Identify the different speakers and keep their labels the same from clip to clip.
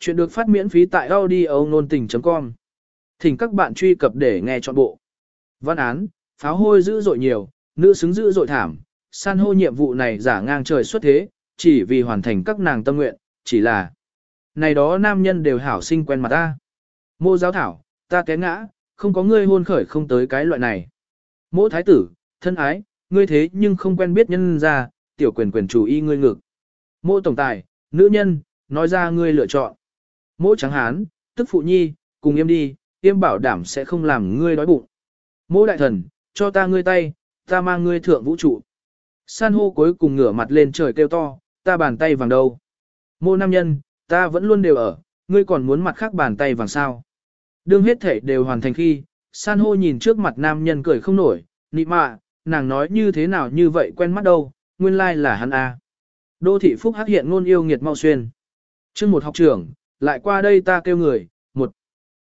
Speaker 1: Chuyện được phát miễn phí tại audio nôn tình.com. Thỉnh các bạn truy cập để nghe trọn bộ. Văn án, pháo hôi dữ dội nhiều, nữ xứng dữ dội thảm, san hô nhiệm vụ này giả ngang trời xuất thế, chỉ vì hoàn thành các nàng tâm nguyện, chỉ là này đó nam nhân đều hảo sinh quen mặt ta. Mô giáo thảo, ta té ngã, không có ngươi hôn khởi không tới cái loại này. Mỗ thái tử, thân ái, ngươi thế nhưng không quen biết nhân ra, tiểu quyền quyền chủ y ngươi ngực. Mô tổng tài, nữ nhân, nói ra ngươi lựa chọn mỗi trắng hán, tức phụ nhi, cùng Im đi, Im bảo đảm sẽ không làm ngươi đói bụng. Mỗi đại thần, cho ta ngươi tay, ta mang ngươi thượng vũ trụ. San hô cuối cùng ngửa mặt lên trời kêu to, ta bàn tay vàng đâu. Mô nam nhân, ta vẫn luôn đều ở, ngươi còn muốn mặt khác bàn tay vàng sao. Đương hết thể đều hoàn thành khi, san hô nhìn trước mặt nam nhân cười không nổi, nị mạ, nàng nói như thế nào như vậy quen mắt đâu, nguyên lai là hắn a. Đô thị phúc hắc hiện ngôn yêu nghiệt mau xuyên. chương một học trưởng, lại qua đây ta kêu người, một.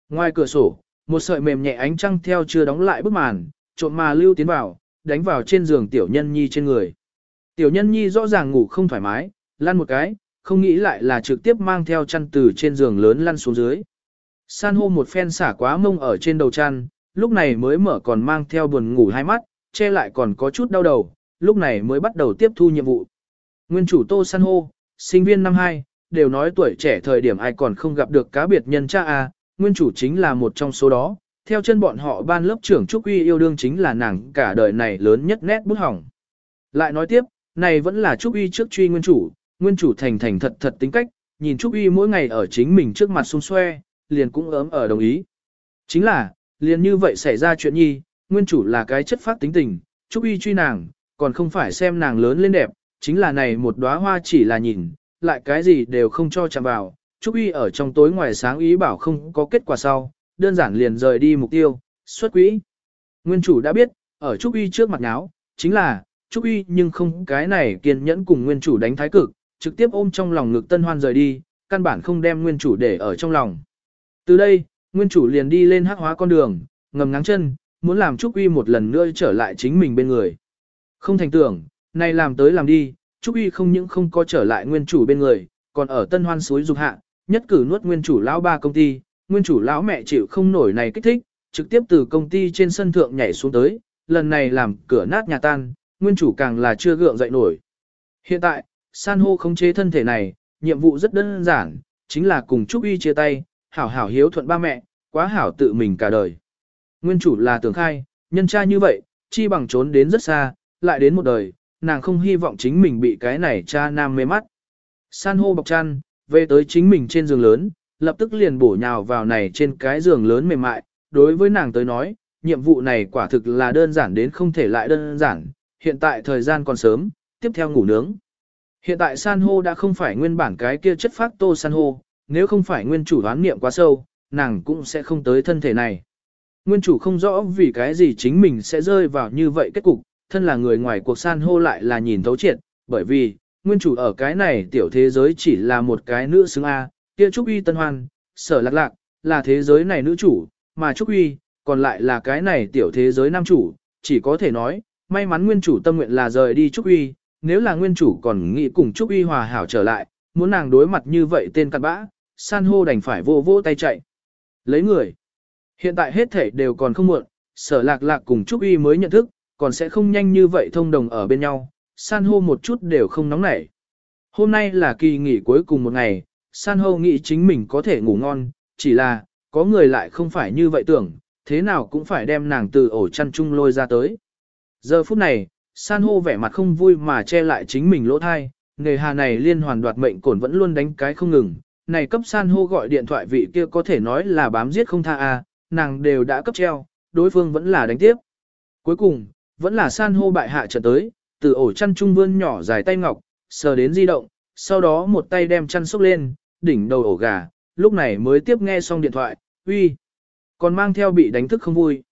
Speaker 1: Ngoài cửa sổ, một sợi mềm nhẹ ánh trăng theo chưa đóng lại bức màn, trộn mà lưu tiến vào, đánh vào trên giường tiểu nhân nhi trên người. Tiểu nhân nhi rõ ràng ngủ không thoải mái, lăn một cái, không nghĩ lại là trực tiếp mang theo chăn từ trên giường lớn lăn xuống dưới. San hô một phen xả quá mông ở trên đầu chăn, lúc này mới mở còn mang theo buồn ngủ hai mắt, che lại còn có chút đau đầu, lúc này mới bắt đầu tiếp thu nhiệm vụ. Nguyên chủ Tô San hô, sinh viên năm 2, đều nói tuổi trẻ thời điểm ai còn không gặp được cá biệt nhân cha à, nguyên chủ chính là một trong số đó. Theo chân bọn họ ban lớp trưởng Trúc Uy yêu đương chính là nàng cả đời này lớn nhất nét bút hỏng. Lại nói tiếp, này vẫn là Trúc Uy trước truy nguyên chủ, nguyên chủ thành thành thật thật tính cách, nhìn Trúc Uy mỗi ngày ở chính mình trước mặt xung xoe, liền cũng ấm ở đồng ý. Chính là, liền như vậy xảy ra chuyện nhi, nguyên chủ là cái chất phát tính tình, Trúc Uy truy nàng, còn không phải xem nàng lớn lên đẹp, chính là này một đóa hoa chỉ là nhìn, lại cái gì đều không cho chạm vào. Trúc Uy ở trong tối ngoài sáng ý bảo không có kết quả sau, đơn giản liền rời đi mục tiêu, xuất quỹ. Nguyên chủ đã biết, ở Trúc Uy trước mặt náo, chính là, Trúc Uy nhưng không cái này kiên nhẫn cùng nguyên chủ đánh thái cực, trực tiếp ôm trong lòng ngực tân hoan rời đi, căn bản không đem nguyên chủ để ở trong lòng. Từ đây, nguyên chủ liền đi lên hắc hóa con đường, ngầm ngáng chân, muốn làm Trúc Uy một lần nữa trở lại chính mình bên người. Không thành tưởng, này làm tới làm đi, Trúc Uy không những không có trở lại nguyên chủ bên người, còn ở tân hoan suối dục hạ, nhất cử nuốt nguyên chủ lão ba công ty, nguyên chủ lão mẹ chịu không nổi này kích thích, trực tiếp từ công ty trên sân thượng nhảy xuống tới, lần này làm cửa nát nhà tan, nguyên chủ càng là chưa gượng dậy nổi. Hiện tại, san hô khống chế thân thể này, nhiệm vụ rất đơn giản, chính là cùng Trúc Uy chia tay, hảo hảo hiếu thuận ba mẹ, quá hảo tự mình cả đời. Nguyên chủ là tưởng khai, nhân tra như vậy, chi bằng trốn đến rất xa, lại đến một đời, nàng không hy vọng chính mình bị cái này cha nam mê mắt. San hô bọc chăn, về tới chính mình trên giường lớn, lập tức liền bổ nhào vào này trên cái giường lớn mềm mại, đối với nàng tới nói, nhiệm vụ này quả thực là đơn giản đến không thể lại đơn giản, hiện tại thời gian còn sớm, tiếp theo ngủ nướng. Hiện tại san hô đã không phải nguyên bản cái kia chất phát tô san hô, nếu không phải nguyên chủ đoán niệm quá sâu, nàng cũng sẽ không tới thân thể này. Nguyên chủ không rõ vì cái gì chính mình sẽ rơi vào như vậy kết cục, thân là người ngoài cuộc san hô lại là nhìn thấu triệt, bởi vì, nguyên chủ ở cái này tiểu thế giới chỉ là một cái nữ xứng A, kia Trúc Uy Tân Hoan, sở lạc lạc, là thế giới này nữ chủ, mà Trúc Uy, còn lại là cái này tiểu thế giới nam chủ, chỉ có thể nói, may mắn nguyên chủ tâm nguyện là rời đi Trúc Uy, nếu là nguyên chủ còn nghĩ cùng Trúc Uy hòa hảo trở lại, muốn nàng đối mặt như vậy tên cặn bã, san hô đành phải vô vô tay chạy. Lấy người. Hiện tại hết thể đều còn không muộn, sở lạc lạc cùng Trúc Uy mới nhận thức, còn sẽ không nhanh như vậy thông đồng ở bên nhau, san hô một chút đều không nóng nảy. Hôm nay là kỳ nghỉ cuối cùng một ngày, san hô nghĩ chính mình có thể ngủ ngon, chỉ là, có người lại không phải như vậy tưởng, thế nào cũng phải đem nàng từ ổ chăn chung lôi ra tới. Giờ phút này, san hô vẻ mặt không vui mà che lại chính mình lỗ thai, nghề hà này liên hoàn đoạt mệnh cổn vẫn luôn đánh cái không ngừng, này cấp san hô gọi điện thoại vị kia có thể nói là bám giết không tha a, nàng đều đã cấp treo, đối phương vẫn là đánh tiếp. Cuối cùng, vẫn là san hô bại hạ trận tới, từ ổ chăn trung vươn nhỏ dài tay ngọc, sờ đến di động, sau đó một tay đem chăn xúc lên, đỉnh đầu ổ gà, lúc này mới tiếp nghe xong điện thoại, uy, còn mang theo bị đánh thức không vui.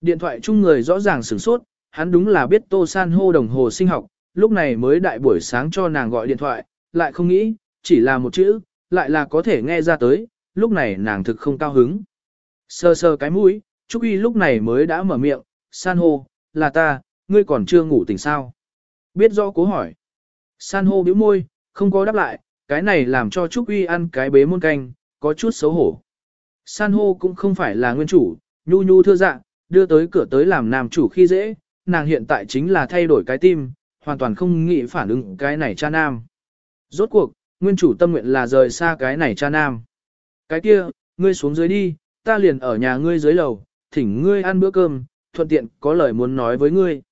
Speaker 1: Điện thoại chung người rõ ràng sửng sốt, hắn đúng là biết tô san hô đồng hồ sinh học, lúc này mới đại buổi sáng cho nàng gọi điện thoại, lại không nghĩ, chỉ là một chữ, lại là có thể nghe ra tới, lúc này nàng thực không cao hứng. Sơ sơ cái mũi, Trúc Y lúc này mới đã mở miệng, san hô, là ta, ngươi còn chưa ngủ tỉnh sao? Biết rõ cố hỏi. San hô bĩu môi, không có đáp lại, cái này làm cho Trúc Uy ăn cái bế môn canh, có chút xấu hổ. San hô cũng không phải là nguyên chủ, nhu nhu thưa dạng, đưa tới cửa tới làm nam chủ khi dễ, nàng hiện tại chính là thay đổi cái tim, hoàn toàn không nghĩ phản ứng cái này cha nam. Rốt cuộc, nguyên chủ tâm nguyện là rời xa cái này cha nam. Cái kia, ngươi xuống dưới đi, ta liền ở nhà ngươi dưới lầu, thỉnh ngươi ăn bữa cơm, thuận tiện có lời muốn nói với ngươi.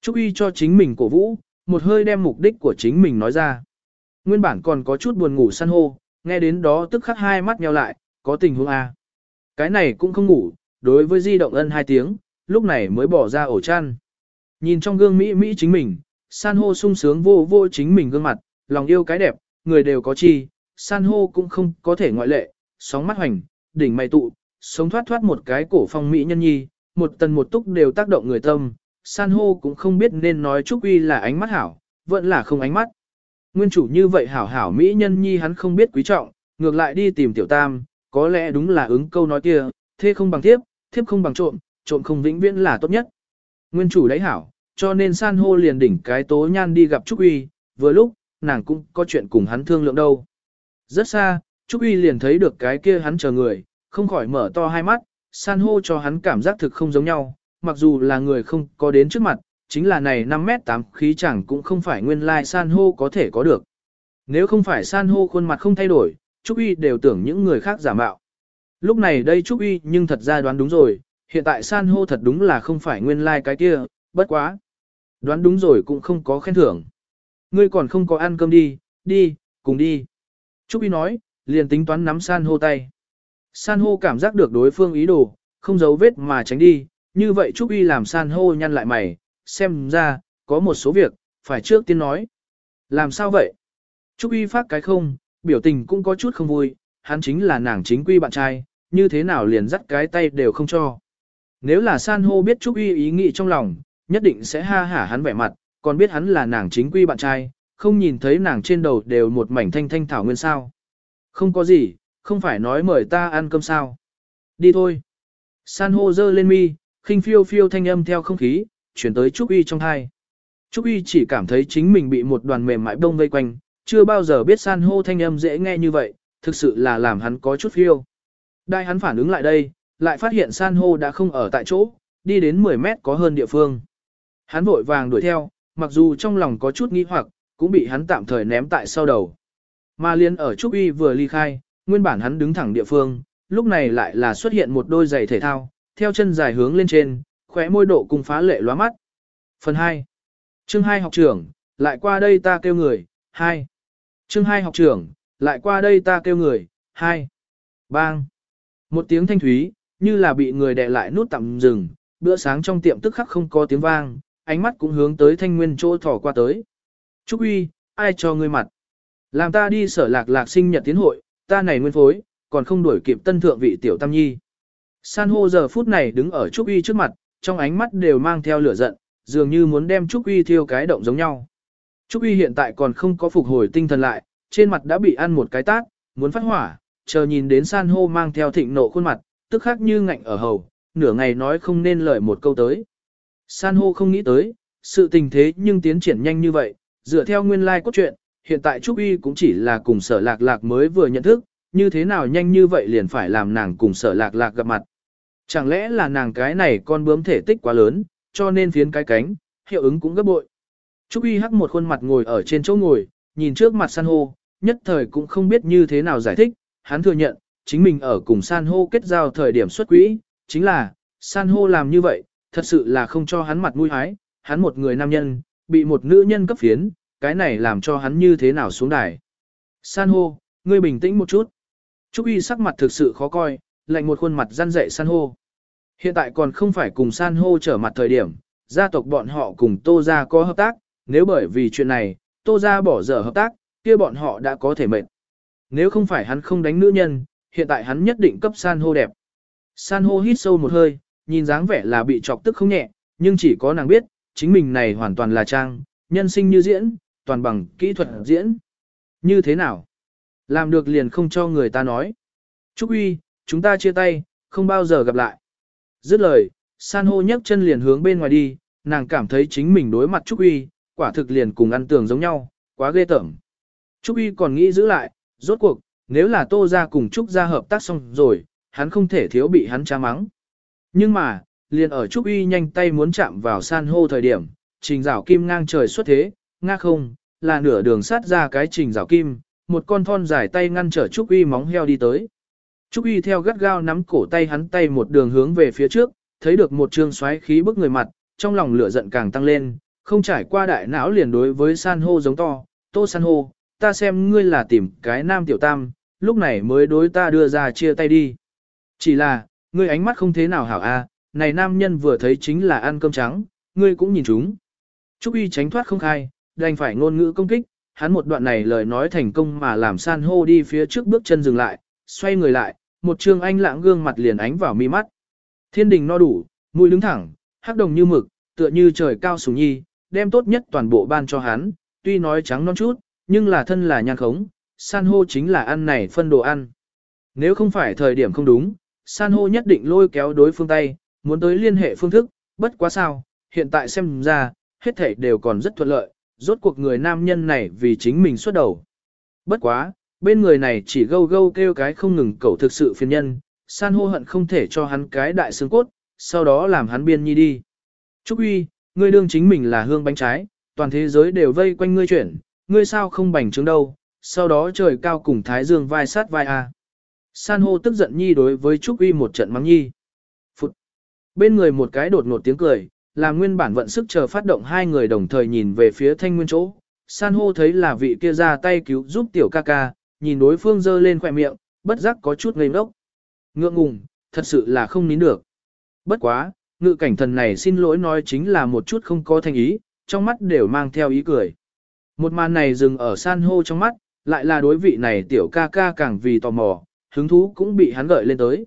Speaker 1: Trúc Y cho chính mình cổ vũ, một hơi đem mục đích của chính mình nói ra. Nguyên bản còn có chút buồn ngủ săn hô, nghe đến đó tức khắc hai mắt nheo lại, có tình huống A. Cái này cũng không ngủ, đối với di động ân hai tiếng, lúc này mới bỏ ra ổ chăn. Nhìn trong gương Mỹ Mỹ chính mình, san hô sung sướng vô vô chính mình gương mặt, lòng yêu cái đẹp, người đều có chi, san hô cũng không có thể ngoại lệ, sóng mắt hoành, đỉnh mày tụ, sống thoát thoát một cái cổ phong Mỹ nhân nhi, một tần một túc đều tác động người tâm, san hô cũng không biết nên nói Trúc Uy là ánh mắt hảo, vẫn là không ánh mắt. Nguyên chủ như vậy hảo hảo Mỹ nhân nhi hắn không biết quý trọng, ngược lại đi tìm tiểu tam, có lẽ đúng là ứng câu nói kia, thế không bằng thiếp, thiếp không bằng trộm, trộm không vĩnh viễn là tốt nhất. Nguyên chủ đấy hảo, cho nên san hô liền đỉnh cái tố nhan đi gặp Trúc Uy, vừa lúc, nàng cũng có chuyện cùng hắn thương lượng đâu. Rất xa, Trúc Uy liền thấy được cái kia hắn chờ người, không khỏi mở to hai mắt, san hô cho hắn cảm giác thực không giống nhau, mặc dù là người không có đến trước mặt, chính là này 5 mét 8 khí chẳng cũng không phải nguyên lai san hô có thể có được. Nếu không phải san hô khuôn mặt không thay đổi, Trúc Y đều tưởng những người khác giả mạo. Lúc này đây Trúc Y nhưng thật ra đoán đúng rồi, hiện tại san hô thật đúng là không phải nguyên lai cái kia, bất quá. Đoán đúng rồi cũng không có khen thưởng. Ngươi còn không có ăn cơm đi, đi, cùng đi. Trúc Y nói, liền tính toán nắm san hô tay. San hô cảm giác được đối phương ý đồ, không giấu vết mà tránh đi, như vậy Trúc Y làm san hô nhăn lại mày, xem ra, có một số việc, phải trước tiên nói. Làm sao vậy? Trúc Y phát cái không, biểu tình cũng có chút không vui, hắn chính là nàng chính quy bạn trai, như thế nào liền dắt cái tay đều không cho. Nếu là san hô biết Trúc Y ý nghĩ trong lòng, nhất định sẽ ha hả hắn vẻ mặt, còn biết hắn là nàng chính quy bạn trai, không nhìn thấy nàng trên đầu đều một mảnh thanh thanh thảo nguyên sao. Không có gì, không phải nói mời ta ăn cơm sao. Đi thôi. San hô dơ lên mi, khinh phiêu phiêu thanh âm theo không khí, chuyển tới Trúc Uy trong thai. Trúc Uy chỉ cảm thấy chính mình bị một đoàn mềm mại đông vây quanh, chưa bao giờ biết san hô thanh âm dễ nghe như vậy, thực sự là làm hắn có chút phiêu. Đại hắn phản ứng lại đây, lại phát hiện san hô đã không ở tại chỗ, đi đến 10 mét có hơn địa phương. Hắn vội vàng đuổi theo, mặc dù trong lòng có chút nghi hoặc, cũng bị hắn tạm thời ném tại sau đầu. Mà liên ở Trúc y vừa ly khai, nguyên bản hắn đứng thẳng địa phương, lúc này lại là xuất hiện một đôi giày thể thao, theo chân dài hướng lên trên, khóe môi độ cùng phá lệ lóa mắt. Phần 2. Chương 2 học trưởng, lại qua đây ta kêu người, 2. Chương 2 học trưởng, lại qua đây ta kêu người, 2. Bang. Một tiếng thanh thúy, như là bị người đè lại nút tạm dừng, bữa sáng trong tiệm tức khắc không có tiếng vang, ánh mắt cũng hướng tới thanh nguyên chỗ thỏ qua tới. Trúc Uy, ai cho ngươi mặt? Làm ta đi sở lạc lạc sinh nhật tiến hội, ta này nguyên phối, còn không đuổi kịp tân thượng vị tiểu tam nhi. San hô giờ phút này đứng ở Trúc Uy trước mặt, trong ánh mắt đều mang theo lửa giận, dường như muốn đem Trúc Uy thiêu cái động giống nhau. Trúc Uy hiện tại còn không có phục hồi tinh thần lại, trên mặt đã bị ăn một cái tát, muốn phát hỏa, chờ nhìn đến san hô mang theo thịnh nộ khuôn mặt, tức khắc như ngạnh ở hầu, nửa ngày nói không nên lời một câu tới. San hô không nghĩ tới, sự tình thế nhưng tiến triển nhanh như vậy, dựa theo nguyên lai like cốt truyện, hiện tại Trúc y cũng chỉ là cùng sở lạc lạc mới vừa nhận thức, như thế nào nhanh như vậy liền phải làm nàng cùng sở lạc lạc gặp mặt. Chẳng lẽ là nàng cái này con bướm thể tích quá lớn, cho nên phiến cái cánh, hiệu ứng cũng gấp bội. Trúc y hắc một khuôn mặt ngồi ở trên chỗ ngồi, nhìn trước mặt san hô, nhất thời cũng không biết như thế nào giải thích, hắn thừa nhận, chính mình ở cùng san hô kết giao thời điểm xuất quỹ, chính là, san hô làm như vậy, thật sự là không cho hắn mặt mũi hái, hắn một người nam nhân, bị một nữ nhân cấp phiến, cái này làm cho hắn như thế nào xuống đài. San hô, ngươi bình tĩnh một chút. Trúc Y sắc mặt thực sự khó coi, lạnh một khuôn mặt răn dậy san hô. Hiện tại còn không phải cùng san hô trở mặt thời điểm, gia tộc bọn họ cùng Tô Gia có hợp tác, nếu bởi vì chuyện này, Tô Gia bỏ dở hợp tác, kia bọn họ đã có thể mệt. Nếu không phải hắn không đánh nữ nhân, hiện tại hắn nhất định cấp san hô đẹp. San hô hít sâu một hơi, nhìn dáng vẻ là bị chọc tức không nhẹ, nhưng chỉ có nàng biết, chính mình này hoàn toàn là trang, nhân sinh như diễn, toàn bằng kỹ thuật diễn. Như thế nào? Làm được liền không cho người ta nói. Trúc Uy, chúng ta chia tay, không bao giờ gặp lại. Dứt lời, san hô nhấc chân liền hướng bên ngoài đi, nàng cảm thấy chính mình đối mặt Trúc Uy, quả thực liền cùng ăn tường giống nhau, quá ghê tởm. Trúc Uy còn nghĩ giữ lại, rốt cuộc, nếu là tô ra cùng Trúc ra hợp tác xong rồi, hắn không thể thiếu bị hắn tra mắng. Nhưng mà, liền ở Trúc Uy nhanh tay muốn chạm vào san hô thời điểm, trình rảo kim ngang trời xuất thế, nga không, là nửa đường sát ra cái trình rào kim, một con thon dài tay ngăn trở Trúc Uy móng heo đi tới. Trúc Uy theo gắt gao nắm cổ tay hắn tay một đường hướng về phía trước, thấy được một trương xoáy khí bức người mặt, trong lòng lửa giận càng tăng lên, không trải qua đại não liền đối với san hô giống to, tô san hô, ta xem ngươi là tìm cái nam tiểu tam, lúc này mới đối ta đưa ra chia tay đi. Chỉ là, ngươi ánh mắt không thế nào hảo a, này nam nhân vừa thấy chính là ăn cơm trắng, ngươi cũng nhìn chúng. Trúc Uy tránh thoát không khai, đành phải ngôn ngữ công kích, hắn một đoạn này lời nói thành công mà làm san hô đi phía trước bước chân dừng lại, xoay người lại, một trương anh lãng gương mặt liền ánh vào mi mắt. Thiên đình no đủ, mũi đứng thẳng, hắc đồng như mực, tựa như trời cao sùng nhi, đem tốt nhất toàn bộ ban cho hắn, tuy nói trắng non chút, nhưng là thân là nhan khống, san hô chính là ăn này phân đồ ăn. Nếu không phải thời điểm không đúng, san hô nhất định lôi kéo đối phương tay, muốn tới liên hệ phương thức, bất quá sao, hiện tại xem ra, hết thảy đều còn rất thuận lợi, rốt cuộc người nam nhân này vì chính mình xuất đầu. Bất quá, bên người này chỉ gâu gâu kêu cái không ngừng cầu thực sự phiền nhân, san hô hận không thể cho hắn cái đại xương cốt, sau đó làm hắn biên nhi đi. Trúc Uy, ngươi đương chính mình là hương bánh trái, toàn thế giới đều vây quanh ngươi chuyển, ngươi sao không bành trướng đâu, sau đó trời cao cùng Thái Dương vai sát vai a. San hô tức giận nhi đối với Trúc Uy một trận mắng nhi. Phụt. Bên người một cái đột ngột tiếng cười, là nguyên bản vận sức chờ phát động hai người đồng thời nhìn về phía thanh nguyên chỗ. San hô thấy là vị kia ra tay cứu giúp tiểu ca ca, nhìn đối phương giơ lên khỏe miệng, bất giác có chút ngây ngốc. Ngượng ngùng, thật sự là không nín được. Bất quá, ngự cảnh thần này xin lỗi nói chính là một chút không có thành ý, trong mắt đều mang theo ý cười. Một màn này dừng ở san hô trong mắt, lại là đối vị này tiểu ca ca càng vì tò mò, hứng thú cũng bị hắn gợi lên tới.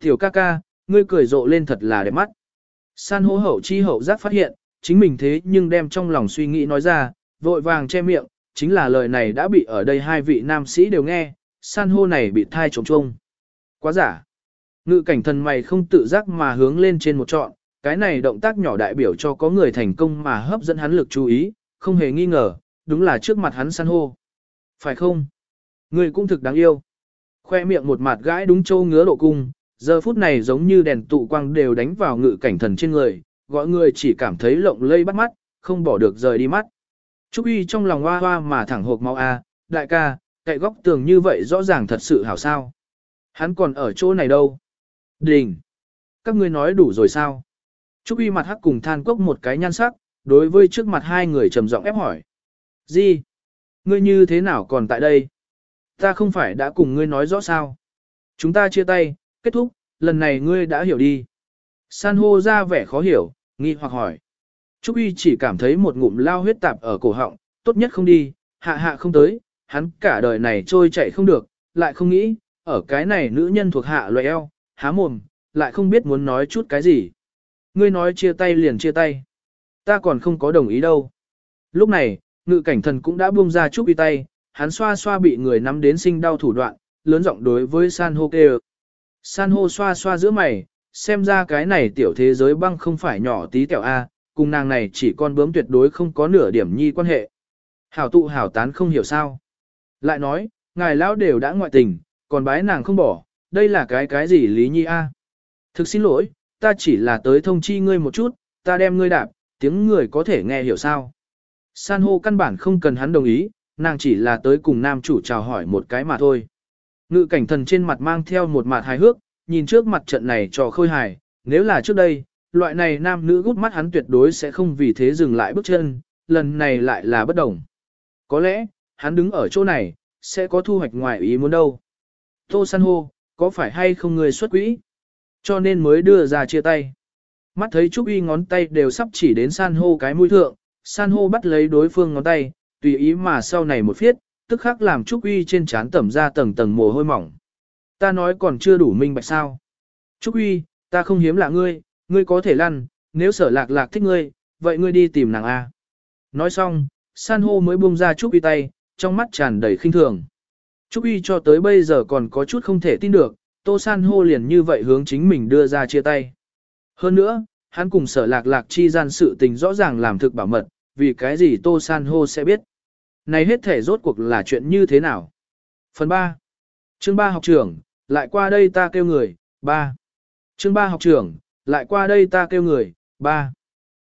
Speaker 1: Tiểu ca ca, ngươi cười rộ lên thật là đẹp mắt. San hô hậu chi hậu giác phát hiện, chính mình thế nhưng đem trong lòng suy nghĩ nói ra, vội vàng che miệng, chính là lời này đã bị ở đây hai vị nam sĩ đều nghe, san hô này bị thai trống trông. Quá giả. Ngự cảnh thần mày không tự giác mà hướng lên trên một trọn, cái này động tác nhỏ đại biểu cho có người thành công mà hấp dẫn hắn lực chú ý, không hề nghi ngờ, đúng là trước mặt hắn san hô. Phải không? Người cũng thực đáng yêu. Khoe miệng một mặt gãi đúng châu ngứa lộ cung, giờ phút này giống như đèn tụ quang đều đánh vào ngự cảnh thần trên người, gọi người chỉ cảm thấy lộng lây bắt mắt, không bỏ được rời đi mắt. Trúc Uy trong lòng hoa hoa mà thẳng hộp máu a, đại ca, cậy góc tường như vậy rõ ràng thật sự hảo sao. Hắn còn ở chỗ này đâu? Đình! Các ngươi nói đủ rồi sao? Trúc Uy mặt hắc cùng than cốc một cái nhan sắc, đối với trước mặt hai người trầm giọng ép hỏi. Gì? Ngươi như thế nào còn tại đây? Ta không phải đã cùng ngươi nói rõ sao? Chúng ta chia tay, kết thúc, lần này ngươi đã hiểu đi. San hô ra vẻ khó hiểu, nghi hoặc hỏi. Trúc Uy chỉ cảm thấy một ngụm lao huyết tạp ở cổ họng, tốt nhất không đi, hạ hạ không tới, hắn cả đời này trôi chạy không được, lại không nghĩ, ở cái này nữ nhân thuộc hạ loại eo, há mồm, lại không biết muốn nói chút cái gì. Ngươi nói chia tay liền chia tay. Ta còn không có đồng ý đâu. Lúc này, ngự cảnh thần cũng đã buông ra Trúc Uy tay, hắn xoa xoa bị người nắm đến sinh đau thủ đoạn, lớn giọng đối với san hô kêu. San hô xoa xoa giữa mày, xem ra cái này tiểu thế giới băng không phải nhỏ tí tẹo A, cùng nàng này chỉ con bướm tuyệt đối không có nửa điểm nhi quan hệ. Hảo tụ hảo tán không hiểu sao. Lại nói, ngài lão đều đã ngoại tình, còn bái nàng không bỏ, đây là cái cái gì lý nhi A. Thực xin lỗi, ta chỉ là tới thông chi ngươi một chút, ta đem ngươi đạp, tiếng người có thể nghe hiểu sao. San hô căn bản không cần hắn đồng ý, nàng chỉ là tới cùng nam chủ chào hỏi một cái mà thôi. Ngự cảnh thần trên mặt mang theo một mặt hài hước, nhìn trước mặt trận này trò khôi hài, nếu là trước đây, loại này nam nữ gút mắt hắn tuyệt đối sẽ không vì thế dừng lại bước chân, lần này lại là bất đồng. Có lẽ, hắn đứng ở chỗ này, sẽ có thu hoạch ngoài ý muốn đâu. Tô san hô, có phải hay không người xuất quỹ? Cho nên mới đưa ra chia tay. Mắt thấy Trúc Y ngón tay đều sắp chỉ đến san hô cái mũi thượng, san hô bắt lấy đối phương ngón tay, tùy ý mà sau này một phiết, tức khắc làm Trúc Uy trên trán tẩm ra tầng tầng mồ hôi mỏng. Ta nói còn chưa đủ minh bạch sao. Trúc Uy, ta không hiếm lạ ngươi, ngươi có thể lăn, nếu sở lạc lạc thích ngươi, vậy ngươi đi tìm nàng A. Nói xong, san hô mới buông ra Trúc Uy tay, trong mắt tràn đầy khinh thường. Trúc Uy cho tới bây giờ còn có chút không thể tin được, Tô San hô liền như vậy hướng chính mình đưa ra chia tay. Hơn nữa, hắn cùng sở lạc lạc chi gian sự tình rõ ràng làm thực bảo mật, vì cái gì Tô San hô sẽ biết. Này hết thể rốt cuộc là chuyện như thế nào? Phần 3. Chương ba học trưởng, lại qua đây ta kêu người, ba. Chương ba học trưởng, lại qua đây ta kêu người, ba.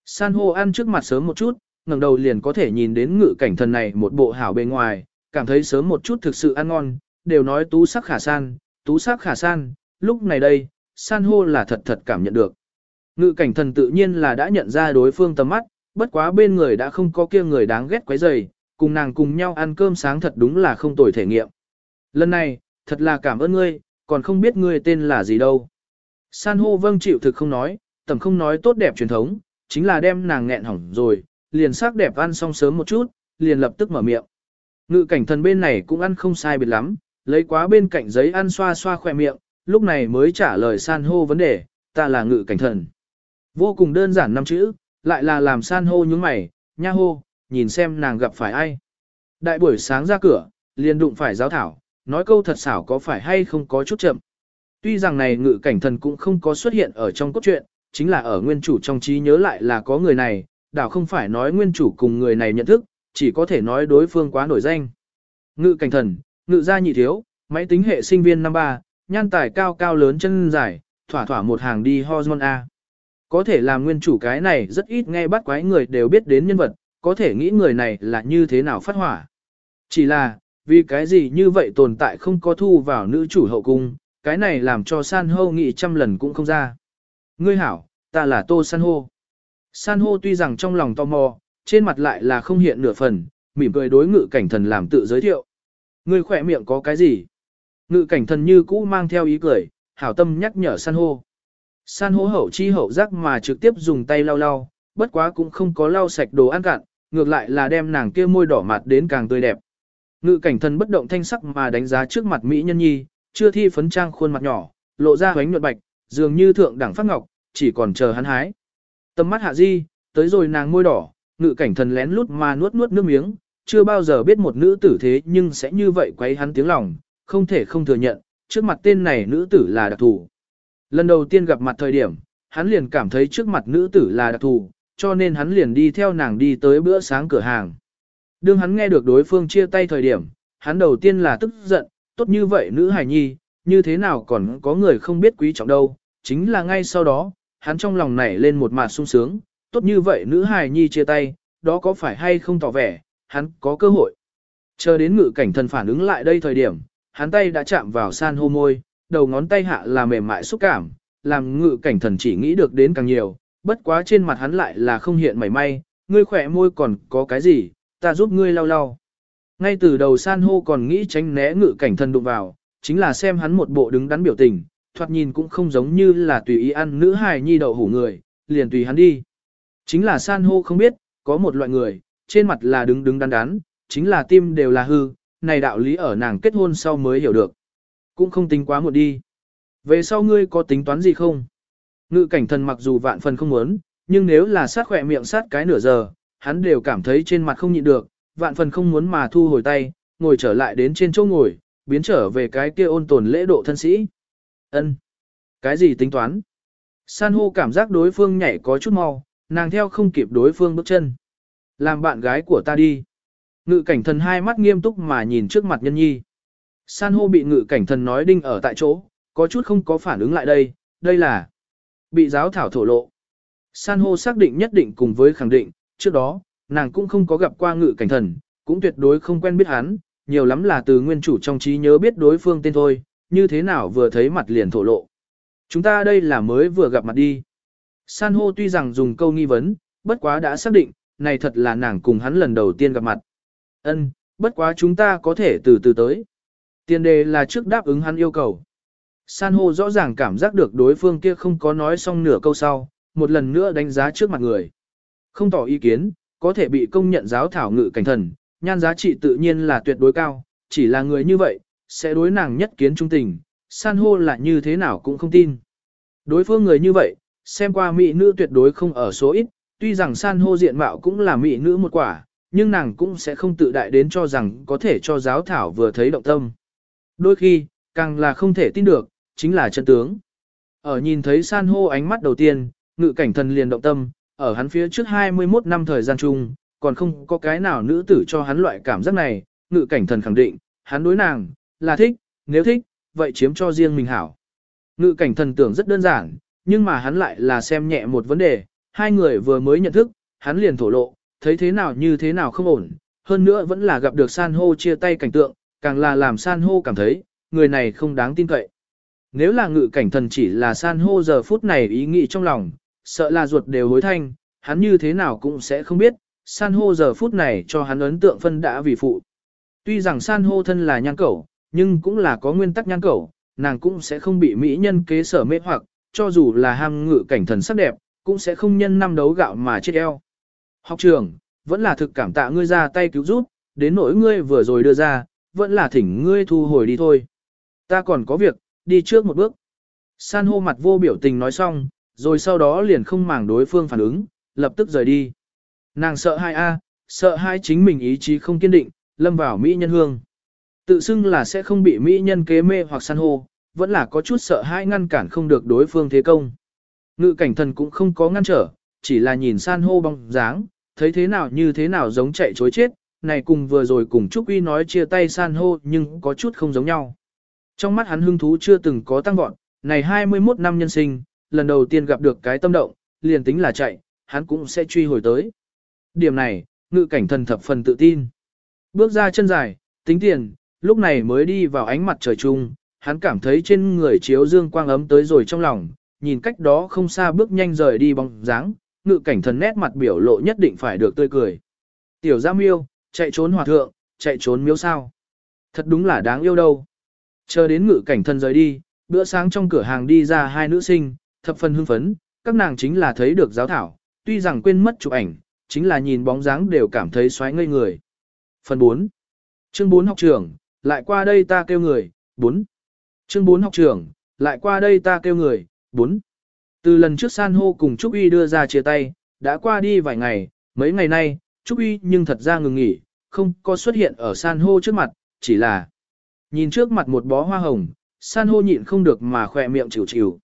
Speaker 1: San hô ăn trước mặt sớm một chút, ngẩng đầu liền có thể nhìn đến ngự cảnh thần này một bộ hảo bề ngoài, cảm thấy sớm một chút thực sự ăn ngon, đều nói tú sắc khả san, tú sắc khả san, lúc này đây, san hô là thật thật cảm nhận được. Ngự cảnh thần tự nhiên là đã nhận ra đối phương tầm mắt, bất quá bên người đã không có kia người đáng ghét quấy rầy, cùng nàng cùng nhau ăn cơm sáng thật đúng là không tồi thể nghiệm. Lần này, thật là cảm ơn ngươi, còn không biết ngươi tên là gì đâu. San hô vâng chịu thực không nói, tầm không nói tốt đẹp truyền thống, chính là đem nàng nghẹn hỏng rồi, liền sắc đẹp ăn xong sớm một chút, liền lập tức mở miệng. Ngự cảnh thần bên này cũng ăn không sai biệt lắm, lấy quá bên cạnh giấy ăn xoa xoa khỏe miệng, lúc này mới trả lời san hô vấn đề, ta là ngự cảnh thần. Vô cùng đơn giản năm chữ, lại là làm san hô nhướng mày, nha hô, nhìn xem nàng gặp phải ai. Đại buổi sáng ra cửa, liền đụng phải giáo thảo, nói câu thật xảo có phải hay không có chút chậm. Tuy rằng này ngự cảnh thần cũng không có xuất hiện ở trong cốt truyện, chính là ở nguyên chủ trong trí nhớ lại là có người này, đảo không phải nói nguyên chủ cùng người này nhận thức, chỉ có thể nói đối phương quá nổi danh. Ngự cảnh thần, ngự gia nhị thiếu, máy tính hệ sinh viên năm ba, nhan tài cao cao lớn chân dài, thỏa thỏa một hàng đi hormone A. Có thể làm nguyên chủ cái này rất ít nghe bắt quái người đều biết đến nhân vật, có thể nghĩ người này là như thế nào phát hỏa. Chỉ là, vì cái gì như vậy tồn tại không có thu vào nữ chủ hậu cung, cái này làm cho san hô nghĩ trăm lần cũng không ra. Ngươi hảo, ta là tô san hô. San hô tuy rằng trong lòng tò mò, trên mặt lại là không hiện nửa phần, mỉm cười đối ngự cảnh thần làm tự giới thiệu. Ngươi khỏe miệng có cái gì? Ngự cảnh thần như cũ mang theo ý cười, hảo tâm nhắc nhở san hô. San hô hậu chi hậu giác mà trực tiếp dùng tay lau lau, bất quá cũng không có lau sạch đồ ăn cạn, ngược lại là đem nàng kia môi đỏ mặt đến càng tươi đẹp. Ngự cảnh thần bất động thanh sắc mà đánh giá trước mặt Mỹ nhân nhi, chưa thi phấn trang khuôn mặt nhỏ, lộ ra hoánh nhuận bạch, dường như thượng đẳng phát ngọc, chỉ còn chờ hắn hái. Tầm mắt hạ di, tới rồi nàng môi đỏ, ngự cảnh thần lén lút mà nuốt nuốt nước miếng, chưa bao giờ biết một nữ tử thế nhưng sẽ như vậy quấy hắn tiếng lòng, không thể không thừa nhận, trước mặt tên này nữ tử là đặc thù. Lần đầu tiên gặp mặt thời điểm, hắn liền cảm thấy trước mặt nữ tử là đặc thù, cho nên hắn liền đi theo nàng đi tới bữa sáng cửa hàng. Đương hắn nghe được đối phương chia tay thời điểm, hắn đầu tiên là tức giận, tốt như vậy nữ hài nhi, như thế nào còn có người không biết quý trọng đâu, chính là ngay sau đó, hắn trong lòng nảy lên một mặt sung sướng, tốt như vậy nữ hài nhi chia tay, đó có phải hay không tỏ vẻ, hắn có cơ hội. Chờ đến ngự cảnh thần phản ứng lại đây thời điểm, hắn tay đã chạm vào san hô môi, đầu ngón tay hạ là mềm mại xúc cảm, làm ngự cảnh thần chỉ nghĩ được đến càng nhiều, bất quá trên mặt hắn lại là không hiện mảy may, ngươi khỏe môi còn có cái gì, ta giúp ngươi lau lau. Ngay từ đầu san hô còn nghĩ tránh né ngự cảnh thần đụng vào, chính là xem hắn một bộ đứng đắn biểu tình, thoạt nhìn cũng không giống như là tùy ý ăn nữ hài nhi đậu hủ người, liền tùy hắn đi. Chính là san hô không biết, có một loại người, trên mặt là đứng đứng đắn đắn, chính là tim đều là hư, này đạo lý ở nàng kết hôn sau mới hiểu được. Cũng không tính quá một đi. Về sau ngươi có tính toán gì không? Ngự cảnh thần mặc dù vạn phần không muốn, nhưng nếu là sát khỏe miệng sát cái nửa giờ, hắn đều cảm thấy trên mặt không nhịn được, vạn phần không muốn mà thu hồi tay, ngồi trở lại đến trên chỗ ngồi, biến trở về cái kia ôn tồn lễ độ thân sĩ. Ân, Cái gì tính toán? San hô cảm giác đối phương nhảy có chút mau, nàng theo không kịp đối phương bước chân. Làm bạn gái của ta đi. Ngự cảnh thần hai mắt nghiêm túc mà nhìn trước mặt nhân nhi. San hô bị ngự cảnh thần nói đinh ở tại chỗ, có chút không có phản ứng lại đây, đây là bị giáo thảo thổ lộ. San hô xác định nhất định cùng với khẳng định, trước đó, nàng cũng không có gặp qua ngự cảnh thần, cũng tuyệt đối không quen biết hắn, nhiều lắm là từ nguyên chủ trong trí nhớ biết đối phương tên thôi, như thế nào vừa thấy mặt liền thổ lộ. Chúng ta đây là mới vừa gặp mặt đi. San hô tuy rằng dùng câu nghi vấn, bất quá đã xác định, này thật là nàng cùng hắn lần đầu tiên gặp mặt. Ân, bất quá chúng ta có thể từ từ tới. Tiền đề là trước đáp ứng hắn yêu cầu. San hô rõ ràng cảm giác được đối phương kia không có nói xong nửa câu sau, một lần nữa đánh giá trước mặt người. Không tỏ ý kiến, có thể bị công nhận giáo thảo ngự cảnh thần, nhan giá trị tự nhiên là tuyệt đối cao, chỉ là người như vậy, sẽ đối nàng nhất kiến trung tình, san hô là như thế nào cũng không tin. Đối phương người như vậy, xem qua mỹ nữ tuyệt đối không ở số ít, tuy rằng san hô diện mạo cũng là mỹ nữ một quả, nhưng nàng cũng sẽ không tự đại đến cho rằng có thể cho giáo thảo vừa thấy động tâm. Đôi khi, càng là không thể tin được, chính là chân tướng. Ở nhìn thấy san hô ánh mắt đầu tiên, ngự cảnh thần liền động tâm, ở hắn phía trước 21 năm thời gian chung, còn không có cái nào nữ tử cho hắn loại cảm giác này, ngự cảnh thần khẳng định, hắn đối nàng, là thích, nếu thích, vậy chiếm cho riêng mình hảo. Ngự cảnh thần tưởng rất đơn giản, nhưng mà hắn lại là xem nhẹ một vấn đề, hai người vừa mới nhận thức, hắn liền thổ lộ, thấy thế nào như thế nào không ổn, hơn nữa vẫn là gặp được san hô chia tay cảnh tượng, càng là làm san hô cảm thấy, người này không đáng tin cậy. Nếu là ngự cảnh thần chỉ là san hô giờ phút này ý nghĩ trong lòng, sợ là ruột đều hối thanh, hắn như thế nào cũng sẽ không biết, san hô giờ phút này cho hắn ấn tượng phân đã vì phụ. Tuy rằng san hô thân là nhan cẩu, nhưng cũng là có nguyên tắc nhan cẩu, nàng cũng sẽ không bị mỹ nhân kế sở mê hoặc, cho dù là ham ngự cảnh thần sắc đẹp, cũng sẽ không nhân năm đấu gạo mà chết eo. Học trường, vẫn là thực cảm tạ ngươi ra tay cứu giúp, đến nỗi ngươi vừa rồi đưa ra, vẫn là thỉnh ngươi thu hồi đi thôi. Ta còn có việc, đi trước một bước. San hô mặt vô biểu tình nói xong, rồi sau đó liền không màng đối phương phản ứng, lập tức rời đi. Nàng sợ hai a, sợ hai chính mình ý chí không kiên định, lâm vào Mỹ nhân hương. Tự xưng là sẽ không bị Mỹ nhân kế mê hoặc san hô, vẫn là có chút sợ hai ngăn cản không được đối phương thế công. Ngự cảnh thần cũng không có ngăn trở, chỉ là nhìn san hô bóng dáng, thấy thế nào như thế nào giống chạy chối chết, này cùng vừa rồi cùng Trúc Uy nói chia tay san hô nhưng có chút không giống nhau. Trong mắt hắn hưng thú chưa từng có tăng vọt, này 21 năm nhân sinh, lần đầu tiên gặp được cái tâm động, liền tính là chạy, hắn cũng sẽ truy hồi tới. Điểm này, ngự cảnh thần thập phần tự tin. Bước ra chân dài, tính tiền, lúc này mới đi vào ánh mặt trời chung, hắn cảm thấy trên người chiếu dương quang ấm tới rồi trong lòng, nhìn cách đó không xa bước nhanh rời đi bóng dáng, ngự cảnh thần nét mặt biểu lộ nhất định phải được tươi cười. Tiểu Gia Miêu, chạy trốn hòa thượng, chạy trốn miếu sao. Thật đúng là đáng yêu đâu. Chờ đến ngự cảnh thân rời đi, bữa sáng trong cửa hàng đi ra hai nữ sinh, thập phần hưng phấn, các nàng chính là thấy được giáo thảo, tuy rằng quên mất chụp ảnh, chính là nhìn bóng dáng đều cảm thấy xoáy ngây người. Phần 4. Chương 4 học trưởng, lại qua đây ta kêu người, 4. Chương 4 học trưởng, lại qua đây ta kêu người, 4. Từ lần trước san hô cùng Trúc Y đưa ra chia tay, đã qua đi vài ngày, mấy ngày nay, Trúc Y nhưng thật ra ngừng nghỉ, không có xuất hiện ở san hô trước mặt, chỉ là nhìn trước mặt một bó hoa hồng, san hô nhịn không được mà khỏe miệng chịu chịu.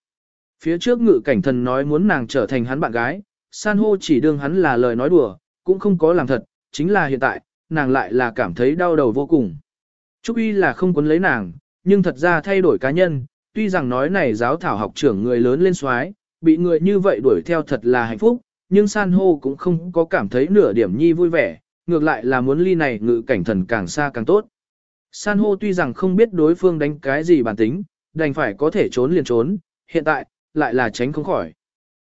Speaker 1: Phía trước ngự cảnh thần nói muốn nàng trở thành hắn bạn gái, san hô chỉ đương hắn là lời nói đùa, cũng không có làm thật, chính là hiện tại, nàng lại là cảm thấy đau đầu vô cùng. Trúc Y là không quấn lấy nàng, nhưng thật ra thay đổi cá nhân, tuy rằng nói này giáo thảo học trưởng người lớn lên xoái, bị người như vậy đuổi theo thật là hạnh phúc, nhưng san hô cũng không có cảm thấy nửa điểm nhi vui vẻ, ngược lại là muốn ly này ngự cảnh thần càng xa càng tốt. San hô tuy rằng không biết đối phương đánh cái gì bản tính, đành phải có thể trốn liền trốn, hiện tại, lại là tránh không khỏi.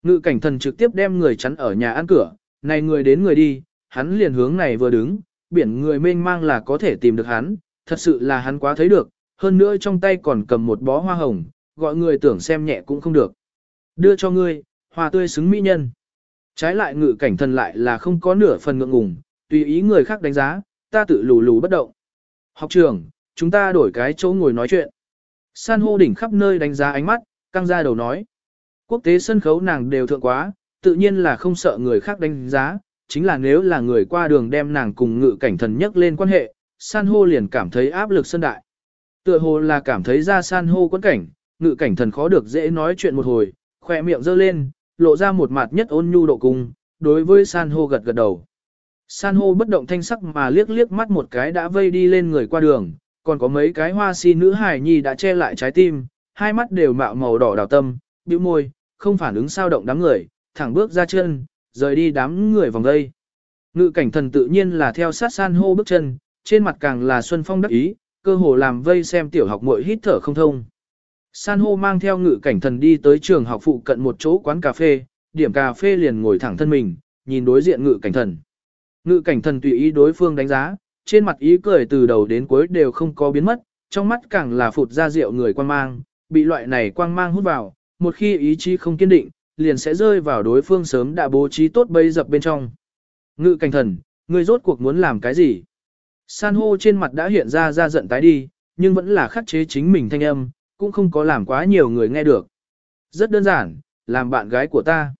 Speaker 1: Ngự cảnh thần trực tiếp đem người chắn ở nhà ăn cửa, này người đến người đi, hắn liền hướng này vừa đứng, biển người mênh mang là có thể tìm được hắn, thật sự là hắn quá thấy được, hơn nữa trong tay còn cầm một bó hoa hồng, gọi người tưởng xem nhẹ cũng không được. Đưa cho ngươi, hoa tươi xứng mỹ nhân. Trái lại ngự cảnh thần lại là không có nửa phần ngượng ngùng, tùy ý người khác đánh giá, ta tự lù lù bất động. Học trưởng, chúng ta đổi cái chỗ ngồi nói chuyện. San hô đỉnh khắp nơi đánh giá ánh mắt, căng ra đầu nói. Quốc tế sân khấu nàng đều thượng quá, tự nhiên là không sợ người khác đánh giá, chính là nếu là người qua đường đem nàng cùng ngự cảnh thần nhất lên quan hệ, san hô liền cảm thấy áp lực sân đại. Tựa hồ là cảm thấy ra san hô quấn cảnh, ngự cảnh thần khó được dễ nói chuyện một hồi, khỏe miệng giơ lên, lộ ra một mặt nhất ôn nhu độ cung, đối với san hô gật gật đầu. San hô bất động thanh sắc mà liếc liếc mắt một cái đã vây đi lên người qua đường, còn có mấy cái hoa si nữ hài nhi đã che lại trái tim, hai mắt đều mạo màu đỏ đào tâm, bĩu môi, không phản ứng sao động đám người, thẳng bước ra chân, rời đi đám người vòng đây. Ngự cảnh thần tự nhiên là theo sát san hô bước chân, trên mặt càng là xuân phong đắc ý, cơ hồ làm vây xem tiểu học muội hít thở không thông. San hô mang theo ngự cảnh thần đi tới trường học phụ cận một chỗ quán cà phê, điểm cà phê liền ngồi thẳng thân mình, nhìn đối diện ngự cảnh thần. Ngự cảnh thần tùy ý đối phương đánh giá, trên mặt ý cười từ đầu đến cuối đều không có biến mất, trong mắt càng là phụt ra rượu người quan mang, bị loại này quang mang hút vào, một khi ý chí không kiên định, liền sẽ rơi vào đối phương sớm đã bố trí tốt bây dập bên trong. Ngự cảnh thần, ngươi rốt cuộc muốn làm cái gì? San hô trên mặt đã hiện ra ra giận tái đi, nhưng vẫn là khắc chế chính mình thanh âm, cũng không có làm quá nhiều người nghe được. Rất đơn giản, làm bạn gái của ta.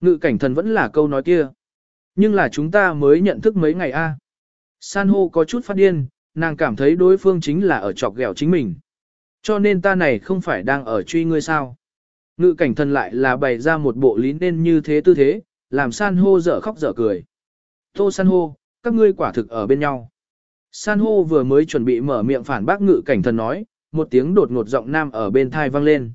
Speaker 1: Ngự cảnh thần vẫn là câu nói kia. Nhưng là chúng ta mới nhận thức mấy ngày a. San hô có chút phát điên, nàng cảm thấy đối phương chính là ở chọc ghẹo chính mình. Cho nên ta này không phải đang ở truy ngươi sao. Ngự cảnh thần lại là bày ra một bộ lý nên như thế tư thế, làm san hô dở khóc dở cười. Tô san hô, các ngươi quả thực ở bên nhau. San hô vừa mới chuẩn bị mở miệng phản bác ngự cảnh thần nói, một tiếng đột ngột giọng nam ở bên thai vang lên.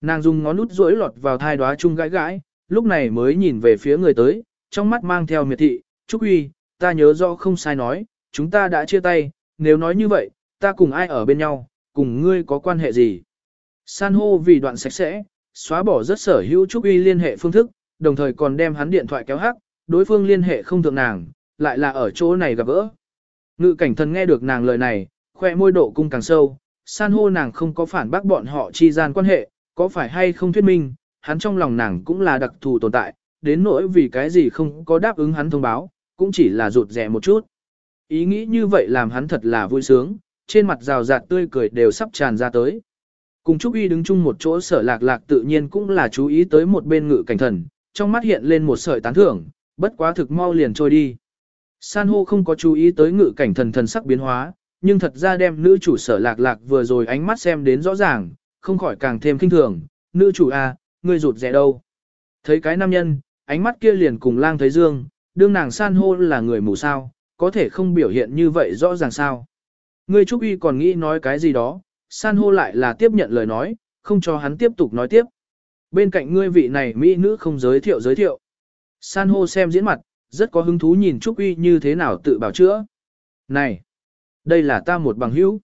Speaker 1: Nàng dùng ngón út duỗi lọt vào thai đóa chung gãi gãi, lúc này mới nhìn về phía người tới, trong mắt mang theo miệt thị, Trúc Uy, ta nhớ rõ không sai nói, chúng ta đã chia tay, nếu nói như vậy, ta cùng ai ở bên nhau, cùng ngươi có quan hệ gì? San hô vì đoạn sạch sẽ, xóa bỏ rất sở hữu Trúc Uy liên hệ phương thức, đồng thời còn đem hắn điện thoại kéo hắc, đối phương liên hệ không thượng nàng, lại là ở chỗ này gặp gỡ. Ngự cảnh thần nghe được nàng lời này, khoe môi độ cung càng sâu, san hô nàng không có phản bác bọn họ chi gian quan hệ, có phải hay không thuyết minh, hắn trong lòng nàng cũng là đặc thù tồn tại, đến nỗi vì cái gì không có đáp ứng hắn thông báo, cũng chỉ là rụt rẻ một chút. Ý nghĩ như vậy làm hắn thật là vui sướng, trên mặt rào rạt tươi cười đều sắp tràn ra tới. Cùng Trúc Y đứng chung một chỗ sở lạc lạc tự nhiên cũng là chú ý tới một bên ngự cảnh thần, trong mắt hiện lên một sợi tán thưởng, bất quá thực mau liền trôi đi. San hô không có chú ý tới ngự cảnh thần thần sắc biến hóa, nhưng thật ra đem nữ chủ sở lạc lạc vừa rồi ánh mắt xem đến rõ ràng, không khỏi càng thêm kinh thường, nữ chủ a, à, ngươi rụt rẻ đâu. Thấy cái nam nhân, ánh mắt kia liền cùng lang thấy dương, đương nàng san hô là người mù sao, có thể không biểu hiện như vậy rõ ràng sao. Ngươi Trúc Y còn nghĩ nói cái gì đó, san hô lại là tiếp nhận lời nói, không cho hắn tiếp tục nói tiếp. Bên cạnh ngươi vị này mỹ nữ không giới thiệu giới thiệu. San hô xem diễn mặt, rất có hứng thú nhìn Trúc Y như thế nào tự bảo chữa. Này, đây là ta một bằng hữu.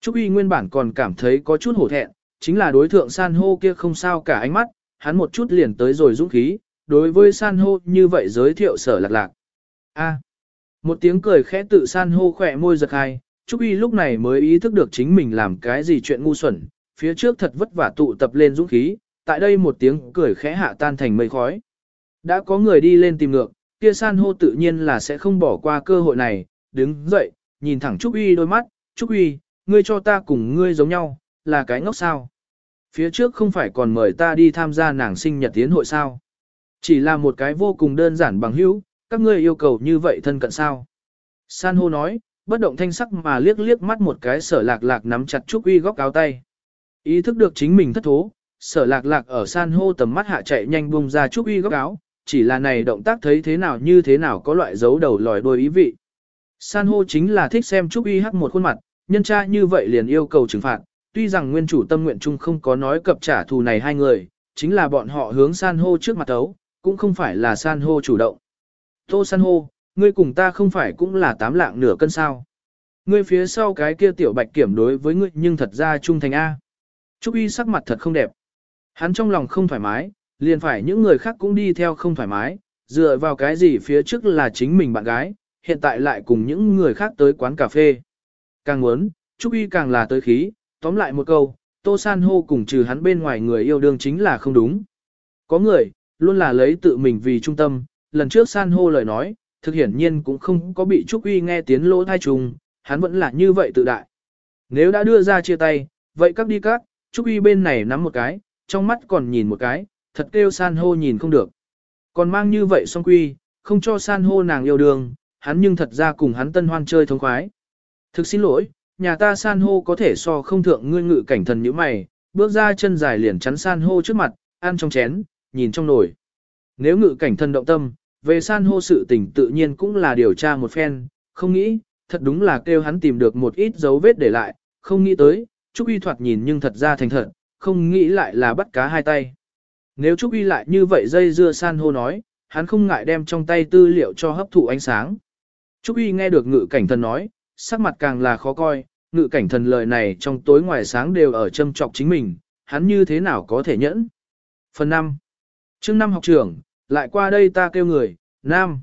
Speaker 1: Trúc Y nguyên bản còn cảm thấy có chút hổ thẹn, chính là đối thượng san hô kia không sao cả ánh mắt, hắn một chút liền tới rồi dũng khí, đối với san hô như vậy giới thiệu sở lạc lạc. A. một tiếng cười khẽ tự san hô khỏe môi giật hai, Trúc Y lúc này mới ý thức được chính mình làm cái gì chuyện ngu xuẩn, phía trước thật vất vả tụ tập lên dũng khí, tại đây một tiếng cười khẽ hạ tan thành mây khói. Đã có người đi lên tìm ngược, kia san hô tự nhiên là sẽ không bỏ qua cơ hội này, đứng dậy, nhìn thẳng Trúc Uy đôi mắt, Trúc Uy, ngươi cho ta cùng ngươi giống nhau, là cái ngốc sao. Phía trước không phải còn mời ta đi tham gia nàng sinh nhật tiến hội sao. Chỉ là một cái vô cùng đơn giản bằng hữu, các ngươi yêu cầu như vậy thân cận sao. San hô nói, bất động thanh sắc mà liếc liếc mắt một cái sở lạc lạc nắm chặt Trúc Uy góc áo tay. Ý thức được chính mình thất thố, sở lạc lạc ở san hô tầm mắt hạ chạy nhanh bung ra Trúc Uy góc áo, chỉ là này động tác thấy thế nào như thế nào có loại dấu đầu lòi đôi ý vị. San hô chính là thích xem Trúc uy hắc một khuôn mặt, nhân tra như vậy liền yêu cầu trừng phạt, tuy rằng nguyên chủ tâm nguyện chung không có nói cập trả thù này hai người, chính là bọn họ hướng san hô trước mặt tấu, cũng không phải là san hô chủ động. Tô san hô, ngươi cùng ta không phải cũng là tám lạng nửa cân sao. Ngươi phía sau cái kia tiểu bạch kiểm đối với ngươi nhưng thật ra trung thành A. Trúc Y sắc mặt thật không đẹp. Hắn trong lòng không thoải mái, liền phải những người khác cũng đi theo không thoải mái, dựa vào cái gì phía trước là chính mình bạn gái, hiện tại lại cùng những người khác tới quán cà phê. Càng muốn, Trúc Y càng là tới khí, tóm lại một câu, Tô San hô cùng trừ hắn bên ngoài người yêu đương chính là không đúng. Có người, luôn là lấy tự mình vì trung tâm, lần trước San hô lời nói, thực hiển nhiên cũng không có bị Trúc Y nghe tiếng lỗ thai trùng, hắn vẫn là như vậy tự đại. Nếu đã đưa ra chia tay, vậy các đi các, Trúc Y bên này nắm một cái, trong mắt còn nhìn một cái, thật kêu san hô nhìn không được. Còn mang như vậy song quy, không cho san hô nàng yêu đương, hắn nhưng thật ra cùng hắn tân hoan chơi thống khoái. Thực xin lỗi, nhà ta san hô có thể so không thượng ngươi ngự cảnh thần như mày, bước ra chân dài liền chắn san hô trước mặt, ăn trong chén, nhìn trong nồi. Nếu ngự cảnh thân động tâm, về san hô sự tình tự nhiên cũng là điều tra một phen, không nghĩ, thật đúng là kêu hắn tìm được một ít dấu vết để lại, không nghĩ tới, Trúc Y thoạt nhìn nhưng thật ra thành thật, không nghĩ lại là bắt cá hai tay. Nếu Trúc Y lại như vậy dây dưa san hô nói, hắn không ngại đem trong tay tư liệu cho hấp thụ ánh sáng. Trúc Y nghe được ngự cảnh thần nói, sắc mặt càng là khó coi, ngự cảnh thần lời này trong tối ngoài sáng đều ở châm trọc chính mình, hắn như thế nào có thể nhẫn. Phần 5. Chương năm học trưởng, lại qua đây ta kêu người, Nam.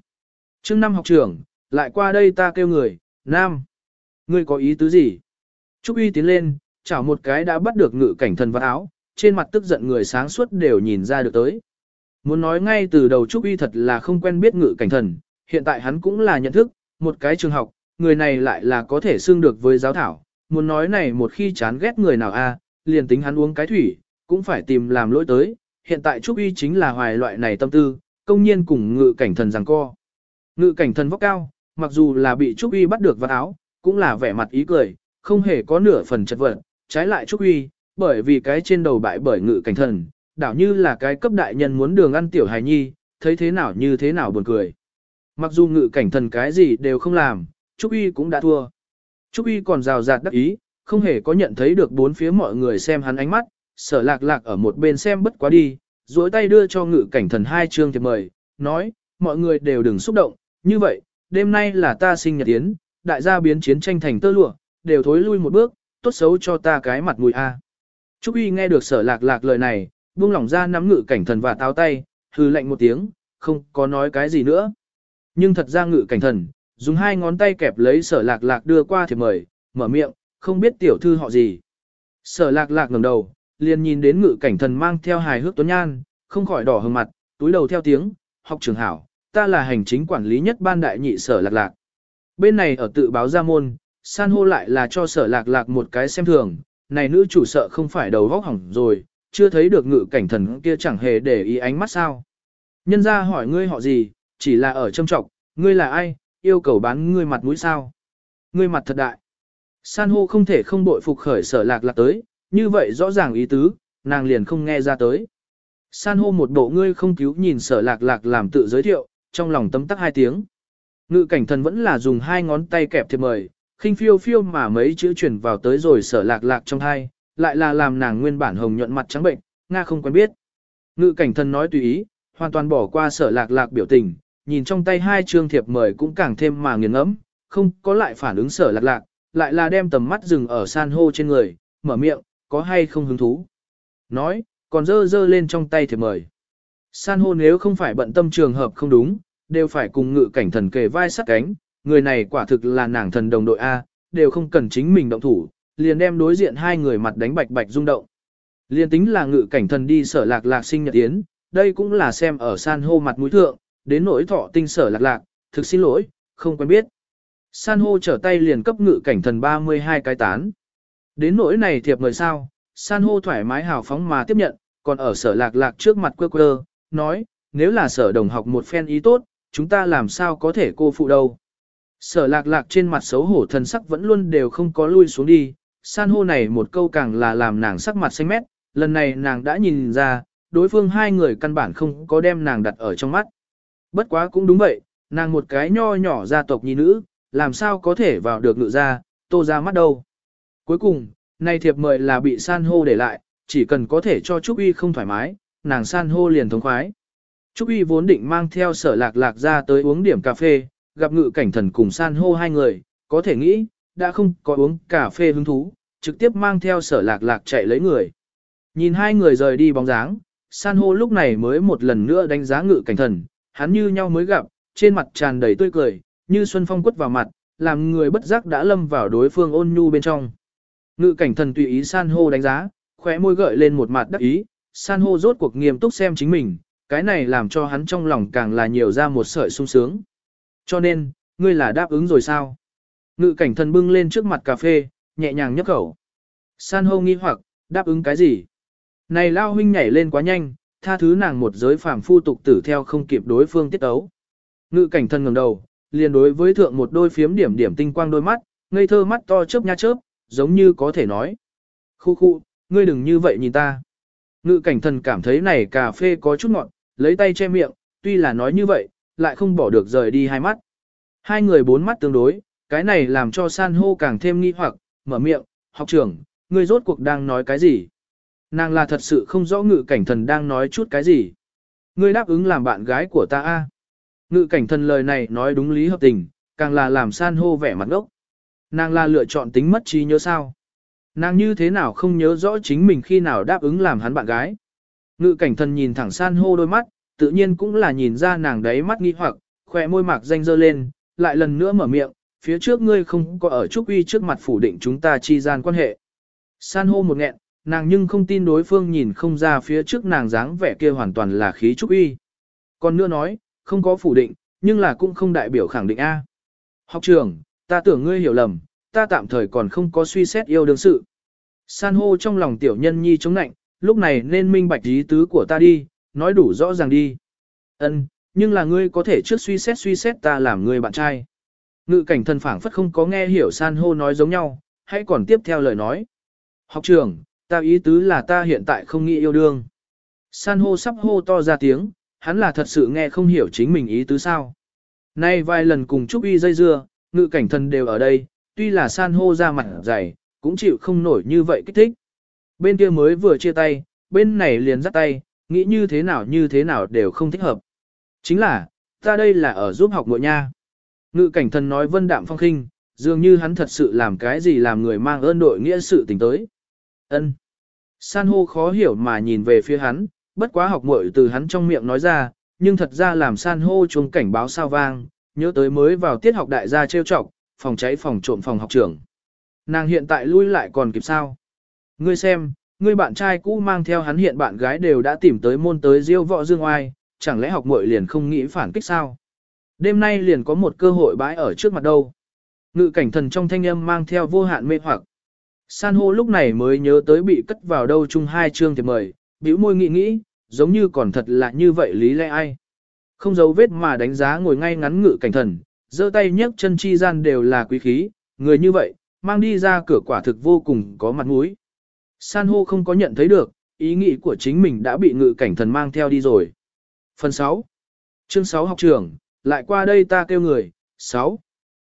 Speaker 1: Chương năm học trưởng, lại qua đây ta kêu người, Nam. Ngươi có ý tứ gì? Trúc Uy tiến lên, chảo một cái đã bắt được ngự cảnh thần vật áo, trên mặt tức giận người sáng suốt đều nhìn ra được tới. Muốn nói ngay từ đầu Trúc Uy thật là không quen biết ngự cảnh thần, hiện tại hắn cũng là nhận thức, một cái trường học, người này lại là có thể xương được với giáo thảo. Muốn nói này một khi chán ghét người nào a, liền tính hắn uống cái thủy, cũng phải tìm làm lỗi tới. Hiện tại Trúc Y chính là hoài loại này tâm tư, công nhiên cùng ngự cảnh thần rằng co. Ngự cảnh thần vóc cao, mặc dù là bị Trúc Y bắt được vào áo, cũng là vẻ mặt ý cười, không hề có nửa phần chật vật, trái lại Trúc Y, bởi vì cái trên đầu bại bởi ngự cảnh thần, đảo như là cái cấp đại nhân muốn đường ăn tiểu hài nhi, thấy thế nào như thế nào buồn cười. Mặc dù ngự cảnh thần cái gì đều không làm, Trúc Y cũng đã thua. Trúc Y còn rào rạt đắc ý, không hề có nhận thấy được bốn phía mọi người xem hắn ánh mắt, sở lạc lạc ở một bên xem bất quá đi, duỗi tay đưa cho ngự cảnh thần hai chương thiệp mời, nói, mọi người đều đừng xúc động, như vậy, đêm nay là ta sinh nhật yến, đại gia biến chiến tranh thành tơ lụa, đều thối lui một bước, tốt xấu cho ta cái mặt mũi a. Trúc Y nghe được sở lạc lạc lời này, buông lỏng ra nắm ngự cảnh thần và táo tay, hư lạnh một tiếng, không có nói cái gì nữa. Nhưng thật ra ngự cảnh thần, dùng hai ngón tay kẹp lấy sở lạc lạc đưa qua thiệp mời, mở miệng, không biết tiểu thư họ gì. Sở lạc lạc ngẩng đầu, liền nhìn đến ngự cảnh thần mang theo hài hước tuấn nhan, không khỏi đỏ hừng mặt, túi đầu theo tiếng, học trường hảo, ta là hành chính quản lý nhất ban đại nhị sở lạc lạc. Bên này ở tự báo gia môn, san hô lại là cho sở lạc lạc một cái xem thường, này nữ chủ sợ không phải đầu vóc hỏng rồi, chưa thấy được ngự cảnh thần kia chẳng hề để ý ánh mắt sao. Nhân ra hỏi ngươi họ gì, chỉ là ở châm trọng, ngươi là ai, yêu cầu bán ngươi mặt mũi sao. Ngươi mặt thật đại. San hô không thể không bội phục khởi sở lạc lạc tới, như vậy rõ ràng ý tứ, nàng liền không nghe ra tới. San hô một bộ ngươi không cứu nhìn sở lạc lạc làm tự giới thiệu, trong lòng tấm tắc hai tiếng. Ngự cảnh thần vẫn là dùng hai ngón tay kẹp thiệp mời, khinh phiêu phiêu mà mấy chữ truyền vào tới rồi sở lạc lạc trong hai, lại là làm nàng nguyên bản hồng nhuận mặt trắng bệnh, Nga không quen biết. Ngự cảnh thần nói tùy ý, hoàn toàn bỏ qua sở lạc lạc biểu tình, nhìn trong tay hai chương thiệp mời cũng càng thêm mà nghiền ngẫm, không có lại phản ứng sở lạc lạc, lại là đem tầm mắt dừng ở san hô trên người, mở miệng, có hay không hứng thú. Nói, còn dơ dơ lên trong tay thì mời. San hô nếu không phải bận tâm trường hợp không đúng, đều phải cùng ngự cảnh thần kề vai sát cánh, người này quả thực là nàng thần đồng đội A, đều không cần chính mình động thủ, liền đem đối diện hai người mặt đánh bạch bạch rung động. liền tính là ngự cảnh thần đi sở lạc lạc sinh nhật yến, đây cũng là xem ở san hô mặt mũi thượng, đến nỗi thọ tinh sở lạc lạc, thực xin lỗi, không quen biết. San hô trở tay liền cấp ngự cảnh thần 32 cái tán. Đến nỗi này thiệp người sao, san hô thoải mái hào phóng mà tiếp nhận, còn ở sở lạc lạc trước mặt quơ quơ, nói, nếu là sở đồng học một phen ý tốt, chúng ta làm sao có thể cô phụ đâu. Sở lạc lạc trên mặt xấu hổ thần sắc vẫn luôn đều không có lui xuống đi, san hô này một câu càng là làm nàng sắc mặt xanh mét, lần này nàng đã nhìn ra, đối phương hai người căn bản không có đem nàng đặt ở trong mắt. Bất quá cũng đúng vậy, nàng một cái nho nhỏ gia tộc nhi nữ, làm sao có thể vào được ngự ra, tô ra mắt đâu. Cuối cùng, này thiệp mời là bị san hô để lại, chỉ cần có thể cho Trúc Y không thoải mái, nàng san hô liền thống khoái. Trúc Y vốn định mang theo sở lạc lạc ra tới uống điểm cà phê, gặp ngự cảnh thần cùng san hô hai người, có thể nghĩ, đã không có uống cà phê hứng thú, trực tiếp mang theo sở lạc lạc chạy lấy người. Nhìn hai người rời đi bóng dáng, san hô lúc này mới một lần nữa đánh giá ngự cảnh thần, hắn như nhau mới gặp, trên mặt tràn đầy tươi cười, như xuân phong quất vào mặt, làm người bất giác đã lâm vào đối phương ôn nhu bên trong. Ngự cảnh thần tùy ý san hô đánh giá, khóe môi gợi lên một mặt đắc ý, san hô rốt cuộc nghiêm túc xem chính mình, cái này làm cho hắn trong lòng càng là nhiều ra một sợi sung sướng. Cho nên, ngươi là đáp ứng rồi sao? Ngự cảnh thần bưng lên trước mặt cà phê, nhẹ nhàng nhấp khẩu. San hô nghi hoặc, đáp ứng cái gì? Này lao huynh nhảy lên quá nhanh, tha thứ nàng một giới phàm phu tục tử theo không kịp đối phương tiết ấu. Ngự cảnh thần ngẩng đầu, liền đối với thượng một đôi phiếm điểm điểm tinh quang đôi mắt, ngây thơ mắt to chớp nha chớp, giống như có thể nói. Khu khu, ngươi đừng như vậy nhìn ta. Ngự cảnh thần cảm thấy này cà phê có chút ngọt, lấy tay che miệng, tuy là nói như vậy, lại không bỏ được rời đi hai mắt. Hai người bốn mắt tương đối, cái này làm cho san hô càng thêm nghi hoặc, mở miệng, học trưởng, ngươi rốt cuộc đang nói cái gì? Nàng là thật sự không rõ ngự cảnh thần đang nói chút cái gì. Ngươi đáp ứng làm bạn gái của ta a Ngự cảnh thần lời này nói đúng lý hợp tình, càng là làm san hô vẻ mặt ngốc. Nàng là lựa chọn tính mất trí nhớ sao? Nàng như thế nào không nhớ rõ chính mình khi nào đáp ứng làm hắn bạn gái? Ngự cảnh thần nhìn thẳng san hô đôi mắt, tự nhiên cũng là nhìn ra nàng đấy mắt nghi hoặc, khỏe môi mạc danh dơ lên, lại lần nữa mở miệng, phía trước ngươi không có ở Trúc Uy trước mặt phủ định chúng ta chi gian quan hệ. San hô một nghẹn, nàng nhưng không tin đối phương nhìn không ra phía trước nàng dáng vẻ kia hoàn toàn là khí Trúc Uy. Còn nữa nói, không có phủ định, nhưng là cũng không đại biểu khẳng định A. Học trưởng, ta tưởng ngươi hiểu lầm, ta tạm thời còn không có suy xét yêu đương sự. San hô trong lòng tiểu nhân nhi chống nạnh, lúc này nên minh bạch ý tứ của ta đi, nói đủ rõ ràng đi. Ân, nhưng là ngươi có thể trước suy xét suy xét ta làm người bạn trai. Ngự cảnh thần phảng phất không có nghe hiểu san hô nói giống nhau, hãy còn tiếp theo lời nói. Học trưởng, ta ý tứ là ta hiện tại không nghĩ yêu đương. San hô sắp hô to ra tiếng, hắn là thật sự nghe không hiểu chính mình ý tứ sao. Nay vài lần cùng Trúc Y dây dưa, ngự cảnh thần đều ở đây, tuy là san hô ra mặt dày, cũng chịu không nổi như vậy kích thích. Bên kia mới vừa chia tay, bên này liền dắt tay, nghĩ như thế nào như thế nào đều không thích hợp. Chính là, ta đây là ở giúp học nội nha. Ngự cảnh thần nói vân đạm phong khinh, dường như hắn thật sự làm cái gì làm người mang ơn đội nghĩa sự tình tới. Ân. San hô khó hiểu mà nhìn về phía hắn, bất quá học muội từ hắn trong miệng nói ra, nhưng thật ra làm san hô chuông cảnh báo sao vang, nhớ tới mới vào tiết học đại gia trêu chọc, phòng cháy phòng trộm phòng học trưởng. Nàng hiện tại lui lại còn kịp sao? Ngươi xem, ngươi bạn trai cũ mang theo hắn hiện bạn gái đều đã tìm tới môn tới diêu võ dương oai, chẳng lẽ học muội liền không nghĩ phản kích sao? Đêm nay liền có một cơ hội bãi ở trước mặt đâu. Ngự cảnh thần trong thanh âm mang theo vô hạn mê hoặc. San hô lúc này mới nhớ tới bị cất vào đâu chung hai chương thì mời, bĩu môi nghĩ nghĩ, giống như còn thật là như vậy lý lẽ ai. Không giấu vết mà đánh giá ngồi ngay ngắn ngự cảnh thần, giơ tay nhấc chân chi gian đều là quý khí, người như vậy, mang đi ra cửa quả thực vô cùng có mặt mũi. San hô không có nhận thấy được, ý nghĩ của chính mình đã bị ngự cảnh thần mang theo đi rồi. Phần 6. Chương 6 học trường, lại qua đây ta kêu người, 6.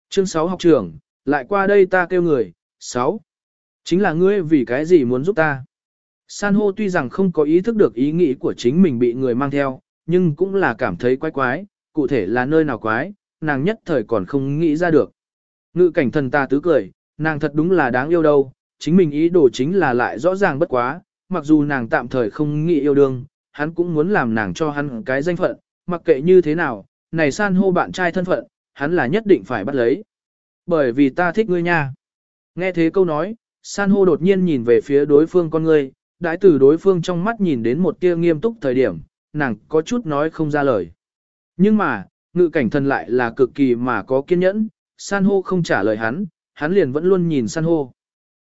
Speaker 1: Chương 6 học trường, lại qua đây ta kêu người, 6. Chính là ngươi vì cái gì muốn giúp ta? San hô tuy rằng không có ý thức được ý nghĩ của chính mình bị người mang theo, nhưng cũng là cảm thấy quái quái, cụ thể là nơi nào quái, nàng nhất thời còn không nghĩ ra được. Ngự cảnh thần ta tứ cười, nàng thật đúng là đáng yêu đâu, chính mình ý đồ chính là lại rõ ràng bất quá, mặc dù nàng tạm thời không nghĩ yêu đương, hắn cũng muốn làm nàng cho hắn cái danh phận, mặc kệ như thế nào, này san hô bạn trai thân phận, hắn là nhất định phải bắt lấy. Bởi vì ta thích ngươi nha. Nghe thế câu nói, san hô đột nhiên nhìn về phía đối phương con ngươi, đãi từ đối phương trong mắt nhìn đến một tia nghiêm túc thời điểm, nàng có chút nói không ra lời. Nhưng mà, ngự cảnh thần lại là cực kỳ mà có kiên nhẫn, san hô không trả lời hắn, hắn liền vẫn luôn nhìn san hô.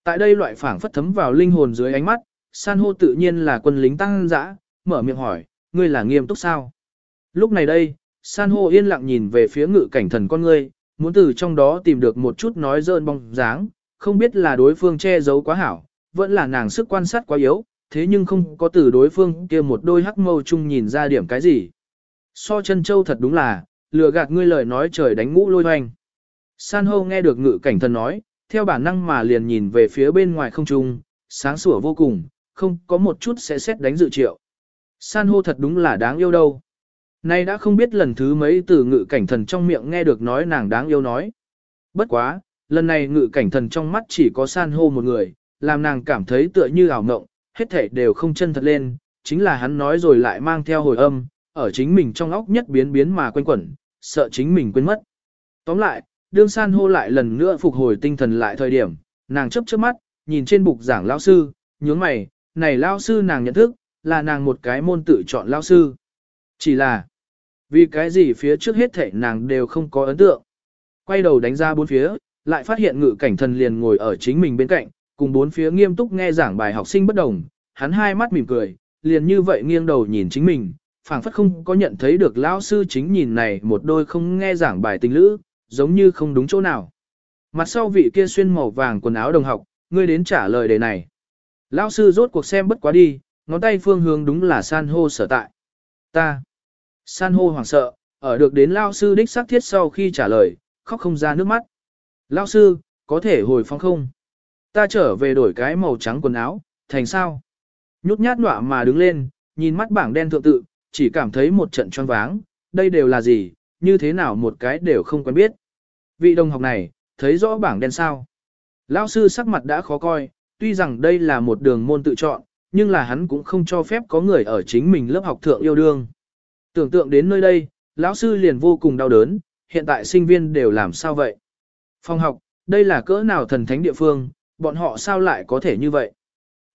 Speaker 1: Tại đây loại phảng phất thấm vào linh hồn dưới ánh mắt, san hô tự nhiên là quân lính tăng dã, mở miệng hỏi, ngươi là nghiêm túc sao? Lúc này đây, san hô yên lặng nhìn về phía ngự cảnh thần con ngươi, muốn từ trong đó tìm được một chút nói dơn bong dáng, không biết là đối phương che giấu quá hảo, vẫn là nàng sức quan sát quá yếu, thế nhưng không có từ đối phương kia một đôi hắc mâu chung nhìn ra điểm cái gì. So chân châu thật đúng là, lừa gạt ngươi lời nói trời đánh ngũ lôi hoành. San hô nghe được ngự cảnh thần nói, theo bản năng mà liền nhìn về phía bên ngoài không trung, sáng sủa vô cùng, không có một chút sẽ xét đánh dự triệu. San hô thật đúng là đáng yêu đâu. Nay đã không biết lần thứ mấy từ ngự cảnh thần trong miệng nghe được nói nàng đáng yêu nói. Bất quá, lần này ngự cảnh thần trong mắt chỉ có san hô một người, làm nàng cảm thấy tựa như ảo mộng, hết thể đều không chân thật lên, chính là hắn nói rồi lại mang theo hồi âm, ở chính mình trong óc nhất biến biến mà quanh quẩn, sợ chính mình quên mất. Tóm lại, đương san hô lại lần nữa phục hồi tinh thần lại thời điểm, nàng chấp chớp mắt, nhìn trên bục giảng lão sư, nhướng mày, này lão sư nàng nhận thức, là nàng một cái môn tự chọn lão sư. Chỉ là, vì cái gì phía trước hết thể nàng đều không có ấn tượng. Quay đầu đánh ra bốn phía, lại phát hiện ngự cảnh thần liền ngồi ở chính mình bên cạnh, cùng bốn phía nghiêm túc nghe giảng bài học sinh bất đồng, hắn hai mắt mỉm cười, liền như vậy nghiêng đầu nhìn chính mình, phảng phất không có nhận thấy được lão sư chính nhìn này một đôi không nghe giảng bài tình lữ, giống như không đúng chỗ nào. Mặt sau vị kia xuyên màu vàng quần áo đồng học, ngươi đến trả lời đề này. Lão sư rốt cuộc xem bất quá đi, ngón tay phương hướng đúng là san hô sở tại. Ta. San hô hoảng sợ, ở được đến lão sư đích xác thiết sau khi trả lời, khóc không ra nước mắt. Lão sư, có thể hồi phong không? Ta trở về đổi cái màu trắng quần áo, thành sao? Nhút nhát nọa mà đứng lên, nhìn mắt bảng đen thượng tự, chỉ cảm thấy một trận choáng váng, đây đều là gì, như thế nào một cái đều không quen biết. Vị đồng học này, thấy rõ bảng đen sao. Lão sư sắc mặt đã khó coi, tuy rằng đây là một đường môn tự chọn, nhưng là hắn cũng không cho phép có người ở chính mình lớp học thượng yêu đương. Tưởng tượng đến nơi đây, lão sư liền vô cùng đau đớn, hiện tại sinh viên đều làm sao vậy? Phòng học, đây là cỡ nào thần thánh địa phương, bọn họ sao lại có thể như vậy?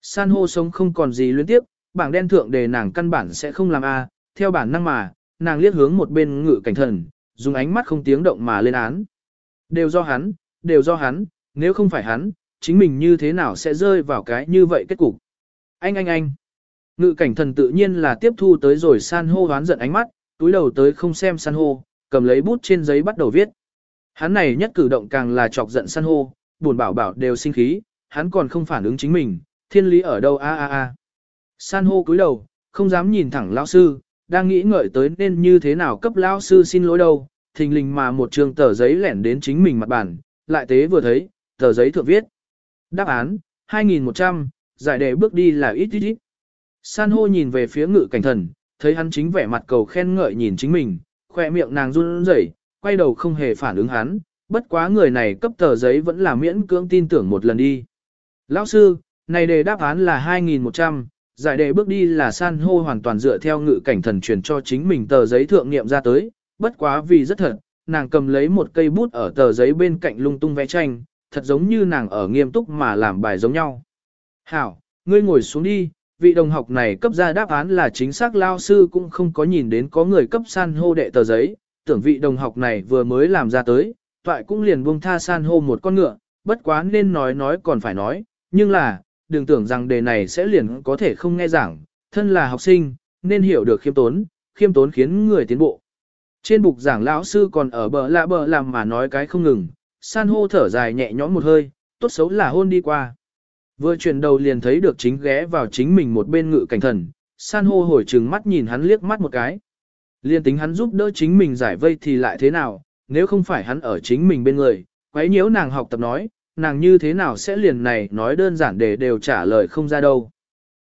Speaker 1: San hô sống không còn gì luyến tiếp, bảng đen thượng đề nàng căn bản sẽ không làm A, theo bản năng mà, nàng liếc hướng một bên ngự cảnh thần, dùng ánh mắt không tiếng động mà lên án. Đều do hắn, đều do hắn, nếu không phải hắn, chính mình như thế nào sẽ rơi vào cái như vậy kết cục. Anh anh anh. Ngự cảnh thần tự nhiên là tiếp thu tới rồi san hô hoán giận ánh mắt, túi đầu tới không xem san hô, cầm lấy bút trên giấy bắt đầu viết. Hắn này nhất cử động càng là chọc giận san hô, buồn bảo bảo đều sinh khí, hắn còn không phản ứng chính mình, thiên lý ở đâu a a a. San hô cúi đầu, không dám nhìn thẳng lão sư, đang nghĩ ngợi tới nên như thế nào cấp lão sư xin lỗi đâu, thình lình mà một trường tờ giấy lẻn đến chính mình mặt bàn, lại tế vừa thấy, tờ giấy thượng viết. Đáp án, 2100, giải đề bước đi là ít ít ít. San hô nhìn về phía ngự cảnh thần, thấy hắn chính vẻ mặt cầu khen ngợi nhìn chính mình, khoe miệng nàng run rẩy, quay đầu không hề phản ứng hắn, bất quá người này cấp tờ giấy vẫn là miễn cưỡng tin tưởng một lần đi. Lão sư, này đề đáp án là 2100, giải đề bước đi là san hô hoàn toàn dựa theo ngự cảnh thần truyền cho chính mình tờ giấy thượng nghiệm ra tới, bất quá vì rất thật, nàng cầm lấy một cây bút ở tờ giấy bên cạnh lung tung vẽ tranh, thật giống như nàng ở nghiêm túc mà làm bài giống nhau. Hảo, ngươi ngồi xuống đi, vị đồng học này cấp ra đáp án là chính xác lao sư cũng không có nhìn đến có người cấp san hô đệ tờ giấy, tưởng vị đồng học này vừa mới làm ra tới, toại cũng liền buông tha san hô một con ngựa, bất quá nên nói nói còn phải nói, nhưng là, đừng tưởng rằng đề này sẽ liền có thể không nghe giảng, thân là học sinh, nên hiểu được khiêm tốn, khiêm tốn khiến người tiến bộ. Trên bục giảng lão sư còn ở bờ lạ bờ làm mà nói cái không ngừng, san hô thở dài nhẹ nhõm một hơi, tốt xấu là hôn đi qua. Vừa chuyển đầu liền thấy được chính ghé vào chính mình một bên ngự cảnh thần, san hô hồi trừng mắt nhìn hắn liếc mắt một cái. Liên tính hắn giúp đỡ chính mình giải vây thì lại thế nào, nếu không phải hắn ở chính mình bên người, quấy nhiễu nàng học tập nói, nàng như thế nào sẽ liền này nói đơn giản để đều trả lời không ra đâu.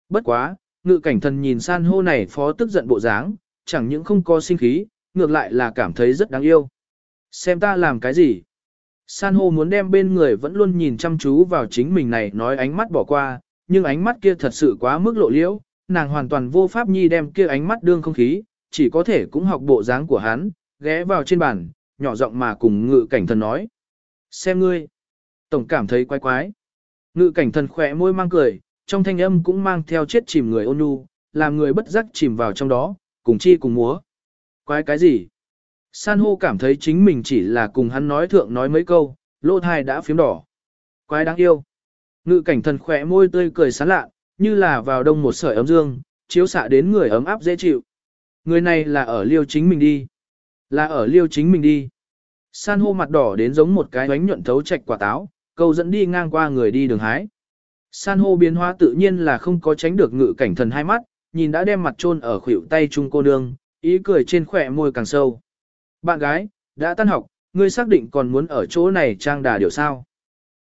Speaker 1: Bất quá, ngự cảnh thần nhìn san hô này phó tức giận bộ dáng, chẳng những không có sinh khí, ngược lại là cảm thấy rất đáng yêu. Xem ta làm cái gì? San hô muốn đem bên người vẫn luôn nhìn chăm chú vào chính mình này nói ánh mắt bỏ qua, nhưng ánh mắt kia thật sự quá mức lộ liễu, nàng hoàn toàn vô pháp nhi đem kia ánh mắt đương không khí, chỉ có thể cũng học bộ dáng của hắn, ghé vào trên bàn, nhỏ giọng mà cùng ngự cảnh thần nói. Xem ngươi. Tổng cảm thấy quái quái. Ngự cảnh thần khỏe môi mang cười, trong thanh âm cũng mang theo chết chìm người ôn nhu, làm người bất giác chìm vào trong đó, cùng chi cùng múa. Quái cái gì? San hô cảm thấy chính mình chỉ là cùng hắn nói thượng nói mấy câu, lỗ thai đã phiếm đỏ. Quái đáng yêu. Ngự cảnh thần khỏe môi tươi cười sán lạ, như là vào đông một sợi ấm dương, chiếu xạ đến người ấm áp dễ chịu. Người này là ở liêu chính mình đi. Là ở liêu chính mình đi. San hô mặt đỏ đến giống một cái bánh nhuận thấu chạch quả táo, câu dẫn đi ngang qua người đi đường hái. San hô biến hóa tự nhiên là không có tránh được ngự cảnh thần hai mắt, nhìn đã đem mặt trôn ở khuỷu tay chung cô nương, ý cười trên khỏe môi càng sâu. Bạn gái, đã tan học, ngươi xác định còn muốn ở chỗ này trang đà điều sao.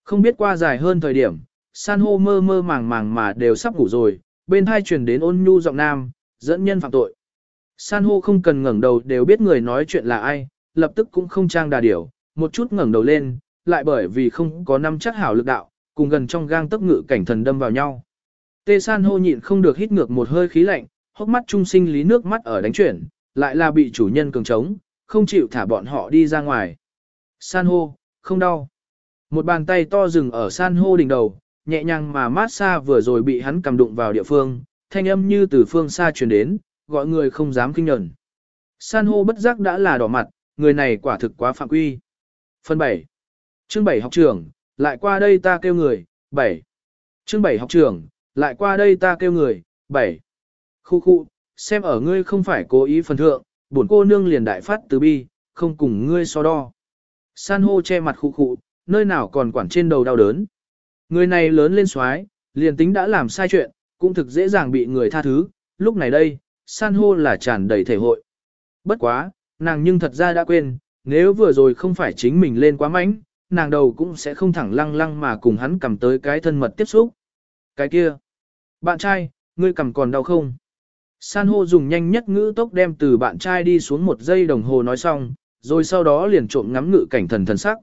Speaker 1: Không biết qua dài hơn thời điểm, san hô mơ mơ màng màng mà đều sắp ngủ rồi, bên hai truyền đến ôn nhu giọng nam, dẫn nhân phạm tội. San hô không cần ngẩng đầu đều biết người nói chuyện là ai, lập tức cũng không trang đà điểu, một chút ngẩng đầu lên, lại bởi vì không có năm chắc hảo lực đạo, cùng gần trong gang tấc ngự cảnh thần đâm vào nhau. Tê san hô nhịn không được hít ngược một hơi khí lạnh, hốc mắt trung sinh lý nước mắt ở đánh chuyển, lại là bị chủ nhân cường trống, không chịu thả bọn họ đi ra ngoài. San hô, không đau. Một bàn tay to dừng ở san hô đỉnh đầu, nhẹ nhàng mà mát xa vừa rồi bị hắn cầm đụng vào địa phương, thanh âm như từ phương xa truyền đến, gọi người không dám kinh nhẫn. San hô bất giác đã là đỏ mặt, người này quả thực quá phạm quy. Phần 7. Chương 7 học trưởng, lại qua đây ta kêu người, 7. Chương 7 học trưởng, lại qua đây ta kêu người, 7. Khu khu, xem ở ngươi không phải cố ý phần thượng, bổn cô nương liền đại phát từ bi, không cùng ngươi so đo. San hô che mặt khu khu, nơi nào còn quản trên đầu đau đớn. Người này lớn lên xoái, liền tính đã làm sai chuyện, cũng thực dễ dàng bị người tha thứ, lúc này đây, san hô là tràn đầy thể hội. Bất quá, nàng nhưng thật ra đã quên, nếu vừa rồi không phải chính mình lên quá mạnh, nàng đầu cũng sẽ không thẳng lăng lăng mà cùng hắn cầm tới cái thân mật tiếp xúc. Cái kia, bạn trai, ngươi cầm còn đau không? San hô dùng nhanh nhất ngữ tốc đem từ bạn trai đi xuống một giây đồng hồ nói xong, rồi sau đó liền trộm ngắm ngự cảnh thần thần sắc.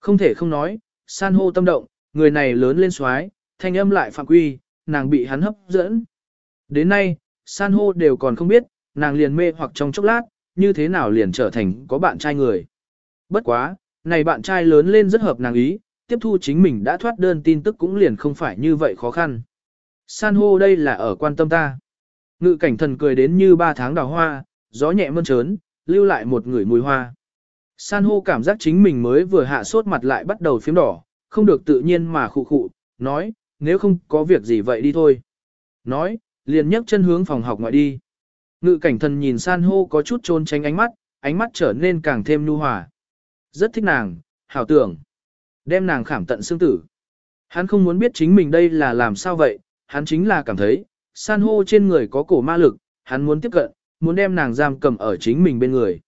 Speaker 1: Không thể không nói, san hô tâm động, người này lớn lên xoái, thanh âm lại phạm quy, nàng bị hắn hấp dẫn. Đến nay, san hô đều còn không biết, nàng liền mê hoặc trong chốc lát, như thế nào liền trở thành có bạn trai người. Bất quá, này bạn trai lớn lên rất hợp nàng ý, tiếp thu chính mình đã thoát đơn tin tức cũng liền không phải như vậy khó khăn. San hô đây là ở quan tâm ta. Ngự cảnh thần cười đến như ba tháng đào hoa, gió nhẹ mơn trớn, lưu lại một người mùi hoa. San hô cảm giác chính mình mới vừa hạ sốt mặt lại bắt đầu phím đỏ, không được tự nhiên mà khụ khụ, nói, nếu không có việc gì vậy đi thôi. Nói, liền nhấc chân hướng phòng học ngoại đi. Ngự cảnh thần nhìn san hô có chút trôn tránh ánh mắt, ánh mắt trở nên càng thêm nhu hòa. Rất thích nàng, hảo tưởng. Đem nàng khảm tận xương tử. Hắn không muốn biết chính mình đây là làm sao vậy, hắn chính là cảm thấy, san hô trên người có cổ ma lực, hắn muốn tiếp cận, muốn đem nàng giam cầm ở chính mình bên người.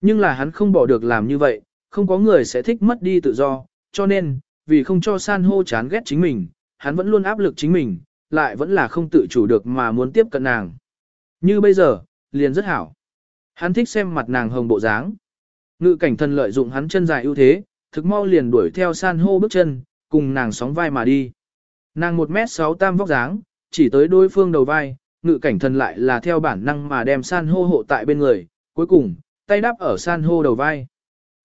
Speaker 1: Nhưng là hắn không bỏ được làm như vậy, không có người sẽ thích mất đi tự do, cho nên, vì không cho san hô chán ghét chính mình, hắn vẫn luôn áp lực chính mình, lại vẫn là không tự chủ được mà muốn tiếp cận nàng. Như bây giờ, liền rất hảo. Hắn thích xem mặt nàng hồng bộ dáng. Ngự cảnh thần lợi dụng hắn chân dài ưu thế, thực mau liền đuổi theo san hô bước chân, cùng nàng sóng vai mà đi. Nàng 1m6 tam vóc dáng, chỉ tới đối phương đầu vai, ngự cảnh thần lại là theo bản năng mà đem san hô hộ tại bên người, cuối cùng, tay đáp ở san hô đầu vai.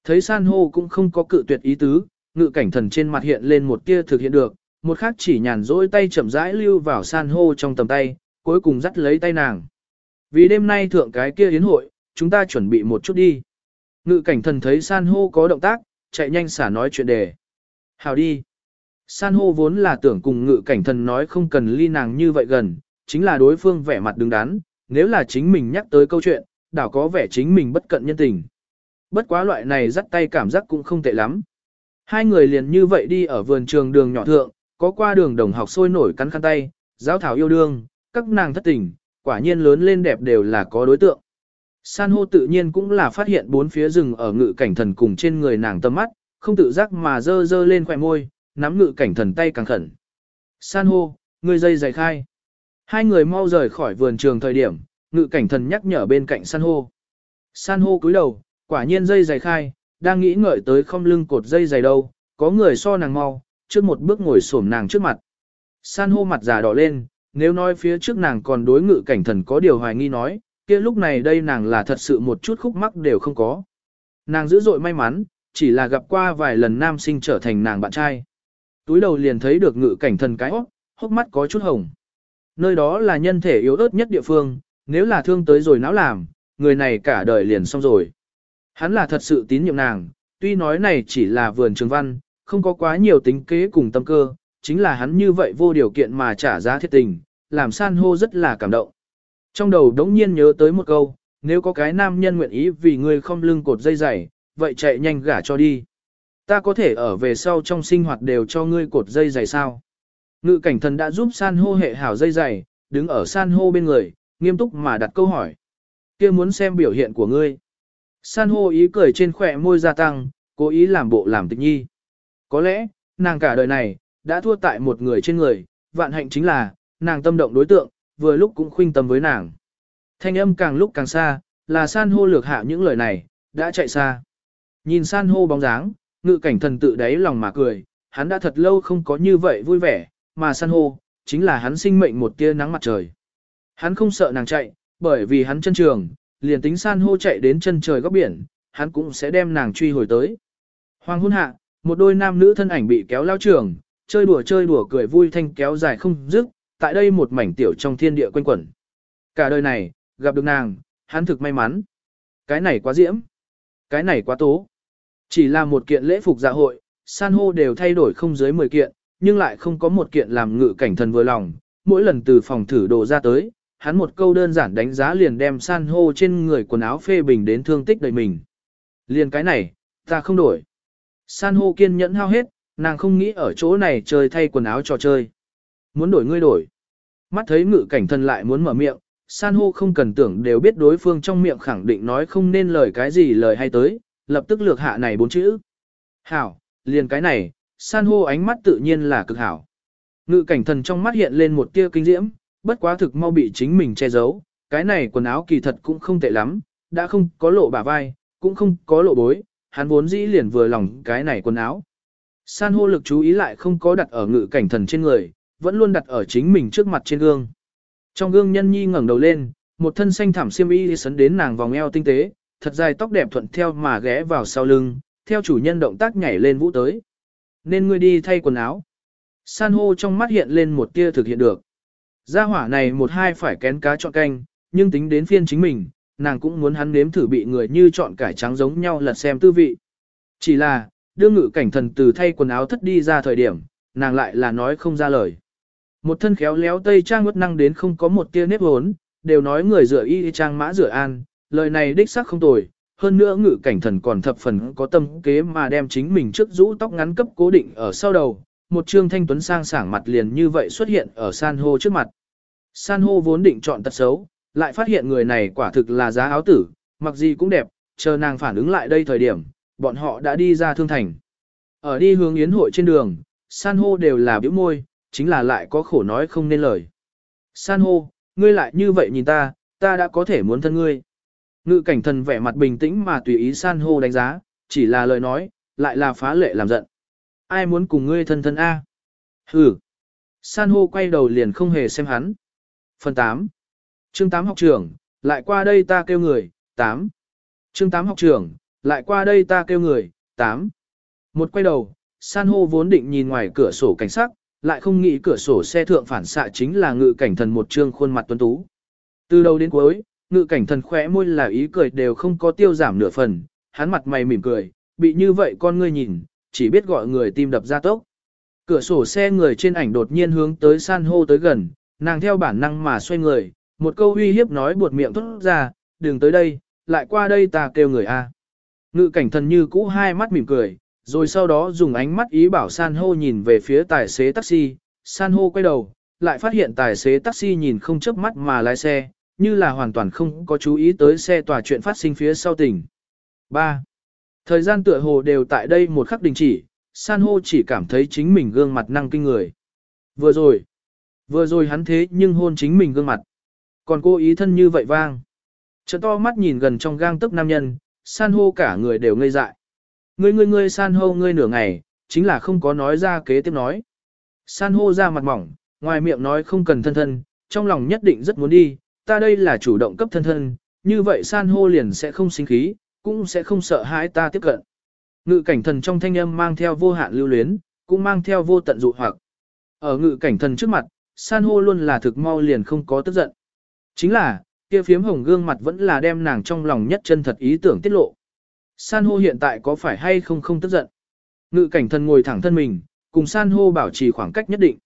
Speaker 1: Thấy san hô cũng không có cự tuyệt ý tứ, ngự cảnh thần trên mặt hiện lên một tia thực hiện được, một khác chỉ nhàn rỗi tay chậm rãi lưu vào san hô trong tầm tay, cuối cùng dắt lấy tay nàng. Vì đêm nay thượng cái kia yến hội, chúng ta chuẩn bị một chút đi. Ngự cảnh thần thấy san hô có động tác, chạy nhanh xả nói chuyện đề. Hào đi. San hô vốn là tưởng cùng ngự cảnh thần nói không cần ly nàng như vậy gần, chính là đối phương vẻ mặt đứng đắn, nếu là chính mình nhắc tới câu chuyện, đảo có vẻ chính mình bất cận nhân tình. Bất quá loại này dắt tay cảm giác cũng không tệ lắm. Hai người liền như vậy đi ở vườn trường đường nhỏ thượng, có qua đường đồng học sôi nổi cắn khăn tay, giáo thảo yêu đương, các nàng thất tình, quả nhiên lớn lên đẹp đều là có đối tượng. San hô tự nhiên cũng là phát hiện bốn phía rừng ở ngự cảnh thần cùng trên người nàng tâm mắt, không tự giác mà dơ dơ lên khỏe môi, nắm ngự cảnh thần tay càng khẩn. San hô, người dây dày khai. Hai người mau rời khỏi vườn trường thời điểm, ngự cảnh thần nhắc nhở bên cạnh san hô. San hô cúi đầu, quả nhiên dây dày khai, đang nghĩ ngợi tới không lưng cột dây dày đâu, có người so nàng mau, trước một bước ngồi xổm nàng trước mặt. San hô mặt già đỏ lên, nếu nói phía trước nàng còn đối ngự cảnh thần có điều hoài nghi nói, kia lúc này đây nàng là thật sự một chút khúc mắc đều không có. Nàng dữ dội may mắn, chỉ là gặp qua vài lần nam sinh trở thành nàng bạn trai. Túi đầu liền thấy được ngự cảnh thần cái óc, hốc mắt có chút hồng. Nơi đó là nhân thể yếu ớt nhất địa phương, nếu là thương tới rồi não làm, người này cả đời liền xong rồi. Hắn là thật sự tín nhiệm nàng, tuy nói này chỉ là vườn trường văn, không có quá nhiều tính kế cùng tâm cơ, chính là hắn như vậy vô điều kiện mà trả giá thiết tình, làm san hô rất là cảm động. Trong đầu đống nhiên nhớ tới một câu, nếu có cái nam nhân nguyện ý vì ngươi không lưng cột dây dày, vậy chạy nhanh gả cho đi. Ta có thể ở về sau trong sinh hoạt đều cho ngươi cột dây dày sao. Ngự cảnh thần đã giúp san hô hệ hảo dây dày, đứng ở san hô bên người, nghiêm túc mà đặt câu hỏi. kia muốn xem biểu hiện của ngươi. San hô ý cười trên khỏe môi gia tăng, cố ý làm bộ làm tịch nhi. Có lẽ, nàng cả đời này, đã thua tại một người trên người, vạn hạnh chính là, nàng tâm động đối tượng, vừa lúc cũng khuynh tâm với nàng. Thanh âm càng lúc càng xa, là san hô lược hạ những lời này, đã chạy xa. Nhìn san hô bóng dáng, ngự cảnh thần tự đáy lòng mà cười, hắn đã thật lâu không có như vậy vui vẻ, mà san hô, chính là hắn sinh mệnh một tia nắng mặt trời. Hắn không sợ nàng chạy, bởi vì hắn chân trường, liền tính san hô chạy đến chân trời góc biển, hắn cũng sẽ đem nàng truy hồi tới. Hoàng hôn hạ, một đôi nam nữ thân ảnh bị kéo lao trường, chơi đùa chơi đùa cười vui thanh kéo dài không dứt, tại đây một mảnh tiểu trong thiên địa quanh quẩn. Cả đời này, gặp được nàng, hắn thực may mắn. Cái này quá diễm, cái này quá tố. Chỉ là một kiện lễ phục dạ hội, san hô đều thay đổi không dưới 10 kiện, nhưng lại không có một kiện làm ngự cảnh thần vừa lòng. Mỗi lần từ phòng thử đồ ra tới, hắn một câu đơn giản đánh giá liền đem san hô trên người quần áo phê bình đến thương tích đầy mình. Liền cái này, ta không đổi. San hô kiên nhẫn hao hết, nàng không nghĩ ở chỗ này chơi thay quần áo trò chơi. Muốn đổi ngươi đổi. Mắt thấy ngự cảnh thần lại muốn mở miệng, san hô không cần tưởng đều biết đối phương trong miệng khẳng định nói không nên lời cái gì lời hay tới, lập tức lược hạ này bốn chữ. Hảo, liền cái này, san hô ánh mắt tự nhiên là cực hảo. Ngự cảnh thần trong mắt hiện lên một tia kinh diễm, bất quá thực mau bị chính mình che giấu, cái này quần áo kỳ thật cũng không tệ lắm, đã không có lộ bả vai, cũng không có lộ bối, hắn vốn dĩ liền vừa lòng cái này quần áo. San hô lực chú ý lại không có đặt ở ngự cảnh thần trên người, vẫn luôn đặt ở chính mình trước mặt trên gương. Trong gương nhân nhi ngẩng đầu lên, một thân xanh thảm xiêm y sấn đến nàng vòng eo tinh tế, thật dài tóc đẹp thuận theo mà ghé vào sau lưng, theo chủ nhân động tác nhảy lên vũ tới. Nên ngươi đi thay quần áo. San hô trong mắt hiện lên một tia thực hiện được. Gia hỏa này một hai phải kén cá chọn canh, nhưng tính đến phiên chính mình, nàng cũng muốn hắn nếm thử bị người như chọn cải trắng giống nhau lật xem tư vị. Chỉ là, đưa ngự cảnh thần từ thay quần áo thất đi ra thời điểm, nàng lại là nói không ra lời. Một thân khéo léo tây trang ngất năng đến không có một tia nếp hốn, đều nói người rửa y trang mã rửa an, lời này đích xác không tồi. Hơn nữa ngự cảnh thần còn thập phần có tâm kế mà đem chính mình trước rũ tóc ngắn cấp cố định ở sau đầu, một trương thanh tuấn sang sảng mặt liền như vậy xuất hiện ở san hô trước mặt. San hô vốn định chọn tật xấu, lại phát hiện người này quả thực là giá áo tử, mặc gì cũng đẹp, chờ nàng phản ứng lại đây thời điểm, bọn họ đã đi ra thương thành. Ở đi hướng yến hội trên đường, san hô đều là biểu môi, chính là lại có khổ nói không nên lời. San hô, ngươi lại như vậy nhìn ta, ta đã có thể muốn thân ngươi. Ngự cảnh thần vẻ mặt bình tĩnh mà tùy ý san hô đánh giá, chỉ là lời nói, lại là phá lệ làm giận. Ai muốn cùng ngươi thân thân A? Hừ. San hô quay đầu liền không hề xem hắn. Phần 8. Chương 8 học trưởng, lại qua đây ta kêu người, 8. Chương 8 học trưởng, lại qua đây ta kêu người, 8. Một quay đầu, san hô vốn định nhìn ngoài cửa sổ cảnh sắc, lại không nghĩ cửa sổ xe thượng phản xạ chính là ngự cảnh thần một trương khuôn mặt tuấn tú. Từ đầu đến cuối, ngự cảnh thần khỏe môi là ý cười đều không có tiêu giảm nửa phần, hắn mặt mày mỉm cười, bị như vậy con ngươi nhìn, chỉ biết gọi người tim đập ra tốc. Cửa sổ xe người trên ảnh đột nhiên hướng tới san hô tới gần, nàng theo bản năng mà xoay người, một câu uy hiếp nói buột miệng thốt ra, đừng tới đây, lại qua đây ta kêu người a. Ngự cảnh thần như cũ hai mắt mỉm cười, rồi sau đó dùng ánh mắt ý bảo san hô nhìn về phía tài xế taxi, san hô quay đầu, lại phát hiện tài xế taxi nhìn không chớp mắt mà lái xe, như là hoàn toàn không có chú ý tới xe tòa chuyện phát sinh phía sau tỉnh. 3. Thời gian tựa hồ đều tại đây một khắc đình chỉ, san hô chỉ cảm thấy chính mình gương mặt năng kinh người. Vừa rồi, vừa rồi hắn thế nhưng hôn chính mình gương mặt. Còn cô ý thân như vậy vang. Trận to mắt nhìn gần trong gang tức nam nhân, san hô cả người đều ngây dại. Ngươi ngươi ngươi san hô ngươi nửa ngày, chính là không có nói ra kế tiếp nói. San hô ra mặt mỏng, ngoài miệng nói không cần thân thân, trong lòng nhất định rất muốn đi, ta đây là chủ động cấp thân thân, như vậy san hô liền sẽ không sinh khí, cũng sẽ không sợ hãi ta tiếp cận. Ngự cảnh thần trong thanh âm mang theo vô hạn lưu luyến, cũng mang theo vô tận dụ hoặc. Ở ngự cảnh thần trước mặt, san hô luôn là thực mau liền không có tức giận. Chính là, kia phiếm hồng gương mặt vẫn là đem nàng trong lòng nhất chân thật ý tưởng tiết lộ. San hô hiện tại có phải hay không không tức giận? Ngự cảnh thần ngồi thẳng thân mình, cùng san hô bảo trì khoảng cách nhất định.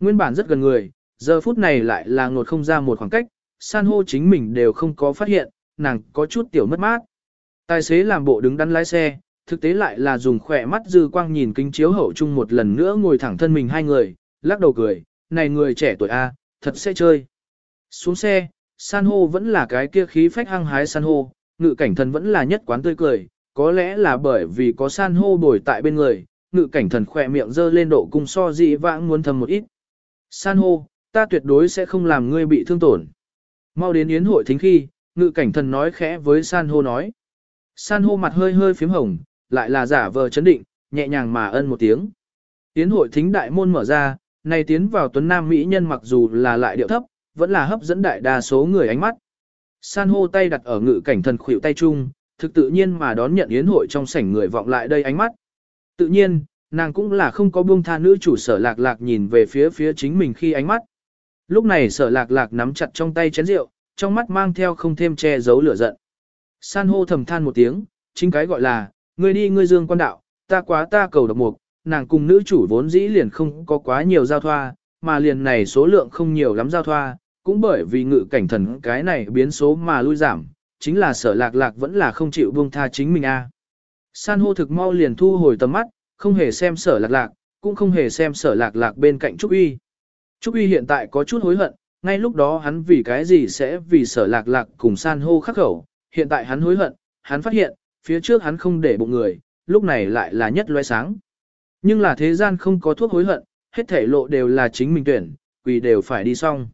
Speaker 1: Nguyên bản rất gần người, giờ phút này lại là ngột không ra một khoảng cách, san hô chính mình đều không có phát hiện, nàng có chút tiểu mất mát. Tài xế làm bộ đứng đắn lái xe, thực tế lại là dùng khỏe mắt dư quang nhìn kính chiếu hậu chung một lần nữa ngồi thẳng thân mình hai người, lắc đầu cười, này người trẻ tuổi A, thật sẽ chơi. Xuống xe, san hô vẫn là cái kia khí phách hăng hái san hô, ngự cảnh thần vẫn là nhất quán tươi cười, có lẽ là bởi vì có san hô bồi tại bên người, ngự cảnh thần khỏe miệng dơ lên độ cung so dị vãng muốn thầm một ít. San hô, ta tuyệt đối sẽ không làm ngươi bị thương tổn. Mau đến yến hội thính khi, ngự cảnh thần nói khẽ với san hô nói. San hô mặt hơi hơi phím hồng, lại là giả vờ chấn định, nhẹ nhàng mà ân một tiếng. Yến hội thính đại môn mở ra, này tiến vào tuấn nam mỹ nhân mặc dù là lại điệu thấp, vẫn là hấp dẫn đại đa số người ánh mắt. San hô tay đặt ở ngự cảnh thần khuỷu tay chung, thực tự nhiên mà đón nhận yến hội trong sảnh người vọng lại đây ánh mắt. Tự nhiên, nàng cũng là không có buông tha nữ chủ sở lạc lạc nhìn về phía phía chính mình khi ánh mắt. Lúc này sở lạc lạc nắm chặt trong tay chén rượu, trong mắt mang theo không thêm che giấu lửa giận. San hô thầm than một tiếng, chính cái gọi là, ngươi đi ngươi dương quan đạo, ta quá ta cầu độc mục, nàng cùng nữ chủ vốn dĩ liền không có quá nhiều giao thoa, mà liền này số lượng không nhiều lắm giao thoa, cũng bởi vì ngự cảnh thần cái này biến số mà lui giảm, chính là sở lạc lạc vẫn là không chịu buông tha chính mình a. San hô thực mau liền thu hồi tầm mắt, không hề xem sở lạc lạc, cũng không hề xem sở lạc lạc bên cạnh Trúc Uy. Trúc Uy hiện tại có chút hối hận, ngay lúc đó hắn vì cái gì sẽ vì sở lạc lạc cùng san hô khắc khẩu, hiện tại hắn hối hận, hắn phát hiện, phía trước hắn không để bụng người, lúc này lại là nhất loe sáng. Nhưng là thế gian không có thuốc hối hận, hết thể lộ đều là chính mình tuyển, quỷ đều phải đi xong.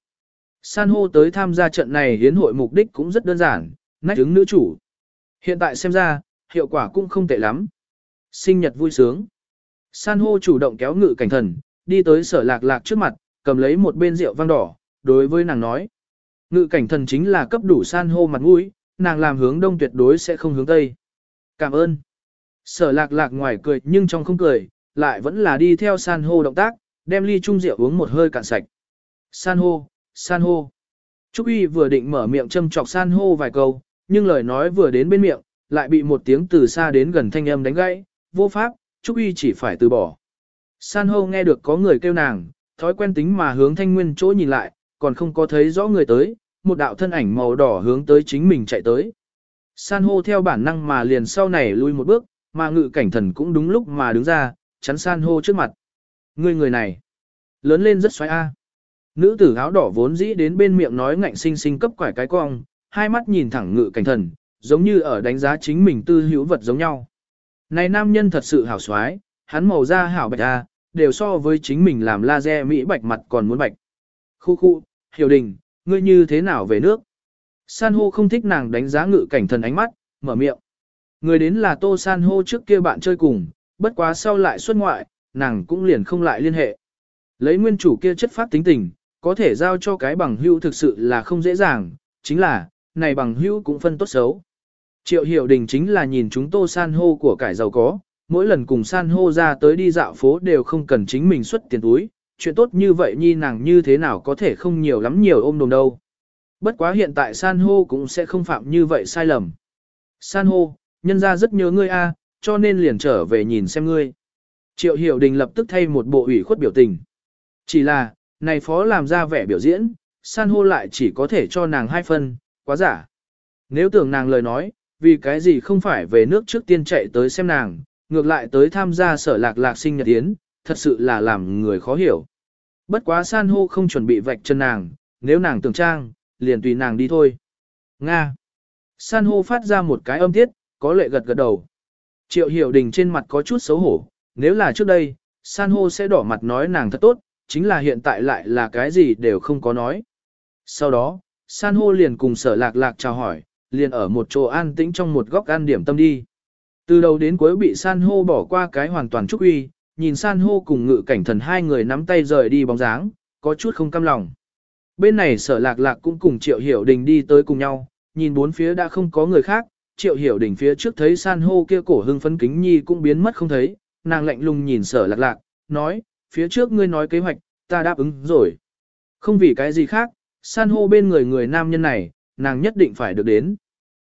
Speaker 1: San hô tới tham gia trận này hiến hội mục đích cũng rất đơn giản, nách ứng nữ chủ. Hiện tại xem ra, hiệu quả cũng không tệ lắm. Sinh nhật vui sướng. San hô chủ động kéo ngự cảnh thần, đi tới sở lạc lạc trước mặt, cầm lấy một bên rượu vang đỏ, đối với nàng nói. Ngự cảnh thần chính là cấp đủ san hô mặt mũi, nàng làm hướng đông tuyệt đối sẽ không hướng tây. Cảm ơn. Sở lạc lạc ngoài cười nhưng trong không cười, lại vẫn là đi theo san hô động tác, đem ly chung rượu uống một hơi cạn sạch. San hô, san hô. Trúc Uy vừa định mở miệng châm chọc san hô vài câu, nhưng lời nói vừa đến bên miệng, lại bị một tiếng từ xa đến gần thanh âm đánh gãy, vô pháp, Trúc Uy chỉ phải từ bỏ. San hô nghe được có người kêu nàng, thói quen tính mà hướng thanh nguyên chỗ nhìn lại, còn không có thấy rõ người tới, một đạo thân ảnh màu đỏ hướng tới chính mình chạy tới. San hô theo bản năng mà liền sau này lui một bước, mà ngự cảnh thần cũng đúng lúc mà đứng ra, chắn san hô trước mặt. Người người này, lớn lên rất xoáy a. Nữ tử áo đỏ vốn dĩ đến bên miệng nói ngạnh sinh sinh cấp quải cái cong, hai mắt nhìn thẳng ngự cảnh thần, giống như ở đánh giá chính mình tư hữu vật giống nhau. Này nam nhân thật sự hảo xoái, hắn màu da hảo bạch a, đều so với chính mình làm laser Mỹ bạch mặt còn muốn bạch. Khu khu, hiểu đình, ngươi như thế nào về nước? San hô không thích nàng đánh giá ngự cảnh thần ánh mắt, mở miệng. Người đến là tô san hô trước kia bạn chơi cùng, bất quá sau lại xuất ngoại, nàng cũng liền không lại liên hệ. Lấy nguyên chủ kia chất phát tính tình, có thể giao cho cái bằng hữu thực sự là không dễ dàng, chính là, này bằng hữu cũng phân tốt xấu. Triệu hiểu đình chính là nhìn chúng tô san hô của cải giàu có, mỗi lần cùng san hô ra tới đi dạo phố đều không cần chính mình xuất tiền túi, chuyện tốt như vậy nhi nàng như thế nào có thể không nhiều lắm nhiều ôm đồm đâu. Bất quá hiện tại san hô cũng sẽ không phạm như vậy sai lầm. San hô, nhân ra rất nhớ ngươi a, cho nên liền trở về nhìn xem ngươi. Triệu hiểu đình lập tức thay một bộ ủy khuất biểu tình. Chỉ là, này phó làm ra vẻ biểu diễn, san hô lại chỉ có thể cho nàng hai phân, quá giả. Nếu tưởng nàng lời nói, vì cái gì không phải về nước trước tiên chạy tới xem nàng, ngược lại tới tham gia sở lạc lạc sinh nhật yến, thật sự là làm người khó hiểu. Bất quá san hô không chuẩn bị vạch chân nàng, nếu nàng tưởng trang, liền tùy nàng đi thôi. Nga. San hô phát ra một cái âm tiết, có lệ gật gật đầu. Triệu hiểu đình trên mặt có chút xấu hổ, nếu là trước đây, san hô sẽ đỏ mặt nói nàng thật tốt, chính là hiện tại lại là cái gì đều không có nói. Sau đó, san hô liền cùng sở lạc lạc chào hỏi, liền ở một chỗ an tĩnh trong một góc an điểm tâm đi. Từ đầu đến cuối bị san hô bỏ qua cái hoàn toàn trúc uy, nhìn san hô cùng ngự cảnh thần hai người nắm tay rời đi bóng dáng, có chút không cam lòng. Bên này sở lạc lạc cũng cùng triệu hiểu đình đi tới cùng nhau, nhìn bốn phía đã không có người khác, triệu hiểu đình phía trước thấy san hô kia cổ hưng phấn kính nhi cũng biến mất không thấy, nàng lạnh lùng nhìn sở lạc lạc, nói, phía trước ngươi nói kế hoạch, ta đáp ứng rồi. Không vì cái gì khác, san hô bên người người nam nhân này, nàng nhất định phải được đến.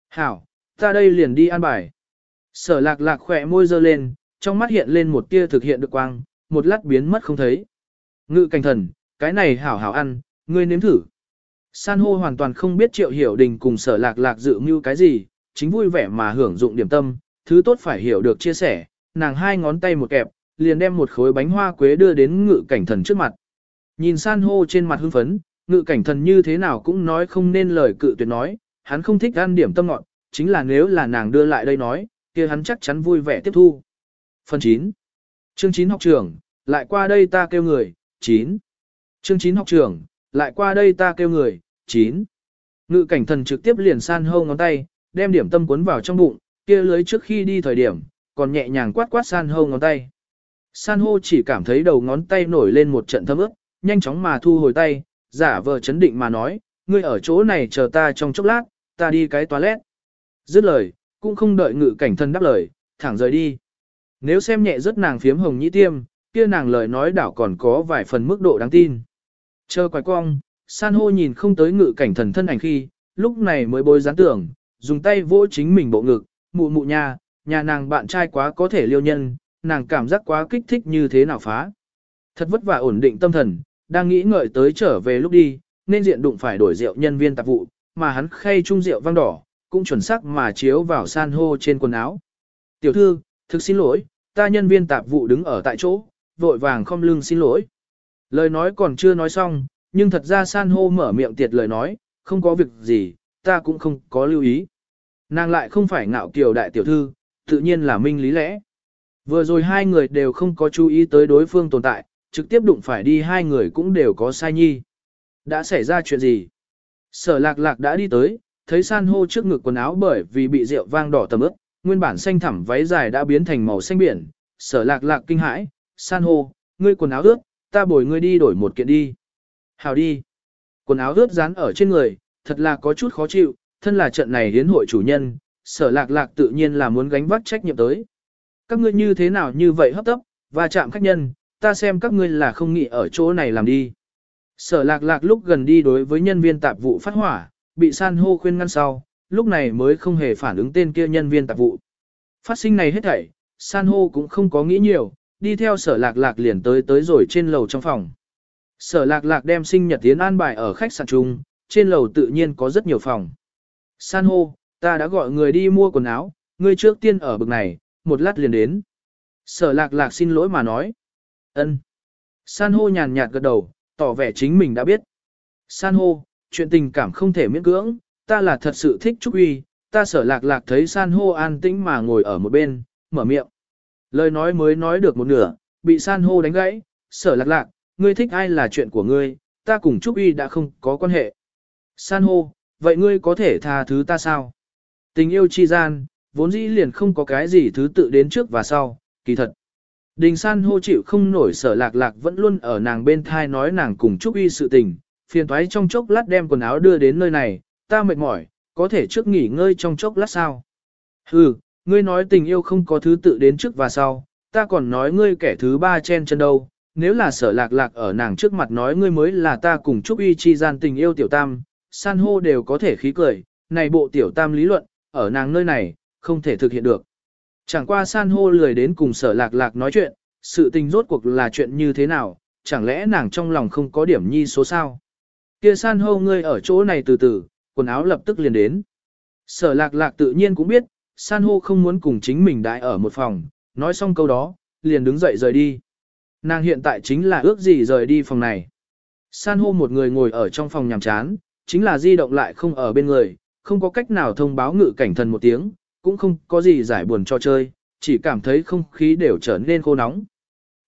Speaker 1: Hảo, ta đây liền đi an bài. Sở lạc lạc khỏe môi dơ lên, trong mắt hiện lên một tia thực hiện được quang, một lát biến mất không thấy. Ngự cảnh thần, cái này hảo hảo ăn, ngươi nếm thử. San hô hoàn toàn không biết triệu hiểu đình cùng sở lạc lạc dự mưu cái gì, chính vui vẻ mà hưởng dụng điểm tâm, thứ tốt phải hiểu được chia sẻ, nàng hai ngón tay một kẹp, liền đem một khối bánh hoa quế đưa đến ngự cảnh thần trước mặt. Nhìn san hô trên mặt hưng phấn, ngự cảnh thần như thế nào cũng nói không nên lời cự tuyệt nói, hắn không thích ăn điểm tâm ngọt, chính là nếu là nàng đưa lại đây nói, kia hắn chắc chắn vui vẻ tiếp thu. Phần 9. Chương 9 học trưởng, lại qua đây ta kêu người, 9. Chương 9 học trưởng, lại qua đây ta kêu người, 9. Ngự cảnh thần trực tiếp liền san hô ngón tay, đem điểm tâm cuốn vào trong bụng, kia lưới trước khi đi thời điểm, còn nhẹ nhàng quát quát san hô ngón tay. San hô chỉ cảm thấy đầu ngón tay nổi lên một trận thâm ướp, nhanh chóng mà thu hồi tay, giả vờ chấn định mà nói, ngươi ở chỗ này chờ ta trong chốc lát, ta đi cái toilet. Dứt lời, cũng không đợi ngự cảnh thân đáp lời, thẳng rời đi. Nếu xem nhẹ rất nàng phiếm hồng nhĩ tiêm, kia nàng lời nói đảo còn có vài phần mức độ đáng tin. Chờ quái cong, san hô nhìn không tới ngự cảnh thần thân ảnh khi, lúc này mới bối gián tưởng, dùng tay vỗ chính mình bộ ngực, mụ mụ nha, nhà nàng bạn trai quá có thể liêu nhân, nàng cảm giác quá kích thích như thế nào phá. Thật vất vả ổn định tâm thần, đang nghĩ ngợi tới trở về lúc đi, nên diện đụng phải đổi rượu nhân viên tạp vụ, mà hắn khay chung rượu vang đỏ, cũng chuẩn xác mà chiếu vào san hô trên quần áo. Tiểu thư, thực xin lỗi, ta nhân viên tạp vụ đứng ở tại chỗ, vội vàng không lưng xin lỗi. Lời nói còn chưa nói xong, nhưng thật ra san hô mở miệng tiệt lời nói, không có việc gì, ta cũng không có lưu ý. Nàng lại không phải ngạo kiều đại tiểu thư, tự nhiên là minh lý lẽ. Vừa rồi hai người đều không có chú ý tới đối phương tồn tại, trực tiếp đụng phải đi hai người cũng đều có sai nhi. Đã xảy ra chuyện gì? Sở lạc lạc đã đi tới, thấy san hô trước ngực quần áo bởi vì bị rượu vang đỏ tầm ướp, nguyên bản xanh thẳm váy dài đã biến thành màu xanh biển. Sở lạc lạc kinh hãi, san hô, ngươi quần áo ướt, ta bồi ngươi đi đổi một kiện đi. Hào đi. Quần áo ướt dán ở trên người, thật là có chút khó chịu, thân là trận này hiến hội chủ nhân, sở lạc lạc tự nhiên là muốn gánh vác trách nhiệm tới. Các ngươi như thế nào như vậy hấp tấp, và chạm khách nhân, ta xem các ngươi là không nghĩ ở chỗ này làm đi. Sở lạc lạc lúc gần đi đối với nhân viên tạp vụ phát hỏa, bị san hô khuyên ngăn sau, lúc này mới không hề phản ứng tên kia nhân viên tạp vụ. Phát sinh này hết thảy, san hô cũng không có nghĩ nhiều, đi theo sở lạc lạc liền tới tới rồi trên lầu trong phòng. Sở lạc lạc đem sinh nhật tiến an bài ở khách sạn chung, trên lầu tự nhiên có rất nhiều phòng. San hô, ta đã gọi người đi mua quần áo, ngươi trước tiên ở bực này, một lát liền đến. Sở lạc lạc xin lỗi mà nói. ân. San hô nhàn nhạt gật đầu, tỏ vẻ chính mình đã biết. San hô, chuyện tình cảm không thể miễn cưỡng, ta là thật sự thích Trúc Uy, ta sở lạc lạc thấy san hô an tĩnh mà ngồi ở một bên, mở miệng. Lời nói mới nói được một nửa, bị san hô đánh gãy, sở lạc lạc, ngươi thích ai là chuyện của ngươi, ta cùng Trúc uy đã không có quan hệ. San hô, vậy ngươi có thể tha thứ ta sao? Tình yêu chi gian, vốn dĩ liền không có cái gì thứ tự đến trước và sau, kỳ thật. Đình san hô chịu không nổi sở lạc lạc vẫn luôn ở nàng bên thai nói nàng cùng Trúc Y sự tình, phiền thoái trong chốc lát đem quần áo đưa đến nơi này, ta mệt mỏi, có thể trước nghỉ ngơi trong chốc lát sao. Hừ, ngươi nói tình yêu không có thứ tự đến trước và sau, ta còn nói ngươi kẻ thứ ba chen chân đâu, nếu là sở lạc lạc ở nàng trước mặt nói ngươi mới là ta cùng Trúc Y chi gian tình yêu tiểu tam, san hô đều có thể khí cười, này bộ tiểu tam lý luận, ở nàng nơi này, không thể thực hiện được. Chẳng qua san hô lười đến cùng sở lạc lạc nói chuyện, sự tình rốt cuộc là chuyện như thế nào, chẳng lẽ nàng trong lòng không có điểm nhi số sao. Kia san hô ngươi ở chỗ này từ từ, quần áo lập tức liền đến. Sở lạc lạc tự nhiên cũng biết, san hô không muốn cùng chính mình đại ở một phòng, nói xong câu đó, liền đứng dậy rời đi. Nàng hiện tại chính là ước gì rời đi phòng này. San hô một người ngồi ở trong phòng nhàm chán, chính là di động lại không ở bên người, không có cách nào thông báo ngự cảnh thần một tiếng, cũng không có gì giải buồn cho chơi, chỉ cảm thấy không khí đều trở nên khô nóng.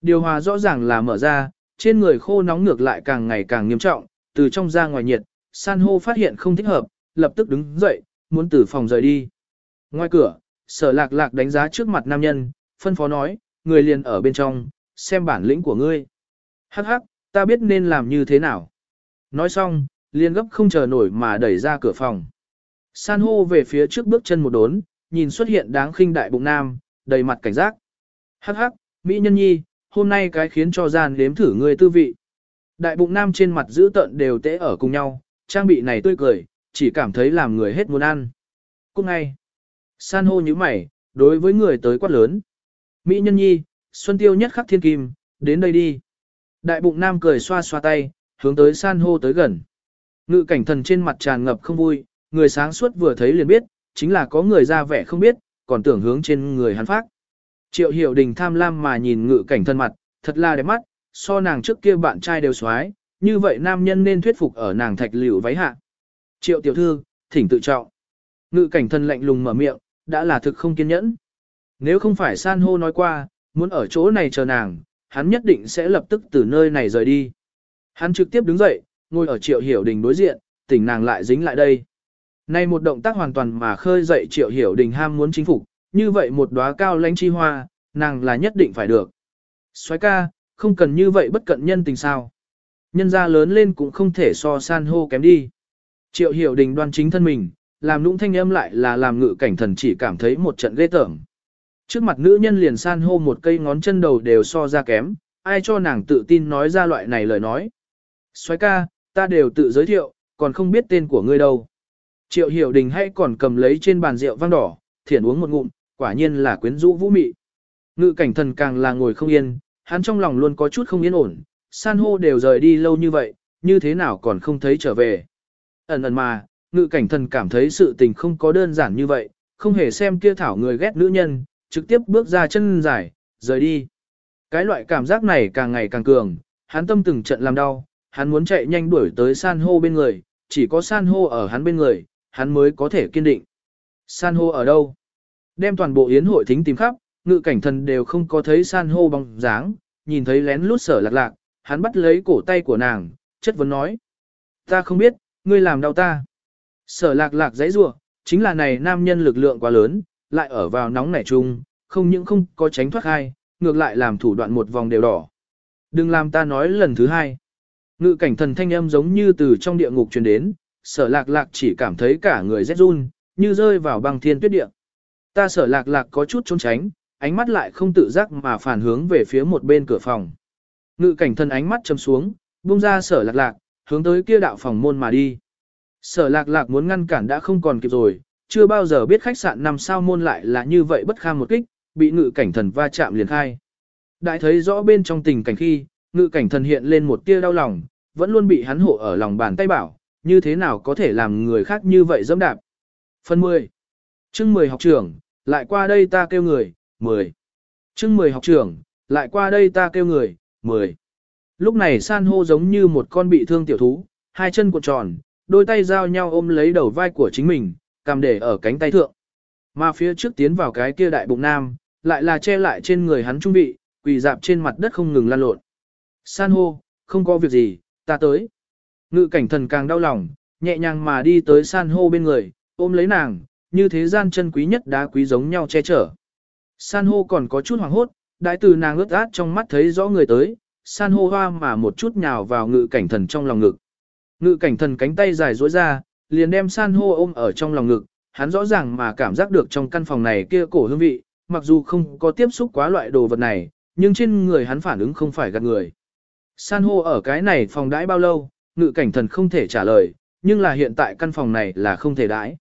Speaker 1: Điều hòa rõ ràng là mở ra, trên người khô nóng ngược lại càng ngày càng nghiêm trọng, từ trong ra ngoài nhiệt, san hô phát hiện không thích hợp, lập tức đứng dậy, muốn từ phòng rời đi. Ngoài cửa, sở lạc lạc đánh giá trước mặt nam nhân, phân phó nói, người liền ở bên trong, xem bản lĩnh của ngươi. Hắc hắc, ta biết nên làm như thế nào. Nói xong, liền gấp không chờ nổi mà đẩy ra cửa phòng. San hô về phía trước bước chân một đốn, nhìn xuất hiện đáng khinh đại bụng nam, đầy mặt cảnh giác. Hắc hắc, Mỹ nhân nhi, hôm nay cái khiến cho gian đếm thử ngươi tư vị. Đại bụng nam trên mặt giữ tận đều tễ ở cùng nhau, trang bị này tươi cười, chỉ cảm thấy làm người hết muốn ăn. Cũng ngay, san hô như mày, đối với người tới quát lớn. Mỹ nhân nhi, xuân tiêu nhất khắc thiên kim, đến đây đi. Đại bụng nam cười xoa xoa tay, hướng tới san hô tới gần. Ngự cảnh thần trên mặt tràn ngập không vui, người sáng suốt vừa thấy liền biết, chính là có người ra vẻ không biết, còn tưởng hướng trên người hắn phát. Triệu hiểu đình tham lam mà nhìn ngự cảnh thân mặt, thật là đẹp mắt, so nàng trước kia bạn trai đều xoái, như vậy nam nhân nên thuyết phục ở nàng thạch liễu váy hạ. Triệu tiểu thư, thỉnh tự trọng. Ngự cảnh thân lạnh lùng mở miệng, đã là thực không kiên nhẫn. Nếu không phải san hô nói qua, muốn ở chỗ này chờ nàng, hắn nhất định sẽ lập tức từ nơi này rời đi. Hắn trực tiếp đứng dậy, ngồi ở triệu hiểu đình đối diện, tỉnh nàng lại dính lại đây. Này một động tác hoàn toàn mà khơi dậy triệu hiểu đình ham muốn chính phục, như vậy một đóa cao lãnh chi hoa, nàng là nhất định phải được. soái ca, không cần như vậy bất cận nhân tình sao. Nhân gia lớn lên cũng không thể so san hô kém đi. Triệu hiểu đình đoan chính thân mình, làm nũng thanh âm lại là làm ngự cảnh thần chỉ cảm thấy một trận ghê tởm. Trước mặt nữ nhân liền san hô một cây ngón chân đầu đều so ra kém, ai cho nàng tự tin nói ra loại này lời nói. soái ca, ta đều tự giới thiệu, còn không biết tên của ngươi đâu. Triệu hiểu đình hay còn cầm lấy trên bàn rượu vang đỏ, thiển uống một ngụm, quả nhiên là quyến rũ vũ mị. Ngự cảnh thần càng là ngồi không yên, hắn trong lòng luôn có chút không yên ổn, san hô đều rời đi lâu như vậy, như thế nào còn không thấy trở về. Ẩn ẩn mà, ngự cảnh thần cảm thấy sự tình không có đơn giản như vậy, không hề xem kia thảo người ghét nữ nhân, trực tiếp bước ra chân dài, rời đi. Cái loại cảm giác này càng ngày càng cường, hắn tâm từng trận làm đau, hắn muốn chạy nhanh đuổi tới san hô bên người, chỉ có san hô ở hắn bên người, hắn mới có thể kiên định. San hô ở đâu? Đem toàn bộ yến hội thính tìm khắp, ngự cảnh thần đều không có thấy san hô bóng dáng, nhìn thấy lén lút sở lạc lạc, hắn bắt lấy cổ tay của nàng, chất vấn nói. Ta không biết, ngươi làm đau ta. Sở lạc lạc dãy rủa chính là này nam nhân lực lượng quá lớn, lại ở vào nóng nảy chung, không những không có tránh thoát hai, ngược lại làm thủ đoạn một vòng đều đỏ. Đừng làm ta nói lần thứ hai. Ngự cảnh thần thanh âm giống như từ trong địa ngục truyền đến, sở lạc lạc chỉ cảm thấy cả người rét run, như rơi vào băng thiên tuyết địa. Ta sở lạc lạc có chút trốn tránh, ánh mắt lại không tự giác mà phản hướng về phía một bên cửa phòng. Ngự cảnh thần ánh mắt chầm xuống, buông ra sở lạc lạc, hướng tới kia đạo phòng môn mà đi. Sở lạc lạc muốn ngăn cản đã không còn kịp rồi, chưa bao giờ biết khách sạn năm sao môn lại là như vậy bất kham một kích, bị ngự cảnh thần va chạm liền khai. Đại thấy rõ bên trong tình cảnh khi, ngự cảnh thần hiện lên một tia đau lòng, vẫn luôn bị hắn hộ ở lòng bàn tay bảo, như thế nào có thể làm người khác như vậy dẫm đạp. Phần 10. Chương 10 học trưởng, lại qua đây ta kêu người, 10. Chương 10 học trưởng, lại qua đây ta kêu người, 10. Lúc này san hô giống như một con bị thương tiểu thú, hai chân cuộn tròn, đôi tay giao nhau ôm lấy đầu vai của chính mình, cầm để ở cánh tay thượng. Mà phía trước tiến vào cái kia đại bụng nam, lại là che lại trên người hắn trung bị quỳ dạp trên mặt đất không ngừng lan lộn. San hô, không có việc gì, ta tới. Ngự cảnh thần càng đau lòng, nhẹ nhàng mà đi tới san hô bên người, ôm lấy nàng, như thế gian chân quý nhất đá quý giống nhau che chở. San hô còn có chút hoảng hốt, đại từ nàng ướt át trong mắt thấy rõ người tới, san hô hoa mà một chút nhào vào ngự cảnh thần trong lòng ngực. Ngự cảnh thần cánh tay dài duỗi ra, liền đem san hô ôm ở trong lòng ngực, hắn rõ ràng mà cảm giác được trong căn phòng này kia cổ hương vị, mặc dù không có tiếp xúc quá loại đồ vật này, nhưng trên người hắn phản ứng không phải gạt người. San hô ở cái này phòng đãi bao lâu, ngự cảnh thần không thể trả lời, nhưng là hiện tại căn phòng này là không thể đãi.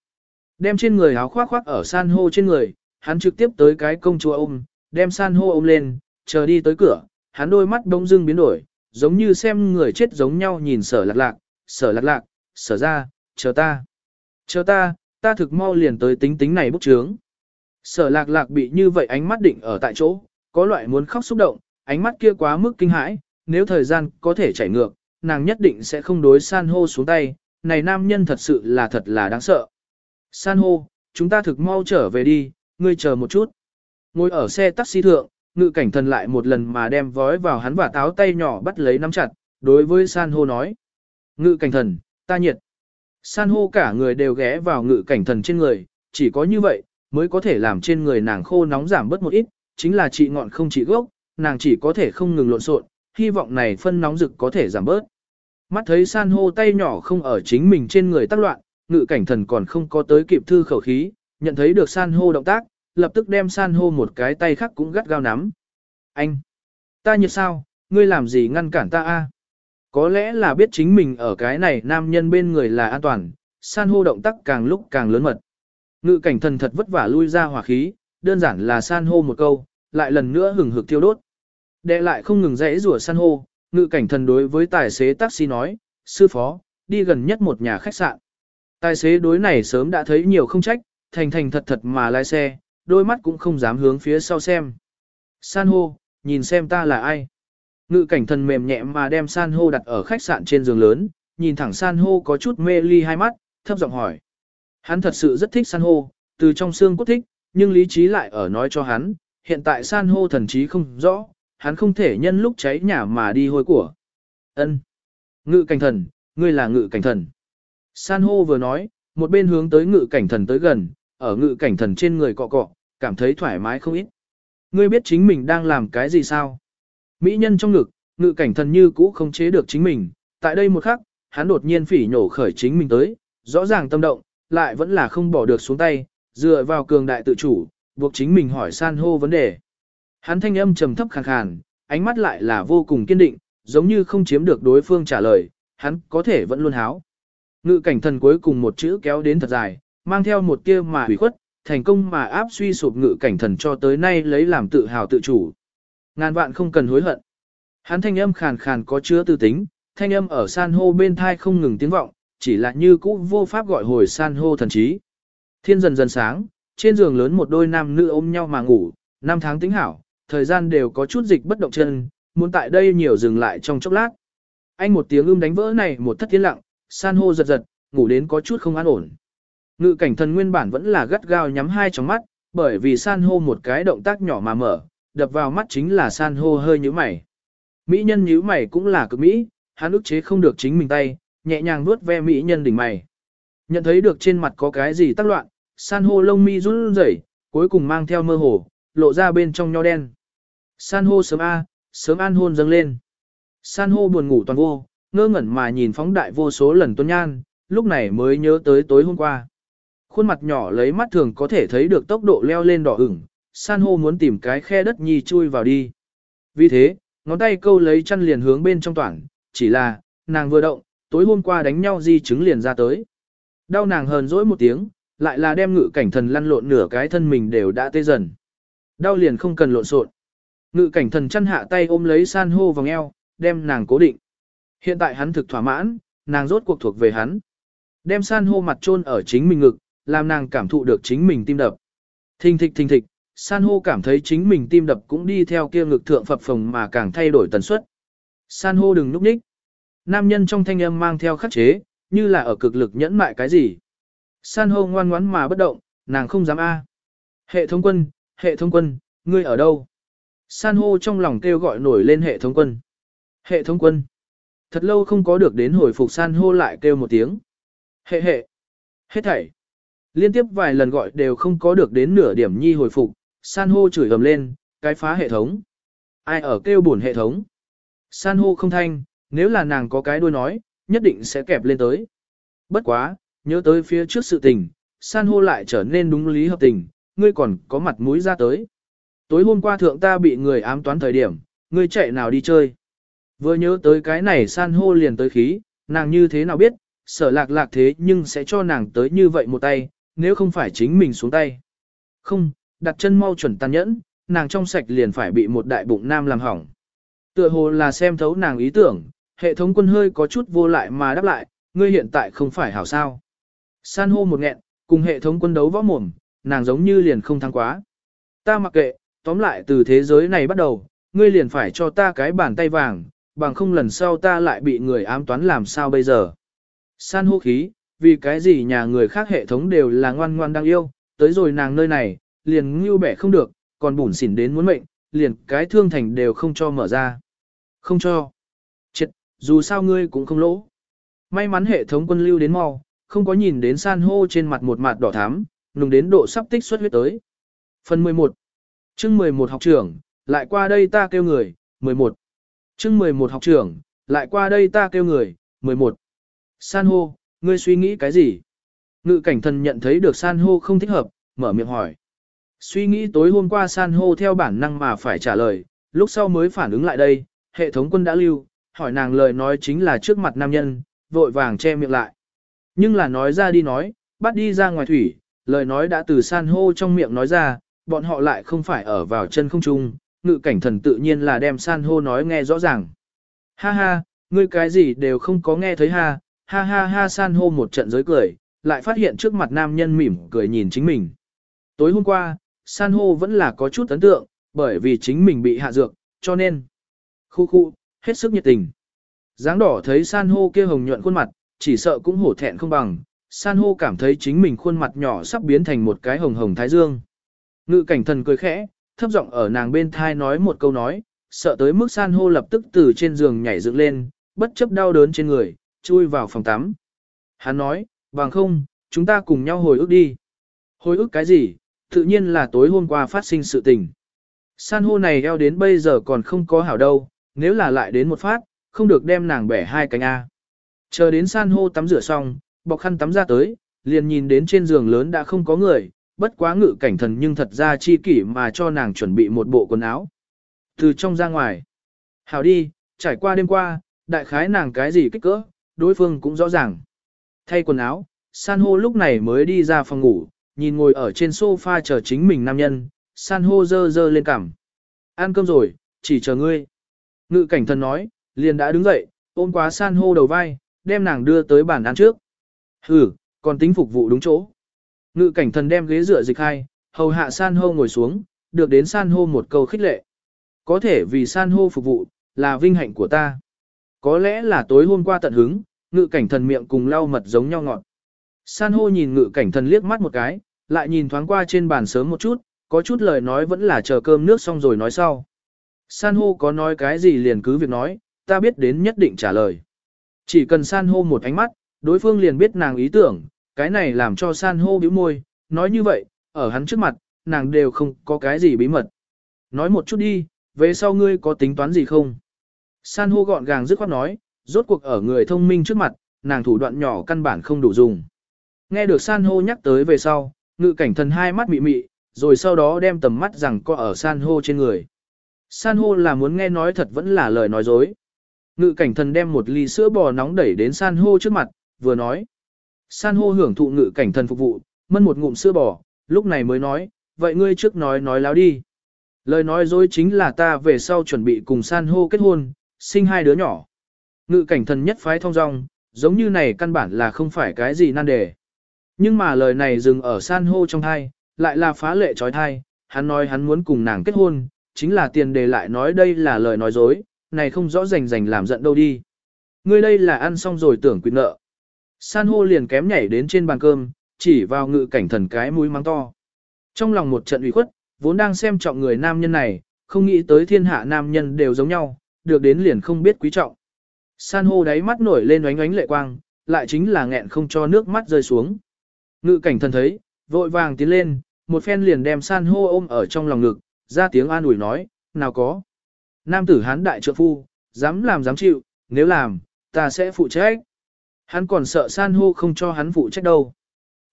Speaker 1: Đem trên người áo khoác khoác ở san hô trên người, hắn trực tiếp tới cái công chúa ôm, đem san hô ôm lên, chờ đi tới cửa, hắn đôi mắt bỗng dưng biến đổi, giống như xem người chết giống nhau nhìn sở lạc lạc, sở lạc lạc, sở ra, chờ ta, chờ ta, ta thực mau liền tới tính tính này bức trướng. Sở lạc lạc bị như vậy ánh mắt định ở tại chỗ, có loại muốn khóc xúc động, ánh mắt kia quá mức kinh hãi, nếu thời gian có thể chảy ngược, nàng nhất định sẽ không đối san hô xuống tay, này nam nhân thật sự là thật là đáng sợ. San hô, chúng ta thực mau trở về đi, ngươi chờ một chút. Ngồi ở xe taxi thượng, ngự cảnh thần lại một lần mà đem vói vào hắn và táo tay nhỏ bắt lấy nắm chặt, đối với san hô nói. Ngự cảnh thần, ta nhiệt. San hô cả người đều ghé vào ngự cảnh thần trên người, chỉ có như vậy, mới có thể làm trên người nàng khô nóng giảm bớt một ít, chính là trị ngọn không trị gốc, nàng chỉ có thể không ngừng lộn xộn, hy vọng này phân nóng rực có thể giảm bớt. Mắt thấy san hô tay nhỏ không ở chính mình trên người tác loạn, ngự cảnh thần còn không có tới kịp thư khẩu khí, nhận thấy được san hô động tác, lập tức đem san hô một cái tay khác cũng gắt gao nắm. Anh! Ta như sao, ngươi làm gì ngăn cản ta a? Có lẽ là biết chính mình ở cái này nam nhân bên người là an toàn, san hô động tác càng lúc càng lớn mật. Ngự cảnh thần thật vất vả lui ra hỏa khí, đơn giản là san hô một câu, lại lần nữa hừng hực thiêu đốt. Đệ lại không ngừng rẽ rủa san hô, ngự cảnh thần đối với tài xế taxi nói, sư phó, đi gần nhất một nhà khách sạn. Tài xế đối này sớm đã thấy nhiều không trách, thành thành thật thật mà lái xe, đôi mắt cũng không dám hướng phía sau xem. San hô, nhìn xem ta là ai. Ngự cảnh thần mềm nhẹ mà đem san hô đặt ở khách sạn trên giường lớn, nhìn thẳng san hô có chút mê ly hai mắt, thấp giọng hỏi. Hắn thật sự rất thích san hô, từ trong xương cốt thích, nhưng lý trí lại ở nói cho hắn, hiện tại san hô thần trí không rõ, hắn không thể nhân lúc cháy nhà mà đi hôi của. Ân, Ngự cảnh thần, ngươi là ngự cảnh thần. San hô vừa nói, một bên hướng tới ngự cảnh thần tới gần, ở ngự cảnh thần trên người cọ cọ, cảm thấy thoải mái không ít. Ngươi biết chính mình đang làm cái gì sao? Mỹ nhân trong ngực, ngự cảnh thần như cũ không chế được chính mình, tại đây một khắc, hắn đột nhiên phỉ nhổ khởi chính mình tới, rõ ràng tâm động, lại vẫn là không bỏ được xuống tay, dựa vào cường đại tự chủ, buộc chính mình hỏi san hô vấn đề. Hắn thanh âm trầm thấp khàn khàn, ánh mắt lại là vô cùng kiên định, giống như không chiếm được đối phương trả lời, hắn có thể vẫn luôn háo. Ngự cảnh thần cuối cùng một chữ kéo đến thật dài, mang theo một tia mà hủy khuất, thành công mà áp suy sụp ngự cảnh thần cho tới nay lấy làm tự hào tự chủ. Ngàn vạn không cần hối hận. Hắn thanh âm khàn khàn có chứa tư tính, thanh âm ở san hô bên thai không ngừng tiếng vọng, chỉ là như cũ vô pháp gọi hồi san hô thần trí. Thiên dần dần sáng, trên giường lớn một đôi nam nữ ôm nhau mà ngủ, năm tháng tính hảo, thời gian đều có chút dịch bất động chân, muốn tại đây nhiều dừng lại trong chốc lát. Anh một tiếng ưm đánh vỡ này một thất thiên lặng, san hô giật giật, ngủ đến có chút không an ổn. Ngự cảnh thần nguyên bản vẫn là gắt gao nhắm hai tròng mắt, bởi vì san hô một cái động tác nhỏ mà mở, đập vào mắt chính là san hô hơi nhíu mày. Mỹ nhân nhíu mày cũng là cực mỹ, hắn ức chế không được chính mình tay, nhẹ nhàng vuốt ve mỹ nhân đỉnh mày. Nhận thấy được trên mặt có cái gì tác loạn, san hô lông mi run rẩy, cuối cùng mang theo mơ hồ, lộ ra bên trong nho đen. San hô sớm A, sớm an hôn dâng lên. San hô buồn ngủ toàn vô, ngơ ngẩn mà nhìn phóng đại vô số lần tuân nhan, lúc này mới nhớ tới tối hôm qua. Khuôn mặt nhỏ lấy mắt thường có thể thấy được tốc độ leo lên đỏ ửng, san hô muốn tìm cái khe đất nhi chui vào đi. Vì thế, ngón tay câu lấy chăn liền hướng bên trong toàn, chỉ là, nàng vừa động, tối hôm qua đánh nhau di chứng liền ra tới. Đau nàng hờn dỗi một tiếng, lại là đem ngự cảnh thần lăn lộn nửa cái thân mình đều đã tê dần. Đau liền không cần lộn xộn. Ngự cảnh thần chăn hạ tay ôm lấy san hô vòng eo, đem nàng cố định. Hiện tại hắn thực thỏa mãn, nàng rốt cuộc thuộc về hắn. Đem san hô mặt chôn ở chính mình ngực, làm nàng cảm thụ được chính mình tim đập. Thình thịch thình thịch, san hô cảm thấy chính mình tim đập cũng đi theo kia ngực thượng phập phồng mà càng thay đổi tần suất. San hô đừng núp ních. Nam nhân trong thanh âm mang theo khắc chế, như là ở cực lực nhẫn mại cái gì. San hô ngoan ngoãn mà bất động, nàng không dám a. Hệ thống quân, hệ thống quân, ngươi ở đâu? San hô trong lòng kêu gọi nổi lên hệ thống quân. Hệ thống quân. Thật lâu không có được đến hồi phục san hô lại kêu một tiếng. Hệ hệ. Hết thảy. Liên tiếp vài lần gọi đều không có được đến nửa điểm nhi hồi phục, san hô chửi ầm lên, cái phá hệ thống. Ai ở kêu buồn hệ thống? San hô không thanh, nếu là nàng có cái đuôi nói, nhất định sẽ kẹp lên tới. Bất quá, nhớ tới phía trước sự tình, san hô lại trở nên đúng lý hợp tình, ngươi còn có mặt mũi ra tới. Tối hôm qua thượng ta bị người ám toán thời điểm, ngươi chạy nào đi chơi. Vừa nhớ tới cái này san hô liền tới khí, nàng như thế nào biết, sở lạc lạc thế nhưng sẽ cho nàng tới như vậy một tay, nếu không phải chính mình xuống tay. Không, đặt chân mau chuẩn tàn nhẫn, nàng trong sạch liền phải bị một đại bụng nam làm hỏng. Tựa hồ là xem thấu nàng ý tưởng, hệ thống quân hơi có chút vô lại mà đáp lại, ngươi hiện tại không phải hảo sao. San hô một nghẹn, cùng hệ thống quân đấu võ mồm, nàng giống như liền không thắng quá. Ta mặc kệ, tóm lại từ thế giới này bắt đầu, ngươi liền phải cho ta cái bàn tay vàng, bằng không lần sau ta lại bị người ám toán làm sao bây giờ. San hô khí, vì cái gì nhà người khác hệ thống đều là ngoan ngoan đang yêu, tới rồi nàng nơi này, liền ngưu bẻ không được, còn bủn xỉn đến muốn mệnh, liền cái thương thành đều không cho mở ra. Không cho. Chết, dù sao ngươi cũng không lỗ. May mắn hệ thống quân lưu đến mau, không có nhìn đến san hô trên mặt một mặt đỏ thắm, nùng đến độ sắp tích xuất huyết tới. Phần 11 chương 11 học trưởng, lại qua đây ta kêu người, 11 chương 11 học trưởng, lại qua đây ta kêu người, 11 San hô, ngươi suy nghĩ cái gì? Ngự cảnh thần nhận thấy được san hô không thích hợp, mở miệng hỏi. Suy nghĩ tối hôm qua san hô theo bản năng mà phải trả lời, lúc sau mới phản ứng lại đây, hệ thống quân đã lưu, hỏi nàng lời nói chính là trước mặt nam nhân, vội vàng che miệng lại. Nhưng là nói ra đi nói, bắt đi ra ngoài thủy, lời nói đã từ san hô trong miệng nói ra, bọn họ lại không phải ở vào chân không trung, ngự cảnh thần tự nhiên là đem san hô nói nghe rõ ràng. Ha ha, ngươi cái gì đều không có nghe thấy ha, ha ha ha san hô một trận giới cười, lại phát hiện trước mặt nam nhân mỉm cười nhìn chính mình. Tối hôm qua, san hô vẫn là có chút ấn tượng, bởi vì chính mình bị hạ dược, cho nên, khu khu, hết sức nhiệt tình. Giáng đỏ thấy san hô kia hồng nhuận khuôn mặt, chỉ sợ cũng hổ thẹn không bằng, san hô cảm thấy chính mình khuôn mặt nhỏ sắp biến thành một cái hồng hồng thái dương. Ngự cảnh thần cười khẽ, thấp giọng ở nàng bên thai nói một câu nói, sợ tới mức san hô lập tức từ trên giường nhảy dựng lên, bất chấp đau đớn trên người, chui vào phòng tắm. Hắn nói, bằng không, chúng ta cùng nhau hồi ức đi. Hồi ức cái gì? Tự nhiên là tối hôm qua phát sinh sự tình. San hô này eo đến bây giờ còn không có hảo đâu, nếu là lại đến một phát, không được đem nàng bẻ hai cánh A. Chờ đến san hô tắm rửa xong, bọc khăn tắm ra tới, liền nhìn đến trên giường lớn đã không có người, bất quá ngự cảnh thần nhưng thật ra chi kỷ mà cho nàng chuẩn bị một bộ quần áo. Từ trong ra ngoài. Hảo đi, trải qua đêm qua, đại khái nàng cái gì kích cỡ, đối phương cũng rõ ràng. Thay quần áo, san hô lúc này mới đi ra phòng ngủ, nhìn ngồi ở trên sofa chờ chính mình nam nhân, san hô dơ dơ lên cằm. Ăn cơm rồi, chỉ chờ ngươi. Ngự cảnh thần nói, liền đã đứng dậy, ôm quá san hô đầu vai, đem nàng đưa tới bàn ăn trước. ừ còn tính phục vụ đúng chỗ. Ngự cảnh thần đem ghế dựa dịch hai, hầu hạ san hô ngồi xuống, được đến san hô một câu khích lệ. Có thể vì san hô phục vụ, là vinh hạnh của ta. Có lẽ là tối hôm qua tận hứng, ngự cảnh thần miệng cùng lau mật giống nhau ngọt. San hô nhìn ngự cảnh thần liếc mắt một cái, lại nhìn thoáng qua trên bàn sớm một chút, có chút lời nói vẫn là chờ cơm nước xong rồi nói sau. San hô có nói cái gì liền cứ việc nói, ta biết đến nhất định trả lời. Chỉ cần san hô một ánh mắt, đối phương liền biết nàng ý tưởng, cái này làm cho san hô bĩu môi, nói như vậy, ở hắn trước mặt, nàng đều không có cái gì bí mật. Nói một chút đi, về sau ngươi có tính toán gì không? San hô gọn gàng dứt khoát nói, rốt cuộc ở người thông minh trước mặt, nàng thủ đoạn nhỏ căn bản không đủ dùng. Nghe được san hô nhắc tới về sau, ngự cảnh thần hai mắt mị mị, rồi sau đó đem tầm mắt rằng có ở san hô trên người. San hô là muốn nghe nói thật vẫn là lời nói dối. Ngự cảnh thần đem một ly sữa bò nóng đẩy đến san hô trước mặt, vừa nói. San hô hưởng thụ ngự cảnh thần phục vụ, mân một ngụm sữa bò, lúc này mới nói, vậy ngươi trước nói nói láo đi. Lời nói dối chính là ta về sau chuẩn bị cùng san hô kết hôn, sinh hai đứa nhỏ. Ngự cảnh thần nhất phái thông dong, giống như này căn bản là không phải cái gì nan đề. Nhưng mà lời này dừng ở san hô trong thai, lại là phá lệ trói thai, hắn nói hắn muốn cùng nàng kết hôn, chính là tiền đề lại nói đây là lời nói dối, này không rõ rành rành làm giận đâu đi. Ngươi đây là ăn xong rồi tưởng quyết nợ. San hô liền kém nhảy đến trên bàn cơm, chỉ vào ngự cảnh thần cái mũi mắng to. Trong lòng một trận ủy khuất, vốn đang xem trọng người nam nhân này, không nghĩ tới thiên hạ nam nhân đều giống nhau, được đến liền không biết quý trọng. San hô đáy mắt nổi lên oánh oánh lệ quang, lại chính là nghẹn không cho nước mắt rơi xuống. Ngự cảnh thần thấy, vội vàng tiến lên, một phen liền đem san hô ôm ở trong lòng ngực, ra tiếng an ủi nói, nào có. Nam tử hán đại trượng phu, dám làm dám chịu, nếu làm, ta sẽ phụ trách. Hắn còn sợ san hô không cho hắn phụ trách đâu.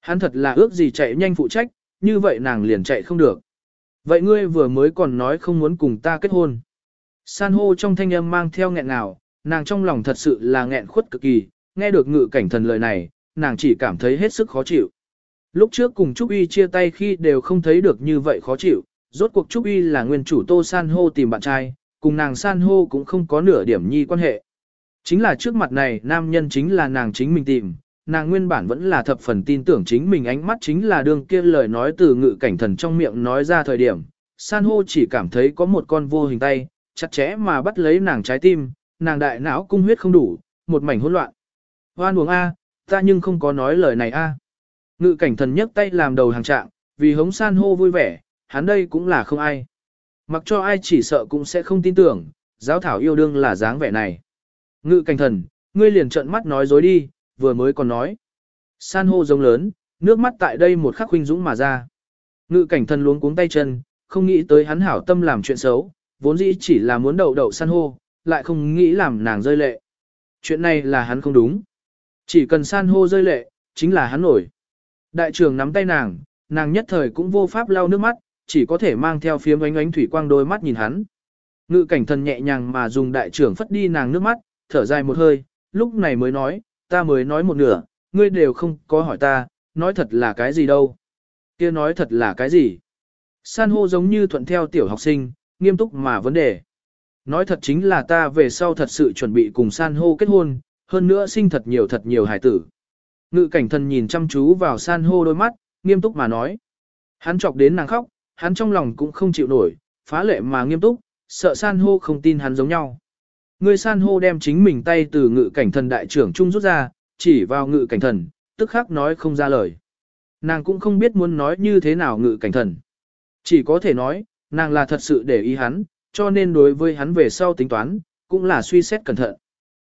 Speaker 1: Hắn thật là ước gì chạy nhanh phụ trách, như vậy nàng liền chạy không được. Vậy ngươi vừa mới còn nói không muốn cùng ta kết hôn. San hô trong thanh âm mang theo nghẹn nào, nàng trong lòng thật sự là nghẹn khuất cực kỳ, nghe được ngự cảnh thần lời này, nàng chỉ cảm thấy hết sức khó chịu. Lúc trước cùng Trúc Y chia tay khi đều không thấy được như vậy khó chịu, rốt cuộc Trúc Y là nguyên chủ Tô San hô tìm bạn trai, cùng nàng San hô cũng không có nửa điểm nhi quan hệ. Chính là trước mặt này nam nhân chính là nàng chính mình tìm, nàng nguyên bản vẫn là thập phần tin tưởng chính mình ánh mắt chính là đường kia lời nói từ ngự cảnh thần trong miệng nói ra thời điểm. San hô chỉ cảm thấy có một con vô hình tay, chặt chẽ mà bắt lấy nàng trái tim, nàng đại não cung huyết không đủ, một mảnh hỗn loạn. Hoan uống A, ta nhưng không có nói lời này A. Ngự cảnh thần nhấc tay làm đầu hàng trạng, vì hống san hô vui vẻ, hắn đây cũng là không ai. Mặc cho ai chỉ sợ cũng sẽ không tin tưởng, giáo thảo yêu đương là dáng vẻ này. Ngự cảnh thần, ngươi liền trợn mắt nói dối đi, vừa mới còn nói. San hô giống lớn, nước mắt tại đây một khắc huynh dũng mà ra. Ngự cảnh thần luống cuống tay chân, không nghĩ tới hắn hảo tâm làm chuyện xấu, vốn dĩ chỉ là muốn đậu đậu san hô, lại không nghĩ làm nàng rơi lệ. Chuyện này là hắn không đúng. Chỉ cần san hô rơi lệ, chính là hắn nổi. Đại trưởng nắm tay nàng, nàng nhất thời cũng vô pháp lau nước mắt, chỉ có thể mang theo phiếm ánh ánh thủy quang đôi mắt nhìn hắn. Ngự cảnh thần nhẹ nhàng mà dùng đại trưởng phất đi nàng nước mắt, thở dài một hơi, lúc này mới nói, ta mới nói một nửa, ngươi đều không có hỏi ta, nói thật là cái gì đâu. kia nói thật là cái gì. San hô giống như thuận theo tiểu học sinh, nghiêm túc mà vấn đề. Nói thật chính là ta về sau thật sự chuẩn bị cùng san hô kết hôn, hơn nữa sinh thật nhiều thật nhiều hải tử. Ngự cảnh thần nhìn chăm chú vào san hô đôi mắt, nghiêm túc mà nói. Hắn chọc đến nàng khóc, hắn trong lòng cũng không chịu nổi, phá lệ mà nghiêm túc, sợ san hô không tin hắn giống nhau. Người san hô đem chính mình tay từ ngự cảnh thần đại trưởng trung rút ra, chỉ vào ngự cảnh thần, tức khắc nói không ra lời. Nàng cũng không biết muốn nói như thế nào ngự cảnh thần. Chỉ có thể nói, nàng là thật sự để ý hắn, cho nên đối với hắn về sau tính toán, cũng là suy xét cẩn thận.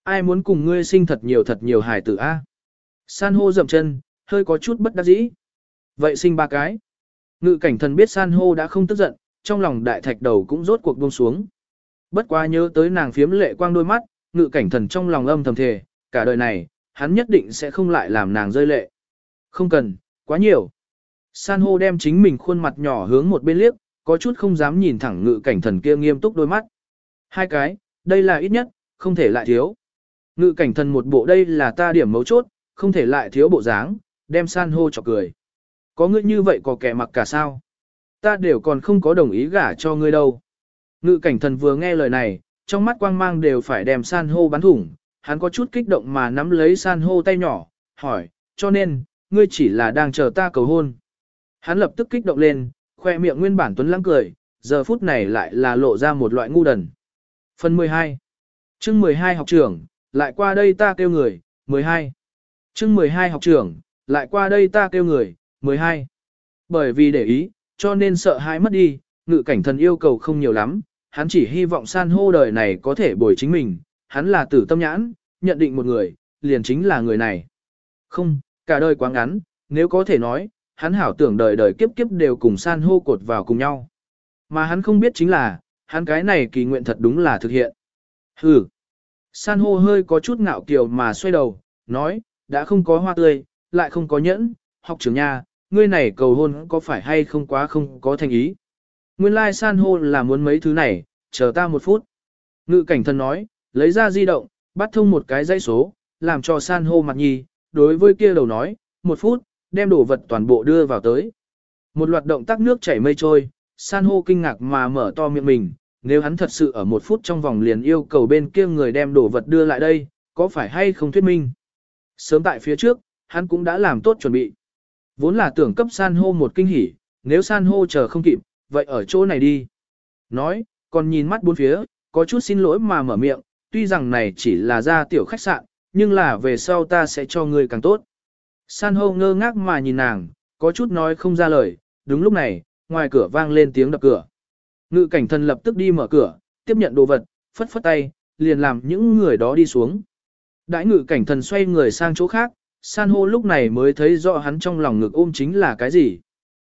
Speaker 1: Ai muốn cùng ngươi sinh thật nhiều thật nhiều hài tử a? À? San hô dậm chân, hơi có chút bất đắc dĩ. Vậy sinh ba cái. Ngự cảnh thần biết san hô đã không tức giận, trong lòng đại thạch đầu cũng rốt cuộc buông xuống. Bất quá nhớ tới nàng phiếm lệ quang đôi mắt, ngự cảnh thần trong lòng âm thầm thề, cả đời này, hắn nhất định sẽ không lại làm nàng rơi lệ. Không cần, quá nhiều. San hô đem chính mình khuôn mặt nhỏ hướng một bên liếc, có chút không dám nhìn thẳng ngự cảnh thần kia nghiêm túc đôi mắt. Hai cái, đây là ít nhất, không thể lại thiếu. Ngự cảnh thần một bộ đây là ta điểm mấu chốt, không thể lại thiếu bộ dáng, đem san hô chọc cười. Có ngươi như vậy có kẻ mặc cả sao? Ta đều còn không có đồng ý gả cho ngươi đâu. Ngự cảnh thần vừa nghe lời này, trong mắt quang mang đều phải đem san hô bắn thủng, hắn có chút kích động mà nắm lấy san hô tay nhỏ, hỏi, cho nên, ngươi chỉ là đang chờ ta cầu hôn. Hắn lập tức kích động lên, khoe miệng nguyên bản tuấn lãng cười, giờ phút này lại là lộ ra một loại ngu đần. Phần 12 chương 12 học trưởng, lại qua đây ta kêu người, 12 chương 12 học trưởng, lại qua đây ta kêu người, 12 Bởi vì để ý, cho nên sợ hãi mất đi, ngự cảnh thần yêu cầu không nhiều lắm, hắn chỉ hy vọng san hô đời này có thể bồi chính mình, hắn là tử tâm nhãn, nhận định một người, liền chính là người này. Không, cả đời quá ngắn, nếu có thể nói, hắn hảo tưởng đời đời kiếp kiếp đều cùng san hô cột vào cùng nhau. Mà hắn không biết chính là, hắn cái này kỳ nguyện thật đúng là thực hiện. Hừ. San hô hơi có chút ngạo kiều mà xoay đầu, nói, đã không có hoa tươi, lại không có nhẫn, học trưởng nha, ngươi này cầu hôn có phải hay không quá không có thành ý. Nguyên lai san hô là muốn mấy thứ này, chờ ta một phút. Ngự cảnh thần nói, lấy ra di động, bắt thông một cái dây số, làm cho san hô mặt nhi, đối với kia đầu nói, một phút, đem đồ vật toàn bộ đưa vào tới. Một loạt động tác nước chảy mây trôi, san hô kinh ngạc mà mở to miệng mình, nếu hắn thật sự ở một phút trong vòng liền yêu cầu bên kia người đem đồ vật đưa lại đây, có phải hay không thuyết minh? Sớm tại phía trước, hắn cũng đã làm tốt chuẩn bị. Vốn là tưởng cấp san hô một kinh hỉ, nếu san hô chờ không kịp, vậy ở chỗ này đi. Nói, còn nhìn mắt bốn phía, có chút xin lỗi mà mở miệng, tuy rằng này chỉ là ra tiểu khách sạn, nhưng là về sau ta sẽ cho ngươi càng tốt. San hô ngơ ngác mà nhìn nàng, có chút nói không ra lời, đúng lúc này, ngoài cửa vang lên tiếng đập cửa. Ngự cảnh thần lập tức đi mở cửa, tiếp nhận đồ vật, phất phất tay, liền làm những người đó đi xuống. Đãi ngự cảnh thần xoay người sang chỗ khác, san hô lúc này mới thấy rõ hắn trong lòng ngực ôm chính là cái gì.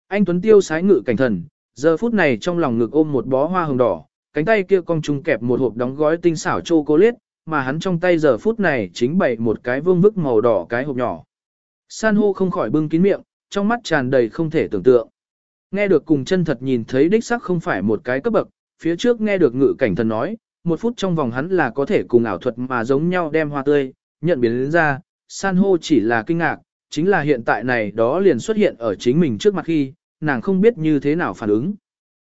Speaker 1: Anh Tuấn Tiêu sái ngự cảnh thần, giờ phút này trong lòng ngực ôm một bó hoa hồng đỏ, cánh tay kia cong trung kẹp một hộp đóng gói tinh xảo chocolate, mà hắn trong tay giờ phút này chính bày một cái vương vức màu đỏ cái hộp nhỏ. San hô không khỏi bưng kín miệng, trong mắt tràn đầy không thể tưởng tượng. Nghe được cùng chân thật nhìn thấy đích sắc không phải một cái cấp bậc, phía trước nghe được ngự cảnh thần nói, một phút trong vòng hắn là có thể cùng ảo thuật mà giống nhau đem hoa tươi, nhận biến đến ra, san hô chỉ là kinh ngạc, chính là hiện tại này đó liền xuất hiện ở chính mình trước mặt khi, nàng không biết như thế nào phản ứng.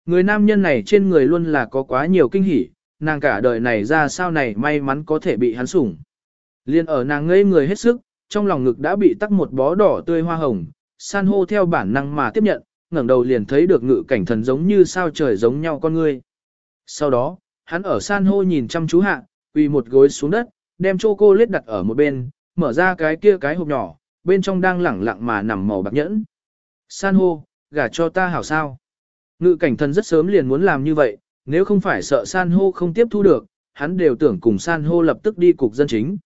Speaker 1: Người nam nhân này trên người luôn là có quá nhiều kinh hỉ, nàng cả đời này ra sao này may mắn có thể bị hắn sủng. Liên ở nàng ngây người hết sức, trong lòng ngực đã bị tắc một bó đỏ tươi hoa hồng, san hô theo bản năng mà tiếp nhận, ngẩng đầu liền thấy được ngự cảnh thần giống như sao trời giống nhau con ngươi. Sau đó, hắn ở san hô nhìn chăm chú hạ, quỳ một gối xuống đất, đem cho cô lết đặt ở một bên, mở ra cái kia cái hộp nhỏ, bên trong đang lẳng lặng mà nằm màu bạc nhẫn. San hô, gả cho ta hảo sao. Ngự cảnh thần rất sớm liền muốn làm như vậy, nếu không phải sợ san hô không tiếp thu được, hắn đều tưởng cùng san hô lập tức đi cục dân chính.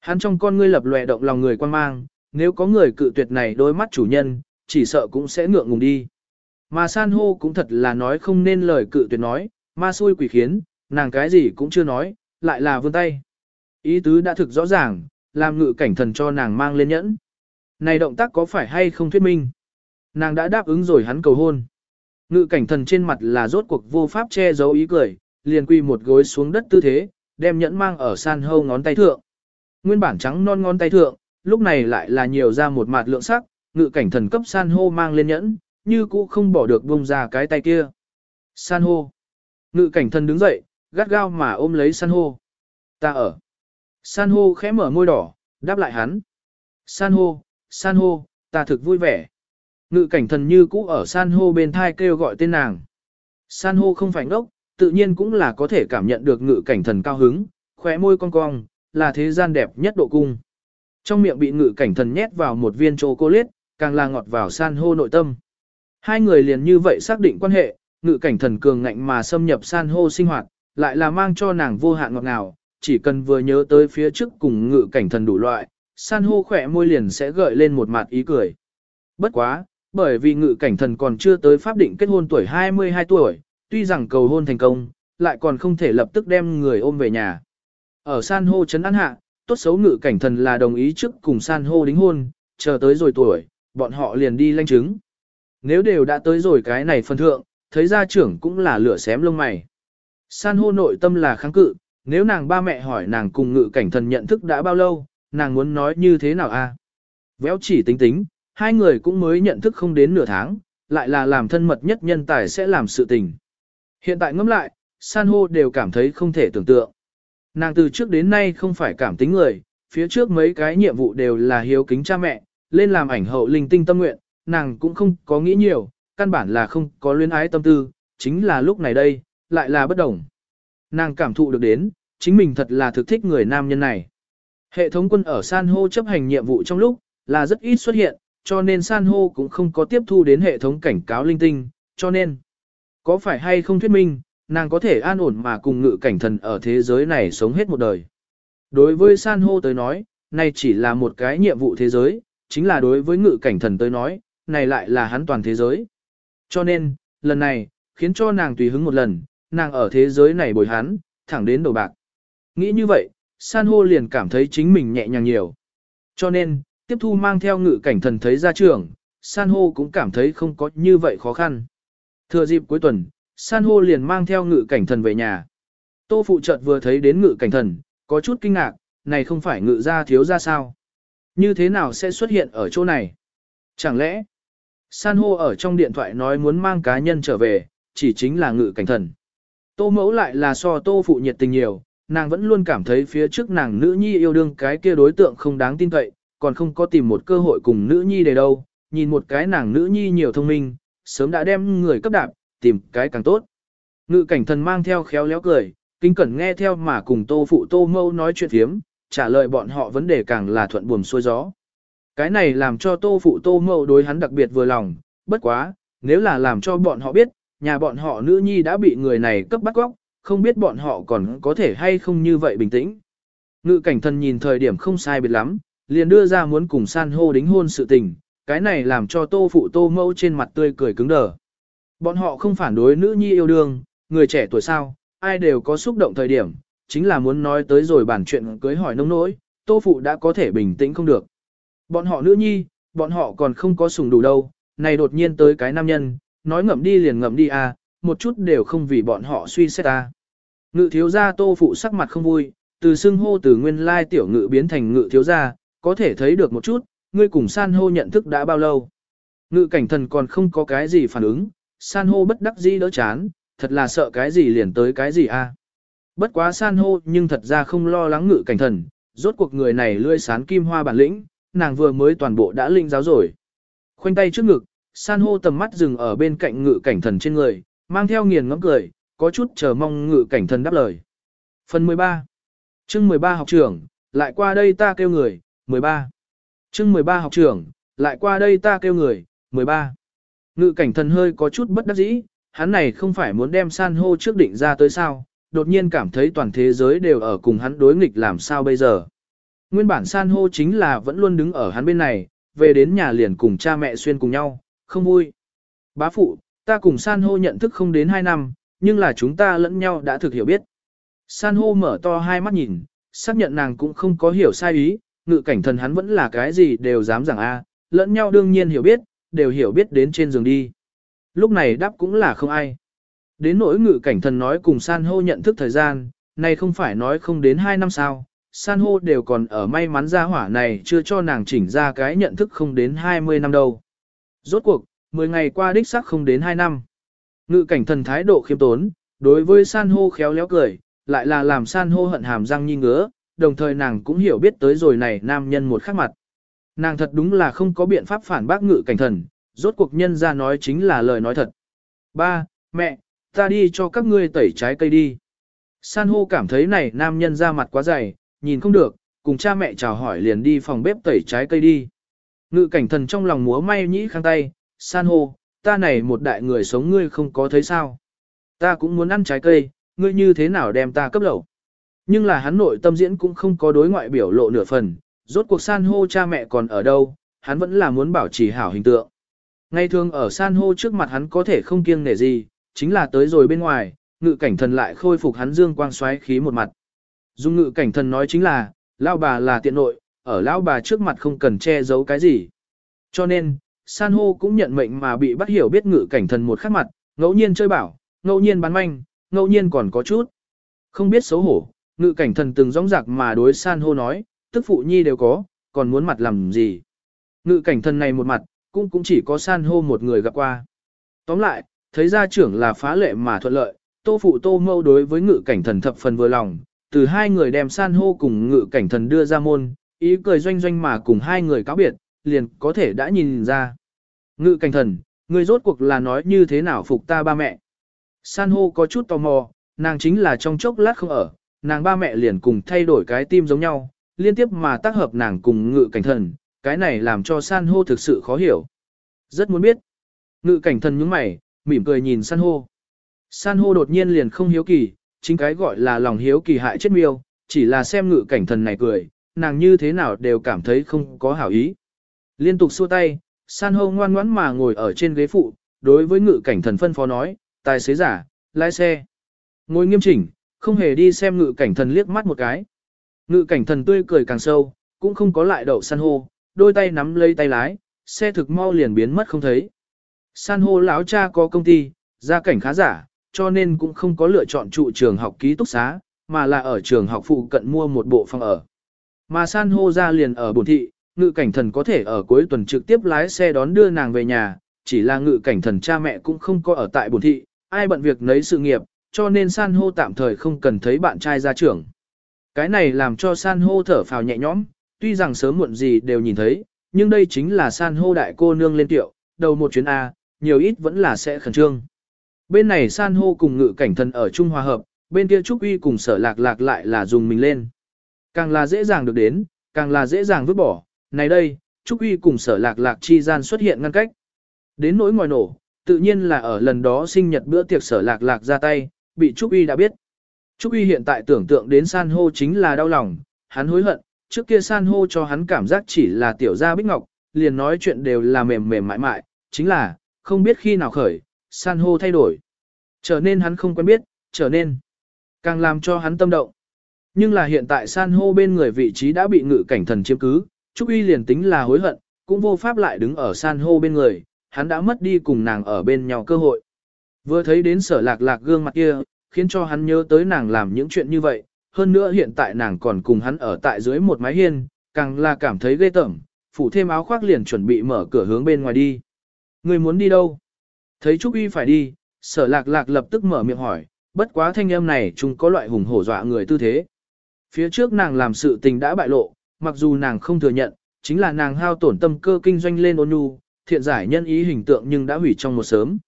Speaker 1: Hắn trong con ngươi lập lòe động lòng người quan mang, nếu có người cự tuyệt này đôi mắt chủ nhân, chỉ sợ cũng sẽ ngượng ngùng đi. Mà san hô cũng thật là nói không nên lời cự tuyệt nói, ma xui quỷ khiến, nàng cái gì cũng chưa nói, lại là vươn tay. Ý tứ đã thực rõ ràng, làm ngự cảnh thần cho nàng mang lên nhẫn. Này động tác có phải hay không thuyết minh? Nàng đã đáp ứng rồi hắn cầu hôn. Ngự cảnh thần trên mặt là rốt cuộc vô pháp che giấu ý cười, liền quy một gối xuống đất tư thế, đem nhẫn mang ở san hâu ngón tay thượng. Nguyên bản trắng non ngón tay thượng, lúc này lại là nhiều ra một mặt lượng sắc, ngự cảnh thần cấp san hô mang lên nhẫn, như cũ không bỏ được bông ra cái tay kia. San hô. Ngự cảnh thần đứng dậy, gắt gao mà ôm lấy san hô. Ta ở. San hô khẽ mở môi đỏ, đáp lại hắn. San hô, san hô, ta thực vui vẻ. Ngự cảnh thần như cũ ở san hô bên thai kêu gọi tên nàng. San hô không phải ngốc, tự nhiên cũng là có thể cảm nhận được ngự cảnh thần cao hứng, khóe môi cong cong, là thế gian đẹp nhất độ cung. Trong miệng bị ngự cảnh thần nhét vào một viên chocolate, càng là ngọt vào san hô nội tâm. Hai người liền như vậy xác định quan hệ, ngự cảnh thần cường ngạnh mà xâm nhập san hô sinh hoạt, lại là mang cho nàng vô hạn ngọt ngào, chỉ cần vừa nhớ tới phía trước cùng ngự cảnh thần đủ loại, san hô khỏe môi liền sẽ gợi lên một mặt ý cười. Bất quá, bởi vì ngự cảnh thần còn chưa tới pháp định kết hôn tuổi 22 tuổi, tuy rằng cầu hôn thành công, lại còn không thể lập tức đem người ôm về nhà. Ở san hô trấn an hạ, tốt xấu ngự cảnh thần là đồng ý trước cùng san hô đính hôn, chờ tới rồi tuổi, bọn họ liền đi lanh chứng. Nếu đều đã tới rồi cái này phân thượng, thấy gia trưởng cũng là lửa xém lông mày. San hô nội tâm là kháng cự, nếu nàng ba mẹ hỏi nàng cùng ngự cảnh thần nhận thức đã bao lâu, nàng muốn nói như thế nào a? Véo chỉ tính tính, hai người cũng mới nhận thức không đến nửa tháng, lại là làm thân mật nhất nhân tài sẽ làm sự tình. Hiện tại ngẫm lại, san hô đều cảm thấy không thể tưởng tượng. Nàng từ trước đến nay không phải cảm tính người, phía trước mấy cái nhiệm vụ đều là hiếu kính cha mẹ, lên làm ảnh hậu linh tinh tâm nguyện, nàng cũng không có nghĩ nhiều, căn bản là không có luyến ái tâm tư, chính là lúc này đây, lại là bất đồng. Nàng cảm thụ được đến, chính mình thật là thực thích người nam nhân này. Hệ thống quân ở san hô chấp hành nhiệm vụ trong lúc, là rất ít xuất hiện, cho nên san hô cũng không có tiếp thu đến hệ thống cảnh cáo linh tinh, cho nên, có phải hay không thuyết minh, nàng có thể an ổn mà cùng ngự cảnh thần ở thế giới này sống hết một đời. Đối với san hô tới nói, này chỉ là một cái nhiệm vụ thế giới, chính là đối với ngự cảnh thần tới nói, này lại là hắn toàn thế giới. Cho nên, lần này, khiến cho nàng tùy hứng một lần, nàng ở thế giới này bồi hắn, thẳng đến đầu bạc. Nghĩ như vậy, san hô liền cảm thấy chính mình nhẹ nhàng nhiều. Cho nên, tiếp thu mang theo ngự cảnh thần thấy ra trường, san hô cũng cảm thấy không có như vậy khó khăn. Thừa dịp cuối tuần, san hô liền mang theo ngự cảnh thần về nhà. Tô phụ chợt vừa thấy đến ngự cảnh thần, có chút kinh ngạc, này không phải ngự gia thiếu ra sao? Như thế nào sẽ xuất hiện ở chỗ này? Chẳng lẽ, san hô ở trong điện thoại nói muốn mang cá nhân trở về, chỉ chính là ngự cảnh thần. Tô mẫu lại là so tô phụ nhiệt tình nhiều, nàng vẫn luôn cảm thấy phía trước nàng nữ nhi yêu đương cái kia đối tượng không đáng tin cậy, còn không có tìm một cơ hội cùng nữ nhi để đâu, nhìn một cái nàng nữ nhi nhiều thông minh, sớm đã đem người cấp đạp, tìm cái càng tốt. Ngự cảnh thần mang theo khéo léo cười, kinh cẩn nghe theo mà cùng tô phụ tô mâu nói chuyện thiếm, trả lời bọn họ vấn đề càng là thuận buồm xuôi gió. Cái này làm cho tô phụ tô mâu đối hắn đặc biệt vừa lòng, bất quá, nếu là làm cho bọn họ biết, nhà bọn họ nữ nhi đã bị người này cấp bắt góc, không biết bọn họ còn có thể hay không như vậy bình tĩnh. Ngự cảnh thần nhìn thời điểm không sai biệt lắm, liền đưa ra muốn cùng san hô đính hôn sự tình, cái này làm cho tô phụ tô mẫu trên mặt tươi cười cứng đờ. Bọn họ không phản đối nữ nhi yêu đương, người trẻ tuổi sao, ai đều có xúc động thời điểm, chính là muốn nói tới rồi bản chuyện cưới hỏi nông nỗi, tô phụ đã có thể bình tĩnh không được. Bọn họ nữ nhi, bọn họ còn không có sùng đủ đâu, này đột nhiên tới cái nam nhân, nói ngậm đi liền ngậm đi à, một chút đều không vì bọn họ suy xét ta. Ngự thiếu gia tô phụ sắc mặt không vui, từ xưng hô từ nguyên lai tiểu ngự biến thành ngự thiếu gia, có thể thấy được một chút, ngươi cùng san hô nhận thức đã bao lâu. Ngự cảnh thần còn không có cái gì phản ứng, san hô bất đắc dĩ đỡ chán, thật là sợ cái gì liền tới cái gì a. À. Bất quá san hô nhưng thật ra không lo lắng ngự cảnh thần, rốt cuộc người này lươi sán kim hoa bản lĩnh, nàng vừa mới toàn bộ đã linh giáo rồi. Khoanh tay trước ngực, san hô tầm mắt dừng ở bên cạnh ngự cảnh thần trên người, mang theo nghiền ngẫm cười, có chút chờ mong ngự cảnh thần đáp lời. Phần 13 chương 13 học trưởng, lại qua đây ta kêu người, 13 chương 13 học trưởng, lại qua đây ta kêu người, 13 Ngự cảnh thần hơi có chút bất đắc dĩ, hắn này không phải muốn đem san hô trước định ra tới sao, đột nhiên cảm thấy toàn thế giới đều ở cùng hắn đối nghịch làm sao bây giờ. Nguyên bản san hô chính là vẫn luôn đứng ở hắn bên này, về đến nhà liền cùng cha mẹ xuyên cùng nhau, không vui. Bá phụ, ta cùng san hô nhận thức không đến 2 năm, nhưng là chúng ta lẫn nhau đã thực hiểu biết. San hô mở to hai mắt nhìn, xác nhận nàng cũng không có hiểu sai ý, ngự cảnh thần hắn vẫn là cái gì đều dám rằng a, lẫn nhau đương nhiên hiểu biết, đều hiểu biết đến trên giường đi. Lúc này đáp cũng là không ai. Đến nỗi ngự cảnh thần nói cùng san hô nhận thức thời gian, này không phải nói không đến 2 năm sao, san hô đều còn ở may mắn ra hỏa này chưa cho nàng chỉnh ra cái nhận thức không đến 20 năm đâu. Rốt cuộc, 10 ngày qua đích xác không đến 2 năm. Ngự cảnh thần thái độ khiêm tốn, đối với san hô khéo léo cười, lại là làm san hô hận hàm răng nhi ngứa, đồng thời nàng cũng hiểu biết tới rồi này nam nhân một khắc mặt. Nàng thật đúng là không có biện pháp phản bác ngự cảnh thần, rốt cuộc nhân ra nói chính là lời nói thật. Ba, mẹ, ta đi cho các ngươi tẩy trái cây đi. San hô cảm thấy này nam nhân ra mặt quá dày, nhìn không được, cùng cha mẹ chào hỏi liền đi phòng bếp tẩy trái cây đi. Ngự cảnh thần trong lòng múa may nhĩ khang tay, san hô, ta này một đại người sống ngươi không có thấy sao. Ta cũng muốn ăn trái cây, ngươi như thế nào đem ta cấp lẩu. Nhưng là hắn nội tâm diễn cũng không có đối ngoại biểu lộ nửa phần, rốt cuộc san hô cha mẹ còn ở đâu, hắn vẫn là muốn bảo trì hảo hình tượng. Ngày thường ở san hô trước mặt hắn có thể không kiêng nể gì, chính là tới rồi bên ngoài, ngự cảnh thần lại khôi phục hắn dương quang xoáy khí một mặt. Dung ngự cảnh thần nói chính là, lão bà là tiện nội, ở lão bà trước mặt không cần che giấu cái gì. Cho nên, san hô cũng nhận mệnh mà bị bắt hiểu biết ngự cảnh thần một khắc mặt, ngẫu nhiên chơi bảo, ngẫu nhiên bán manh, ngẫu nhiên còn có chút. Không biết xấu hổ, ngự cảnh thần từng rõng rạc mà đối san hô nói, tức phụ nhi đều có, còn muốn mặt làm gì. Ngự cảnh thần này một mặt, cũng cũng chỉ có san hô một người gặp qua. Tóm lại, thấy gia trưởng là phá lệ mà thuận lợi, tô phụ tô mâu đối với ngự cảnh thần thập phần vừa lòng, từ hai người đem san hô cùng ngự cảnh thần đưa ra môn, ý cười doanh doanh mà cùng hai người cáo biệt, liền có thể đã nhìn ra. Ngự cảnh thần, người rốt cuộc là nói như thế nào phục ta ba mẹ. San hô có chút tò mò, nàng chính là trong chốc lát không ở, nàng ba mẹ liền cùng thay đổi cái tim giống nhau, liên tiếp mà tác hợp nàng cùng ngự cảnh thần, cái này làm cho san hô thực sự khó hiểu. Rất muốn biết. Ngự cảnh thần nhướng mày, mỉm cười nhìn san hô. San hô đột nhiên liền không hiếu kỳ, chính cái gọi là lòng hiếu kỳ hại chết miêu, chỉ là xem ngự cảnh thần này cười, nàng như thế nào đều cảm thấy không có hảo ý. Liên tục xua tay, san hô ngoan ngoãn mà ngồi ở trên ghế phụ, đối với ngự cảnh thần phân phó nói, tài xế giả, lái xe. Ngồi nghiêm chỉnh, không hề đi xem ngự cảnh thần liếc mắt một cái. Ngự cảnh thần tươi cười càng sâu, cũng không có lại đậu san hô, đôi tay nắm lấy tay lái, xe thực mau liền biến mất không thấy. San hô lão cha có công ty, gia cảnh khá giả, cho nên cũng không có lựa chọn trụ trường học ký túc xá, mà là ở trường học phụ cận mua một bộ phòng ở. Mà san hô ra liền ở bổn thị, ngự cảnh thần có thể ở cuối tuần trực tiếp lái xe đón đưa nàng về nhà, chỉ là ngự cảnh thần cha mẹ cũng không có ở tại bổn thị, ai bận việc nấy sự nghiệp, cho nên san hô tạm thời không cần thấy bạn trai ra trưởng. Cái này làm cho san hô thở phào nhẹ nhõm, tuy rằng sớm muộn gì đều nhìn thấy, nhưng đây chính là san hô đại cô nương lên tiệu, đầu một chuyến A, nhiều ít vẫn là sẽ khẩn trương. Bên này san hô cùng ngự cảnh thần ở Trung Hòa Hợp, bên kia Trúc Uy cùng sở lạc lạc lại là dùng mình lên. Càng là dễ dàng được đến, càng là dễ dàng vứt bỏ, này đây, Trúc Uy cùng sở lạc lạc chi gian xuất hiện ngăn cách. Đến nỗi ngoài nổ, tự nhiên là ở lần đó sinh nhật bữa tiệc sở lạc lạc ra tay, bị Trúc Y đã biết. Trúc Y hiện tại tưởng tượng đến san hô chính là đau lòng, hắn hối hận, trước kia san hô cho hắn cảm giác chỉ là tiểu gia bích ngọc, liền nói chuyện đều là mềm mềm mại mại, chính là, không biết khi nào khởi, san hô thay đổi. Trở nên hắn không quen biết, trở nên càng làm cho hắn tâm động. Nhưng là hiện tại san hô bên người vị trí đã bị ngự cảnh thần chiếm cứ, Trúc Y liền tính là hối hận, cũng vô pháp lại đứng ở san hô bên người, hắn đã mất đi cùng nàng ở bên nhau cơ hội. Vừa thấy đến sở lạc lạc gương mặt kia, khiến cho hắn nhớ tới nàng làm những chuyện như vậy, hơn nữa hiện tại nàng còn cùng hắn ở tại dưới một mái hiên, càng là cảm thấy ghê tởm, phủ thêm áo khoác liền chuẩn bị mở cửa hướng bên ngoài đi. Người muốn đi đâu? Thấy Trúc Uy phải đi, sở lạc lạc lập tức mở miệng hỏi, bất quá thanh âm này chúng có loại hùng hổ dọa người tư thế. Phía trước nàng làm sự tình đã bại lộ, mặc dù nàng không thừa nhận, chính là nàng hao tổn tâm cơ kinh doanh lên ôn nhu, thiện giải nhân ý hình tượng nhưng đã hủy trong một sớm.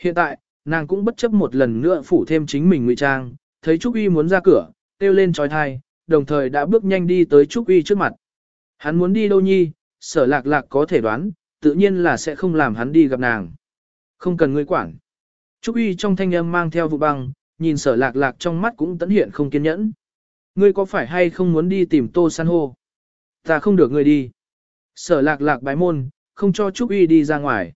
Speaker 1: Hiện tại, nàng cũng bất chấp một lần nữa phủ thêm chính mình ngụy trang, thấy Trúc Uy muốn ra cửa, kêu lên trói thai, đồng thời đã bước nhanh đi tới Trúc Uy trước mặt. Hắn muốn đi đâu nhi, sở lạc lạc có thể đoán, tự nhiên là sẽ không làm hắn đi gặp nàng. Không cần ngươi quản. Trúc Uy trong thanh âm mang theo vụ băng, nhìn sở lạc lạc trong mắt cũng tẫn hiện không kiên nhẫn. Ngươi có phải hay không muốn đi tìm tô san hô? Ta không được ngươi đi. Sở lạc lạc bái môn, không cho Trúc Uy đi ra ngoài.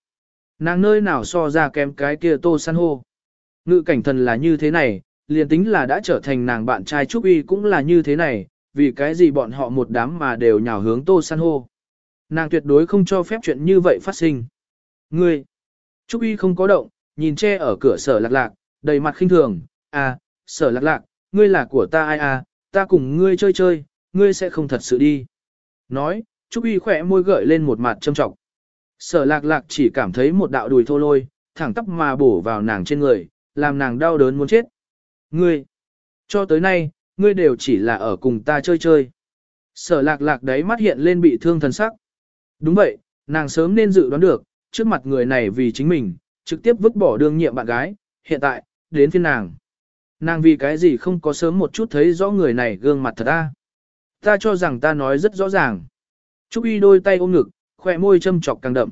Speaker 1: Nàng nơi nào so ra kém cái kia tô san hô. Ngự cảnh thần là như thế này, liền tính là đã trở thành nàng bạn trai Trúc Y cũng là như thế này, vì cái gì bọn họ một đám mà đều nhào hướng tô san hô. Nàng tuyệt đối không cho phép chuyện như vậy phát sinh. Ngươi! Trúc Y không có động, nhìn che ở cửa sở lạc lạc, đầy mặt khinh thường, à, sở lạc lạc, ngươi là của ta ai à, ta cùng ngươi chơi chơi, ngươi sẽ không thật sự đi. Nói, Trúc Y khỏe môi gợi lên một mặt châm trọng. Sở lạc lạc chỉ cảm thấy một đạo đùi thô lôi, thẳng tắp mà bổ vào nàng trên người, làm nàng đau đớn muốn chết. Ngươi, cho tới nay, ngươi đều chỉ là ở cùng ta chơi chơi. Sở lạc lạc đấy mắt hiện lên bị thương thần sắc. Đúng vậy, nàng sớm nên dự đoán được, trước mặt người này vì chính mình, trực tiếp vứt bỏ đương nhiệm bạn gái, hiện tại, đến phiên nàng. Nàng vì cái gì không có sớm một chút thấy rõ người này gương mặt thật ta. Ta cho rằng ta nói rất rõ ràng. Trúc Y đôi tay ôm ngực, khoe môi châm chọc càng đậm.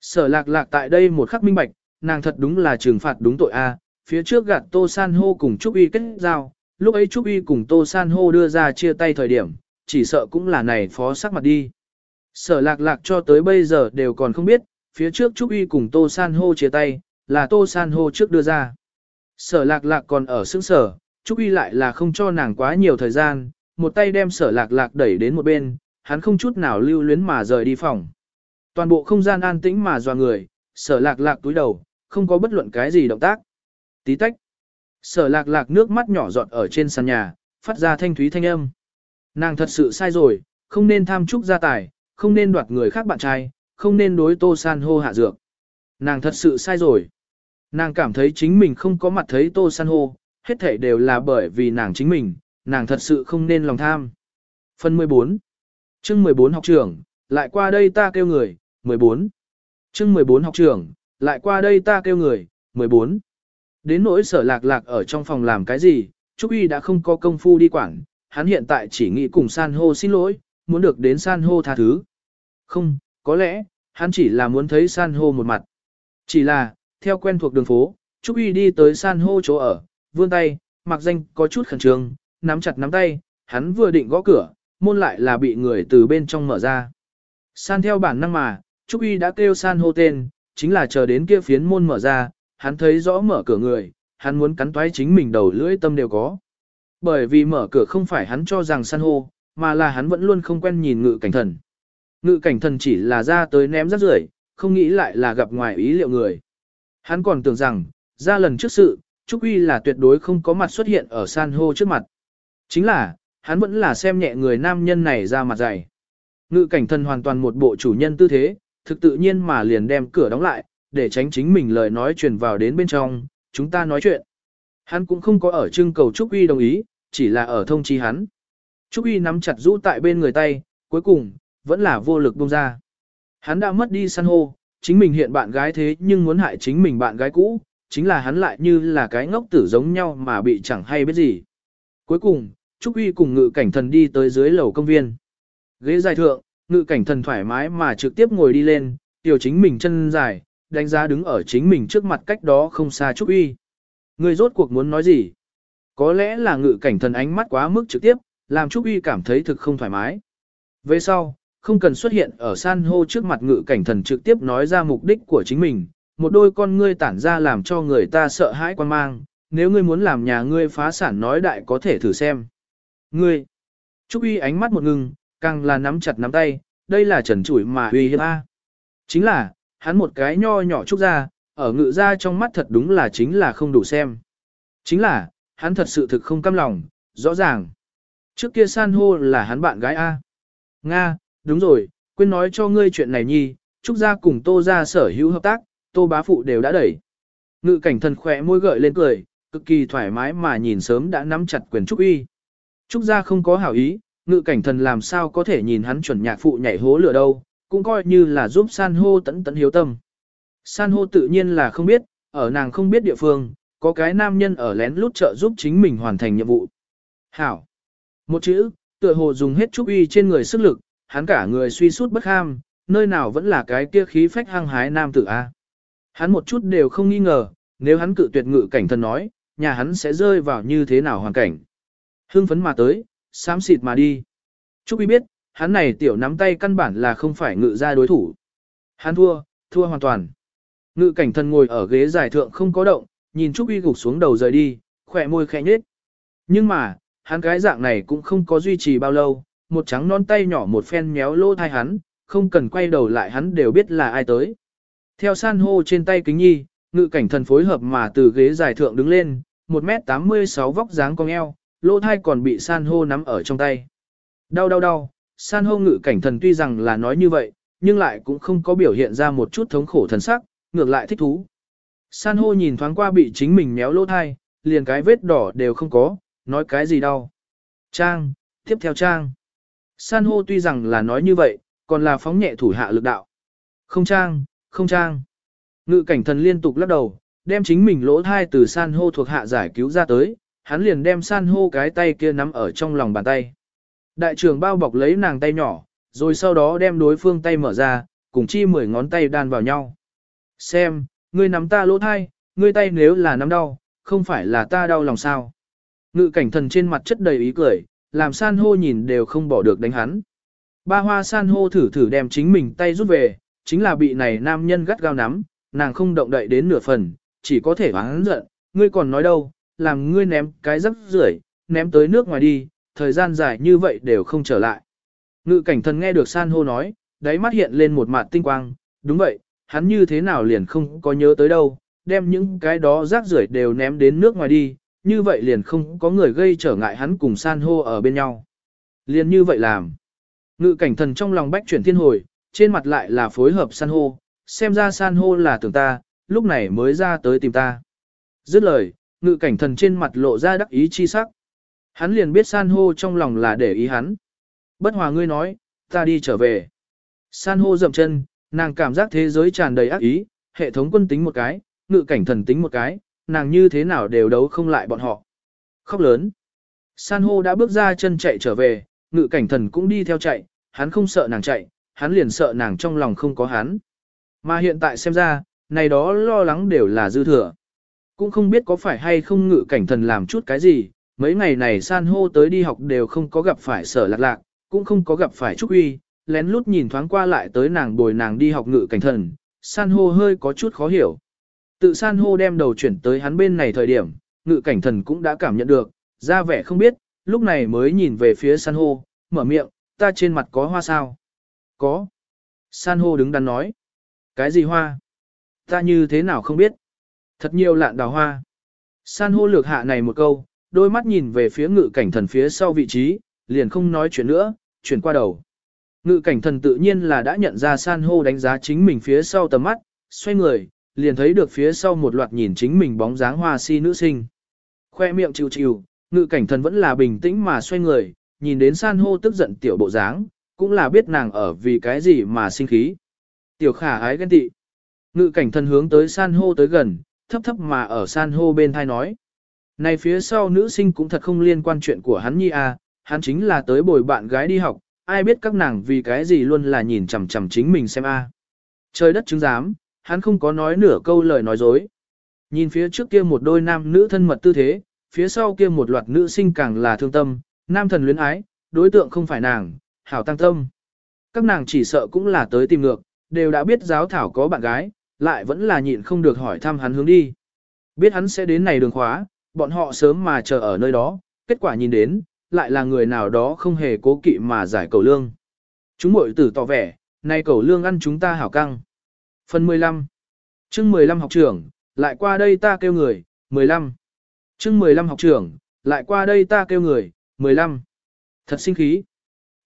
Speaker 1: Sở lạc lạc tại đây một khắc minh bạch, nàng thật đúng là trừng phạt đúng tội A, phía trước gạt Tô San hô cùng Trúc Y kết giao, lúc ấy Trúc Y cùng Tô San hô đưa ra chia tay thời điểm, chỉ sợ cũng là này phó sắc mặt đi. Sở lạc lạc cho tới bây giờ đều còn không biết, phía trước Trúc Y cùng Tô San hô chia tay, là Tô San hô trước đưa ra. Sở lạc lạc còn ở xứng sở, Trúc Y lại là không cho nàng quá nhiều thời gian, một tay đem sở lạc lạc đẩy đến một bên, hắn không chút nào lưu luyến mà rời đi phòng. Toàn bộ không gian an tĩnh mà dò người, sở lạc lạc túi đầu, không có bất luận cái gì động tác. Tí tách. Sở lạc lạc nước mắt nhỏ giọt ở trên sàn nhà, phát ra thanh thúy thanh âm. Nàng thật sự sai rồi, không nên tham trúc gia tài, không nên đoạt người khác bạn trai, không nên đối tô san hô hạ dược. Nàng thật sự sai rồi. Nàng cảm thấy chính mình không có mặt thấy tô san hô, hết thể đều là bởi vì nàng chính mình, nàng thật sự không nên lòng tham. Phần 14 chương 14 học trưởng, lại qua đây ta kêu người, 14. chương 14 học trưởng, lại qua đây ta kêu người, 14. Đến nỗi sở lạc lạc ở trong phòng làm cái gì, Trúc Y đã không có công phu đi quản, hắn hiện tại chỉ nghĩ cùng san hô xin lỗi, muốn được đến san hô tha thứ. Không, có lẽ, hắn chỉ là muốn thấy san hô một mặt. Chỉ là, theo quen thuộc đường phố, Trúc Y đi tới san hô chỗ ở, vươn tay, mặc danh có chút khẩn trương, nắm chặt nắm tay, hắn vừa định gõ cửa, môn lại là bị người từ bên trong mở ra. San theo bản năng mà, Trúc Y đã kêu san hô tên, chính là chờ đến kia phiến môn mở ra, hắn thấy rõ mở cửa người, hắn muốn cắn toái chính mình đầu lưỡi tâm đều có. Bởi vì mở cửa không phải hắn cho rằng san hô, mà là hắn vẫn luôn không quen nhìn ngự cảnh thần. Ngự cảnh thần chỉ là ra tới ném rác rưởi, không nghĩ lại là gặp ngoài ý liệu người. Hắn còn tưởng rằng, ra lần trước sự, Trúc Uy là tuyệt đối không có mặt xuất hiện ở san hô trước mặt. Chính là, hắn vẫn là xem nhẹ người nam nhân này ra mặt dày. Ngự cảnh thần hoàn toàn một bộ chủ nhân tư thế, thực tự nhiên mà liền đem cửa đóng lại, để tránh chính mình lời nói truyền vào đến bên trong, chúng ta nói chuyện. Hắn cũng không có ở trưng cầu Trúc Uy đồng ý, chỉ là ở thông chi hắn. Trúc Uy nắm chặt rũ tại bên người tay, cuối cùng, vẫn là vô lực buông ra. Hắn đã mất đi san hô, chính mình hiện bạn gái thế nhưng muốn hại chính mình bạn gái cũ, chính là hắn lại như là cái ngốc tử giống nhau mà bị chẳng hay biết gì. Cuối cùng, Trúc Uy cùng ngự cảnh thần đi tới dưới lầu công viên. Ghế dài thượng, ngự cảnh thần thoải mái mà trực tiếp ngồi đi lên, tiểu chính mình chân dài, đánh giá đứng ở chính mình trước mặt cách đó không xa Trúc Uy. Người rốt cuộc muốn nói gì? Có lẽ là ngự cảnh thần ánh mắt quá mức trực tiếp, làm Trúc Uy cảm thấy thực không thoải mái. Về sau, không cần xuất hiện ở san hô trước mặt ngự cảnh thần trực tiếp nói ra mục đích của chính mình, một đôi con ngươi tản ra làm cho người ta sợ hãi quan mang, nếu ngươi muốn làm nhà ngươi phá sản nói đại có thể thử xem. Ngươi, Trúc Uy ánh mắt một ngừng, càng là nắm chặt nắm tay, đây là trần chủi mà uy hiếp A. Chính là, hắn một cái nho nhỏ Trúc ra, ở ngự ra trong mắt thật đúng là chính là không đủ xem. Chính là, hắn thật sự thực không căm lòng, rõ ràng. Trước kia san hô là hắn bạn gái A. Nga, đúng rồi, quên nói cho ngươi chuyện này nhi, Trúc gia cùng Tô gia sở hữu hợp tác, Tô bá phụ đều đã đẩy. Ngự cảnh thần khỏe môi gợi lên cười, cực kỳ thoải mái mà nhìn sớm đã nắm chặt quyền Trúc uy. Trúc gia không có hảo ý, ngự cảnh thần làm sao có thể nhìn hắn chuẩn nhạc phụ nhảy hố lửa đâu, cũng coi như là giúp san hô tẫn tẫn hiếu tâm. San hô tự nhiên là không biết, ở nàng không biết địa phương, có cái nam nhân ở lén lút trợ giúp chính mình hoàn thành nhiệm vụ. Hảo. Một chữ, tựa hồ dùng hết trúc uy trên người sức lực, hắn cả người suy sút bất ham, nơi nào vẫn là cái kia khí phách hăng hái nam tử A. Hắn một chút đều không nghi ngờ, nếu hắn cự tuyệt ngự cảnh thần nói, nhà hắn sẽ rơi vào như thế nào hoàn cảnh hương phấn mà tới, xám xịt mà đi. Trúc Uy biết, hắn này tiểu nắm tay căn bản là không phải ngự ra đối thủ. Hắn thua, thua hoàn toàn. Ngự cảnh thần ngồi ở ghế giải thượng không có động, nhìn Trúc Uy gục xuống đầu rời đi, khỏe môi khẽ nhếch. Nhưng mà, hắn cái dạng này cũng không có duy trì bao lâu, một trắng non tay nhỏ một phen méo lỗ thai hắn, không cần quay đầu lại hắn đều biết là ai tới. Theo san hô trên tay kính nhi, ngự cảnh thần phối hợp mà từ ghế dài thượng đứng lên, 1m86 vóc dáng cong eo, lỗ thai còn bị san hô nắm ở trong tay. Đau đau đau, san hô ngự cảnh thần tuy rằng là nói như vậy, nhưng lại cũng không có biểu hiện ra một chút thống khổ thần sắc, ngược lại thích thú. San hô nhìn thoáng qua bị chính mình méo lỗ thai, liền cái vết đỏ đều không có, nói cái gì đau. Trang, tiếp theo trang. San hô tuy rằng là nói như vậy, còn là phóng nhẹ thủ hạ lực đạo. Không trang, không trang. Ngự cảnh thần liên tục lắc đầu, đem chính mình lỗ thai từ san hô thuộc hạ giải cứu ra tới, hắn liền đem san hô cái tay kia nắm ở trong lòng bàn tay. Đại trưởng bao bọc lấy nàng tay nhỏ, rồi sau đó đem đối phương tay mở ra, cùng chi mười ngón tay đan vào nhau. Xem, ngươi nắm ta lỗ thai, ngươi tay nếu là nắm đau, không phải là ta đau lòng sao. Ngự cảnh thần trên mặt chất đầy ý cười, làm san hô nhìn đều không bỏ được đánh hắn. Ba hoa san hô thử thử đem chính mình tay rút về, chính là bị này nam nhân gắt gao nắm, nàng không động đậy đến nửa phần, chỉ có thể hắn giận, ngươi còn nói đâu, làm ngươi ném cái rắc rưởi, ném tới nước ngoài đi, thời gian dài như vậy đều không trở lại. Ngự cảnh thần nghe được san hô nói, đáy mắt hiện lên một mặt tinh quang, đúng vậy, hắn như thế nào liền không có nhớ tới đâu, đem những cái đó rác rưởi đều ném đến nước ngoài đi, như vậy liền không có người gây trở ngại hắn cùng san hô ở bên nhau. Liền như vậy làm. Ngự cảnh thần trong lòng bách chuyển thiên hồi, trên mặt lại là phối hợp san hô, xem ra san hô là tưởng ta, lúc này mới ra tới tìm ta. Dứt lời, ngự cảnh thần trên mặt lộ ra đắc ý chi sắc. Hắn liền biết san hô trong lòng là để ý hắn. Bất hòa ngươi nói, ta đi trở về. San hô dậm chân, nàng cảm giác thế giới tràn đầy ác ý, hệ thống quân tính một cái, ngự cảnh thần tính một cái, nàng như thế nào đều đấu không lại bọn họ. Khóc lớn. San hô đã bước ra chân chạy trở về, ngự cảnh thần cũng đi theo chạy, hắn không sợ nàng chạy, hắn liền sợ nàng trong lòng không có hắn. Mà hiện tại xem ra, này đó lo lắng đều là dư thừa. Cũng không biết có phải hay không ngự cảnh thần làm chút cái gì, mấy ngày này san hô tới đi học đều không có gặp phải sở lạc lạc, cũng không có gặp phải trúc uy, lén lút nhìn thoáng qua lại tới nàng bồi nàng đi học ngự cảnh thần, san hô hơi có chút khó hiểu. Tự san hô đem đầu chuyển tới hắn bên này thời điểm, ngự cảnh thần cũng đã cảm nhận được, ra vẻ không biết, lúc này mới nhìn về phía san hô, mở miệng, ta trên mặt có hoa sao? Có. San hô đứng đắn nói. Cái gì hoa? Ta như thế nào không biết? Thật nhiều lạn đào hoa. San hô lược hạ này một câu, đôi mắt nhìn về phía ngự cảnh thần phía sau vị trí, liền không nói chuyện nữa, chuyển qua đầu. Ngự cảnh thần tự nhiên là đã nhận ra san hô đánh giá chính mình phía sau tầm mắt, xoay người, liền thấy được phía sau một loạt nhìn chính mình bóng dáng hoa si nữ sinh. Khoe miệng chịu chịu, ngự cảnh thần vẫn là bình tĩnh mà xoay người, nhìn đến san hô tức giận tiểu bộ dáng, cũng là biết nàng ở vì cái gì mà sinh khí. Tiểu khả ái ghen tị. Ngự cảnh thần hướng tới san hô tới gần, thấp thấp mà ở san hô bên thai nói. Này phía sau nữ sinh cũng thật không liên quan chuyện của hắn nhi à, hắn chính là tới bồi bạn gái đi học, ai biết các nàng vì cái gì luôn là nhìn chằm chằm chính mình xem a. À. Trời đất chứng giám, hắn không có nói nửa câu lời nói dối. Nhìn phía trước kia một đôi nam nữ thân mật tư thế, phía sau kia một loạt nữ sinh càng là thương tâm, nam thần luyến ái, đối tượng không phải nàng, hảo tăng tâm. Các nàng chỉ sợ cũng là tới tìm ngược, đều đã biết giáo thảo có bạn gái, lại vẫn là nhịn không được hỏi thăm hắn hướng đi. Biết hắn sẽ đến này đường khóa, bọn họ sớm mà chờ ở nơi đó, kết quả nhìn đến, lại là người nào đó không hề cố kỵ mà giải cầu lương. Chúng mội tử tỏ vẻ, nay cầu lương ăn chúng ta hảo căng. Phần 15 chương 15 học trưởng, lại qua đây ta kêu người, 15 chương 15 học trưởng, lại qua đây ta kêu người, 15 Thật sinh khí.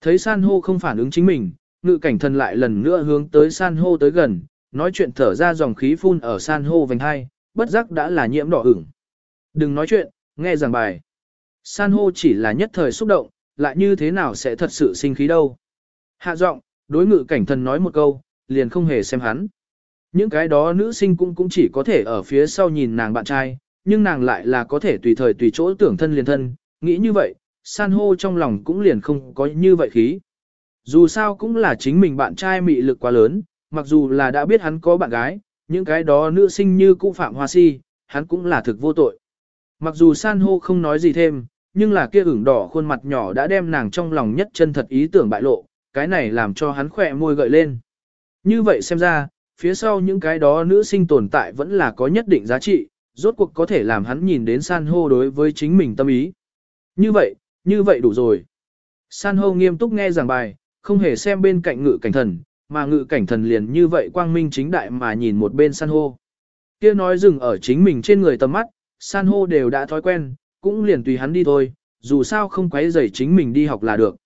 Speaker 1: Thấy san hô không phản ứng chính mình, ngự cảnh thần lại lần nữa hướng tới san hô tới gần, nói chuyện thở ra dòng khí phun ở san hô vành hai, bất giác đã là nhiễm đỏ ửng. Đừng nói chuyện, nghe giảng bài. San hô chỉ là nhất thời xúc động, lại như thế nào sẽ thật sự sinh khí đâu. Hạ giọng, đối ngự cảnh thần nói một câu, liền không hề xem hắn. Những cái đó nữ sinh cũng cũng chỉ có thể ở phía sau nhìn nàng bạn trai, nhưng nàng lại là có thể tùy thời tùy chỗ tưởng thân liền thân, nghĩ như vậy, san hô trong lòng cũng liền không có như vậy khí. Dù sao cũng là chính mình bạn trai mị lực quá lớn, mặc dù là đã biết hắn có bạn gái, những cái đó nữ sinh như Cũ phạm hoa si, hắn cũng là thực vô tội. Mặc dù san hô không nói gì thêm, nhưng là kia ửng đỏ khuôn mặt nhỏ đã đem nàng trong lòng nhất chân thật ý tưởng bại lộ, cái này làm cho hắn khỏe môi gợi lên. Như vậy xem ra, phía sau những cái đó nữ sinh tồn tại vẫn là có nhất định giá trị, rốt cuộc có thể làm hắn nhìn đến san hô đối với chính mình tâm ý. Như vậy, như vậy đủ rồi. San hô nghiêm túc nghe giảng bài, không hề xem bên cạnh ngự cảnh thần, mà ngự cảnh thần liền như vậy quang minh chính đại mà nhìn một bên san hô. Kia nói dừng ở chính mình trên người tầm mắt, san hô đều đã thói quen, cũng liền tùy hắn đi thôi, dù sao không quấy rầy chính mình đi học là được.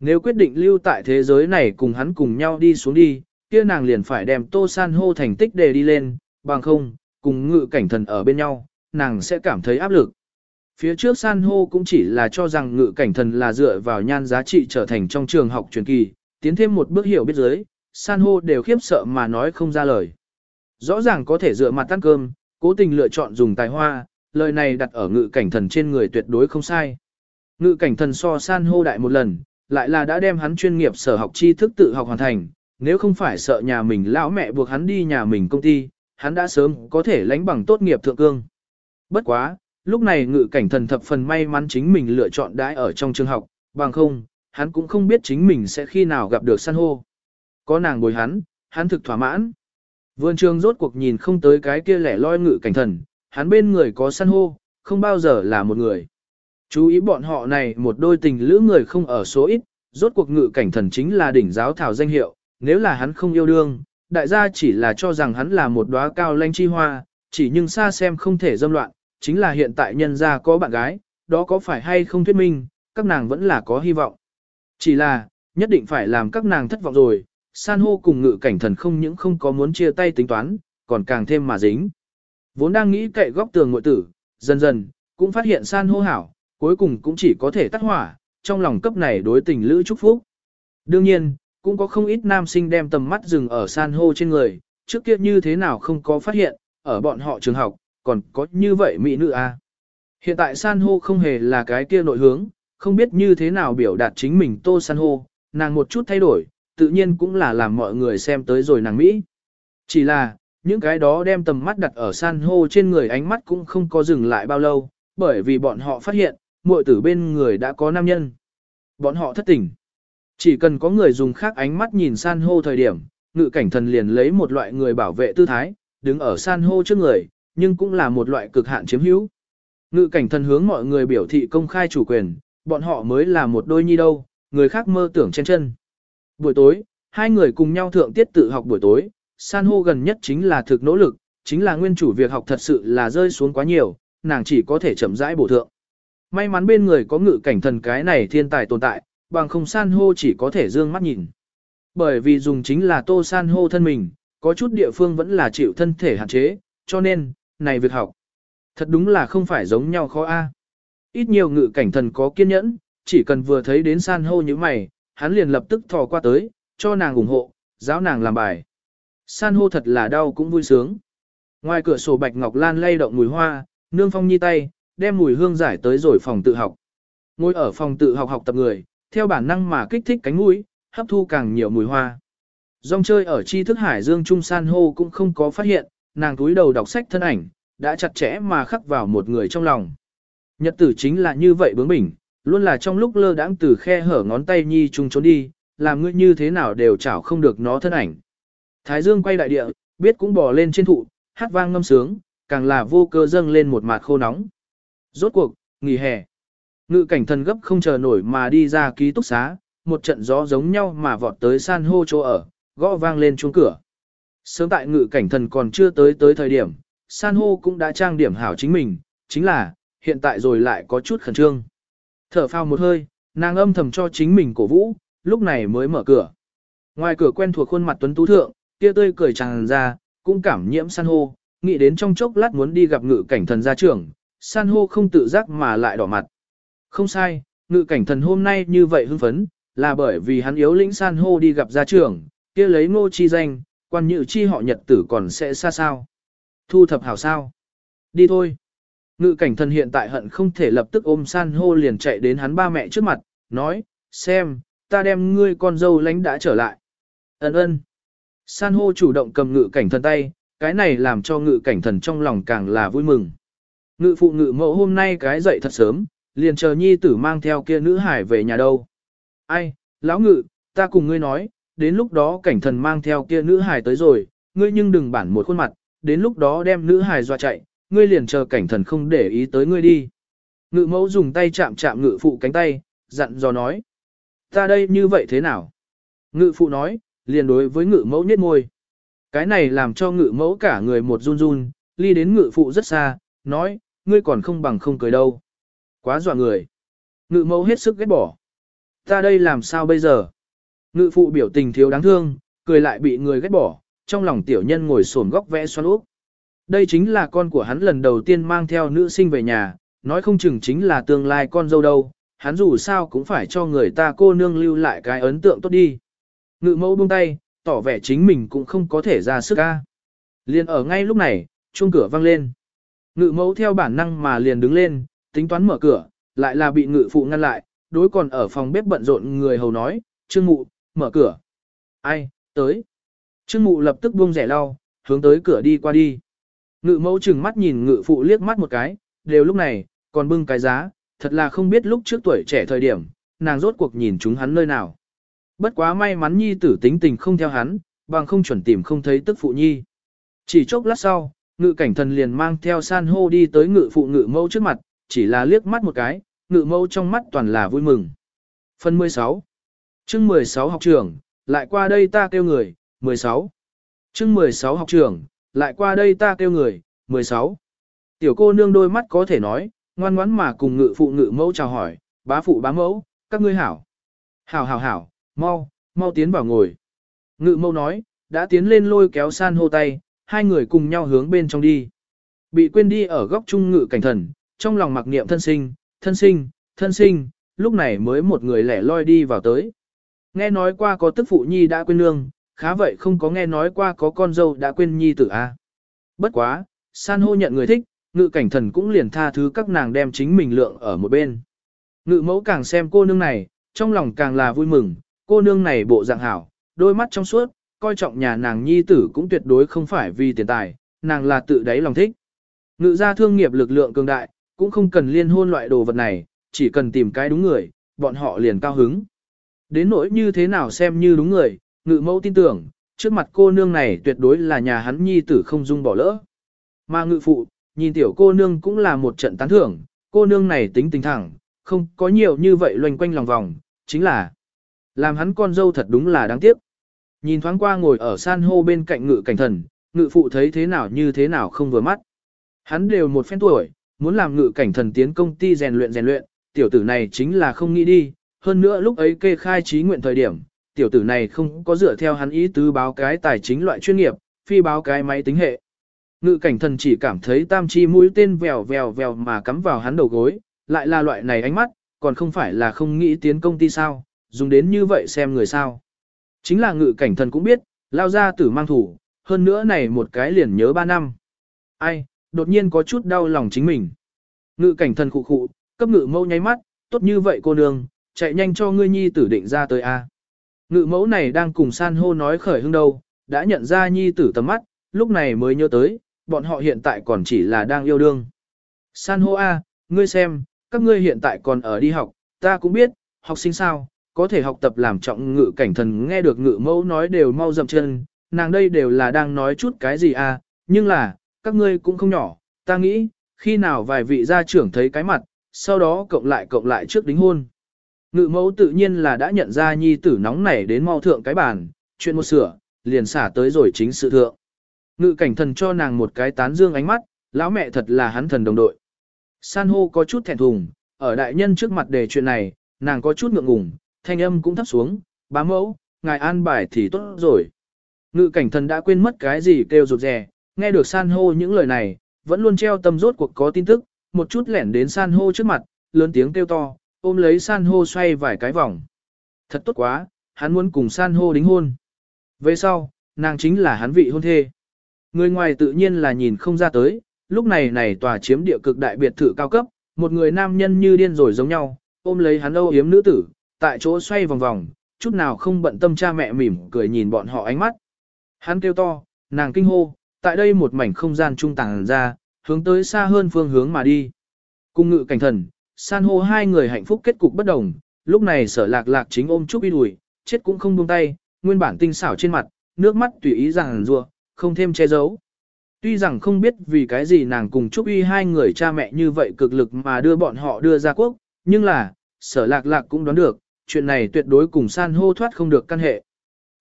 Speaker 1: Nếu quyết định lưu tại thế giới này cùng hắn cùng nhau đi xuống đi, kia nàng liền phải đem tô san hô thành tích đề đi lên, bằng không, cùng ngự cảnh thần ở bên nhau, nàng sẽ cảm thấy áp lực. Phía trước san hô cũng chỉ là cho rằng ngự cảnh thần là dựa vào nhan giá trị trở thành trong trường học truyền kỳ, tiến thêm một bước hiểu biết giới, san hô đều khiếp sợ mà nói không ra lời. Rõ ràng có thể dựa mặt ăn cơm, cố tình lựa chọn dùng tài hoa, lời này đặt ở ngự cảnh thần trên người tuyệt đối không sai. Ngự cảnh thần so san hô đại một lần, lại là đã đem hắn chuyên nghiệp sở học tri thức tự học hoàn thành, nếu không phải sợ nhà mình lão mẹ buộc hắn đi nhà mình công ty, hắn đã sớm có thể lãnh bằng tốt nghiệp thượng cương. Bất quá, lúc này ngự cảnh thần thập phần may mắn chính mình lựa chọn đãi ở trong trường học, bằng không, hắn cũng không biết chính mình sẽ khi nào gặp được san hô. Có nàng bồi hắn, hắn thực thỏa mãn. Vườn trường rốt cuộc nhìn không tới cái kia lẻ loi ngự cảnh thần, hắn bên người có san hô, không bao giờ là một người. Chú ý bọn họ này một đôi tình lữ người không ở số ít, rốt cuộc ngự cảnh thần chính là đỉnh giáo thảo danh hiệu, nếu là hắn không yêu đương, đại gia chỉ là cho rằng hắn là một đóa cao lanh chi hoa, chỉ nhưng xa xem không thể dâm loạn, chính là hiện tại nhân gia có bạn gái, đó có phải hay không thuyết minh, các nàng vẫn là có hy vọng. Chỉ là, nhất định phải làm các nàng thất vọng rồi, san hô cùng ngự cảnh thần không những không có muốn chia tay tính toán, còn càng thêm mà dính. Vốn đang nghĩ cậy góc tường ngội tử, dần dần, cũng phát hiện san hô hảo, cuối cùng cũng chỉ có thể tắt hỏa, trong lòng cấp này đối tình lữ chúc phúc. Đương nhiên, cũng có không ít nam sinh đem tầm mắt dừng ở san hô trên người, trước kia như thế nào không có phát hiện, ở bọn họ trường học, còn có như vậy mỹ nữ à. Hiện tại san hô không hề là cái kia nội hướng, không biết như thế nào biểu đạt chính mình tô san hô, nàng một chút thay đổi, tự nhiên cũng là làm mọi người xem tới rồi nàng Mỹ. Chỉ là, những cái đó đem tầm mắt đặt ở san hô trên người ánh mắt cũng không có dừng lại bao lâu, bởi vì bọn họ phát hiện, muội tử bên người đã có nam nhân. Bọn họ thất tình. Chỉ cần có người dùng khác ánh mắt nhìn san hô thời điểm, ngự cảnh thần liền lấy một loại người bảo vệ tư thái, đứng ở san hô trước người, nhưng cũng là một loại cực hạn chiếm hữu. Ngự cảnh thần hướng mọi người biểu thị công khai chủ quyền, bọn họ mới là một đôi nhi đâu, người khác mơ tưởng trên chân. Buổi tối, hai người cùng nhau thượng tiết tự học buổi tối, san hô gần nhất chính là thực nỗ lực, chính là nguyên chủ việc học thật sự là rơi xuống quá nhiều, nàng chỉ có thể chậm rãi bổ thượng. May mắn bên người có ngự cảnh thần cái này thiên tài tồn tại, bằng không san hô chỉ có thể dương mắt nhìn. Bởi vì dùng chính là tô san hô thân mình, có chút địa phương vẫn là chịu thân thể hạn chế, cho nên, này việc học, thật đúng là không phải giống nhau khó a. Ít nhiều ngự cảnh thần có kiên nhẫn, chỉ cần vừa thấy đến san hô như mày, hắn liền lập tức thò qua tới, cho nàng ủng hộ, giáo nàng làm bài. San hô thật là đau cũng vui sướng. Ngoài cửa sổ bạch ngọc lan lay động mùi hoa, nương phong nhi tay, đem mùi hương giải tới rồi phòng tự học. Ngồi ở phòng tự học học tập người, theo bản năng mà kích thích cánh mũi, hấp thu càng nhiều mùi hoa. Dòng chơi ở tri thức hải dương trung san hô cũng không có phát hiện, nàng túi đầu đọc sách thân ảnh, đã chặt chẽ mà khắc vào một người trong lòng. Nhật tử chính là như vậy bướng bỉnh, luôn là trong lúc lơ đãng từ khe hở ngón tay nhi trung trốn đi, làm ngươi như thế nào đều chảo không được nó thân ảnh. Thái dương quay đại địa, biết cũng bò lên trên thụ, hát vang ngâm sướng, càng là vô cơ dâng lên một mặt khô nóng. Rốt cuộc, nghỉ hè. Ngự cảnh thần gấp không chờ nổi mà đi ra ký túc xá, một trận gió giống nhau mà vọt tới san hô chỗ ở, gõ vang lên chuông cửa. Sớm tại ngự cảnh thần còn chưa tới tới thời điểm, san hô cũng đã trang điểm hảo chính mình, chính là, hiện tại rồi lại có chút khẩn trương. Thở phào một hơi, nàng âm thầm cho chính mình cổ vũ, lúc này mới mở cửa. Ngoài cửa quen thuộc khuôn mặt tuấn tú thượng, kia tươi cười tràn ra, cũng cảm nhiễm san hô, nghĩ đến trong chốc lát muốn đi gặp ngự cảnh thần gia trưởng, san hô không tự giác mà lại đỏ mặt. Không sai, ngự cảnh thần hôm nay như vậy hưng phấn, là bởi vì hắn yếu lĩnh san hô đi gặp gia trưởng, kia lấy ngô chi danh, quan nhự chi họ nhật tử còn sẽ xa sao. Thu thập hảo sao. Đi thôi. Ngự cảnh thần hiện tại hận không thể lập tức ôm san hô liền chạy đến hắn ba mẹ trước mặt, nói, xem, ta đem ngươi con dâu lánh đã trở lại. Ấn ơn. San hô chủ động cầm ngự cảnh thần tay, cái này làm cho ngự cảnh thần trong lòng càng là vui mừng. Ngự phụ ngự mẫu hôm nay cái dậy thật sớm, liền chờ nhi tử mang theo kia nữ hải về nhà đâu. Ai, lão ngự, ta cùng ngươi nói, đến lúc đó cảnh thần mang theo kia nữ hải tới rồi, ngươi nhưng đừng bản một khuôn mặt, đến lúc đó đem nữ hải dọa chạy, ngươi liền chờ cảnh thần không để ý tới ngươi đi. Ngự mẫu dùng tay chạm chạm ngự phụ cánh tay, dặn dò nói. Ta đây như vậy thế nào? Ngự phụ nói, liền đối với ngự mẫu nhếch môi. Cái này làm cho ngự mẫu cả người một run run, ly đến ngự phụ rất xa, nói, ngươi còn không bằng không cười đâu. Quá dọa người. Ngự mẫu hết sức ghét bỏ. Ta đây làm sao bây giờ? Ngự phụ biểu tình thiếu đáng thương, cười lại bị người ghét bỏ, trong lòng tiểu nhân ngồi sồn góc vẽ xoắn úp. Đây chính là con của hắn lần đầu tiên mang theo nữ sinh về nhà, nói không chừng chính là tương lai con dâu đâu, hắn dù sao cũng phải cho người ta cô nương lưu lại cái ấn tượng tốt đi. Ngự mẫu buông tay, tỏ vẻ chính mình cũng không có thể ra sức ca. Liền ở ngay lúc này, chuông cửa vang lên. Ngự mẫu theo bản năng mà liền đứng lên, tính toán mở cửa, lại là bị ngự phụ ngăn lại, đối còn ở phòng bếp bận rộn người hầu nói, trương mụ, mở cửa. Ai, tới. Trương mụ lập tức buông rẻ lau, hướng tới cửa đi qua đi. Ngự mẫu chừng mắt nhìn ngự phụ liếc mắt một cái, đều lúc này, còn bưng cái giá, thật là không biết lúc trước tuổi trẻ thời điểm, nàng rốt cuộc nhìn chúng hắn nơi nào. Bất quá may mắn nhi tử tính tình không theo hắn, bằng không chuẩn tìm không thấy tức phụ nhi. Chỉ chốc lát sau, ngự cảnh thần liền mang theo san hô đi tới ngự phụ ngự mẫu trước mặt, chỉ là liếc mắt một cái, ngự mẫu trong mắt toàn là vui mừng. Phần 16 chương 16 học trưởng, lại qua đây ta kêu người, 16 chương 16 học trưởng, lại qua đây ta kêu người, 16 Tiểu cô nương đôi mắt có thể nói, ngoan ngoãn mà cùng ngự phụ ngự mẫu chào hỏi, bá phụ bá mẫu, các ngươi hảo. Hảo hảo hảo, mau, mau tiến vào ngồi. Ngự mẫu nói, đã tiến lên lôi kéo san hô tay, hai người cùng nhau hướng bên trong đi. Bị quên đi ở góc trung ngự cảnh thần, trong lòng mặc niệm thân sinh, thân sinh, thân sinh, lúc này mới một người lẻ loi đi vào tới. Nghe nói qua có tức phụ nhi đã quên lương khá vậy không có nghe nói qua có con dâu đã quên nhi tử a. Bất quá, san hô nhận người thích, ngự cảnh thần cũng liền tha thứ các nàng đem chính mình lượng ở một bên. Ngự mẫu càng xem cô nương này, trong lòng càng là vui mừng, cô nương này bộ dạng hảo, đôi mắt trong suốt, coi trọng nhà nàng nhi tử cũng tuyệt đối không phải vì tiền tài, nàng là tự đáy lòng thích. Ngự gia thương nghiệp lực lượng cường đại, cũng không cần liên hôn loại đồ vật này, chỉ cần tìm cái đúng người, bọn họ liền cao hứng. Đến nỗi như thế nào xem như đúng người, ngự mẫu tin tưởng, trước mặt cô nương này tuyệt đối là nhà hắn nhi tử không dung bỏ lỡ. Mà ngự phụ, nhìn tiểu cô nương cũng là một trận tán thưởng, cô nương này tính tình thẳng, không có nhiều như vậy loanh quanh lòng vòng, chính là làm hắn con dâu thật đúng là đáng tiếc. Nhìn thoáng qua ngồi ở san hô bên cạnh ngự cảnh thần, ngự phụ thấy thế nào như thế nào không vừa mắt. Hắn đều một phen tuổi, muốn làm ngự cảnh thần tiến công ty rèn luyện rèn luyện, tiểu tử này chính là không nghĩ đi, hơn nữa lúc ấy kê khai trí nguyện thời điểm, tiểu tử này không có dựa theo hắn ý tứ báo cái tài chính loại chuyên nghiệp, phi báo cái máy tính hệ. Ngự cảnh thần chỉ cảm thấy tam chi mũi tên vèo vèo vèo mà cắm vào hắn đầu gối, lại là loại này ánh mắt, còn không phải là không nghĩ tiến công ty sao, dùng đến như vậy xem người sao. Chính là ngự cảnh thần cũng biết, lao ra tử mang thủ, hơn nữa này một cái liền nhớ ba năm. Ai, đột nhiên có chút đau lòng chính mình. Ngự cảnh thần khụ khụ, cấp ngự mâu nháy mắt, tốt như vậy cô nương, chạy nhanh cho ngươi nhi tử định ra tới A. Ngự mẫu này đang cùng san hô nói khởi hưng đâu, đã nhận ra nhi tử tầm mắt, lúc này mới nhớ tới, bọn họ hiện tại còn chỉ là đang yêu đương. San hô A, ngươi xem, các ngươi hiện tại còn ở đi học, ta cũng biết, học sinh sao, có thể học tập làm trọng ngự cảnh thần nghe được ngự mẫu nói đều mau dậm chân, nàng đây đều là đang nói chút cái gì a? nhưng là, các ngươi cũng không nhỏ, ta nghĩ, khi nào vài vị gia trưởng thấy cái mặt, sau đó cộng lại cộng lại trước đính hôn. Ngự mẫu tự nhiên là đã nhận ra nhi tử nóng nảy đến mau thượng cái bàn, chuyện một sửa, liền xả tới rồi chính sự thượng. Ngự cảnh thần cho nàng một cái tán dương ánh mắt, lão mẹ thật là hắn thần đồng đội. San hô có chút thẹn thùng, ở đại nhân trước mặt đề chuyện này, nàng có chút ngượng ngùng, thanh âm cũng thấp xuống, bá mẫu, ngài an bài thì tốt rồi. Ngự cảnh thần đã quên mất cái gì kêu rụt rè, nghe được san hô những lời này, vẫn luôn treo tâm rốt cuộc có tin tức, một chút lẻn đến san hô trước mặt, lớn tiếng kêu to, ôm lấy san hô xoay vài cái vòng. Thật tốt quá, hắn muốn cùng san hô đính hôn. Về sau, nàng chính là hắn vị hôn thê. Người ngoài tự nhiên là nhìn không ra tới, lúc này này tòa chiếm địa cực đại biệt thự cao cấp, một người nam nhân như điên rồi giống nhau, ôm lấy hắn âu yếm nữ tử, tại chỗ xoay vòng vòng, chút nào không bận tâm cha mẹ mỉm cười nhìn bọn họ ánh mắt. Hắn kêu to, nàng kinh hô, tại đây một mảnh không gian trung tàng ra, hướng tới xa hơn phương hướng mà đi. Cung ngự cảnh thần, san hô hai người hạnh phúc kết cục bất đồng, lúc này sở lạc lạc chính ôm Trúc Y đùi, chết cũng không buông tay, nguyên bản tinh xảo trên mặt, nước mắt tùy ý rằng rùa, không thêm che giấu. Tuy rằng không biết vì cái gì nàng cùng Trúc Y hai người cha mẹ như vậy cực lực mà đưa bọn họ đưa ra quốc, nhưng là, sở lạc lạc cũng đoán được, chuyện này tuyệt đối cùng san hô thoát không được căn hệ.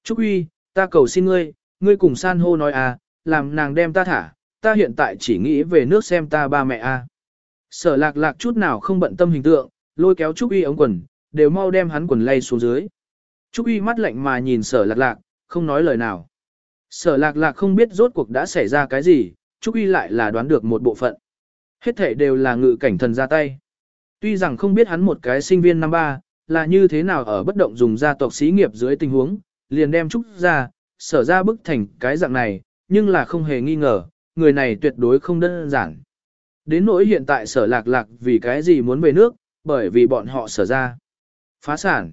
Speaker 1: Trúc Y, ta cầu xin ngươi, ngươi cùng san hô nói à, làm nàng đem ta thả, ta hiện tại chỉ nghĩ về nước xem ta ba mẹ à. Sở lạc lạc chút nào không bận tâm hình tượng, lôi kéo Trúc Y ống quần, đều mau đem hắn quần lay xuống dưới. Trúc Y mắt lạnh mà nhìn sở lạc lạc, không nói lời nào. Sở lạc lạc không biết rốt cuộc đã xảy ra cái gì, Trúc Y lại là đoán được một bộ phận. Hết thể đều là ngự cảnh thần ra tay. Tuy rằng không biết hắn một cái sinh viên năm ba, là như thế nào ở bất động dùng gia tộc xí nghiệp dưới tình huống, liền đem Trúc ra, sở ra bức thành cái dạng này, nhưng là không hề nghi ngờ, người này tuyệt đối không đơn giản. Đến nỗi hiện tại sở lạc lạc vì cái gì muốn về nước, bởi vì bọn họ sở ra. Phá sản.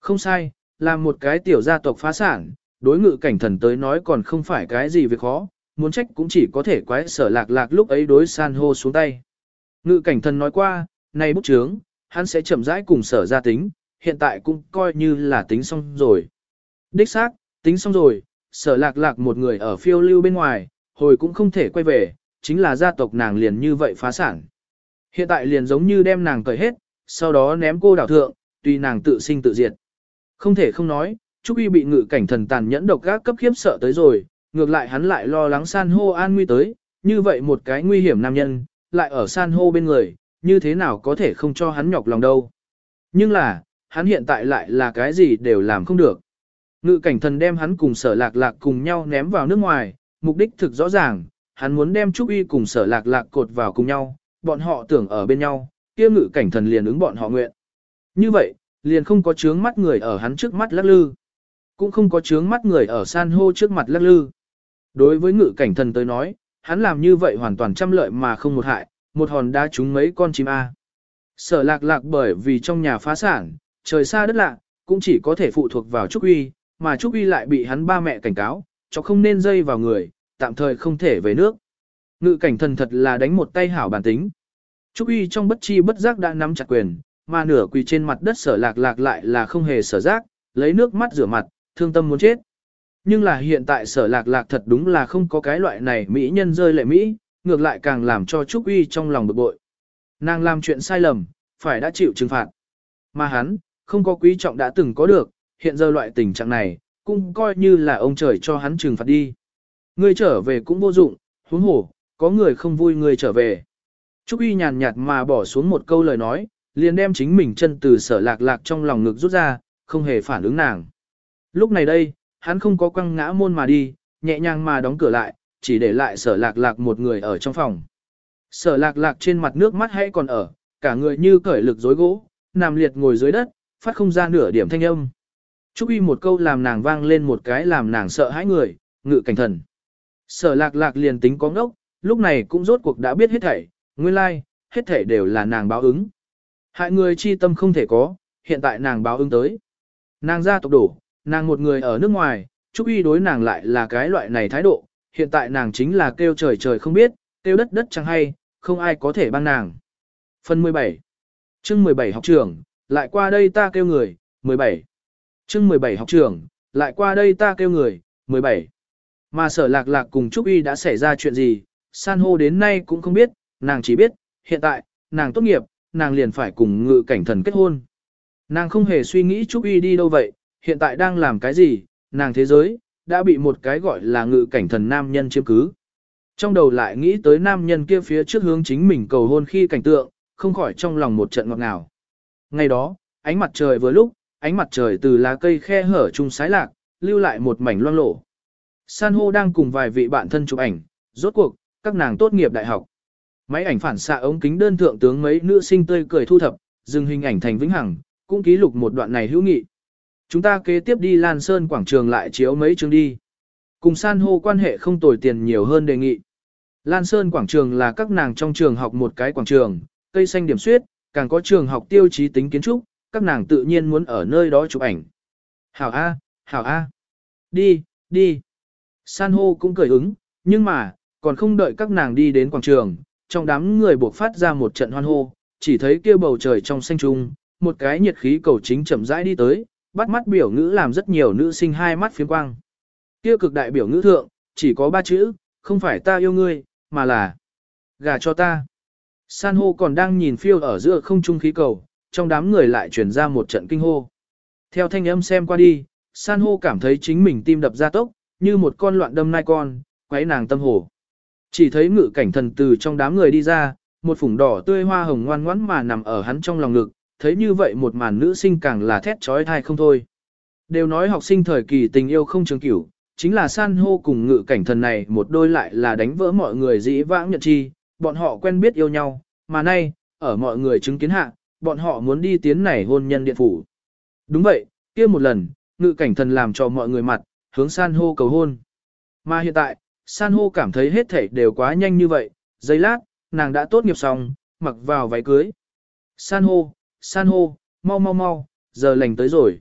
Speaker 1: Không sai, là một cái tiểu gia tộc phá sản, đối ngự cảnh thần tới nói còn không phải cái gì việc khó, muốn trách cũng chỉ có thể quái sở lạc lạc lúc ấy đối san hô xuống tay. Ngự cảnh thần nói qua, này bút chướng, hắn sẽ chậm rãi cùng sở ra tính, hiện tại cũng coi như là tính xong rồi. Đích xác, tính xong rồi, sở lạc lạc một người ở phiêu lưu bên ngoài, hồi cũng không thể quay về, chính là gia tộc nàng liền như vậy phá sản. Hiện tại liền giống như đem nàng cởi hết, sau đó ném cô đảo thượng, tùy nàng tự sinh tự diệt. Không thể không nói, Trúc Y bị ngự cảnh thần tàn nhẫn độc gác cấp khiếp sợ tới rồi, ngược lại hắn lại lo lắng san hô an nguy tới, như vậy một cái nguy hiểm nam nhân, lại ở san hô bên người, như thế nào có thể không cho hắn nhọc lòng đâu. Nhưng là, hắn hiện tại lại là cái gì đều làm không được. Ngự cảnh thần đem hắn cùng sở lạc lạc cùng nhau ném vào nước ngoài, mục đích thực rõ ràng, hắn muốn đem Trúc Y cùng sở lạc lạc cột vào cùng nhau, bọn họ tưởng ở bên nhau, kia ngự cảnh thần liền ứng bọn họ nguyện. Như vậy, liền không có chướng mắt người ở hắn trước mắt lắc lư. Cũng không có chướng mắt người ở san hô trước mặt lắc lư. Đối với ngự cảnh thần tới nói, hắn làm như vậy hoàn toàn trăm lợi mà không một hại, một hòn đá trúng mấy con chim A. Sở lạc lạc bởi vì trong nhà phá sản, trời xa đất lạ, cũng chỉ có thể phụ thuộc vào Trúc Uy, mà Trúc Uy lại bị hắn ba mẹ cảnh cáo, cho không nên dây vào người, tạm thời không thể về nước. Ngự cảnh thần thật là đánh một tay hảo bản tính. Trúc Uy trong bất chi bất giác đã nắm chặt quyền, mà nửa quỳ trên mặt đất sở lạc lạc lại là không hề sở giác, lấy nước mắt rửa mặt, thương tâm muốn chết. Nhưng là hiện tại sở lạc lạc thật đúng là không có cái loại này mỹ nhân rơi lệ Mỹ, ngược lại càng làm cho Trúc Uy trong lòng bực bội. Nàng làm chuyện sai lầm, phải đã chịu trừng phạt. Mà hắn, không có quý trọng đã từng có được, hiện giờ loại tình trạng này, cũng coi như là ông trời cho hắn trừng phạt đi. Ngươi trở về cũng vô dụng, huống hổ, có người không vui ngươi trở về. Trúc Y nhàn nhạt mà bỏ xuống một câu lời nói, liền đem chính mình chân từ sở lạc lạc trong lòng ngực rút ra, không hề phản ứng nàng. Lúc này đây, hắn không có quăng ngã môn mà đi, nhẹ nhàng mà đóng cửa lại, chỉ để lại sở lạc lạc một người ở trong phòng. Sở lạc lạc trên mặt nước mắt hay còn ở, cả người như cởi lực dối gỗ, nằm liệt ngồi dưới đất, phát không ra nửa điểm thanh âm. Trúc y một câu làm nàng vang lên một cái làm nàng sợ hãi người, ngự cảnh thần. Sở lạc lạc liền tính có ngốc, lúc này cũng rốt cuộc đã biết hết thảy, nguyên lai, like, hết thảy đều là nàng báo ứng. Hại người chi tâm không thể có, hiện tại nàng báo ứng tới. Nàng ra tộc đổ, Nàng một người ở nước ngoài, Trúc y đối nàng lại là cái loại này thái độ, hiện tại nàng chính là kêu trời trời không biết, kêu đất đất chẳng hay, không ai có thể ban nàng. Phần 17 chương 17 học trưởng, lại qua đây ta kêu người, 17 chương 17 học trưởng, lại qua đây ta kêu người, 17 mà sở lạc lạc cùng Trúc Uy đã xảy ra chuyện gì, san hô đến nay cũng không biết, nàng chỉ biết, hiện tại, nàng tốt nghiệp, nàng liền phải cùng ngự cảnh thần kết hôn. Nàng không hề suy nghĩ Trúc Uy đi đâu vậy, hiện tại đang làm cái gì, nàng thế giới, đã bị một cái gọi là ngự cảnh thần nam nhân chiếm cứ. Trong đầu lại nghĩ tới nam nhân kia phía trước hướng chính mình cầu hôn khi cảnh tượng, không khỏi trong lòng một trận ngọt ngào. Ngày đó, ánh mặt trời vừa lúc, ánh mặt trời từ lá cây khe hở chung sái lạc, lưu lại một mảnh loang lổ. San hô đang cùng vài vị bạn thân chụp ảnh, rốt cuộc, các nàng tốt nghiệp đại học. Máy ảnh phản xạ ống kính đơn thượng tướng mấy nữ sinh tươi cười thu thập, dừng hình ảnh thành vĩnh hằng, cũng ký lục một đoạn này hữu nghị. Chúng ta kế tiếp đi Lan Sơn quảng trường lại chiếu mấy chương đi. Cùng san hô quan hệ không tồi tiền nhiều hơn đề nghị. Lan Sơn quảng trường là các nàng trong trường học một cái quảng trường, cây xanh điểm suyết, càng có trường học tiêu chí tính kiến trúc, các nàng tự nhiên muốn ở nơi đó chụp ảnh. Hảo A, Hảo A. Đi, đi. San hô cũng cười ứng, nhưng mà, còn không đợi các nàng đi đến quảng trường, trong đám người buộc phát ra một trận hoan hô, chỉ thấy kia bầu trời trong xanh trung, một cái nhiệt khí cầu chính chậm rãi đi tới, bắt mắt biểu ngữ làm rất nhiều nữ sinh hai mắt phiếm quang. Kia cực đại biểu ngữ thượng, chỉ có ba chữ, không phải ta yêu ngươi, mà là gà cho ta. San hô còn đang nhìn phiêu ở giữa không trung khí cầu, trong đám người lại truyền ra một trận kinh hô. Theo thanh âm xem qua đi, san hô cảm thấy chính mình tim đập ra tốc, như một con loạn đâm nai con, quấy nàng tâm hồ. Chỉ thấy ngự cảnh thần từ trong đám người đi ra, một phủng đỏ tươi hoa hồng ngoan ngoãn mà nằm ở hắn trong lòng ngực, thấy như vậy một màn nữ sinh càng là thét trói thai không thôi. Đều nói học sinh thời kỳ tình yêu không trường cửu, chính là san hô cùng ngự cảnh thần này một đôi lại là đánh vỡ mọi người dĩ vãng nhận chi, bọn họ quen biết yêu nhau, mà nay, ở mọi người chứng kiến hạ, bọn họ muốn đi tiến này hôn nhân điện phủ. Đúng vậy, kia một lần, ngự cảnh thần làm cho mọi người mặt, hướng san hô cầu hôn. Mà hiện tại, san hô cảm thấy hết thảy đều quá nhanh như vậy, giây lát, nàng đã tốt nghiệp xong, mặc vào váy cưới. San hô, san hô, mau mau mau, giờ lành tới rồi.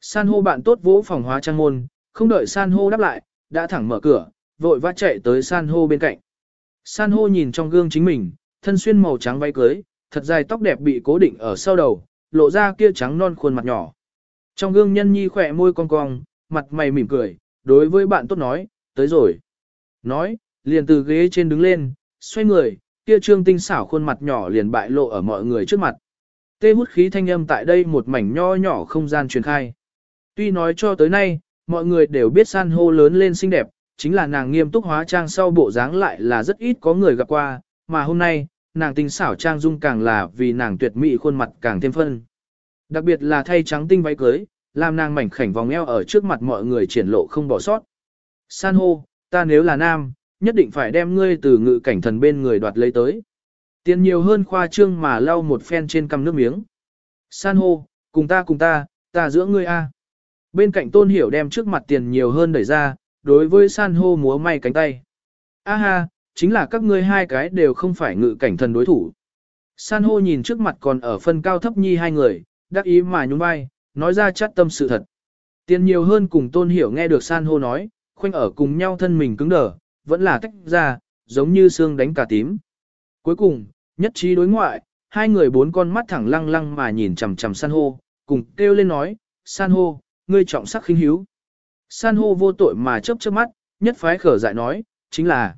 Speaker 1: San hô bạn tốt vỗ phòng hóa trang môn, không đợi san hô đáp lại, đã thẳng mở cửa, vội vã chạy tới san hô bên cạnh. San hô nhìn trong gương chính mình, thân xuyên màu trắng váy cưới, thật dài tóc đẹp bị cố định ở sau đầu, lộ ra kia trắng non khuôn mặt nhỏ. Trong gương nhân nhi khỏe môi cong cong, mặt mày mỉm cười, đối với bạn tốt nói, tới rồi. Nói, liền từ ghế trên đứng lên, xoay người, kia trương tinh xảo khuôn mặt nhỏ liền bại lộ ở mọi người trước mặt. Tê hút khí thanh âm tại đây một mảnh nho nhỏ không gian truyền khai. Tuy nói cho tới nay, mọi người đều biết san hô lớn lên xinh đẹp, chính là nàng nghiêm túc hóa trang sau bộ dáng lại là rất ít có người gặp qua, mà hôm nay, nàng tinh xảo trang dung càng là vì nàng tuyệt mỹ khuôn mặt càng thêm phân. Đặc biệt là thay trắng tinh váy cưới, làm nàng mảnh khảnh vòng eo ở trước mặt mọi người triển lộ không bỏ sót. San hô, ta nếu là nam, nhất định phải đem ngươi từ ngự cảnh thần bên người đoạt lấy tới. Tiền nhiều hơn khoa trương mà lau một phen trên cằm nước miếng. San hô, cùng ta cùng ta, ta giữa ngươi a. Bên cạnh tôn hiểu đem trước mặt tiền nhiều hơn đẩy ra, đối với san hô múa may cánh tay. A ha, chính là các ngươi hai cái đều không phải ngự cảnh thần đối thủ. San hô nhìn trước mặt còn ở phân cao thấp nhi hai người, đắc ý mà nhún vai, nói ra chát tâm sự thật. Tiền nhiều hơn cùng tôn hiểu nghe được san hô nói, khoanh ở cùng nhau thân mình cứng đờ, vẫn là tách ra, giống như xương đánh cả tím. Cuối cùng, nhất trí đối ngoại, hai người bốn con mắt thẳng lăng lăng mà nhìn chằm chằm san hô, cùng kêu lên nói, san hô, ngươi trọng sắc khinh hiếu. San hô vô tội mà chớp chớp mắt, nhất phái khở dại nói, chính là,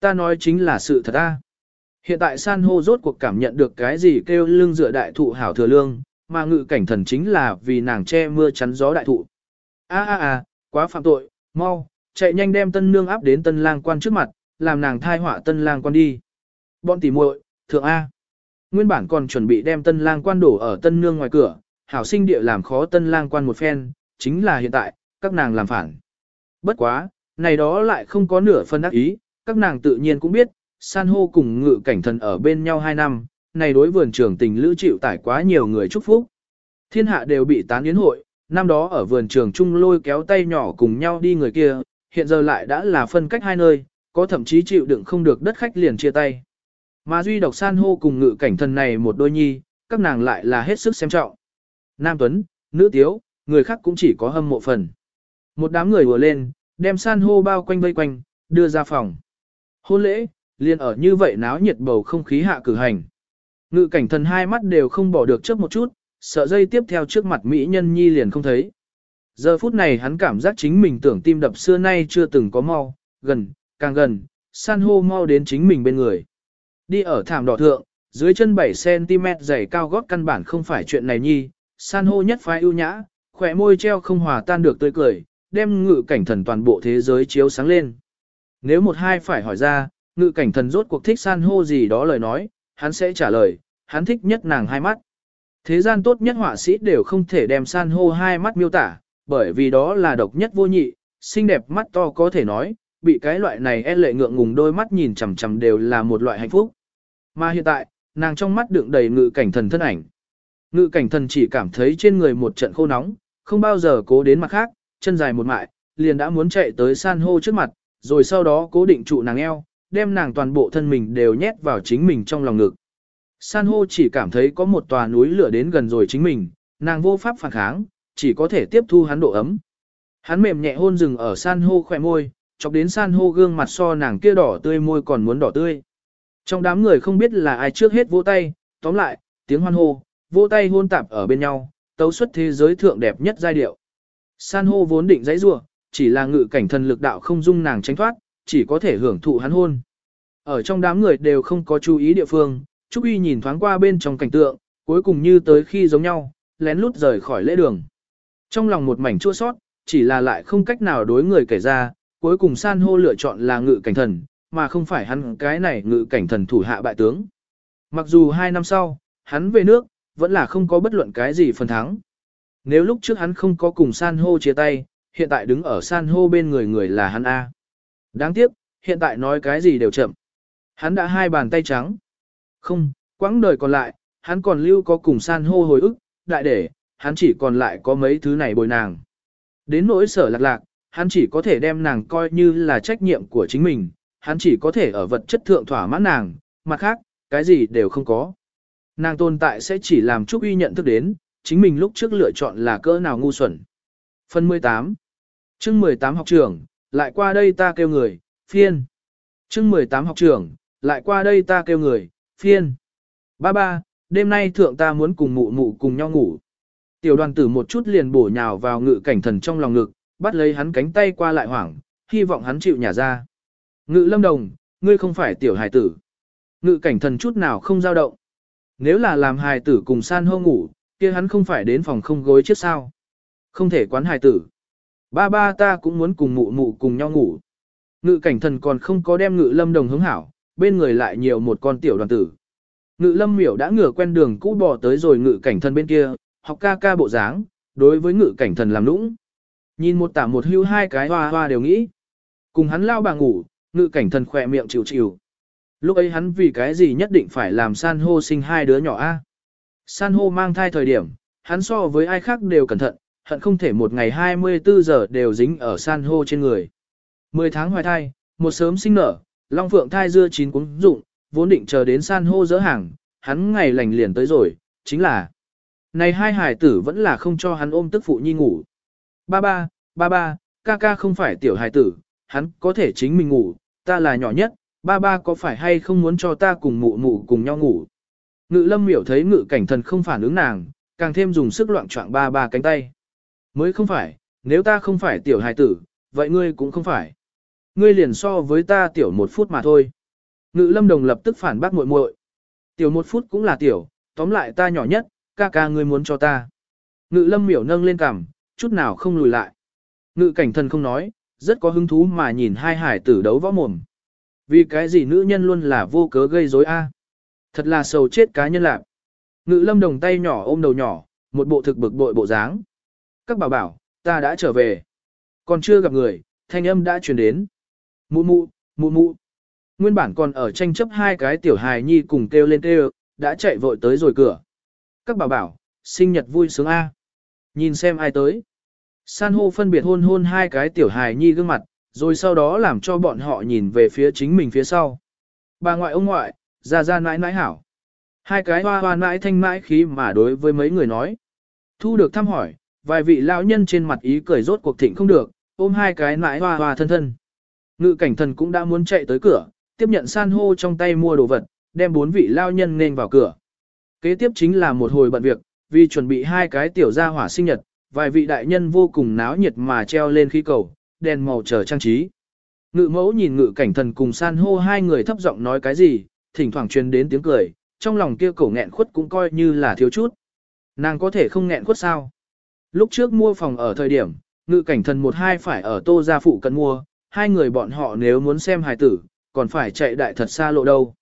Speaker 1: ta nói chính là sự thật ta. Hiện tại san hô rốt cuộc cảm nhận được cái gì kêu lưng dựa đại thụ hảo thừa lương, mà ngự cảnh thần chính là vì nàng che mưa chắn gió đại thụ. A a a, quá phạm tội, mau, chạy nhanh đem tân nương áp đến tân lang quan trước mặt, làm nàng thai họa tân lang quan đi. Bọn tỉ muội, thượng A. Nguyên bản còn chuẩn bị đem tân lang quan đổ ở tân nương ngoài cửa, hảo sinh địa làm khó tân lang quan một phen, chính là hiện tại, các nàng làm phản. Bất quá, này đó lại không có nửa phân ác ý, các nàng tự nhiên cũng biết, san hô cùng ngự cảnh thần ở bên nhau hai năm, này đối vườn trường tình lữ chịu tải quá nhiều người chúc phúc. Thiên hạ đều bị tán yến hội, năm đó ở vườn trường chung lôi kéo tay nhỏ cùng nhau đi người kia, hiện giờ lại đã là phân cách hai nơi, có thậm chí chịu đựng không được đất khách liền chia tay. Mà duy độc san hô cùng ngự cảnh thần này một đôi nhi, các nàng lại là hết sức xem trọng. Nam Tuấn, nữ tiếu, người khác cũng chỉ có hâm mộ phần. Một đám người vừa lên, đem san hô bao quanh vây quanh, đưa ra phòng. Hôn lễ, liền ở như vậy náo nhiệt bầu không khí hạ cử hành. Ngự cảnh thần hai mắt đều không bỏ được trước một chút, sợ dây tiếp theo trước mặt Mỹ nhân nhi liền không thấy. Giờ phút này hắn cảm giác chính mình tưởng tim đập xưa nay chưa từng có mau, gần, càng gần, san hô mau đến chính mình bên người. Đi ở thảm đỏ thượng, dưới chân 7cm dày cao gót căn bản không phải chuyện này nhi, san hô nhất phái ưu nhã, khỏe môi treo không hòa tan được tươi cười, đem ngự cảnh thần toàn bộ thế giới chiếu sáng lên. Nếu một hai phải hỏi ra, ngự cảnh thần rốt cuộc thích san hô gì đó lời nói, hắn sẽ trả lời, hắn thích nhất nàng hai mắt. Thế gian tốt nhất họa sĩ đều không thể đem san hô hai mắt miêu tả, bởi vì đó là độc nhất vô nhị, xinh đẹp mắt to có thể nói, bị cái loại này e lệ ngượng ngùng đôi mắt nhìn chằm chằm đều là một loại hạnh phúc. Mà hiện tại, nàng trong mắt đựng đầy ngự cảnh thần thân ảnh. Ngự cảnh thần chỉ cảm thấy trên người một trận khô nóng, không bao giờ cố đến mặt khác, chân dài một mại, liền đã muốn chạy tới san hô trước mặt, rồi sau đó cố định trụ nàng eo, đem nàng toàn bộ thân mình đều nhét vào chính mình trong lòng ngực. San hô chỉ cảm thấy có một tòa núi lửa đến gần rồi chính mình, nàng vô pháp phản kháng, chỉ có thể tiếp thu hắn độ ấm. Hắn mềm nhẹ hôn rừng ở san hô khỏe môi, chọc đến san hô gương mặt so nàng kia đỏ tươi môi còn muốn đỏ tươi. Trong đám người không biết là ai trước hết vỗ tay, tóm lại, tiếng hoan hô, vỗ tay hôn tạp ở bên nhau, tấu xuất thế giới thượng đẹp nhất giai điệu. San hô vốn định dãy rủa, chỉ là ngự cảnh thần lực đạo không dung nàng tránh thoát, chỉ có thể hưởng thụ hắn hôn. Ở trong đám người đều không có chú ý địa phương, Trúc Y nhìn thoáng qua bên trong cảnh tượng, cuối cùng như tới khi giống nhau, lén lút rời khỏi lễ đường. Trong lòng một mảnh chua sót, chỉ là lại không cách nào đối người kể ra, cuối cùng san hô lựa chọn là ngự cảnh thần, mà không phải hắn cái này ngự cảnh thần thủ hạ bại tướng. Mặc dù hai năm sau, hắn về nước, vẫn là không có bất luận cái gì phần thắng. Nếu lúc trước hắn không có cùng san hô chia tay, hiện tại đứng ở san hô bên người người là hắn A. Đáng tiếc, hiện tại nói cái gì đều chậm. Hắn đã hai bàn tay trắng. Không, quãng đời còn lại, hắn còn lưu có cùng san hô hồi ức, đại để, hắn chỉ còn lại có mấy thứ này bồi nàng. Đến nỗi sở lạc lạc, hắn chỉ có thể đem nàng coi như là trách nhiệm của chính mình, hắn chỉ có thể ở vật chất thượng thỏa mãn nàng, mặt khác, cái gì đều không có. Nàng tồn tại sẽ chỉ làm Trúc Uy nhận thức đến, chính mình lúc trước lựa chọn là cỡ nào ngu xuẩn. Phần 18 chương 18 học trưởng, lại qua đây ta kêu người, phiên. chương 18 học trưởng, lại qua đây ta kêu người, phiên. Ba ba, đêm nay thượng ta muốn cùng mụ mụ cùng nhau ngủ. Tiểu đoàn tử một chút liền bổ nhào vào ngự cảnh thần trong lòng ngực, bắt lấy hắn cánh tay qua lại hoảng, hy vọng hắn chịu nhả ra. Ngự lâm đồng, ngươi không phải tiểu hài tử. Ngự cảnh thần chút nào không dao động. Nếu là làm hài tử cùng san hô ngủ, kia hắn không phải đến phòng không gối trước sao. Không thể quán hài tử. Ba ba ta cũng muốn cùng mụ mụ cùng nhau ngủ. Ngự cảnh thần còn không có đem ngự lâm đồng hướng hảo, bên người lại nhiều một con tiểu đoàn tử. Ngự lâm miểu đã ngửa quen đường cũ bỏ tới rồi ngự cảnh thần bên kia, học ca ca bộ dáng, đối với ngự cảnh thần làm nũng. Nhìn một tả một hưu hai cái hoa hoa đều nghĩ. Cùng hắn lao bà ngủ, ngự cảnh thần khỏe miệng chịu chịu. Lúc ấy hắn vì cái gì nhất định phải làm san hô sinh hai đứa nhỏ a? San hô mang thai thời điểm, hắn so với ai khác đều cẩn thận, hận không thể một ngày 24 giờ đều dính ở san hô trên người. 10 tháng hoài thai, một sớm sinh nở, long phượng thai dưa chín cuống dụng, vốn định chờ đến san hô dỡ hàng, hắn ngày lành liền tới rồi, chính là này hai hải tử vẫn là không cho hắn ôm tức phụ nhi ngủ. Ba ba, ba ba, ca ca không phải tiểu hải tử, hắn có thể chính mình ngủ, ta là nhỏ nhất, ba ba có phải hay không muốn cho ta cùng mụ mụ cùng nhau ngủ. Ngự lâm miểu thấy ngự cảnh thần không phản ứng nàng, càng thêm dùng sức loạn choạng ba ba cánh tay. Mới không phải, nếu ta không phải tiểu hài tử, vậy ngươi cũng không phải. Ngươi liền so với ta tiểu một phút mà thôi. Ngự lâm đồng lập tức phản bác muội muội. Tiểu một phút cũng là tiểu, tóm lại ta nhỏ nhất, ca ca ngươi muốn cho ta. Ngự lâm miểu nâng lên cằm, chút nào không lùi lại. Ngự cảnh thần không nói, rất có hứng thú mà nhìn hai hải tử đấu võ mồm. Vì cái gì nữ nhân luôn là vô cớ gây rối a? Thật là sầu chết cá nhân lạc. Ngự lâm đồng tay nhỏ ôm đầu nhỏ, một bộ thực bực bội bộ dáng. Các bảo bảo, ta đã trở về. Còn chưa gặp người, thanh âm đã truyền đến. Mụ mụ, mụ mụ. Nguyên bản còn ở tranh chấp hai cái tiểu hài nhi cùng kêu lên kêu, đã chạy vội tới rồi cửa. Các bảo bảo, sinh nhật vui sướng A. Nhìn xem ai tới. San hô phân biệt hôn hôn hai cái tiểu hài nhi gương mặt, rồi sau đó làm cho bọn họ nhìn về phía chính mình phía sau. Bà ngoại ông ngoại, ra ra nãi nãi hảo. Hai cái hoa hoa nãi thanh mãi khí mà đối với mấy người nói. Thu được thăm hỏi, vài vị lão nhân trên mặt ý cười rốt cuộc thịnh không được, ôm hai cái nãi hoa hoa thân thân. Ngự cảnh thần cũng đã muốn chạy tới cửa, tiếp nhận san hô trong tay mua đồ vật, đem bốn vị lao nhân nên vào cửa. Kế tiếp chính là một hồi bận việc, vì chuẩn bị hai cái tiểu gia hỏa sinh nhật, vài vị đại nhân vô cùng náo nhiệt mà treo lên khí cầu, đèn màu chờ trang trí. Ngự mẫu nhìn ngự cảnh thần cùng san hô hai người thấp giọng nói cái gì, thỉnh thoảng truyền đến tiếng cười, trong lòng kia cổ nghẹn khuất cũng coi như là thiếu chút. Nàng có thể không nghẹn khuất sao? Lúc trước mua phòng ở thời điểm, ngự cảnh thần một hai phải ở tô gia phụ cận mua, hai người bọn họ nếu muốn xem hài tử, còn phải chạy đại thật xa lộ đâu.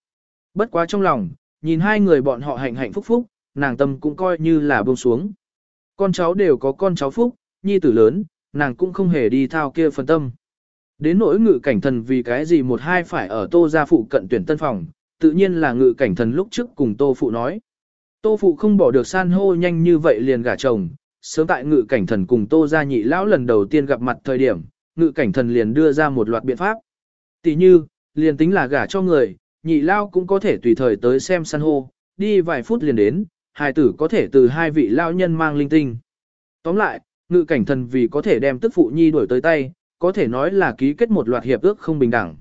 Speaker 1: Bất quá trong lòng, nhìn hai người bọn họ hạnh hạnh phúc phúc, nàng tâm cũng coi như là buông xuống. Con cháu đều có con cháu phúc, nhi tử lớn, nàng cũng không hề đi thao kia phân tâm. Đến nỗi ngự cảnh thần vì cái gì một hai phải ở tô gia phụ cận tuyển tân phòng, tự nhiên là ngự cảnh thần lúc trước cùng tô phụ nói. Tô phụ không bỏ được san hô nhanh như vậy liền gả chồng, sớm tại ngự cảnh thần cùng tô gia nhị lão lần đầu tiên gặp mặt thời điểm, ngự cảnh thần liền đưa ra một loạt biện pháp. Tỷ như, liền tính là gả cho người, nhị lao cũng có thể tùy thời tới xem san hô, đi vài phút liền đến, hài tử có thể từ hai vị lao nhân mang linh tinh. Tóm lại, ngự cảnh thần vì có thể đem tức phụ nhi đuổi tới tay, có thể nói là ký kết một loạt hiệp ước không bình đẳng.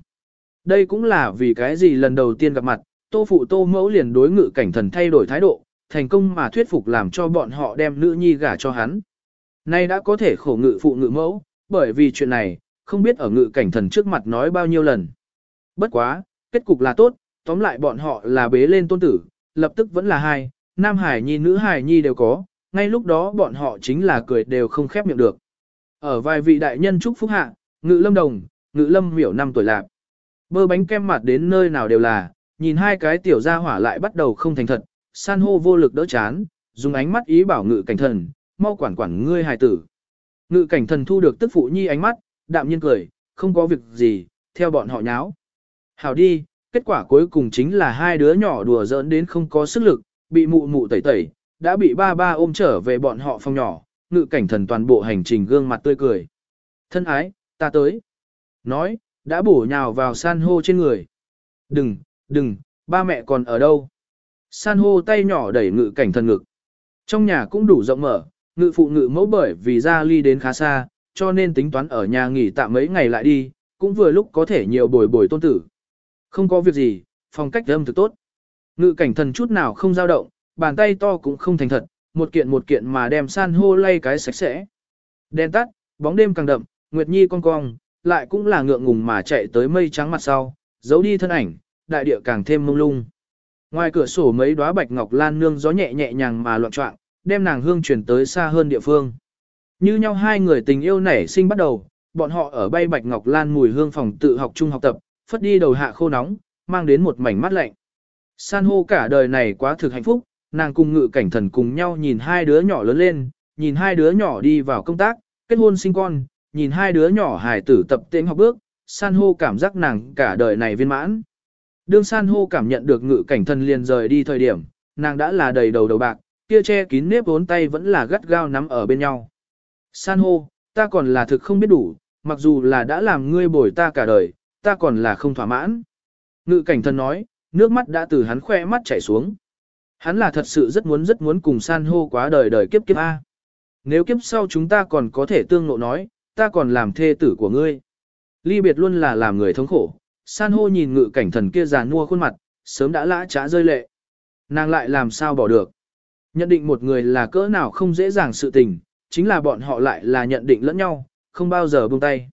Speaker 1: Đây cũng là vì cái gì lần đầu tiên gặp mặt, tô phụ tô mẫu liền đối ngự cảnh thần thay đổi thái độ, thành công mà thuyết phục làm cho bọn họ đem nữ nhi gả cho hắn. Nay đã có thể khổ ngự phụ ngự mẫu, bởi vì chuyện này, không biết ở ngự cảnh thần trước mặt nói bao nhiêu lần. Bất quá, kết cục là tốt, tóm lại bọn họ là bế lên tôn tử, lập tức vẫn là hai, nam hải nhi nữ hải nhi đều có, ngay lúc đó bọn họ chính là cười đều không khép miệng được. Ở vài vị đại nhân chúc phúc hạ, ngự lâm đồng, ngự lâm miểu năm tuổi lạc. Bơ bánh kem mặt đến nơi nào đều là, nhìn hai cái tiểu gia hỏa lại bắt đầu không thành thật, san hô vô lực đỡ chán, dùng ánh mắt ý bảo ngự cảnh thần, mau quản quản ngươi hài tử. Ngự cảnh thần thu được tức phụ nhi ánh mắt, đạm nhiên cười, không có việc gì, theo bọn họ nháo. Hảo đi, kết quả cuối cùng chính là hai đứa nhỏ đùa giỡn đến không có sức lực, bị mụ mụ tẩy tẩy, đã bị ba ba ôm trở về bọn họ phòng nhỏ, ngự cảnh thần toàn bộ hành trình gương mặt tươi cười. Thân ái, ta tới. Nói, đã bổ nhào vào san hô trên người. Đừng, đừng, ba mẹ còn ở đâu? San hô tay nhỏ đẩy ngự cảnh thần ngực. Trong nhà cũng đủ rộng mở, ngự phụ ngự mẫu bởi vì ra ly đến khá xa, cho nên tính toán ở nhà nghỉ tạm mấy ngày lại đi, cũng vừa lúc có thể nhiều bồi bồi tôn tử. Không có việc gì, phong cách âm thực tốt. Ngự cảnh thần chút nào không dao động, bàn tay to cũng không thành thật, một kiện một kiện mà đem san hô lay cái sạch sẽ. Đen tắt, bóng đêm càng đậm, Nguyệt Nhi cong cong, lại cũng là ngượng ngùng mà chạy tới mây trắng mặt sau, giấu đi thân ảnh, đại địa càng thêm mông lung. Ngoài cửa sổ mấy đóa bạch ngọc lan nương gió nhẹ nhẹ nhàng mà loạn trọng, đem nàng hương chuyển tới xa hơn địa phương. Như nhau hai người tình yêu nảy sinh bắt đầu, bọn họ ở bay bạch ngọc lan mùi hương phòng tự học chung học tập, phất đi đầu hạ khô nóng, mang đến một mảnh mắt lạnh. San hô cả đời này quá thực hạnh phúc, nàng cùng ngự cảnh thần cùng nhau nhìn hai đứa nhỏ lớn lên, nhìn hai đứa nhỏ đi vào công tác, kết hôn sinh con, nhìn hai đứa nhỏ hài tử tập tên học bước, san hô cảm giác nàng cả đời này viên mãn. Đương san hô cảm nhận được ngự cảnh thần liền rời đi thời điểm, nàng đã là đầy đầu đầu bạc, kia che kín nếp vốn tay vẫn là gắt gao nắm ở bên nhau. San hô, ta còn là thực không biết đủ, mặc dù là đã làm ngươi bồi ta cả đời, ta còn là không thỏa mãn. Ngự cảnh thần nói, nước mắt đã từ hắn khoe mắt chảy xuống. Hắn là thật sự rất muốn rất muốn cùng san hô quá đời đời kiếp kiếp A. Nếu kiếp sau chúng ta còn có thể tương nộ nói, ta còn làm thê tử của ngươi. Ly biệt luôn là làm người thống khổ, san hô nhìn ngự cảnh thần kia già nua khuôn mặt, sớm đã lã trá rơi lệ. Nàng lại làm sao bỏ được. Nhận định một người là cỡ nào không dễ dàng sự tình, chính là bọn họ lại là nhận định lẫn nhau, không bao giờ buông tay.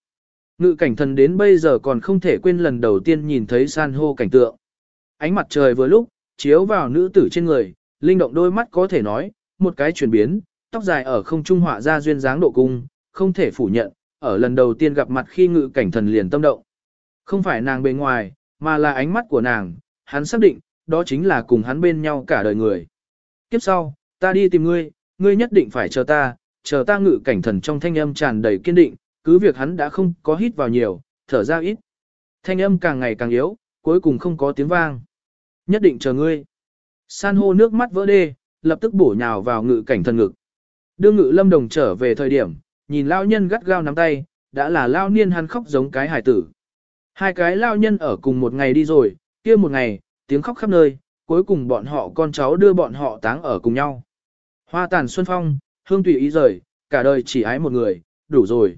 Speaker 1: Ngự cảnh thần đến bây giờ còn không thể quên lần đầu tiên nhìn thấy san hô cảnh tượng. Ánh mặt trời vừa lúc, chiếu vào nữ tử trên người, linh động đôi mắt có thể nói, một cái chuyển biến, tóc dài ở không trung họa ra duyên dáng độ cung, không thể phủ nhận, ở lần đầu tiên gặp mặt khi ngự cảnh thần liền tâm động. Không phải nàng bề ngoài, mà là ánh mắt của nàng, hắn xác định, đó chính là cùng hắn bên nhau cả đời người. Kiếp sau, ta đi tìm ngươi, ngươi nhất định phải chờ ta, chờ ta ngự cảnh thần trong thanh âm tràn đầy kiên định, cứ việc hắn đã không có hít vào nhiều, thở ra ít. Thanh âm càng ngày càng yếu, cuối cùng không có tiếng vang. Nhất định chờ ngươi. San hô nước mắt vỡ đê, lập tức bổ nhào vào ngự cảnh thần ngực. Đưa ngự lâm đồng trở về thời điểm, nhìn lao nhân gắt gao nắm tay, đã là lao niên hắn khóc giống cái hải tử. Hai cái lao nhân ở cùng một ngày đi rồi, kia một ngày, tiếng khóc khắp nơi, cuối cùng bọn họ con cháu đưa bọn họ táng ở cùng nhau. Hoa tàn xuân phong, hương tùy ý rời, cả đời chỉ ái một người, đủ rồi.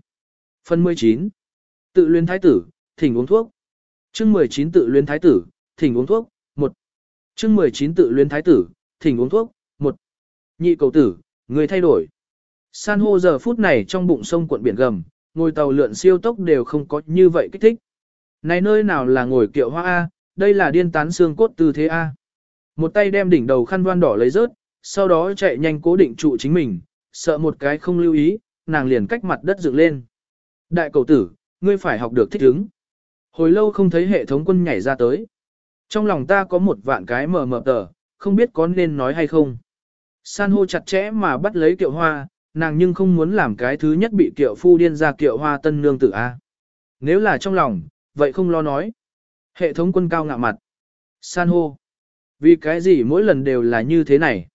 Speaker 1: Phần 19. Tự luyến thái tử, thỉnh uống thuốc. Chương 19 tự luyến thái tử, thỉnh uống thuốc, 1. Chương 19 tự luyến thái tử, thỉnh uống thuốc, 1. Nhị cầu tử, người thay đổi. San hô giờ phút này trong bụng sông cuộn biển gầm, ngồi tàu lượn siêu tốc đều không có như vậy kích thích. Này nơi nào là ngồi kiệu hoa A, đây là điên tán xương cốt tư thế A. Một tay đem đỉnh đầu khăn voan đỏ lấy rớt, sau đó chạy nhanh cố định trụ chính mình, sợ một cái không lưu ý, nàng liền cách mặt đất dựng lên. Đại cầu tử, ngươi phải học được thích ứng. Hồi lâu không thấy hệ thống quân nhảy ra tới. Trong lòng ta có một vạn cái mờ mờ tờ, không biết có nên nói hay không. San hô chặt chẽ mà bắt lấy kiệu hoa, nàng nhưng không muốn làm cái thứ nhất bị kiệu phu điên ra kiệu hoa tân nương tử A. Nếu là trong lòng, vậy không lo nói. Hệ thống quân cao ngạ mặt. San hô. Vì cái gì mỗi lần đều là như thế này?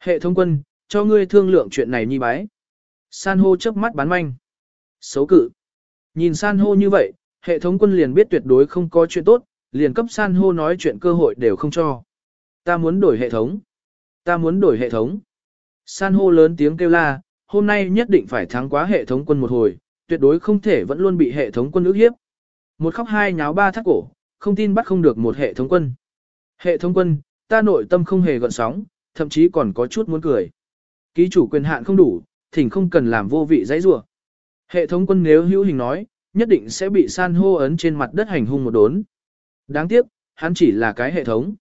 Speaker 1: Hệ thống quân, cho ngươi thương lượng chuyện này nhi bái. San hô chớp mắt bán manh. Xấu cự. Nhìn san hô như vậy, hệ thống quân liền biết tuyệt đối không có chuyện tốt, liền cấp san hô nói chuyện cơ hội đều không cho. Ta muốn đổi hệ thống. Ta muốn đổi hệ thống. San hô lớn tiếng kêu la, hôm nay nhất định phải thắng quá hệ thống quân một hồi, tuyệt đối không thể vẫn luôn bị hệ thống quân ức hiếp. Một khóc hai nháo ba thắt cổ, không tin bắt không được một hệ thống quân. Hệ thống quân, ta nội tâm không hề gợn sóng, thậm chí còn có chút muốn cười. Ký chủ quyền hạn không đủ, thỉnh không cần làm vô vị dãy rủa. Hệ thống quân nếu hữu hình nói, nhất định sẽ bị san hô ấn trên mặt đất hành hung một đốn. Đáng tiếc, hắn chỉ là cái hệ thống.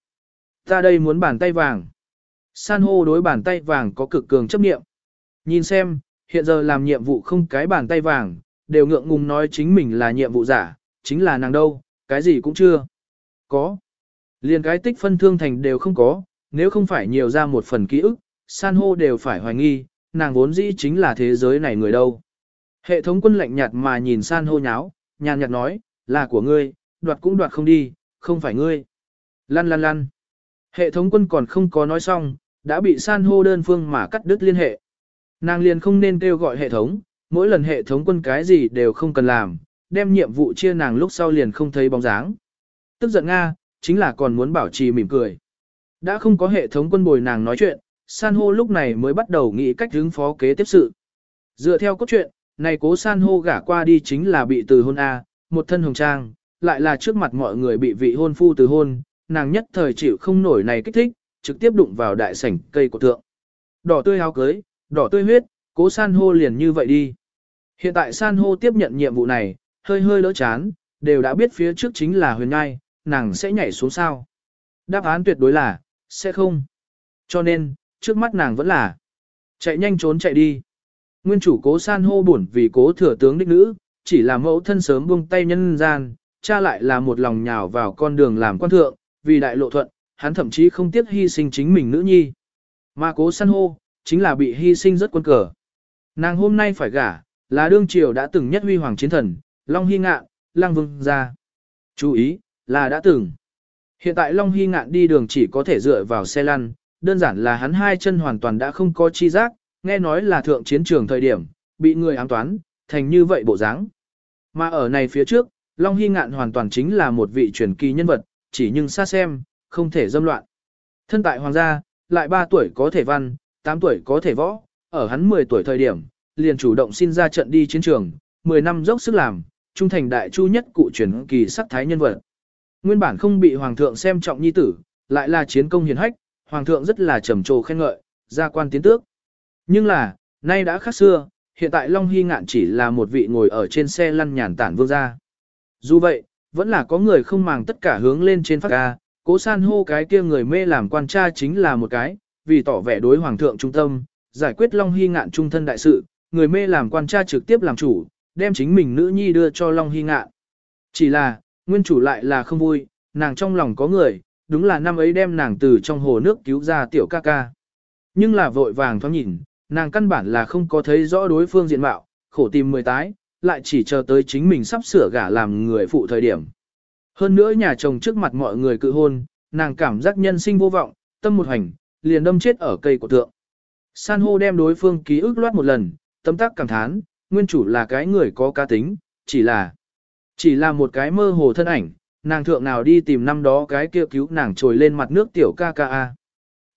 Speaker 1: Ta đây muốn bàn tay vàng. San hô đối bàn tay vàng có cực cường chấp nghiệm. Nhìn xem, hiện giờ làm nhiệm vụ không cái bàn tay vàng, đều ngượng ngùng nói chính mình là nhiệm vụ giả, chính là nàng đâu, cái gì cũng chưa. Có. Liền cái tích phân thương thành đều không có, nếu không phải nhiều ra một phần ký ức, san hô đều phải hoài nghi, nàng vốn dĩ chính là thế giới này người đâu. Hệ thống quân lạnh nhạt mà nhìn san hô nháo, nhàn nhạt nói, là của ngươi, đoạt cũng đoạt không đi, không phải ngươi. Lăn lăn lăn. Hệ thống quân còn không có nói xong, đã bị san hô đơn phương mà cắt đứt liên hệ. Nàng liền không nên kêu gọi hệ thống, mỗi lần hệ thống quân cái gì đều không cần làm, đem nhiệm vụ chia nàng lúc sau liền không thấy bóng dáng. Tức giận Nga, chính là còn muốn bảo trì mỉm cười. Đã không có hệ thống quân bồi nàng nói chuyện, san hô lúc này mới bắt đầu nghĩ cách hướng phó kế tiếp sự. Dựa theo cốt truyện, này cố san hô gả qua đi chính là bị từ hôn A, một thân hồng trang, lại là trước mặt mọi người bị vị hôn phu từ hôn, nàng nhất thời chịu không nổi này kích thích, trực tiếp đụng vào đại sảnh cây của thượng. Đỏ tươi áo cưới, đỏ tươi huyết, cố san hô liền như vậy đi. Hiện tại san hô tiếp nhận nhiệm vụ này, hơi hơi đỡ chán, đều đã biết phía trước chính là huyền ngai, nàng sẽ nhảy xuống sao. Đáp án tuyệt đối là, sẽ không. Cho nên, trước mắt nàng vẫn là chạy nhanh trốn chạy đi. Nguyên chủ cố san hô buồn vì cố thừa tướng đích nữ, chỉ là mẫu thân sớm buông tay nhân gian, cha lại là một lòng nhào vào con đường làm quan thượng, vì đại lộ thuận, hắn thậm chí không tiếc hy sinh chính mình nữ nhi. Mà cố san hô, chính là bị hy sinh rất quân cờ. Nàng hôm nay phải gả, là đương triều đã từng nhất huy hoàng chiến thần, Long Hy Ngạn, Lang Vương gia. Chú ý, là đã từng. Hiện tại Long Hy Ngạn đi đường chỉ có thể dựa vào xe lăn, đơn giản là hắn hai chân hoàn toàn đã không có chi giác, nghe nói là thượng chiến trường thời điểm, bị người ám toán, thành như vậy bộ dáng. Mà ở này phía trước, Long Hy Ngạn hoàn toàn chính là một vị truyền kỳ nhân vật, chỉ nhưng xa xem, không thể dâm loạn. Thân tại hoàng gia, lại 3 tuổi có thể văn, 8 tuổi có thể võ, ở hắn 10 tuổi thời điểm, liền chủ động xin ra trận đi chiến trường, 10 năm dốc sức làm, trung thành đại chu nhất cụ truyền kỳ sắc thái nhân vật. Nguyên bản không bị hoàng thượng xem trọng nhi tử, lại là chiến công hiển hách, hoàng thượng rất là trầm trồ khen ngợi, gia quan tiến tước. Nhưng là, nay đã khác xưa, hiện tại Long Hy Ngạn chỉ là một vị ngồi ở trên xe lăn nhàn tản vương gia. Dù vậy, vẫn là có người không màng tất cả hướng lên trên phát ca, cố san hô cái kia người mê làm quan tra chính là một cái, vì tỏ vẻ đối hoàng thượng trung tâm, giải quyết Long Hy Ngạn trung thân đại sự, người mê làm quan tra trực tiếp làm chủ, đem chính mình nữ nhi đưa cho Long Hy Ngạn. Chỉ là, nguyên chủ lại là không vui, nàng trong lòng có người, đúng là năm ấy đem nàng từ trong hồ nước cứu ra tiểu ca ca. Nhưng là vội vàng thoáng nhìn, nàng căn bản là không có thấy rõ đối phương diện mạo, khổ tìm mười tái, lại chỉ chờ tới chính mình sắp sửa gả làm người phụ thời điểm. Hơn nữa nhà chồng trước mặt mọi người cự hôn, nàng cảm giác nhân sinh vô vọng, tâm một hành, liền đâm chết ở cây của tượng. San hô đem đối phương ký ức loát một lần, tâm tác cảm thán, nguyên chủ là cái người có cá tính, chỉ là chỉ là một cái mơ hồ thân ảnh, nàng thượng nào đi tìm năm đó cái kia cứu nàng trồi lên mặt nước tiểu ca ca a.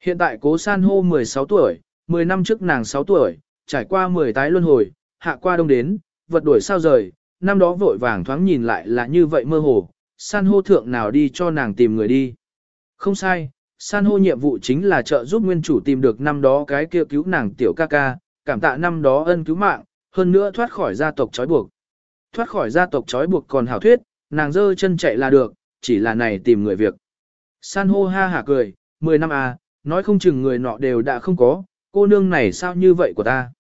Speaker 1: Hiện tại cố san hô 16 tuổi, 10 năm trước nàng 6 tuổi, trải qua 10 tái luân hồi, hạ qua đông đến, vật đuổi sao rời, năm đó vội vàng thoáng nhìn lại là như vậy mơ hồ, san hô thượng nào đi cho nàng tìm người đi. Không sai, san hô nhiệm vụ chính là trợ giúp nguyên chủ tìm được năm đó cái kia cứu nàng tiểu ca ca, cảm tạ năm đó ân cứu mạng, hơn nữa thoát khỏi gia tộc trói buộc. Thoát khỏi gia tộc trói buộc còn hảo thuyết, nàng dơ chân chạy là được, chỉ là này tìm người việc. San hô ha hả cười, 10 năm à, nói không chừng người nọ đều đã không có, cô nương này sao như vậy của ta.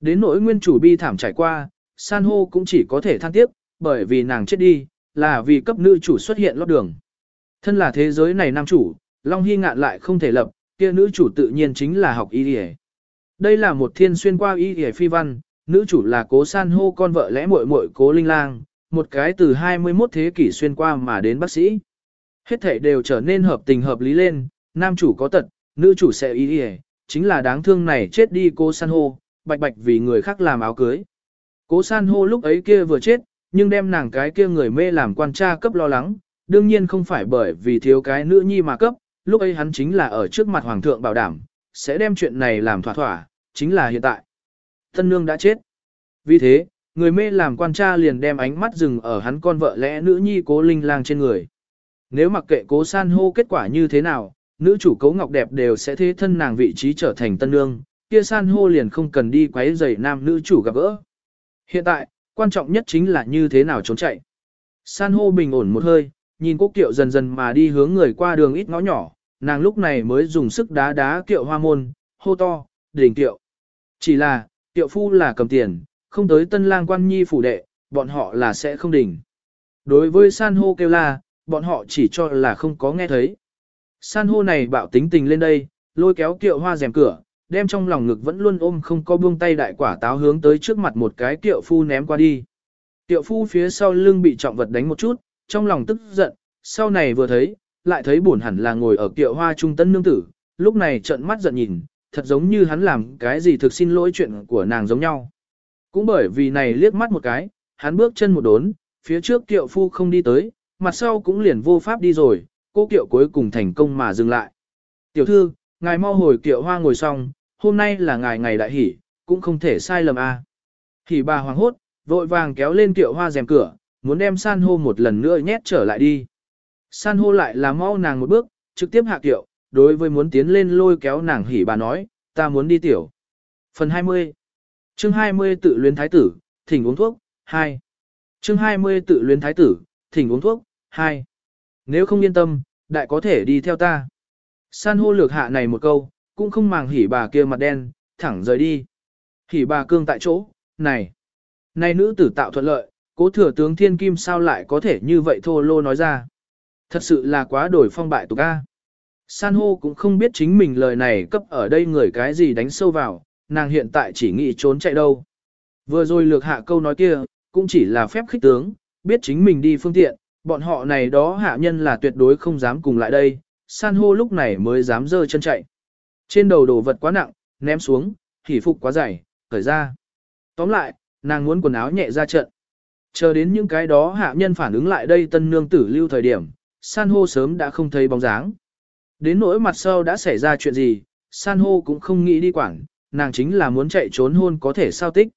Speaker 1: Đến nỗi nguyên chủ bi thảm trải qua, san hô cũng chỉ có thể than tiếp bởi vì nàng chết đi, là vì cấp nữ chủ xuất hiện lót đường. Thân là thế giới này nam chủ, Long Hy ngạn lại không thể lập, kia nữ chủ tự nhiên chính là học y Đây là một thiên xuyên qua y phi văn, nữ chủ là cố san hô con vợ lẽ muội muội cố linh lang, một cái từ 21 thế kỷ xuyên qua mà đến bác sĩ. Hết thể đều trở nên hợp tình hợp lý lên, nam chủ có tật, nữ chủ sẽ ý đi chính là đáng thương này chết đi cô san hô, bạch bạch vì người khác làm áo cưới. Cố san hô lúc ấy kia vừa chết, nhưng đem nàng cái kia người mê làm quan tra cấp lo lắng, đương nhiên không phải bởi vì thiếu cái nữ nhi mà cấp, lúc ấy hắn chính là ở trước mặt hoàng thượng bảo đảm, sẽ đem chuyện này làm thỏa thỏa, chính là hiện tại. Thân nương đã chết. Vì thế, người mê làm quan tra liền đem ánh mắt dừng ở hắn con vợ lẽ nữ nhi cố linh lang trên người. Nếu mặc kệ cố san hô kết quả như thế nào, nữ chủ cấu ngọc đẹp đều sẽ thế thân nàng vị trí trở thành tân nương, kia san hô liền không cần đi quấy rầy nam nữ chủ gặp gỡ. Hiện tại, quan trọng nhất chính là như thế nào trốn chạy. San hô bình ổn một hơi, nhìn quốc kiệu dần dần mà đi hướng người qua đường ít ngõ nhỏ, nàng lúc này mới dùng sức đá đá kiệu hoa môn, hô to, đỉnh kiệu. Chỉ là, Tiệu phu là cầm tiền, không tới tân lang quan nhi phủ đệ, bọn họ là sẽ không đỉnh. Đối với san hô kêu la, bọn họ chỉ cho là không có nghe thấy. San hô này bạo tính tình lên đây, lôi kéo kiệu hoa rèm cửa, đem trong lòng ngực vẫn luôn ôm không có buông tay đại quả táo hướng tới trước mặt một cái kiệu phu ném qua đi. Kiệu phu phía sau lưng bị trọng vật đánh một chút, trong lòng tức giận, sau này vừa thấy, lại thấy buồn hẳn là ngồi ở kiệu hoa trung tân nương tử, lúc này trợn mắt giận nhìn, thật giống như hắn làm cái gì thực xin lỗi chuyện của nàng giống nhau. Cũng bởi vì này liếc mắt một cái, hắn bước chân một đốn, phía trước kiệu phu không đi tới, mặt sau cũng liền vô pháp đi rồi, cô kiệu cuối cùng thành công mà dừng lại. Tiểu thư, ngài mau hồi kiệu hoa ngồi xong, hôm nay là ngài ngày đại hỷ, cũng không thể sai lầm a. À. Hỉ bà hoàng hốt, vội vàng kéo lên kiệu hoa rèm cửa, muốn đem san hô một lần nữa nhét trở lại đi. San hô lại là mau nàng một bước, trực tiếp hạ kiệu, đối với muốn tiến lên lôi kéo nàng hỉ bà nói, ta muốn đi tiểu. Phần 20 chương 20 tự luyến thái tử, thỉnh uống thuốc, 2. chương 20 tự luyến thái tử, thỉnh uống thuốc, 2. Nếu không yên tâm, đại có thể đi theo ta. San hô lược hạ này một câu, cũng không màng hỉ bà kia mặt đen, thẳng rời đi. Hỉ bà cương tại chỗ, này, này nữ tử tạo thuận lợi, cố thừa tướng thiên kim sao lại có thể như vậy thô lô nói ra. Thật sự là quá đổi phong bại tục a. San hô cũng không biết chính mình lời này cấp ở đây người cái gì đánh sâu vào, nàng hiện tại chỉ nghĩ trốn chạy đâu. Vừa rồi lược hạ câu nói kia, cũng chỉ là phép khích tướng, biết chính mình đi phương tiện, bọn họ này đó hạ nhân là tuyệt đối không dám cùng lại đây, san hô lúc này mới dám dơ chân chạy. Trên đầu đồ vật quá nặng, ném xuống, hỉ phục quá dày, khởi ra. Tóm lại, nàng muốn quần áo nhẹ ra trận. Chờ đến những cái đó hạ nhân phản ứng lại đây tân nương tử lưu thời điểm, san hô sớm đã không thấy bóng dáng. Đến nỗi mặt sau đã xảy ra chuyện gì, san hô cũng không nghĩ đi quảng, nàng chính là muốn chạy trốn hôn có thể sao tích.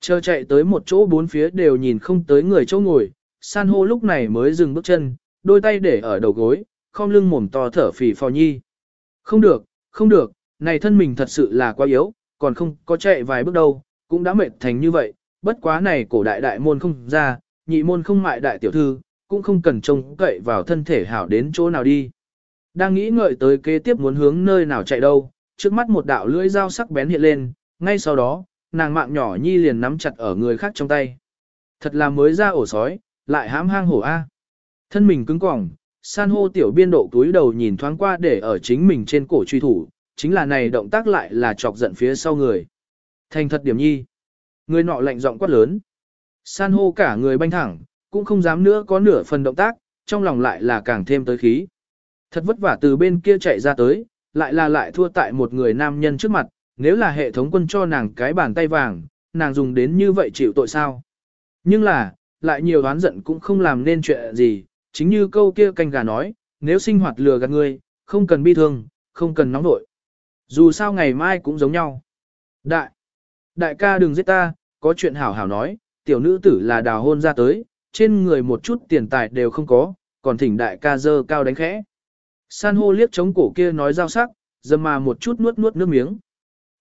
Speaker 1: Chờ chạy tới một chỗ bốn phía đều nhìn không tới người chỗ ngồi, san hô lúc này mới dừng bước chân, đôi tay để ở đầu gối, khom lưng mồm to thở phì phò nhi. Không được, không được, này thân mình thật sự là quá yếu, còn không có chạy vài bước đâu, cũng đã mệt thành như vậy, bất quá này cổ đại đại môn không ra, nhị môn không mại đại tiểu thư, cũng không cần trông cậy vào thân thể hảo đến chỗ nào đi. Đang nghĩ ngợi tới kế tiếp muốn hướng nơi nào chạy đâu, trước mắt một đạo lưỡi dao sắc bén hiện lên, ngay sau đó, nàng mạng nhỏ nhi liền nắm chặt ở người khác trong tay. Thật là mới ra ổ sói, lại hãm hang hổ A. Thân mình cứng cỏng, san hô tiểu biên độ túi đầu nhìn thoáng qua để ở chính mình trên cổ truy thủ, chính là này động tác lại là chọc giận phía sau người. Thành thật điểm nhi. Người nọ lạnh giọng quát lớn. San hô cả người banh thẳng, cũng không dám nữa có nửa phần động tác, trong lòng lại là càng thêm tới khí. Thật vất vả từ bên kia chạy ra tới, lại là lại thua tại một người nam nhân trước mặt, nếu là hệ thống quân cho nàng cái bàn tay vàng, nàng dùng đến như vậy chịu tội sao. Nhưng là, lại nhiều đoán giận cũng không làm nên chuyện gì, chính như câu kia canh gà nói, nếu sinh hoạt lừa gạt ngươi, không cần bi thương, không cần nóng nội. Dù sao ngày mai cũng giống nhau. Đại, Đại ca đừng giết ta, có chuyện hảo hảo nói, tiểu nữ tử là đào hôn ra tới, trên người một chút tiền tài đều không có, còn thỉnh đại ca dơ cao đánh khẽ. San hô liếc chống cổ kia nói giao sắc, dầm mà một chút nuốt nuốt nước miếng.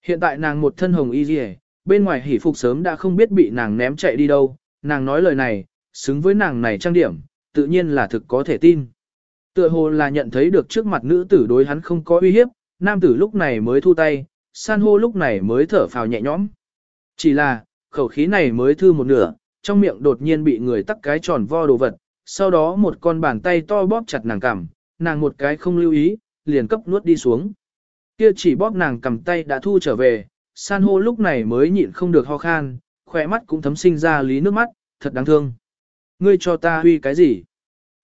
Speaker 1: Hiện tại nàng một thân hồng y dì bên ngoài hỉ phục sớm đã không biết bị nàng ném chạy đi đâu, nàng nói lời này, xứng với nàng này trang điểm, tự nhiên là thực có thể tin. Tựa hồ là nhận thấy được trước mặt nữ tử đối hắn không có uy hiếp, nam tử lúc này mới thu tay, san hô lúc này mới thở phào nhẹ nhõm. Chỉ là, khẩu khí này mới thư một nửa, trong miệng đột nhiên bị người tắc cái tròn vo đồ vật, sau đó một con bàn tay to bóp chặt nàng cằm, nàng một cái không lưu ý, liền cấp nuốt đi xuống. Kia chỉ bóp nàng cầm tay đã thu trở về, san hô lúc này mới nhịn không được ho khan, khỏe mắt cũng thấm sinh ra lý nước mắt, thật đáng thương. Ngươi cho ta huy cái gì?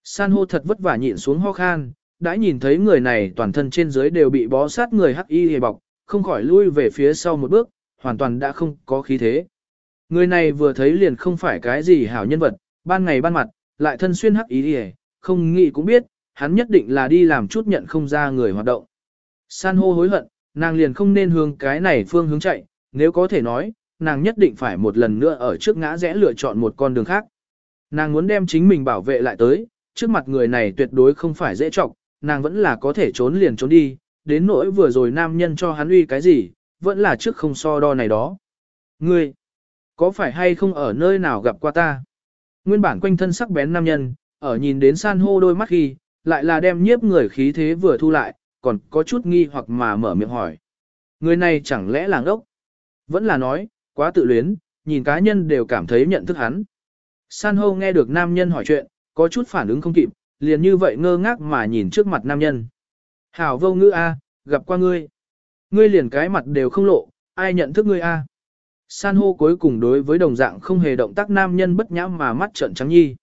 Speaker 1: San hô thật vất vả nhịn xuống ho khan, đã nhìn thấy người này toàn thân trên dưới đều bị bó sát người hắc y hề bọc, không khỏi lui về phía sau một bước, hoàn toàn đã không có khí thế. Người này vừa thấy liền không phải cái gì hảo nhân vật, ban ngày ban mặt, lại thân xuyên hắc y hề, không nghĩ cũng biết, hắn nhất định là đi làm chút nhận không ra người hoạt động. San hô hối hận, nàng liền không nên hướng cái này phương hướng chạy, nếu có thể nói, nàng nhất định phải một lần nữa ở trước ngã rẽ lựa chọn một con đường khác. Nàng muốn đem chính mình bảo vệ lại tới, trước mặt người này tuyệt đối không phải dễ trọng, nàng vẫn là có thể trốn liền trốn đi, đến nỗi vừa rồi nam nhân cho hắn uy cái gì, vẫn là trước không so đo này đó. Ngươi, có phải hay không ở nơi nào gặp qua ta? Nguyên bản quanh thân sắc bén nam nhân, ở nhìn đến san hô đôi mắt khi, lại là đem nhiếp người khí thế vừa thu lại, còn có chút nghi hoặc mà mở miệng hỏi. Người này chẳng lẽ là ngốc? Vẫn là nói, quá tự luyến, nhìn cá nhân đều cảm thấy nhận thức hắn. San hô nghe được nam nhân hỏi chuyện, có chút phản ứng không kịp, liền như vậy ngơ ngác mà nhìn trước mặt nam nhân. Hảo vô ngữ A, gặp qua ngươi. Ngươi liền cái mặt đều không lộ, ai nhận thức ngươi A. San hô cuối cùng đối với đồng dạng không hề động tác nam nhân bất nhãm mà mắt trợn trắng nhi.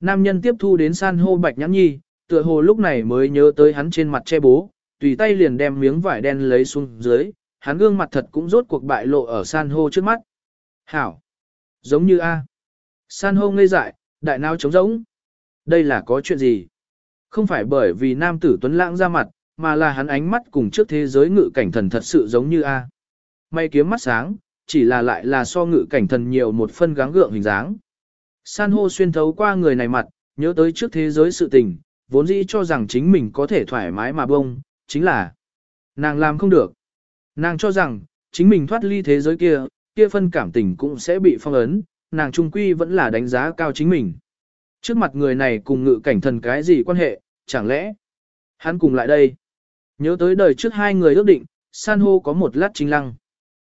Speaker 1: Nam nhân tiếp thu đến san hô bạch nhãn nhi, tựa hồ lúc này mới nhớ tới hắn trên mặt che bố, tùy tay liền đem miếng vải đen lấy xuống dưới, hắn gương mặt thật cũng rốt cuộc bại lộ ở san hô trước mắt. Hảo! Giống như A. San hô ngây dại, đại nào trống rỗng. Đây là có chuyện gì? Không phải bởi vì nam tử tuấn lãng ra mặt, mà là hắn ánh mắt cùng trước thế giới ngự cảnh thần thật sự giống như A. May kiếm mắt sáng, chỉ là lại là so ngự cảnh thần nhiều một phân gắng gượng hình dáng. San hô xuyên thấu qua người này mặt, nhớ tới trước thế giới sự tình, vốn dĩ cho rằng chính mình có thể thoải mái mà bông, chính là nàng làm không được. Nàng cho rằng, chính mình thoát ly thế giới kia, kia phân cảm tình cũng sẽ bị phong ấn, nàng trung quy vẫn là đánh giá cao chính mình. Trước mặt người này cùng ngự cảnh thần cái gì quan hệ, chẳng lẽ hắn cùng lại đây. Nhớ tới đời trước hai người ước định, san hô có một lát chính lăng.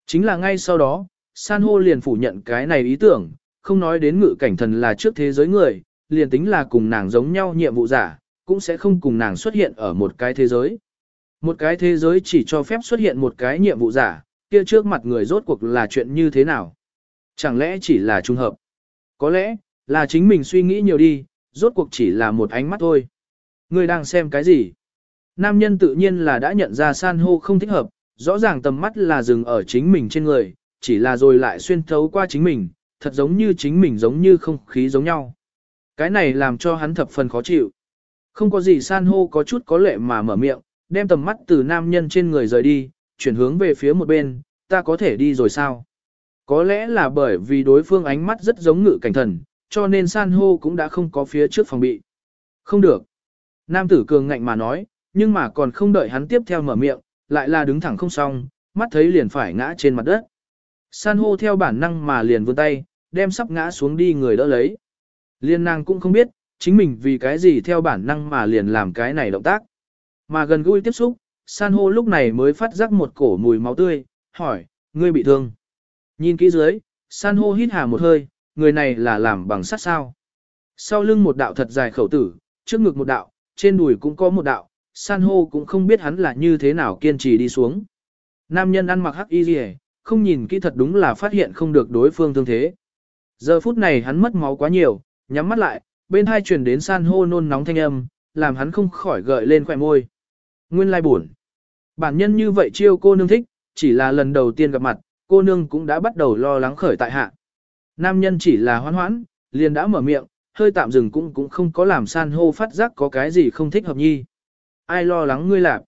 Speaker 1: Chính là ngay sau đó, san hô liền phủ nhận cái này ý tưởng, không nói đến ngự cảnh thần là trước thế giới người, liền tính là cùng nàng giống nhau nhiệm vụ giả, cũng sẽ không cùng nàng xuất hiện ở một cái thế giới. Một cái thế giới chỉ cho phép xuất hiện một cái nhiệm vụ giả, kia trước mặt người rốt cuộc là chuyện như thế nào? Chẳng lẽ chỉ là trùng hợp? Có lẽ, là chính mình suy nghĩ nhiều đi, rốt cuộc chỉ là một ánh mắt thôi. Người đang xem cái gì? Nam nhân tự nhiên là đã nhận ra san hô không thích hợp, rõ ràng tầm mắt là dừng ở chính mình trên người, chỉ là rồi lại xuyên thấu qua chính mình, thật giống như chính mình giống như không khí giống nhau. Cái này làm cho hắn thập phần khó chịu. Không có gì san hô có chút có lệ mà mở miệng, đem tầm mắt từ nam nhân trên người rời đi, chuyển hướng về phía một bên, ta có thể đi rồi sao? Có lẽ là bởi vì đối phương ánh mắt rất giống ngự cảnh thần, cho nên san hô cũng đã không có phía trước phòng bị. Không được. Nam tử cường ngạnh mà nói, nhưng mà còn không đợi hắn tiếp theo mở miệng, lại là đứng thẳng không xong, mắt thấy liền phải ngã trên mặt đất. San hô theo bản năng mà liền vươn tay, đem sắp ngã xuống đi người đỡ lấy. Liên nàng cũng không biết, chính mình vì cái gì theo bản năng mà liền làm cái này động tác. Mà gần gũi tiếp xúc, san hô lúc này mới phát giác một cổ mùi máu tươi, hỏi, ngươi bị thương. Nhìn kỹ dưới, san hô hít hà một hơi, người này là làm bằng sắt sao. Sau lưng một đạo thật dài khẩu tử, trước ngực một đạo, trên đùi cũng có một đạo, san hô cũng không biết hắn là như thế nào kiên trì đi xuống. Nam nhân ăn mặc hắc y rìa, không nhìn kỹ thật đúng là phát hiện không được đối phương thương thế. Giờ phút này hắn mất máu quá nhiều, nhắm mắt lại, bên hai truyền đến san hô nôn nóng thanh âm, làm hắn không khỏi gợi lên khỏe môi. Nguyên lai buồn. Bản nhân như vậy chiêu cô nương thích, chỉ là lần đầu tiên gặp mặt, cô nương cũng đã bắt đầu lo lắng khởi tại hạ. Nam nhân chỉ là hoan hoãn, liền đã mở miệng, hơi tạm dừng cũng cũng không có làm san hô phát giác có cái gì không thích hợp nhi. Ai lo lắng ngươi làm?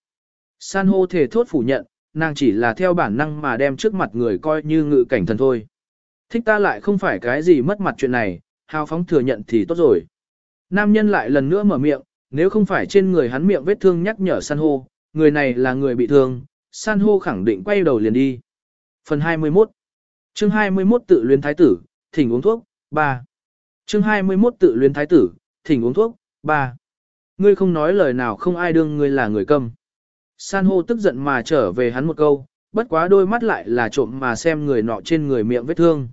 Speaker 1: San hô thể thốt phủ nhận, nàng chỉ là theo bản năng mà đem trước mặt người coi như ngự cảnh thần thôi. Thích ta lại không phải cái gì mất mặt chuyện này, hào phóng thừa nhận thì tốt rồi. Nam nhân lại lần nữa mở miệng, nếu không phải trên người hắn miệng vết thương nhắc nhở san hô, người này là người bị thương, san hô khẳng định quay đầu liền đi. Phần 21 chương 21 tự luyến thái tử, thỉnh uống thuốc, 3. chương 21 tự luyến thái tử, thỉnh uống thuốc, 3. Ngươi không nói lời nào không ai đương ngươi là người câm. San hô tức giận mà trở về hắn một câu, bất quá đôi mắt lại là trộm mà xem người nọ trên người miệng vết thương.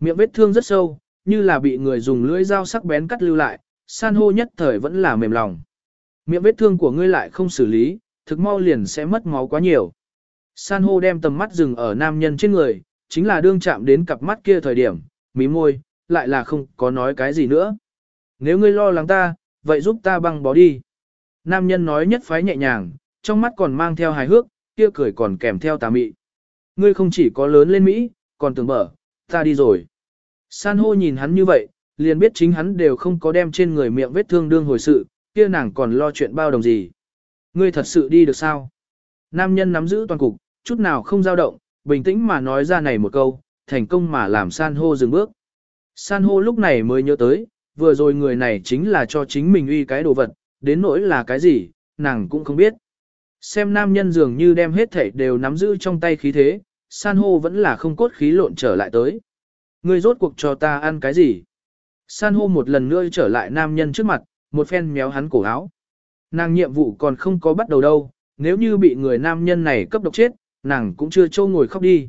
Speaker 1: Miệng vết thương rất sâu, như là bị người dùng lưỡi dao sắc bén cắt lưu lại, san hô nhất thời vẫn là mềm lòng. Miệng vết thương của ngươi lại không xử lý, thực mau liền sẽ mất máu quá nhiều. San hô đem tầm mắt dừng ở nam nhân trên người, chính là đương chạm đến cặp mắt kia thời điểm, mí môi, lại là không có nói cái gì nữa. Nếu ngươi lo lắng ta, vậy giúp ta băng bó đi. Nam nhân nói nhất phái nhẹ nhàng, trong mắt còn mang theo hài hước, kia cười còn kèm theo tà mị. Ngươi không chỉ có lớn lên Mỹ, còn tưởng mở, ta đi rồi. San hô nhìn hắn như vậy, liền biết chính hắn đều không có đem trên người miệng vết thương đương hồi sự, kia nàng còn lo chuyện bao đồng gì. Ngươi thật sự đi được sao? Nam nhân nắm giữ toàn cục, chút nào không dao động, bình tĩnh mà nói ra này một câu, thành công mà làm san hô dừng bước. San hô lúc này mới nhớ tới, vừa rồi người này chính là cho chính mình uy cái đồ vật, đến nỗi là cái gì, nàng cũng không biết. Xem nam nhân dường như đem hết thảy đều nắm giữ trong tay khí thế, san hô vẫn là không cốt khí lộn trở lại tới. Ngươi rốt cuộc cho ta ăn cái gì? San hô một lần nữa trở lại nam nhân trước mặt, một phen méo hắn cổ áo. Nàng nhiệm vụ còn không có bắt đầu đâu, nếu như bị người nam nhân này cấp độc chết, nàng cũng chưa trâu ngồi khóc đi.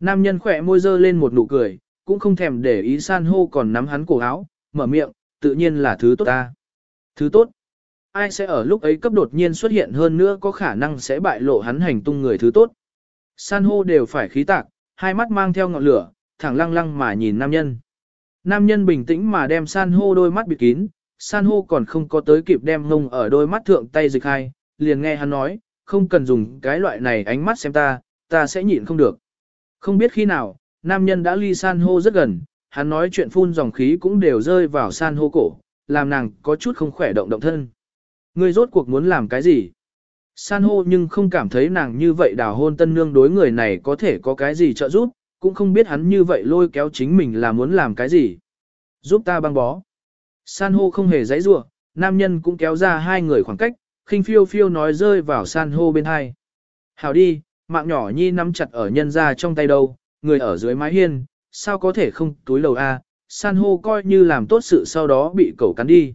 Speaker 1: Nam nhân khỏe môi dơ lên một nụ cười, cũng không thèm để ý san hô còn nắm hắn cổ áo, mở miệng, tự nhiên là thứ tốt ta. Thứ tốt. Ai sẽ ở lúc ấy cấp đột nhiên xuất hiện hơn nữa có khả năng sẽ bại lộ hắn hành tung người thứ tốt. San hô đều phải khí tạc, hai mắt mang theo ngọn lửa, thẳng lăng lăng mà nhìn nam nhân. Nam nhân bình tĩnh mà đem san hô đôi mắt bịt kín, san hô còn không có tới kịp đem ngông ở đôi mắt thượng tay dịch hai, liền nghe hắn nói, không cần dùng cái loại này ánh mắt xem ta, ta sẽ nhịn không được. Không biết khi nào, nam nhân đã ly san hô rất gần, hắn nói chuyện phun dòng khí cũng đều rơi vào san hô cổ, làm nàng có chút không khỏe động động thân. Ngươi rốt cuộc muốn làm cái gì? San hô nhưng không cảm thấy nàng như vậy đào hôn tân nương đối người này có thể có cái gì trợ giúp, cũng không biết hắn như vậy lôi kéo chính mình là muốn làm cái gì. Giúp ta băng bó. San hô không hề giãy giụa, nam nhân cũng kéo ra hai người khoảng cách, khinh phiêu phiêu nói rơi vào san hô bên hai. Hảo đi, mạng nhỏ nhi nắm chặt ở nhân ra trong tay đâu, người ở dưới mái hiên, sao có thể không túi lầu a? san hô coi như làm tốt sự sau đó bị cẩu cắn đi.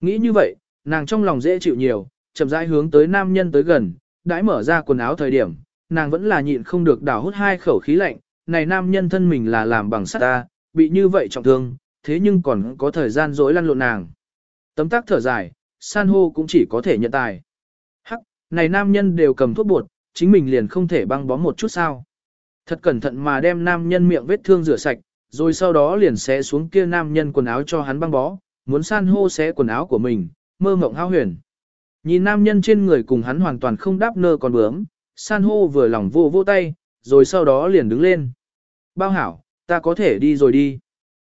Speaker 1: Nghĩ như vậy, nàng trong lòng dễ chịu nhiều, chậm rãi hướng tới nam nhân tới gần, đãi mở ra quần áo thời điểm, nàng vẫn là nhịn không được đảo hút hai khẩu khí lạnh, này nam nhân thân mình là làm bằng sắt ta, bị như vậy trọng thương, thế nhưng còn có thời gian dối lăn lộn nàng. Tấm tác thở dài, san hô cũng chỉ có thể nhận tài. Hắc, này nam nhân đều cầm thuốc bột, chính mình liền không thể băng bó một chút sao. Thật cẩn thận mà đem nam nhân miệng vết thương rửa sạch, rồi sau đó liền xé xuống kia nam nhân quần áo cho hắn băng bó, muốn san hô xé quần áo của mình, mơ mộng hao huyền. Nhìn nam nhân trên người cùng hắn hoàn toàn không đáp nơ còn bướm, san hô vừa lòng vô vô tay, rồi sau đó liền đứng lên. Bao hảo, ta có thể đi rồi đi.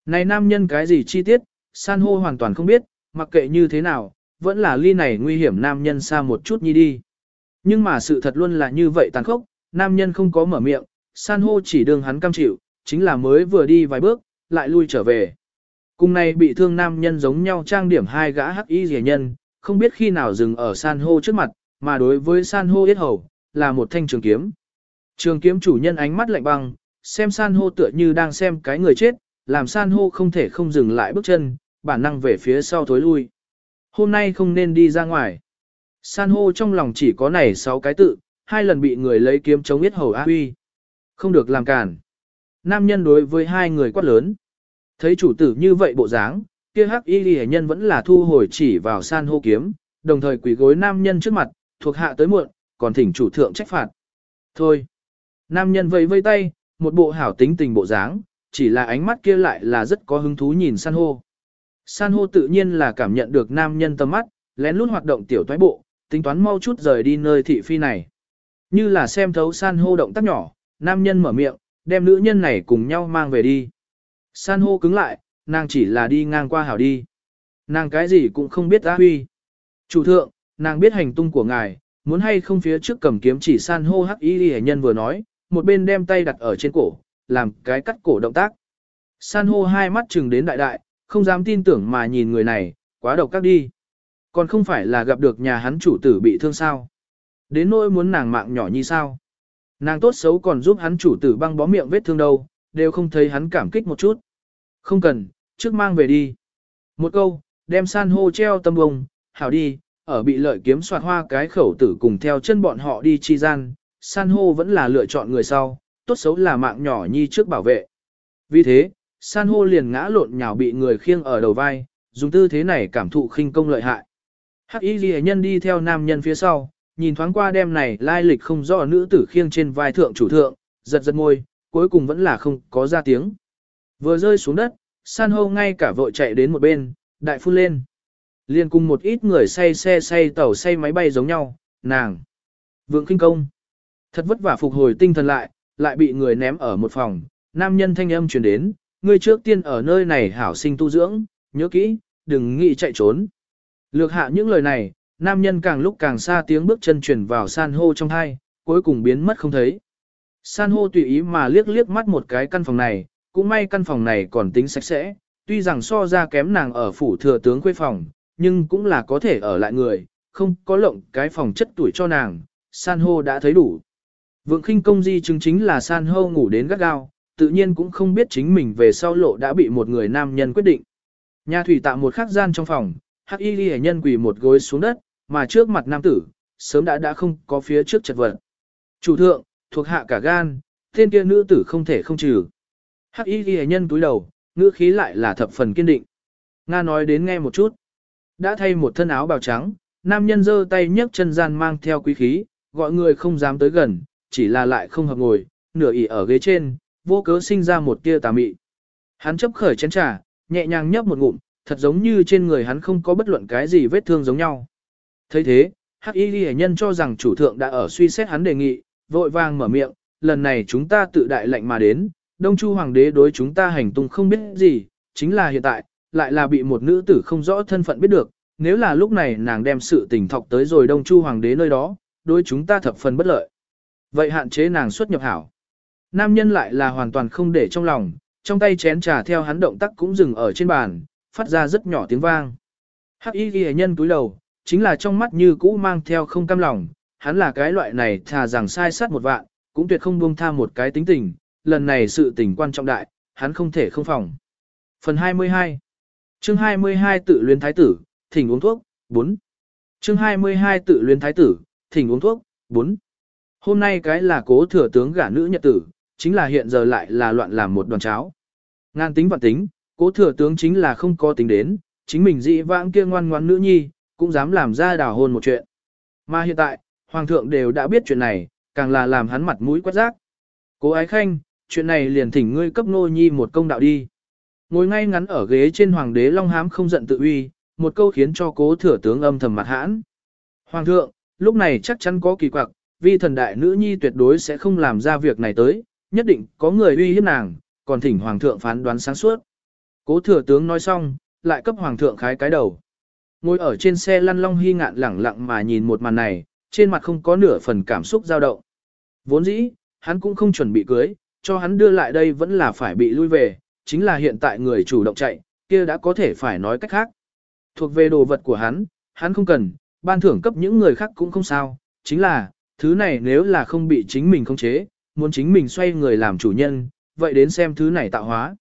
Speaker 1: Này nam nhân cái gì chi tiết, san hô hoàn toàn không biết, mặc kệ như thế nào, vẫn là ly này nguy hiểm nam nhân xa một chút nhi đi. Nhưng mà sự thật luôn là như vậy tàn khốc, nam nhân không có mở miệng, san hô chỉ đương hắn cam chịu, chính là mới vừa đi vài bước, lại lui trở về. Cùng này bị thương nam nhân giống nhau trang điểm hai gã hắc y rẻ nhân, không biết khi nào dừng ở san hô trước mặt, mà đối với san hô yết hầu, là một thanh trường kiếm. Trường kiếm chủ nhân ánh mắt lạnh băng, xem san hô tựa như đang xem cái người chết, làm san hô không thể không dừng lại bước chân, bản năng về phía sau thối lui. Hôm nay không nên đi ra ngoài. San hô trong lòng chỉ có này sáu cái tự, hai lần bị người lấy kiếm chống yết hầu á huy. Không được làm cản. Nam nhân đối với hai người quát lớn. Thấy chủ tử như vậy bộ dáng, kia hắc y ghi nhân vẫn là thu hồi chỉ vào san hô kiếm, đồng thời quỳ gối nam nhân trước mặt, thuộc hạ tới muộn, còn thỉnh chủ thượng trách phạt. Thôi. Nam nhân vẫy vây tay, một bộ hảo tính tình bộ dáng, chỉ là ánh mắt kia lại là rất có hứng thú nhìn san hô. San hô tự nhiên là cảm nhận được nam nhân tâm mắt, lén lút hoạt động tiểu toái bộ, tính toán mau chút rời đi nơi thị phi này. Như là xem thấu san hô động tác nhỏ, nam nhân mở miệng, đem nữ nhân này cùng nhau mang về đi. San hô cứng lại, nàng chỉ là đi ngang qua hảo đi. Nàng cái gì cũng không biết á huy. Chủ thượng, nàng biết hành tung của ngài, muốn hay không phía trước cầm kiếm chỉ san hô hắc y hệ nhân vừa nói, một bên đem tay đặt ở trên cổ, làm cái cắt cổ động tác. San hô hai mắt chừng đến đại đại, không dám tin tưởng mà nhìn người này, quá độc các đi. Còn không phải là gặp được nhà hắn chủ tử bị thương sao. Đến nỗi muốn nàng mạng nhỏ như sao. Nàng tốt xấu còn giúp hắn chủ tử băng bó miệng vết thương đâu, đều không thấy hắn cảm kích một chút. Không cần, trước mang về đi. Một câu, đem san hô treo tâm bông, hảo đi, ở bị lợi kiếm soạt hoa cái khẩu tử cùng theo chân bọn họ đi chi gian, san hô vẫn là lựa chọn người sau, tốt xấu là mạng nhỏ nhi trước bảo vệ. Vì thế, san hô liền ngã lộn nhào bị người khiêng ở đầu vai, dùng tư thế này cảm thụ khinh công lợi hại. Hắc y ghi nhân đi theo nam nhân phía sau, nhìn thoáng qua đêm này lai lịch không rõ nữ tử khiêng trên vai thượng chủ thượng, giật giật môi, cuối cùng vẫn là không có ra tiếng. Vừa rơi xuống đất, san hô ngay cả vội chạy đến một bên, đại phun lên. Liên cùng một ít người say xe say tàu say máy bay giống nhau, nàng. Vượng kinh công. Thật vất vả phục hồi tinh thần lại, lại bị người ném ở một phòng, nam nhân thanh âm truyền đến, ngươi trước tiên ở nơi này hảo sinh tu dưỡng, nhớ kỹ, đừng nghĩ chạy trốn. Lược hạ những lời này, nam nhân càng lúc càng xa tiếng bước chân truyền vào san hô trong hai, cuối cùng biến mất không thấy. San hô tùy ý mà liếc liếc mắt một cái căn phòng này, cũng may căn phòng này còn tính sạch sẽ, tuy rằng so ra kém nàng ở phủ thừa tướng quê phòng, nhưng cũng là có thể ở lại người, không có lộng cái phòng chất tuổi cho nàng, san hô đã thấy đủ. Vượng khinh công di chứng chính là san hô ngủ đến gắt gao, tự nhiên cũng không biết chính mình về sau lộ đã bị một người nam nhân quyết định. Nhà thủy tạ một khắc gian trong phòng, hắc y ghi nhân quỳ một gối xuống đất, mà trước mặt nam tử, sớm đã đã không có phía trước chật vật. Chủ thượng, thuộc hạ cả gan, tên kia nữ tử không thể không trừ. Hắc y ghi nhân túi đầu, ngữ khí lại là thập phần kiên định. Nga nói đến nghe một chút. Đã thay một thân áo bào trắng, nam nhân giơ tay nhấc chân gian mang theo quý khí, gọi người không dám tới gần, chỉ là lại không hợp ngồi, nửa ỉ ở ghế trên, vô cớ sinh ra một tia tà mị. Hắn chấp khởi chén trà, nhẹ nhàng nhấp một ngụm, thật giống như trên người hắn không có bất luận cái gì vết thương giống nhau. thấy thế, Hắc Y Ghi nhân cho rằng chủ thượng đã ở suy xét hắn đề nghị, vội vàng mở miệng, lần này chúng ta tự đại lệnh mà đến, Đông Chu Hoàng đế đối chúng ta hành tung không biết gì, chính là hiện tại, lại là bị một nữ tử không rõ thân phận biết được, nếu là lúc này nàng đem sự tình thọc tới rồi Đông Chu Hoàng đế nơi đó, đối chúng ta thập phần bất lợi. Vậy hạn chế nàng xuất nhập hảo. Nam nhân lại là hoàn toàn không để trong lòng, trong tay chén trà theo hắn động tác cũng dừng ở trên bàn, phát ra rất nhỏ tiếng vang. Hắc y ghi nhân túi đầu, chính là trong mắt như cũ mang theo không cam lòng, hắn là cái loại này thà rằng sai sát một vạn, cũng tuyệt không buông tha một cái tính tình, lần này sự tình quan trọng đại, hắn không thể không phòng. Phần 22 Chương 22 tự luyến thái tử, thỉnh uống thuốc, 4. Chương 22 tự luyến thái tử, thỉnh uống thuốc, 4. Hôm nay cái là cố thừa tướng gả nữ nhật tử, chính là hiện giờ lại là loạn làm một đoàn cháo. Ngan tính vạn tính, cố thừa tướng chính là không có tính đến, chính mình dị vãng kia ngoan ngoan nữ nhi, cũng dám làm ra đào hôn một chuyện. Mà hiện tại, hoàng thượng đều đã biết chuyện này, càng là làm hắn mặt mũi quát giác. Cố ái khanh, chuyện này liền thỉnh ngươi cấp nô nhi một công đạo đi. Ngồi ngay ngắn ở ghế trên hoàng đế Long Hám không giận tự uy, một câu khiến cho cố thừa tướng âm thầm mặt hãn. Hoàng thượng, lúc này chắc chắn có kỳ quặc, Vi thần đại nữ nhi tuyệt đối sẽ không làm ra việc này tới, nhất định có người uy hiếp nàng, còn thỉnh hoàng thượng phán đoán sáng suốt. Cố thừa tướng nói xong, lại cấp hoàng thượng khái cái đầu. Ngồi ở trên xe lăn long hy ngạn lẳng lặng mà nhìn một màn này, trên mặt không có nửa phần cảm xúc dao động. Vốn dĩ, hắn cũng không chuẩn bị cưới, cho hắn đưa lại đây vẫn là phải bị lui về, chính là hiện tại người chủ động chạy, kia đã có thể phải nói cách khác. Thuộc về đồ vật của hắn, hắn không cần, ban thưởng cấp những người khác cũng không sao, chính là, thứ này nếu là không bị chính mình khống chế, muốn chính mình xoay người làm chủ nhân, vậy đến xem thứ này tạo hóa.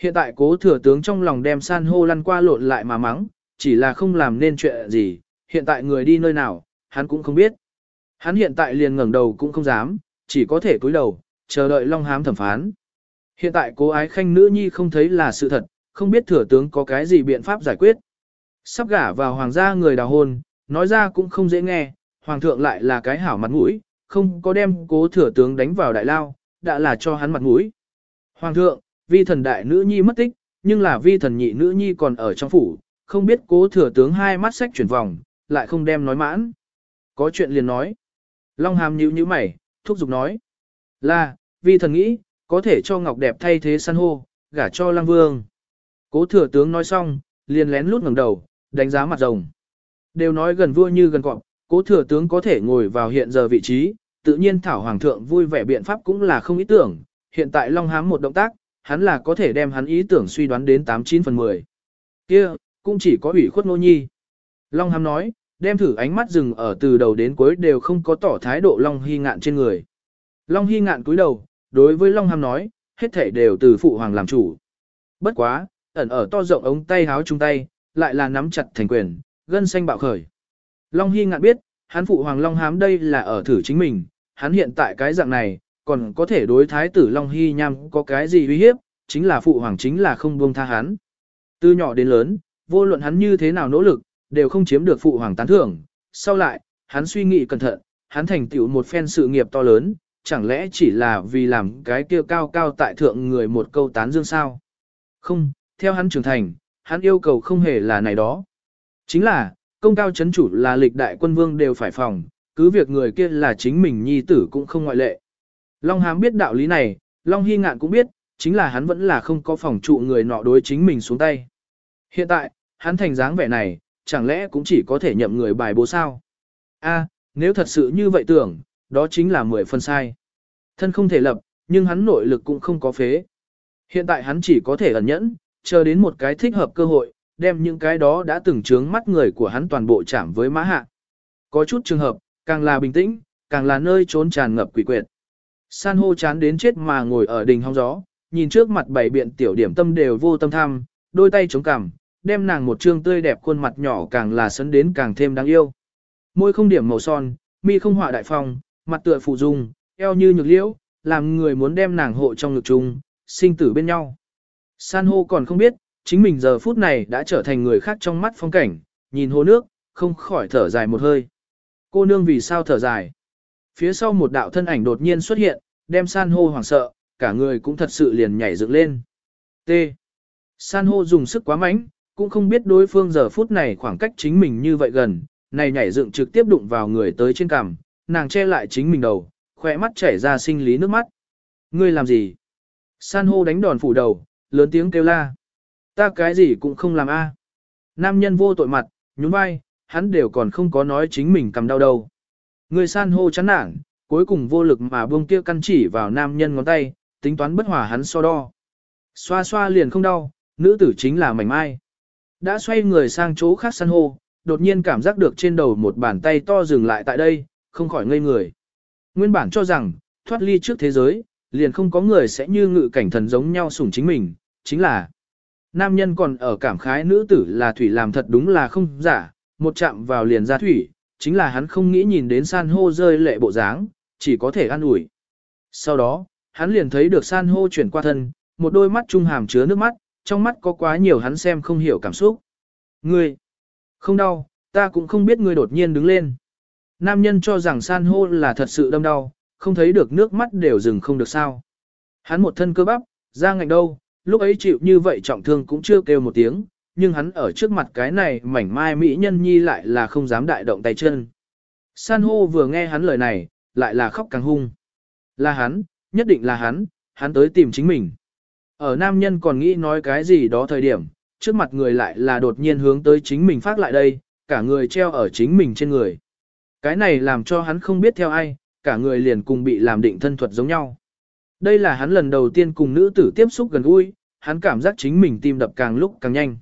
Speaker 1: Hiện tại cố thừa tướng trong lòng đem san hô lăn qua lộn lại mà mắng, chỉ là không làm nên chuyện gì, hiện tại người đi nơi nào, hắn cũng không biết. Hắn hiện tại liền ngẩng đầu cũng không dám, chỉ có thể cúi đầu, chờ đợi Long Hám thẩm phán. Hiện tại cố ái khanh nữ nhi không thấy là sự thật, không biết thừa tướng có cái gì biện pháp giải quyết. Sắp gả vào hoàng gia người đào hôn, nói ra cũng không dễ nghe, hoàng thượng lại là cái hảo mặt mũi, không có đem cố thừa tướng đánh vào đại lao, đã là cho hắn mặt mũi. Hoàng thượng, vi thần đại nữ nhi mất tích, nhưng là vi thần nhị nữ nhi còn ở trong phủ, không biết cố thừa tướng hai mắt sách chuyển vòng, lại không đem nói mãn. Có chuyện liền nói. Long hàm nhíu nhíu mày, thúc giục nói. Là, vi thần nghĩ, có thể cho ngọc đẹp thay thế san hô, gả cho lang vương. Cố thừa tướng nói xong, liền lén lút ngẩng đầu, đánh giá mặt rồng. Đều nói gần vua như gần cọp, cố thừa tướng có thể ngồi vào hiện giờ vị trí, tự nhiên thảo hoàng thượng vui vẻ biện pháp cũng là không ý tưởng, hiện tại Long Hám một động tác, hắn là có thể đem hắn ý tưởng suy đoán đến 89 phần 10. Kia, cũng chỉ có ủy khuất nô nhi. Long Hám nói, đem thử ánh mắt dừng ở từ đầu đến cuối đều không có tỏ thái độ Long Hy ngạn trên người. Long Hy ngạn cúi đầu, đối với Long Hám nói, hết thể đều từ phụ hoàng làm chủ. Bất quá, ẩn ở to rộng ống tay háo chung tay, lại là nắm chặt thành quyền, gân xanh bạo khởi. Long Hy ngạn biết, hắn phụ hoàng Long Hám đây là ở thử chính mình, hắn hiện tại cái dạng này, còn có thể đối thái tử Long Hy nham có cái gì uy hiếp, chính là phụ hoàng chính là không buông tha hắn. Từ nhỏ đến lớn, vô luận hắn như thế nào nỗ lực, đều không chiếm được phụ hoàng tán thưởng. Sau lại, hắn suy nghĩ cẩn thận, hắn thành tựu một phen sự nghiệp to lớn, chẳng lẽ chỉ là vì làm cái kia cao cao tại thượng người một câu tán dương sao? Không, theo hắn trưởng thành, hắn yêu cầu không hề là này đó. Chính là, công cao chấn chủ là lịch đại quân vương đều phải phòng, cứ việc người kia là chính mình nhi tử cũng không ngoại lệ. Long Hám biết đạo lý này, Long Hy Ngạn cũng biết, chính là hắn vẫn là không có phòng trụ người nọ đối chính mình xuống tay. Hiện tại, hắn thành dáng vẻ này, chẳng lẽ cũng chỉ có thể nhậm người bài bố sao? A, nếu thật sự như vậy tưởng, đó chính là mười phần sai. Thân không thể lập, nhưng hắn nội lực cũng không có phế. Hiện tại hắn chỉ có thể ẩn nhẫn, chờ đến một cái thích hợp cơ hội, đem những cái đó đã từng trướng mắt người của hắn toàn bộ chạm với mã hạ. Có chút trường hợp, càng là bình tĩnh, càng là nơi trốn tràn ngập quỷ quyệt. San hô chán đến chết mà ngồi ở đình hong gió, nhìn trước mặt bảy biện tiểu điểm tâm đều vô tâm tham, đôi tay chống cằm, đem nàng một trương tươi đẹp khuôn mặt nhỏ càng là sấn đến càng thêm đáng yêu. Môi không điểm màu son, mi không họa đại phong, mặt tựa phụ dung, eo như nhược liễu, làm người muốn đem nàng hộ trong ngực chung, sinh tử bên nhau. San hô còn không biết, chính mình giờ phút này đã trở thành người khác trong mắt phong cảnh, nhìn hồ nước, không khỏi thở dài một hơi. Cô nương vì sao thở dài? Phía sau một đạo thân ảnh đột nhiên xuất hiện, đem san hô hoảng sợ, cả người cũng thật sự liền nhảy dựng lên. T. San hô dùng sức quá mạnh, cũng không biết đối phương giờ phút này khoảng cách chính mình như vậy gần, này nhảy dựng trực tiếp đụng vào người tới trên cằm, nàng che lại chính mình đầu, khỏe mắt chảy ra sinh lý nước mắt. Ngươi làm gì? San hô đánh đòn phủ đầu, lớn tiếng kêu la. Ta cái gì cũng không làm a. Nam nhân vô tội mặt, nhún vai, hắn đều còn không có nói chính mình cầm đau đâu. Người san hô chán nản, cuối cùng vô lực mà buông kia căn chỉ vào nam nhân ngón tay, tính toán bất hòa hắn so đo. Xoa xoa liền không đau, nữ tử chính là mảnh mai. Đã xoay người sang chỗ khác san hô, đột nhiên cảm giác được trên đầu một bàn tay to dừng lại tại đây, không khỏi ngây người. Nguyên bản cho rằng, thoát ly trước thế giới, liền không có người sẽ như ngự cảnh thần giống nhau sủng chính mình, chính là nam nhân còn ở cảm khái nữ tử là thủy làm thật đúng là không giả, một chạm vào liền ra thủy, chính là hắn không nghĩ nhìn đến san hô rơi lệ bộ dáng, chỉ có thể ăn ủi. Sau đó, hắn liền thấy được san hô chuyển qua thân, một đôi mắt trung hàm chứa nước mắt, trong mắt có quá nhiều hắn xem không hiểu cảm xúc. Ngươi, không đau, ta cũng không biết ngươi đột nhiên đứng lên. Nam nhân cho rằng san hô là thật sự đâm đau, không thấy được nước mắt đều dừng không được sao. Hắn một thân cơ bắp, ra ngạnh đâu, lúc ấy chịu như vậy trọng thương cũng chưa kêu một tiếng, nhưng hắn ở trước mặt cái này mảnh mai mỹ nhân nhi lại là không dám đại động tay chân. San hô vừa nghe hắn lời này, lại là khóc càng hung. Là hắn, nhất định là hắn, hắn tới tìm chính mình. Ở nam nhân còn nghĩ nói cái gì đó thời điểm, trước mặt người lại là đột nhiên hướng tới chính mình phát lại đây, cả người treo ở chính mình trên người. Cái này làm cho hắn không biết theo ai, cả người liền cùng bị làm định thân thuật giống nhau. Đây là hắn lần đầu tiên cùng nữ tử tiếp xúc gần gũi, hắn cảm giác chính mình tim đập càng lúc càng nhanh.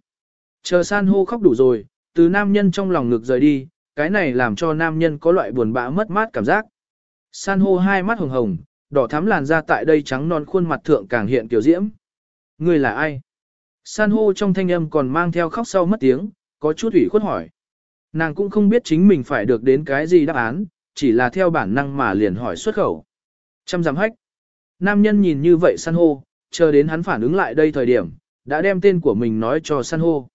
Speaker 1: Chờ san hô khóc đủ rồi, từ nam nhân trong lòng ngực rời đi, cái này làm cho nam nhân có loại buồn bã mất mát cảm giác. San hô hai mắt hồng hồng, đỏ thắm làn da tại đây trắng non khuôn mặt thượng càng hiện kiểu diễm. Người là ai? San hô trong thanh âm còn mang theo khóc sau mất tiếng, có chút ủy khuất hỏi. Nàng cũng không biết chính mình phải được đến cái gì đáp án, chỉ là theo bản năng mà liền hỏi xuất khẩu. Trăm giám hách. Nam nhân nhìn như vậy san hô, chờ đến hắn phản ứng lại đây thời điểm, đã đem tên của mình nói cho san hô.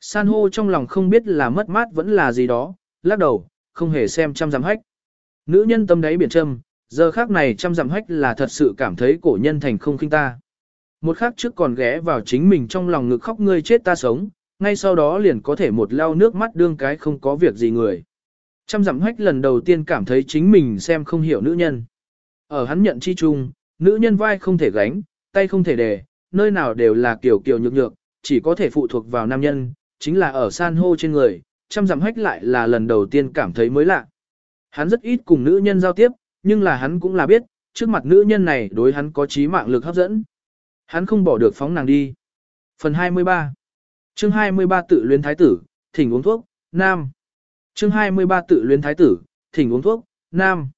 Speaker 1: San hô trong lòng không biết là mất mát vẫn là gì đó, lắc đầu, không hề xem trăm giảm hách. Nữ nhân tâm đáy biển trâm, giờ khác này trăm giảm hách là thật sự cảm thấy cổ nhân thành không khinh ta. Một khắc trước còn ghé vào chính mình trong lòng ngực khóc ngươi chết ta sống, ngay sau đó liền có thể một lau nước mắt đương cái không có việc gì người. Trăm dặm hách lần đầu tiên cảm thấy chính mình xem không hiểu nữ nhân. Ở hắn nhận chi chung, nữ nhân vai không thể gánh, tay không thể đề, nơi nào đều là kiểu kiểu nhược nhược, chỉ có thể phụ thuộc vào nam nhân, chính là ở san hô trên người, chăm dặm hách lại là lần đầu tiên cảm thấy mới lạ. Hắn rất ít cùng nữ nhân giao tiếp, nhưng là hắn cũng là biết, trước mặt nữ nhân này đối hắn có trí mạng lực hấp dẫn. Hắn không bỏ được phóng nàng đi. Phần 23 chương 23 tự luyến thái tử, thỉnh uống thuốc, nam. chương 23 tự luyến thái tử, thỉnh uống thuốc, nam.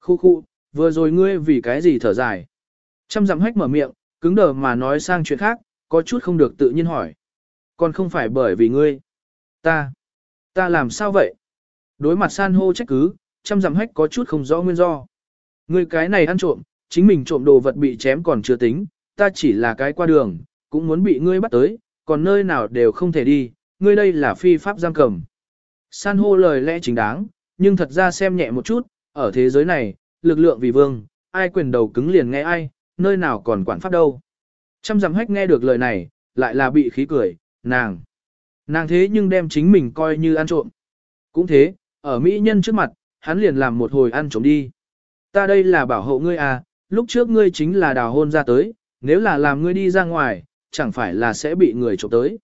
Speaker 1: Khu khu, vừa rồi ngươi vì cái gì thở dài. Trăm dặm hách mở miệng, cứng đờ mà nói sang chuyện khác, có chút không được tự nhiên hỏi. Còn không phải bởi vì ngươi. Ta. Ta làm sao vậy? Đối mặt san hô trách cứ, trăm dặm hách có chút không rõ nguyên do. Ngươi cái này ăn trộm, chính mình trộm đồ vật bị chém còn chưa tính, ta chỉ là cái qua đường, cũng muốn bị ngươi bắt tới, còn nơi nào đều không thể đi, ngươi đây là phi pháp giam cầm. San hô lời lẽ chính đáng, nhưng thật ra xem nhẹ một chút, ở thế giới này, lực lượng vì vương, ai quyền đầu cứng liền nghe ai, nơi nào còn quản pháp đâu. Trăm dặm hách nghe được lời này, lại là bị khí cười, nàng. Nàng thế nhưng đem chính mình coi như ăn trộm. Cũng thế, ở Mỹ nhân trước mặt, hắn liền làm một hồi ăn trộm đi. Ta đây là bảo hộ ngươi à, lúc trước ngươi chính là đào hôn ra tới, nếu là làm ngươi đi ra ngoài, chẳng phải là sẽ bị người trộm tới.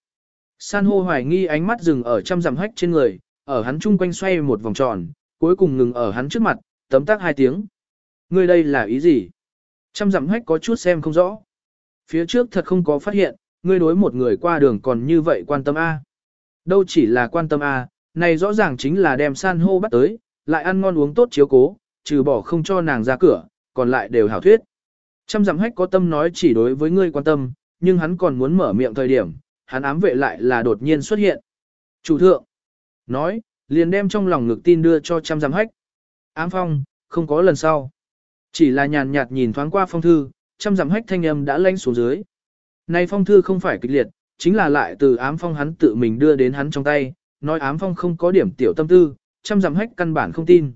Speaker 1: San hô hoài nghi ánh mắt dừng ở trăm dặm hách trên người, ở hắn chung quanh xoay một vòng tròn, cuối cùng ngừng ở hắn trước mặt, tấm tắc hai tiếng. Ngươi đây là ý gì? Trăm dặm hách có chút xem không rõ. Phía trước thật không có phát hiện, ngươi đối một người qua đường còn như vậy quan tâm A. Đâu chỉ là quan tâm A, này rõ ràng chính là đem san hô bắt tới, lại ăn ngon uống tốt chiếu cố, trừ bỏ không cho nàng ra cửa, còn lại đều hảo thuyết. Trăm dặm hách có tâm nói chỉ đối với ngươi quan tâm, nhưng hắn còn muốn mở miệng thời điểm, hắn ám vệ lại là đột nhiên xuất hiện. Chủ thượng, nói, liền đem trong lòng ngực tin đưa cho trăm dặm hách. Ám phong, không có lần sau. Chỉ là nhàn nhạt nhìn thoáng qua phong thư, trăm dặm hách thanh âm đã lanh xuống dưới. Này phong thư không phải kịch liệt, chính là lại từ ám phong hắn tự mình đưa đến hắn trong tay, nói ám phong không có điểm tiểu tâm tư, trăm dặm hách căn bản không tin.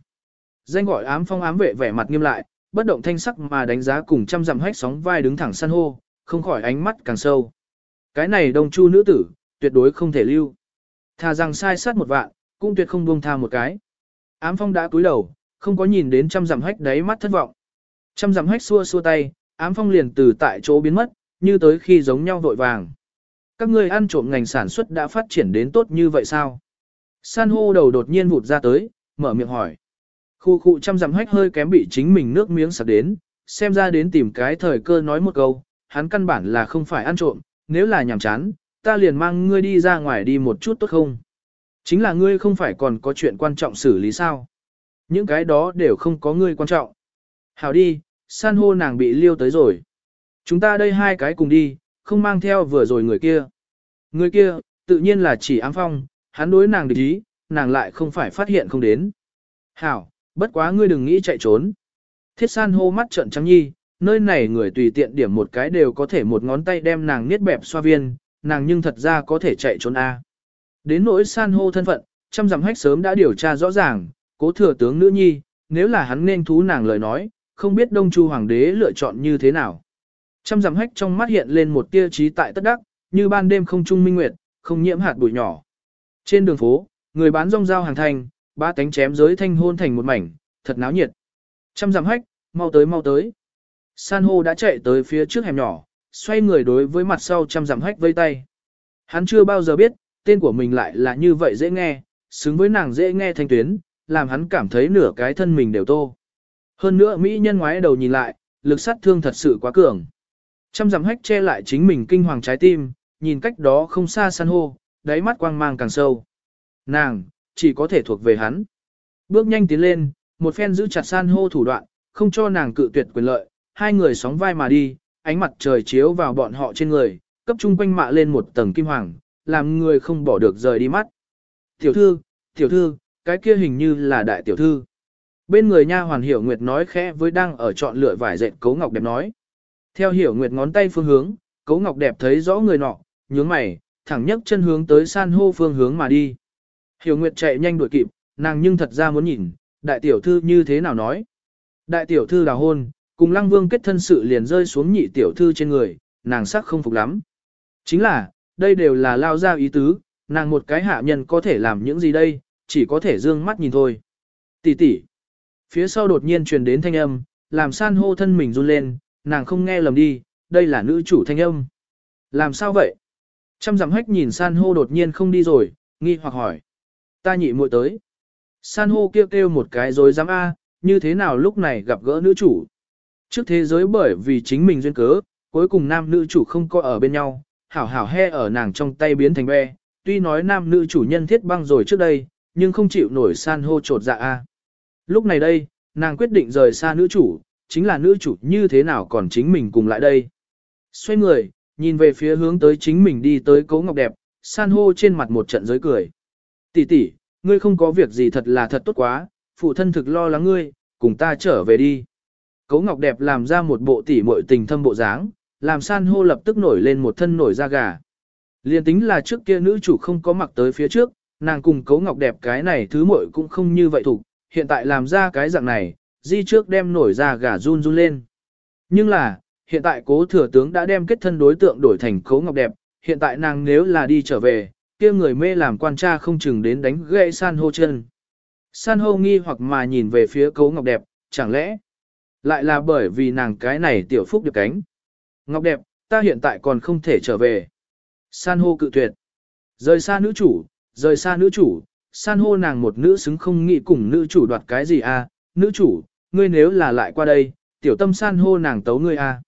Speaker 1: Danh gọi ám phong ám vệ vẻ mặt nghiêm lại, bất động thanh sắc mà đánh giá cùng trăm dặm hách sóng vai đứng thẳng san hô, không khỏi ánh mắt càng sâu. Cái này đông chu nữ tử, tuyệt đối không thể lưu. Thà rằng sai sát một vạn, cũng tuyệt không buông tha một cái. Ám phong đã cúi đầu, không có nhìn đến trăm dặm hách đáy mắt thất vọng. Trăm dặm hách xua xua tay, ám phong liền từ tại chỗ biến mất, như tới khi giống nhau vội vàng. Các ngươi ăn trộm ngành sản xuất đã phát triển đến tốt như vậy sao? San hô đầu đột nhiên vụt ra tới, mở miệng hỏi. Khu khu trăm dặm hách hơi kém bị chính mình nước miếng sặc đến, xem ra đến tìm cái thời cơ nói một câu, hắn căn bản là không phải ăn trộm, nếu là nhàm chán, ta liền mang ngươi đi ra ngoài đi một chút tốt không? Chính là ngươi không phải còn có chuyện quan trọng xử lý sao? Những cái đó đều không có ngươi quan trọng. Hảo đi, san hô nàng bị liêu tới rồi. Chúng ta đây hai cái cùng đi, không mang theo vừa rồi người kia. Người kia, tự nhiên là chỉ ám phong, hắn đối nàng địch ý, nàng lại không phải phát hiện không đến. Hảo, bất quá ngươi đừng nghĩ chạy trốn. Thiết san hô mắt trợn trắng nhi, nơi này người tùy tiện điểm một cái đều có thể một ngón tay đem nàng niết bẹp xoa viên, nàng nhưng thật ra có thể chạy trốn A. Đến nỗi san hô thân phận, trăm dặm hách sớm đã điều tra rõ ràng, cố thừa tướng nữ nhi, nếu là hắn nên thú nàng lời nói, không biết Đông Chu Hoàng đế lựa chọn như thế nào. Trăm dặm hách trong mắt hiện lên một tia trí tại tất đắc, như ban đêm không trung minh nguyệt, không nhiễm hạt bụi nhỏ. Trên đường phố, người bán rong rao hàng thành, ba cánh chém giới thanh hôn thành một mảnh, thật náo nhiệt. Trăm dặm hách, mau tới mau tới. San hô đã chạy tới phía trước hẻm nhỏ, xoay người đối với mặt sau trăm dặm hách vây tay. Hắn chưa bao giờ biết, tên của mình lại là như vậy dễ nghe, xứng với nàng dễ nghe thanh tuyến, làm hắn cảm thấy nửa cái thân mình đều tô. Hơn nữa Mỹ nhân ngoái đầu nhìn lại, lực sát thương thật sự quá cường. Trăm dặm hách che lại chính mình kinh hoàng trái tim, nhìn cách đó không xa san hô, đáy mắt quang mang càng sâu. Nàng, chỉ có thể thuộc về hắn. Bước nhanh tiến lên, một phen giữ chặt san hô thủ đoạn, không cho nàng cự tuyệt quyền lợi, hai người sóng vai mà đi, ánh mặt trời chiếu vào bọn họ trên người, cấp trung quanh mạ lên một tầng kim hoàng, làm người không bỏ được rời đi mắt. Tiểu thư, tiểu thư, cái kia hình như là đại tiểu thư. Bên người nha hoàn hiểu nguyệt nói khẽ với đang ở chọn lựa vải dệt cấu ngọc đẹp nói. Theo hiểu nguyệt ngón tay phương hướng, cấu ngọc đẹp thấy rõ người nọ, nhướng mày, thẳng nhấc chân hướng tới san hô phương hướng mà đi. Hiểu nguyệt chạy nhanh đuổi kịp, nàng nhưng thật ra muốn nhìn, đại tiểu thư như thế nào nói. Đại tiểu thư đào hôn, cùng lăng vương kết thân sự liền rơi xuống nhị tiểu thư trên người, nàng sắc không phục lắm. Chính là, đây đều là lao ra ý tứ, nàng một cái hạ nhân có thể làm những gì đây, chỉ có thể dương mắt nhìn thôi. Tỷ tỷ. Phía sau đột nhiên truyền đến thanh âm, làm san hô thân mình run lên, nàng không nghe lầm đi, đây là nữ chủ thanh âm. Làm sao vậy? Trăm dặm hách nhìn san hô đột nhiên không đi rồi, nghi hoặc hỏi. Ta nhị muội tới. San hô kêu kêu một cái rồi dám A, như thế nào lúc này gặp gỡ nữ chủ. Trước thế giới bởi vì chính mình duyên cớ, cuối cùng nam nữ chủ không có ở bên nhau, hảo hảo he ở nàng trong tay biến thành be, tuy nói nam nữ chủ nhân thiết băng rồi trước đây, nhưng không chịu nổi san hô trột dạ A. Lúc này đây, nàng quyết định rời xa nữ chủ, chính là nữ chủ như thế nào còn chính mình cùng lại đây. Xoay người, nhìn về phía hướng tới chính mình đi tới cấu ngọc đẹp, san hô trên mặt một trận giới cười. Tỷ tỷ, ngươi không có việc gì thật là thật tốt quá, phụ thân thực lo lắng ngươi, cùng ta trở về đi. Cấu ngọc đẹp làm ra một bộ tỷ muội tình thâm bộ dáng, làm san hô lập tức nổi lên một thân nổi da gà. Liên tính là trước kia nữ chủ không có mặc tới phía trước, nàng cùng cấu ngọc đẹp cái này thứ muội cũng không như vậy thủ, hiện tại làm ra cái dạng này, di trước đem nổi ra gà run run lên. Nhưng là, hiện tại cố thừa tướng đã đem kết thân đối tượng đổi thành cấu ngọc đẹp, hiện tại nàng nếu là đi trở về, kia người mê làm quan tra không chừng đến đánh gãy san hô chân. San hô nghi hoặc mà nhìn về phía cấu ngọc đẹp, chẳng lẽ lại là bởi vì nàng cái này tiểu phúc được cánh. Ngọc đẹp, ta hiện tại còn không thể trở về. San hô cự tuyệt. Rời xa nữ chủ, rời xa nữ chủ, san hô nàng một nữ xứng không nghĩ cùng nữ chủ đoạt cái gì à, nữ chủ, ngươi nếu là lại qua đây, tiểu tâm san hô nàng tấu ngươi à.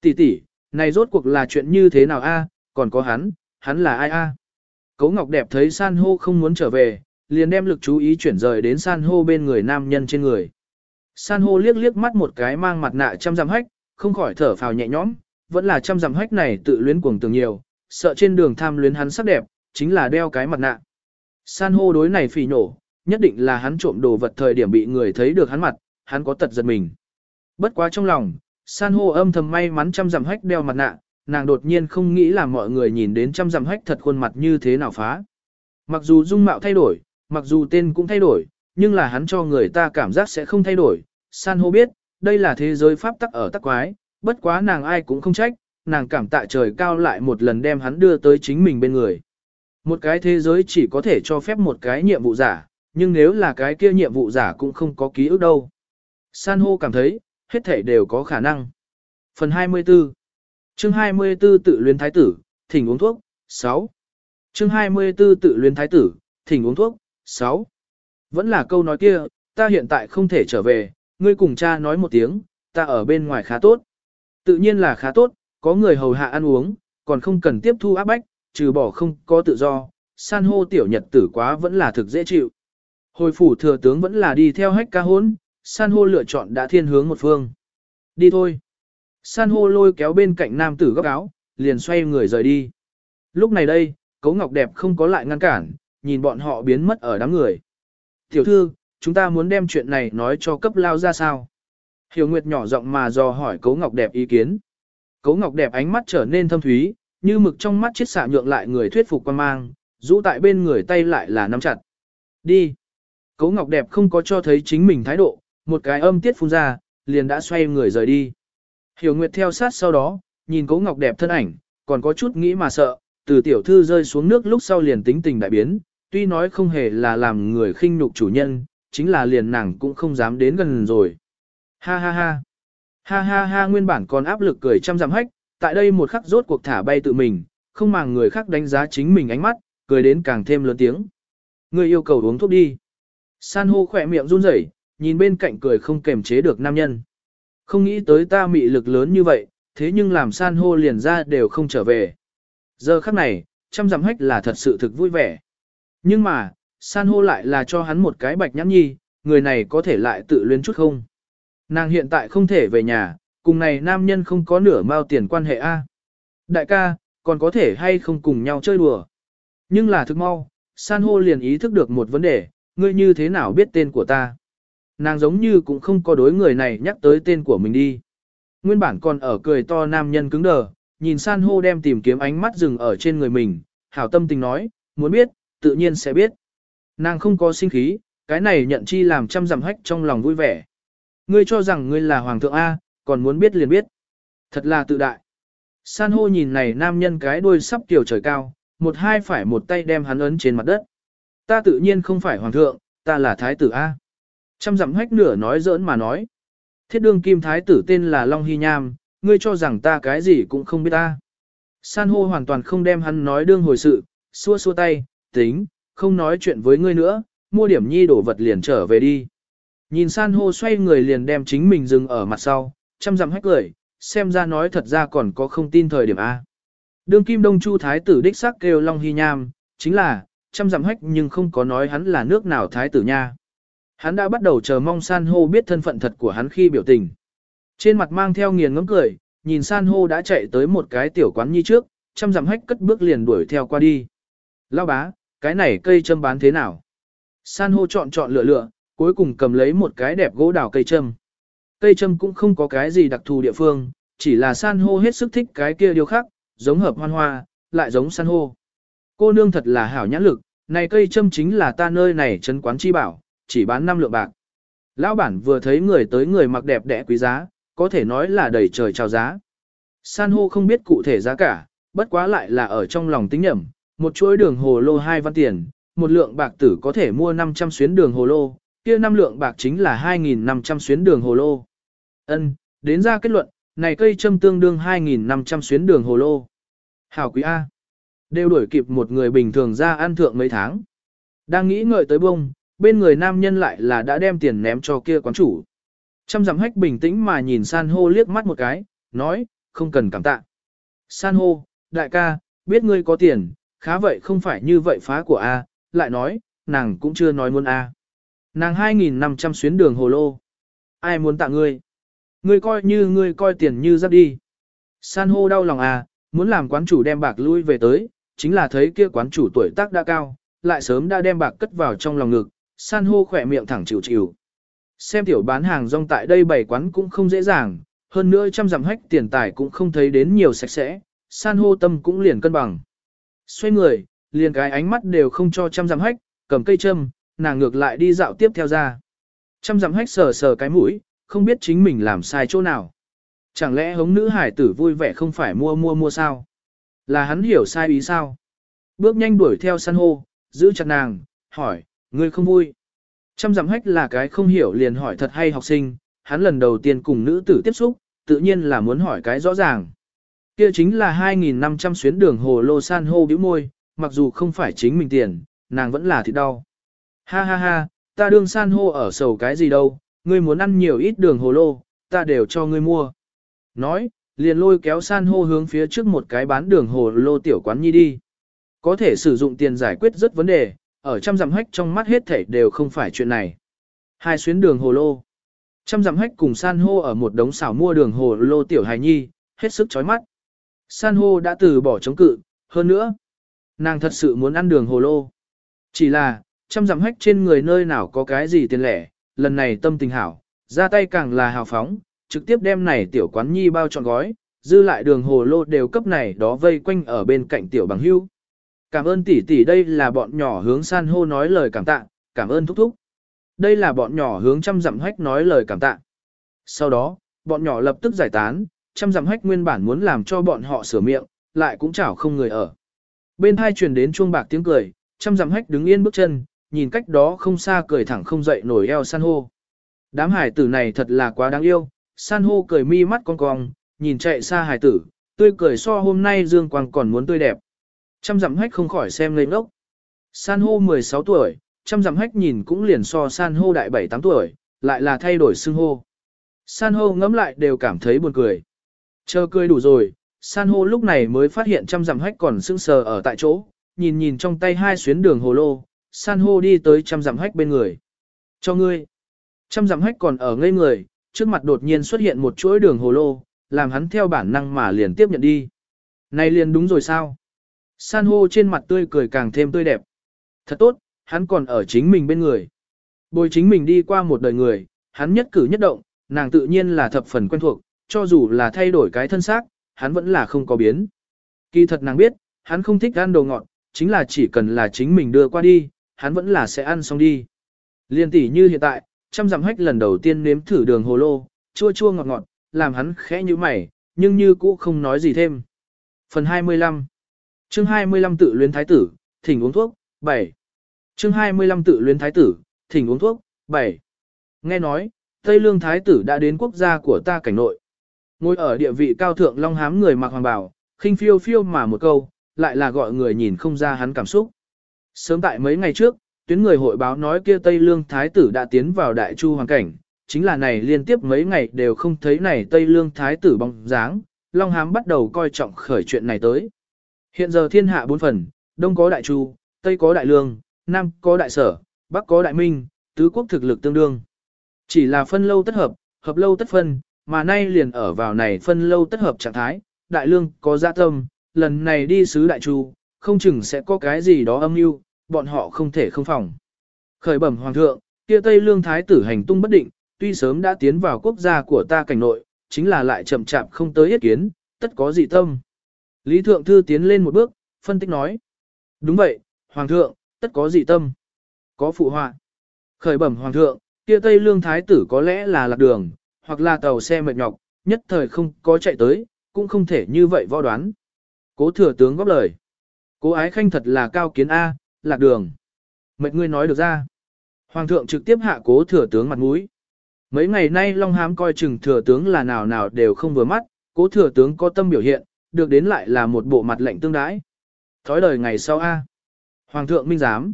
Speaker 1: Tỷ tỷ, này rốt cuộc là chuyện như thế nào a? À? còn có hắn, hắn là ai a? À? Cấu Ngọc đẹp thấy san hô không muốn trở về, liền đem lực chú ý chuyển rời đến san hô bên người nam nhân trên người. San hô liếc liếc mắt một cái mang mặt nạ trăm dặm hách, không khỏi thở phào nhẹ nhõm, vẫn là trăm dặm hách này tự luyến cuồng tường nhiều, sợ trên đường tham luyến hắn sắc đẹp, chính là đeo cái mặt nạ. San hô đối này phỉ nổ, nhất định là hắn trộm đồ vật thời điểm bị người thấy được hắn mặt, hắn có tật giật mình. Bất quá trong lòng, san hô âm thầm may mắn trăm dặm hách đeo mặt nạ, nàng đột nhiên không nghĩ là mọi người nhìn đến trăm dặm hách thật khuôn mặt như thế nào phá. Mặc dù dung mạo thay đổi, mặc dù tên cũng thay đổi, nhưng là hắn cho người ta cảm giác sẽ không thay đổi. San hô biết, đây là thế giới pháp tắc ở tắc quái, bất quá nàng ai cũng không trách, nàng cảm tạ trời cao lại một lần đem hắn đưa tới chính mình bên người. Một cái thế giới chỉ có thể cho phép một cái nhiệm vụ giả, nhưng nếu là cái kia nhiệm vụ giả cũng không có ký ức đâu. San hô cảm thấy, hết thể đều có khả năng. Phần 24 Chương 24 tự luyến thái tử, thỉnh uống thuốc, 6. Chương 24 tự luyến thái tử, thỉnh uống thuốc, 6. Vẫn là câu nói kia, ta hiện tại không thể trở về, ngươi cùng cha nói một tiếng, ta ở bên ngoài khá tốt. Tự nhiên là khá tốt, có người hầu hạ ăn uống, còn không cần tiếp thu áp bách, trừ bỏ không có tự do, san hô tiểu nhật tử quá vẫn là thực dễ chịu. Hồi phủ thừa tướng vẫn là đi theo hách ca hốn, san hô lựa chọn đã thiên hướng một phương. Đi thôi. San hô lôi kéo bên cạnh nam tử góc áo, liền xoay người rời đi. Lúc này đây, cấu ngọc đẹp không có lại ngăn cản, nhìn bọn họ biến mất ở đám người. Tiểu thư, chúng ta muốn đem chuyện này nói cho cấp lao ra sao? Hiểu Nguyệt nhỏ giọng mà dò hỏi cấu ngọc đẹp ý kiến. Cấu ngọc đẹp ánh mắt trở nên thâm thúy, như mực trong mắt chiết xạ nhượng lại người thuyết phục quan mang, rũ tại bên người tay lại là nắm chặt. Đi. Cấu ngọc đẹp không có cho thấy chính mình thái độ, một cái âm tiết phun ra, liền đã xoay người rời đi. Hiểu Nguyệt theo sát sau đó, nhìn Cố Ngọc đẹp thân ảnh, còn có chút nghĩ mà sợ, từ tiểu thư rơi xuống nước lúc sau liền tính tình đại biến, tuy nói không hề là làm người khinh nhục chủ nhân, chính là liền nàng cũng không dám đến gần rồi. Ha ha ha. Ha ha ha nguyên bản còn áp lực cười trăm dặm hách, tại đây một khắc rốt cuộc thả bay tự mình, không màng người khác đánh giá chính mình ánh mắt, cười đến càng thêm lớn tiếng. Người yêu cầu uống thuốc đi. San hô khỏe miệng run rẩy, nhìn bên cạnh cười không kềm chế được nam nhân. Không nghĩ tới ta mị lực lớn như vậy, thế nhưng làm san hô liền ra đều không trở về. Giờ khắc này, trăm dặm hách là thật sự thực vui vẻ. Nhưng mà, san hô lại là cho hắn một cái bạch nhãn nhi, người này có thể lại tự luyến chút không. Nàng hiện tại không thể về nhà, cùng này nam nhân không có nửa mao tiền quan hệ A. Đại ca, còn có thể hay không cùng nhau chơi đùa. Nhưng là thực mau, san hô liền ý thức được một vấn đề, ngươi như thế nào biết tên của ta. Nàng giống như cũng không có đối người này nhắc tới tên của mình đi. Nguyên bản còn ở cười to nam nhân cứng đờ, nhìn san hô đem tìm kiếm ánh mắt dừng ở trên người mình, hảo tâm tình nói, muốn biết, tự nhiên sẽ biết. Nàng không có sinh khí, cái này nhận chi làm trăm dặm hách trong lòng vui vẻ. Ngươi cho rằng ngươi là hoàng thượng A, còn muốn biết liền biết. Thật là tự đại. San hô nhìn này nam nhân cái đuôi sắp tiểu trời cao, một hai phải một tay đem hắn ấn trên mặt đất. Ta tự nhiên không phải hoàng thượng, ta là thái tử A. Trăm dặm hách nửa nói giỡn mà nói. Thiết đương kim thái tử tên là Long Hy Nham, ngươi cho rằng ta cái gì cũng không biết ta. San hô hoàn toàn không đem hắn nói đương hồi sự, xua xua tay, tính, không nói chuyện với ngươi nữa, mua điểm nhi đổ vật liền trở về đi. Nhìn san hô xoay người liền đem chính mình dừng ở mặt sau, chăm dặm hách cười, xem ra nói thật ra còn có không tin thời điểm A. Đương kim đông chu thái tử đích sắc kêu Long Hy Nham, chính là, chăm dặm hách nhưng không có nói hắn là nước nào thái tử nha. Hắn đã bắt đầu chờ mong san hô biết thân phận thật của hắn khi biểu tình. Trên mặt mang theo nghiền ngấm cười, nhìn san hô đã chạy tới một cái tiểu quán nhi trước, chăm dặm hách cất bước liền đuổi theo qua đi. Lao bá, cái này cây châm bán thế nào? San hô chọn chọn lựa lựa, cuối cùng cầm lấy một cái đẹp gỗ đào cây châm. Cây châm cũng không có cái gì đặc thù địa phương, chỉ là san hô hết sức thích cái kia điều khác, giống hợp hoan hoa, lại giống san hô. Cô nương thật là hảo nhãn lực, này cây châm chính là ta nơi này trấn quán chi bảo, chỉ bán 5 lượng bạc. Lão bản vừa thấy người tới người mặc đẹp đẽ quý giá, có thể nói là đầy trời chào giá. San hô không biết cụ thể giá cả, bất quá lại là ở trong lòng tính nhẩm, một chuỗi đường hồ lô hai văn tiền, một lượng bạc tử có thể mua 500 xuyến đường hồ lô, kia năm lượng bạc chính là 2.500 xuyến đường hồ lô. Ân, đến ra kết luận, này cây châm tương đương 2.500 xuyến đường hồ lô. Hảo quý A. Đều đuổi kịp một người bình thường ra ăn thượng mấy tháng. Đang nghĩ ngợi tới bông, bên người nam nhân lại là đã đem tiền ném cho kia quán chủ. Trăm dặm hách bình tĩnh mà nhìn san hô liếc mắt một cái, nói, không cần cảm tạ. San hô, đại ca, biết ngươi có tiền, khá vậy không phải như vậy phá của A, lại nói, nàng cũng chưa nói muốn A. Nàng 2.500 xuyến đường hồ lô. Ai muốn tạ ngươi? Ngươi coi như ngươi coi tiền như giáp đi. San hô đau lòng à, muốn làm quán chủ đem bạc lui về tới, chính là thấy kia quán chủ tuổi tác đã cao, lại sớm đã đem bạc cất vào trong lòng ngực, san hô khỏe miệng thẳng chịu chịu. Xem tiểu bán hàng rong tại đây bảy quán cũng không dễ dàng, hơn nữa trăm dặm hách tiền tài cũng không thấy đến nhiều sạch sẽ, san hô tâm cũng liền cân bằng. Xoay người, liền cái ánh mắt đều không cho trăm dặm hách, cầm cây châm, nàng ngược lại đi dạo tiếp theo ra. Trăm dặm hách sờ sờ cái mũi, không biết chính mình làm sai chỗ nào. Chẳng lẽ hống nữ hải tử vui vẻ không phải mua mua mua sao? Là hắn hiểu sai ý sao? Bước nhanh đuổi theo san hô, giữ chặt nàng, hỏi, ngươi không vui. Trăm dặm hách là cái không hiểu liền hỏi thật hay học sinh, hắn lần đầu tiên cùng nữ tử tiếp xúc, tự nhiên là muốn hỏi cái rõ ràng. Kia chính là 2.500 xuyến đường hồ lô san hô bĩu môi, mặc dù không phải chính mình tiền, nàng vẫn là thịt đau. Ha ha ha, ta đương san hô ở sầu cái gì đâu, ngươi muốn ăn nhiều ít đường hồ lô, ta đều cho ngươi mua. Nói, liền lôi kéo san hô hướng phía trước một cái bán đường hồ lô tiểu quán nhi đi. Có thể sử dụng tiền giải quyết rất vấn đề, ở trăm dặm hách trong mắt hết thảy đều không phải chuyện này. Hai xuyến đường hồ lô. Trăm dặm hách cùng san hô ở một đống xảo mua đường hồ lô tiểu hài nhi, hết sức chói mắt. San hô đã từ bỏ chống cự, hơn nữa, nàng thật sự muốn ăn đường hồ lô. Chỉ là, trăm dặm hách trên người nơi nào có cái gì tiền lẻ, lần này tâm tình hảo, ra tay càng là hào phóng, trực tiếp đem này tiểu quán nhi bao trọn gói, dư lại đường hồ lô đều cấp này đó vây quanh ở bên cạnh tiểu bằng hưu. Cảm ơn tỷ tỷ đây là bọn nhỏ hướng san hô nói lời cảm tạ, cảm ơn thúc thúc. Đây là bọn nhỏ hướng trăm dặm hách nói lời cảm tạ. Sau đó, bọn nhỏ lập tức giải tán, trăm dặm hách nguyên bản muốn làm cho bọn họ sửa miệng, lại cũng chảo không người ở. Bên hai truyền đến chuông bạc tiếng cười, trăm dặm hách đứng yên bước chân, nhìn cách đó không xa cười thẳng không dậy nổi eo san hô. Đám hải tử này thật là quá đáng yêu, san hô cười mi mắt con cong, nhìn chạy xa hải tử, tươi cười so hôm nay dương quang còn muốn tươi đẹp. Trăm dặm hách không khỏi xem lên ngốc. San hô 16 tuổi, trăm dặm hách nhìn cũng liền so san hô đại 7-8 tuổi, lại là thay đổi xưng hô. San hô ngẫm lại đều cảm thấy buồn cười. Chờ cười đủ rồi, san hô lúc này mới phát hiện trăm dặm hách còn sững sờ ở tại chỗ, nhìn nhìn trong tay hai xuyến đường hồ lô, san hô đi tới trăm dặm hách bên người. Cho ngươi. Trăm dặm hách còn ở ngây người, trước mặt đột nhiên xuất hiện một chuỗi đường hồ lô, làm hắn theo bản năng mà liền tiếp nhận đi. Này liền đúng rồi sao? San hô trên mặt tươi cười càng thêm tươi đẹp. Thật tốt, hắn còn ở chính mình bên người. Bồi chính mình đi qua một đời người, hắn nhất cử nhất động, nàng tự nhiên là thập phần quen thuộc, cho dù là thay đổi cái thân xác, hắn vẫn là không có biến. Kỳ thật nàng biết, hắn không thích ăn đồ ngọt, chính là chỉ cần là chính mình đưa qua đi, hắn vẫn là sẽ ăn xong đi. Liên tỷ như hiện tại, trăm dặm hách lần đầu tiên nếm thử đường hồ lô, chua chua ngọt ngọt, làm hắn khẽ như mày, nhưng như cũ không nói gì thêm. Phần 25 Chương 25 tự luyến thái tử, thỉnh uống thuốc, 7. Chương 25 tự luyến thái tử, thỉnh uống thuốc, 7. Nghe nói, Tây Lương thái tử đã đến quốc gia của ta cảnh nội. Ngồi ở địa vị cao thượng long hám người mặc hoàng bào, khinh phiêu phiêu mà một câu, lại là gọi người nhìn không ra hắn cảm xúc. Sớm tại mấy ngày trước, tuyến người hội báo nói kia Tây Lương Thái tử đã tiến vào đại chu hoàng cảnh, chính là này liên tiếp mấy ngày đều không thấy này Tây Lương Thái tử bóng dáng, Long Hám bắt đầu coi trọng khởi chuyện này tới. Hiện giờ thiên hạ bốn phần, Đông có đại chu, Tây có đại lương, Nam có đại sở, Bắc có đại minh, tứ quốc thực lực tương đương. Chỉ là phân lâu tất hợp, hợp lâu tất phân, mà nay liền ở vào này phân lâu tất hợp trạng thái, đại lương có gia tâm, lần này đi sứ đại chu, không chừng sẽ có cái gì đó âm mưu, bọn họ không thể không phòng. Khởi bẩm hoàng thượng, kia Tây Lương Thái tử hành tung bất định, tuy sớm đã tiến vào quốc gia của ta cảnh nội, chính là lại chậm chạp không tới yết kiến, tất có dị tâm. Lý Thượng Thư tiến lên một bước, phân tích nói. Đúng vậy, Hoàng thượng, tất có dị tâm. Có phụ họa. Khởi bẩm Hoàng thượng, kia Tây Lương Thái tử có lẽ là lạc đường, hoặc là tàu xe mệt nhọc, nhất thời không có chạy tới, cũng không thể như vậy võ đoán. Cố thừa tướng góp lời. Cố ái khanh thật là cao kiến A, lạc đường. Mệt ngươi nói được ra. Hoàng thượng trực tiếp hạ cố thừa tướng mặt mũi. Mấy ngày nay Long Hám coi chừng thừa tướng là nào nào đều không vừa mắt, cố thừa tướng có tâm biểu hiện, được đến lại là một bộ mặt lệnh tương đái. Thói đời ngày sau A. Hoàng thượng minh giám.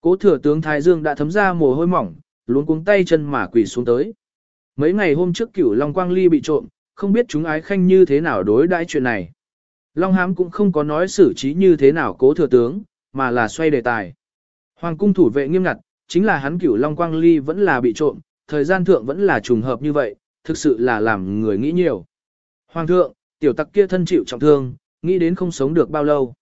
Speaker 1: Cố thừa tướng Thái Dương đã thấm ra mồ hôi mỏng, luống cuống tay chân mà quỳ xuống tới. Mấy ngày hôm trước cửu Long Quang Ly bị trộm, không biết chúng ái khanh như thế nào đối đãi chuyện này. Long Hám cũng không có nói xử trí như thế nào cố thừa tướng, mà là xoay đề tài. Hoàng cung thủ vệ nghiêm ngặt, chính là hắn cửu Long Quang Ly vẫn là bị trộm, thời gian thượng vẫn là trùng hợp như vậy, thực sự là làm người nghĩ nhiều. Hoàng thượng, tiểu tặc kia thân chịu trọng thương, nghĩ đến không sống được bao lâu.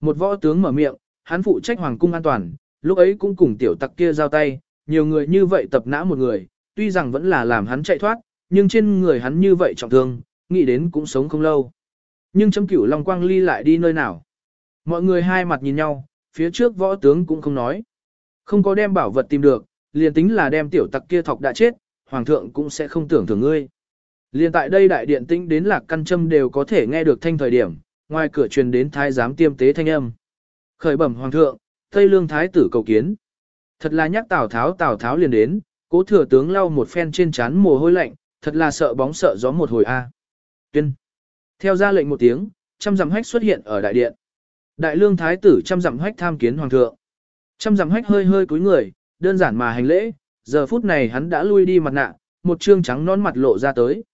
Speaker 1: Một võ tướng mở miệng, hắn phụ trách hoàng cung an toàn, lúc ấy cũng cùng tiểu tặc kia giao tay, nhiều người như vậy tập nã một người, tuy rằng vẫn là làm hắn chạy thoát, nhưng trên người hắn như vậy trọng thương, nghĩ đến cũng sống không lâu. Nhưng chấm cửu Long Quang Ly lại đi nơi nào? Mọi người hai mặt nhìn nhau, phía trước võ tướng cũng không nói. Không có đem bảo vật tìm được, liền tính là đem tiểu tặc kia thọc đã chết, hoàng thượng cũng sẽ không tưởng thưởng ngươi. Liền tại đây đại điện tĩnh đến lạc căn châm đều có thể nghe được thanh thời điểm, ngoài cửa truyền đến thái giám tiêm tế thanh âm. Khởi bẩm hoàng thượng, Tây Lương thái tử cầu kiến. Thật là nhắc Tào Tháo Tào Tháo liền đến, cố thừa tướng lau một phen trên trán mồ hôi lạnh, thật là sợ bóng sợ gió một hồi a. Tuyên. Theo ra lệnh một tiếng, trăm dặm hách xuất hiện ở đại điện. Đại lương thái tử trăm dặm hách tham kiến hoàng thượng. Trăm dặm hách hơi hơi cúi người, đơn giản mà hành lễ, giờ phút này hắn đã lui đi mặt nạ, một trương trắng non mặt lộ ra tới.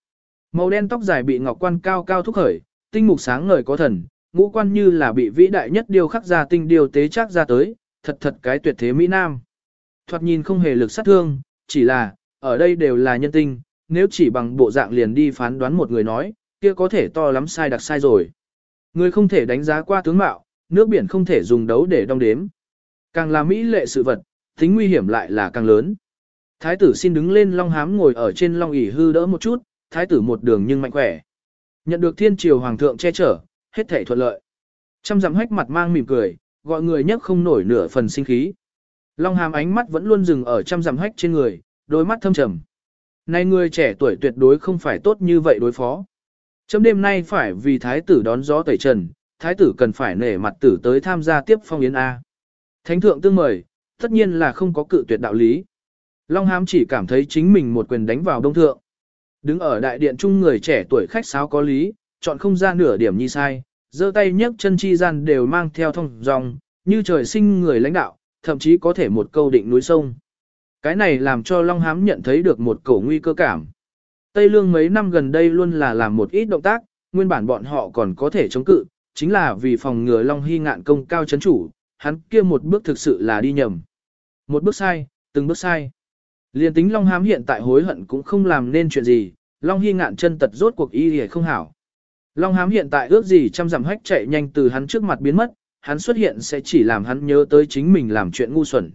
Speaker 1: Màu đen tóc dài bị ngọc quan cao cao thúc khởi, tinh mục sáng ngời có thần, ngũ quan như là bị vĩ đại nhất điều khắc ra tinh điều tế chắc ra tới, thật thật cái tuyệt thế Mỹ Nam. Thoạt nhìn không hề lực sát thương, chỉ là, ở đây đều là nhân tinh, nếu chỉ bằng bộ dạng liền đi phán đoán một người nói, kia có thể to lắm sai đặc sai rồi. Người không thể đánh giá qua tướng mạo, nước biển không thể dùng đấu để đong đếm. Càng là mỹ lệ sự vật, tính nguy hiểm lại là càng lớn. Thái tử xin đứng lên long hám ngồi ở trên long ỷ hư đỡ một chút, thái tử một đường nhưng mạnh khỏe. Nhận được thiên triều hoàng thượng che chở, hết thảy thuận lợi. Trăm dặm hách mặt mang mỉm cười, gọi người nhất không nổi nửa phần sinh khí. Long hàm ánh mắt vẫn luôn dừng ở trăm dặm hách trên người, đôi mắt thâm trầm. Nay người trẻ tuổi tuyệt đối không phải tốt như vậy đối phó. Trong đêm nay phải vì thái tử đón gió tẩy trần, thái tử cần phải nể mặt tử tới tham gia tiếp phong yến A. Thánh thượng tương mời, tất nhiên là không có cự tuyệt đạo lý. Long Hám chỉ cảm thấy chính mình một quyền đánh vào đông thượng. Đứng ở đại điện chung người trẻ tuổi khách sáo có lý, chọn không ra nửa điểm nhi sai, giơ tay nhấc chân chi gian đều mang theo thông dòng, như trời sinh người lãnh đạo, thậm chí có thể một câu định núi sông. Cái này làm cho Long Hám nhận thấy được một cổ nguy cơ cảm. Tây Lương mấy năm gần đây luôn là làm một ít động tác, nguyên bản bọn họ còn có thể chống cự, chính là vì phòng ngừa Long Hy ngạn công cao chấn chủ, hắn kia một bước thực sự là đi nhầm. Một bước sai, từng bước sai. Liên tính Long Hám hiện tại hối hận cũng không làm nên chuyện gì, Long Hy ngạn chân tật rốt cuộc y hề không hảo. Long Hám hiện tại ước gì trăm dặm hách chạy nhanh từ hắn trước mặt biến mất, hắn xuất hiện sẽ chỉ làm hắn nhớ tới chính mình làm chuyện ngu xuẩn.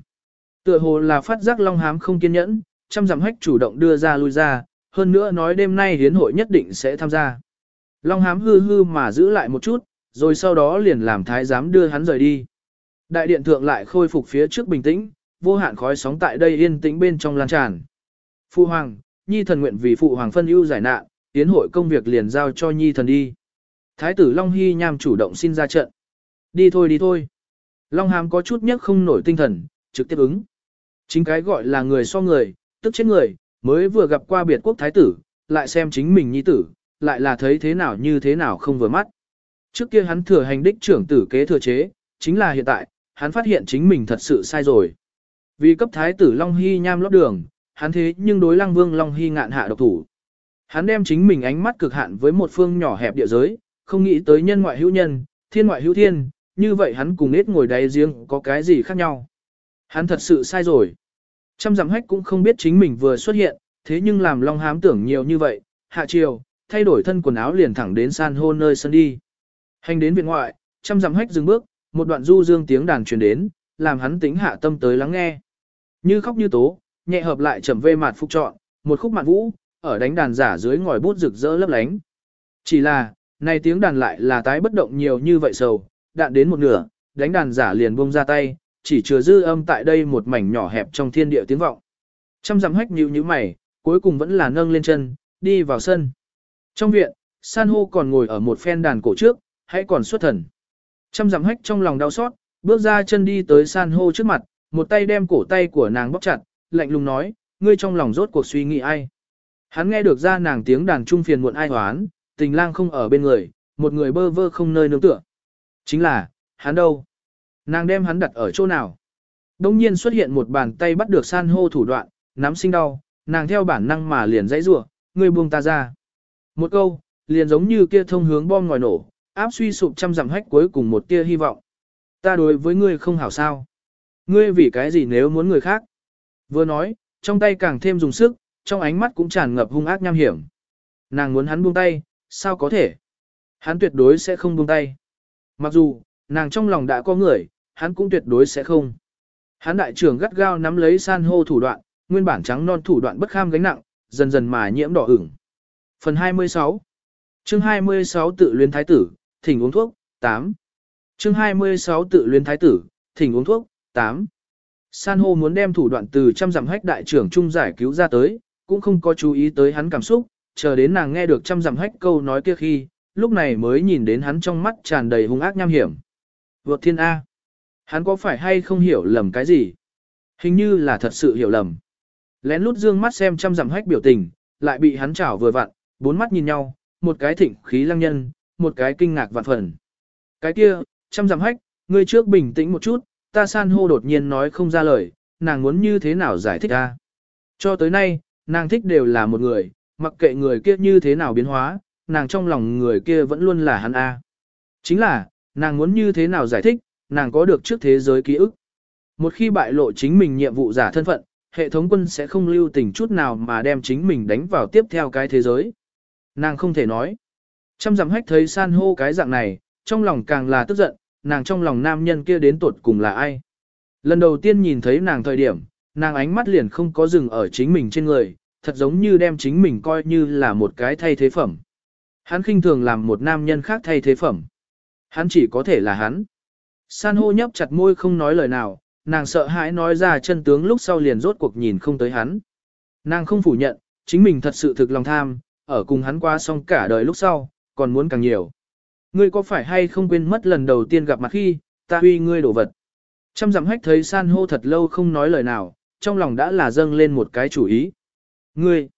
Speaker 1: Tựa hồ là phát giác Long Hám không kiên nhẫn, trăm dặm hách chủ động đưa ra lui ra, hơn nữa nói đêm nay hiến hội nhất định sẽ tham gia. Long Hám hư hư mà giữ lại một chút, rồi sau đó liền làm thái giám đưa hắn rời đi. Đại điện thượng lại khôi phục phía trước bình tĩnh, vô hạn khói sóng tại đây yên tĩnh bên trong lan tràn. Phụ hoàng, nhi thần nguyện vì phụ hoàng phân ưu giải nạn, tiến hội công việc liền giao cho nhi thần đi. Thái tử Long Hy nham chủ động xin ra trận. Đi thôi đi thôi. Long Hàm có chút nhất không nổi tinh thần, trực tiếp ứng. Chính cái gọi là người so người, tức chết người, mới vừa gặp qua biệt quốc thái tử, lại xem chính mình nhi tử, lại là thấy thế nào như thế nào không vừa mắt. Trước kia hắn thừa hành đích trưởng tử kế thừa chế, chính là hiện tại, hắn phát hiện chính mình thật sự sai rồi. Vì cấp thái tử Long Hy nham lót đường, hắn thế nhưng đối lăng vương Long Hy ngạn hạ độc thủ. Hắn đem chính mình ánh mắt cực hạn với một phương nhỏ hẹp địa giới, không nghĩ tới nhân ngoại hữu nhân, thiên ngoại hữu thiên, như vậy hắn cùng nết ngồi đáy riêng có cái gì khác nhau. Hắn thật sự sai rồi. Trăm giảm hách cũng không biết chính mình vừa xuất hiện, thế nhưng làm Long hám tưởng nhiều như vậy, hạ chiều, thay đổi thân quần áo liền thẳng đến san hô nơi sân đi. Hành đến viện ngoại, trăm dặm hách dừng bước, một đoạn du dương tiếng đàn truyền đến, làm hắn tính hạ tâm tới lắng nghe. Như khóc như tố, nhẹ hợp lại trầm vê mạt phục trọn, một khúc mạn vũ, ở đánh đàn giả dưới ngòi bút rực rỡ lấp lánh. Chỉ là, này tiếng đàn lại là tái bất động nhiều như vậy sầu, đạn đến một nửa, đánh đàn giả liền buông ra tay, chỉ chừa dư âm tại đây một mảnh nhỏ hẹp trong thiên địa tiếng vọng. Trăm dặm hách nhíu nhíu mày, cuối cùng vẫn là nâng lên chân, đi vào sân. Trong viện, san hô còn ngồi ở một phen đàn cổ trước, hãy còn xuất thần. Trăm dặm hách trong lòng đau xót, bước ra chân đi tới san hô trước mặt, một tay đem cổ tay của nàng bóc chặt, lạnh lùng nói, ngươi trong lòng rốt cuộc suy nghĩ ai. Hắn nghe được ra nàng tiếng đàn trung phiền muộn ai hoán, tình lang không ở bên người, một người bơ vơ không nơi nương tựa. Chính là, hắn đâu? Nàng đem hắn đặt ở chỗ nào? Đông nhiên xuất hiện một bàn tay bắt được san hô thủ đoạn, nắm sinh đau, nàng theo bản năng mà liền dãy rủa, ngươi buông ta ra. Một câu, liền giống như kia thông hướng bom ngòi nổ, áp suy sụp trăm dặm hách cuối cùng một tia hy vọng. Ta đối với ngươi không hảo sao. Ngươi vì cái gì nếu muốn người khác? Vừa nói, trong tay càng thêm dùng sức, trong ánh mắt cũng tràn ngập hung ác nham hiểm. Nàng muốn hắn buông tay, sao có thể? Hắn tuyệt đối sẽ không buông tay. Mặc dù, nàng trong lòng đã có người, hắn cũng tuyệt đối sẽ không. Hắn đại trưởng gắt gao nắm lấy san hô thủ đoạn, nguyên bản trắng non thủ đoạn bất kham gánh nặng, dần dần mà nhiễm đỏ ửng. Phần 26 Chương 26 tự luyến thái tử, thỉnh uống thuốc, 8. Chương 26 tự luyến thái tử, thỉnh uống thuốc, 8. San hô muốn đem thủ đoạn từ trăm dặm hách đại trưởng trung giải cứu ra tới, cũng không có chú ý tới hắn cảm xúc, chờ đến nàng nghe được trăm dặm hách câu nói kia khi, lúc này mới nhìn đến hắn trong mắt tràn đầy hung ác nham hiểm. Vượt thiên A. Hắn có phải hay không hiểu lầm cái gì? Hình như là thật sự hiểu lầm. Lén lút dương mắt xem trăm dặm hách biểu tình, lại bị hắn chảo vừa vặn, bốn mắt nhìn nhau, một cái thịnh khí lăng nhân, một cái kinh ngạc vạn phần. Cái kia, trăm dặm hách, ngươi trước bình tĩnh một chút, ta san hô đột nhiên nói không ra lời, nàng muốn như thế nào giải thích ta. Cho tới nay, nàng thích đều là một người, mặc kệ người kia như thế nào biến hóa, nàng trong lòng người kia vẫn luôn là hắn A. Chính là, nàng muốn như thế nào giải thích, nàng có được trước thế giới ký ức. Một khi bại lộ chính mình nhiệm vụ giả thân phận, hệ thống quân sẽ không lưu tình chút nào mà đem chính mình đánh vào tiếp theo cái thế giới. Nàng không thể nói. Trăm dặm hách thấy san hô cái dạng này, trong lòng càng là tức giận, nàng trong lòng nam nhân kia đến tuột cùng là ai. Lần đầu tiên nhìn thấy nàng thời điểm, nàng ánh mắt liền không có dừng ở chính mình trên người, thật giống như đem chính mình coi như là một cái thay thế phẩm. Hắn khinh thường làm một nam nhân khác thay thế phẩm. Hắn chỉ có thể là hắn. San hô nhấp chặt môi không nói lời nào, nàng sợ hãi nói ra chân tướng lúc sau liền rốt cuộc nhìn không tới hắn. Nàng không phủ nhận, chính mình thật sự thực lòng tham, ở cùng hắn qua xong cả đời lúc sau, còn muốn càng nhiều. Ngươi có phải hay không quên mất lần đầu tiên gặp mặt khi, ta huy ngươi đổ vật. Trăm dặm hách thấy san hô thật lâu không nói lời nào, trong lòng đã là dâng lên một cái chủ ý. Ngươi!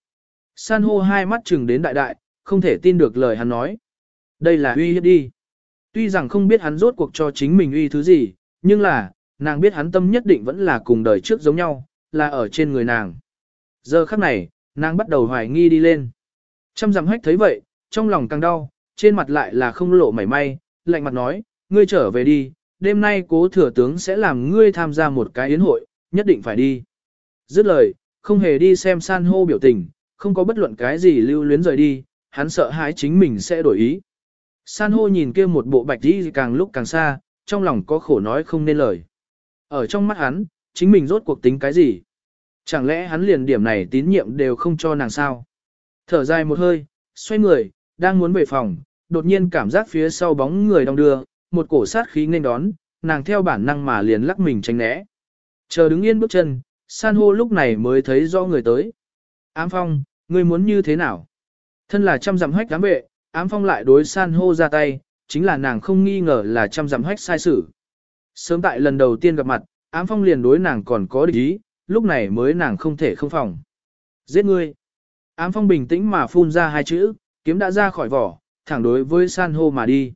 Speaker 1: San hô hai mắt chừng đến đại đại, không thể tin được lời hắn nói. Đây là uy hiếp đi. Tuy rằng không biết hắn rốt cuộc cho chính mình uy thứ gì, nhưng là, nàng biết hắn tâm nhất định vẫn là cùng đời trước giống nhau, là ở trên người nàng. Giờ khắc này, nàng bắt đầu hoài nghi đi lên. Trăm dặm hách thấy vậy, trong lòng càng đau, trên mặt lại là không lộ mảy may, lạnh mặt nói, ngươi trở về đi, đêm nay cố thừa tướng sẽ làm ngươi tham gia một cái yến hội, nhất định phải đi. Dứt lời, không hề đi xem san hô biểu tình, không có bất luận cái gì lưu luyến rời đi, hắn sợ hãi chính mình sẽ đổi ý. San hô nhìn kia một bộ bạch đi càng lúc càng xa, trong lòng có khổ nói không nên lời. Ở trong mắt hắn, chính mình rốt cuộc tính cái gì? Chẳng lẽ hắn liền điểm này tín nhiệm đều không cho nàng sao? Thở dài một hơi, xoay người, đang muốn về phòng, đột nhiên cảm giác phía sau bóng người đong đưa, một cổ sát khí nên đón, nàng theo bản năng mà liền lắc mình tránh né. Chờ đứng yên bước chân, san hô lúc này mới thấy rõ người tới. Ám phong, ngươi muốn như thế nào? Thân là trăm dặm hách cám vệ, ám phong lại đối san hô ra tay, chính là nàng không nghi ngờ là trăm dặm hách sai sự. Sớm tại lần đầu tiên gặp mặt, ám phong liền đối nàng còn có địch ý, lúc này mới nàng không thể không phòng. Giết ngươi. Ám phong bình tĩnh mà phun ra hai chữ, kiếm đã ra khỏi vỏ, thẳng đối với san hô mà đi.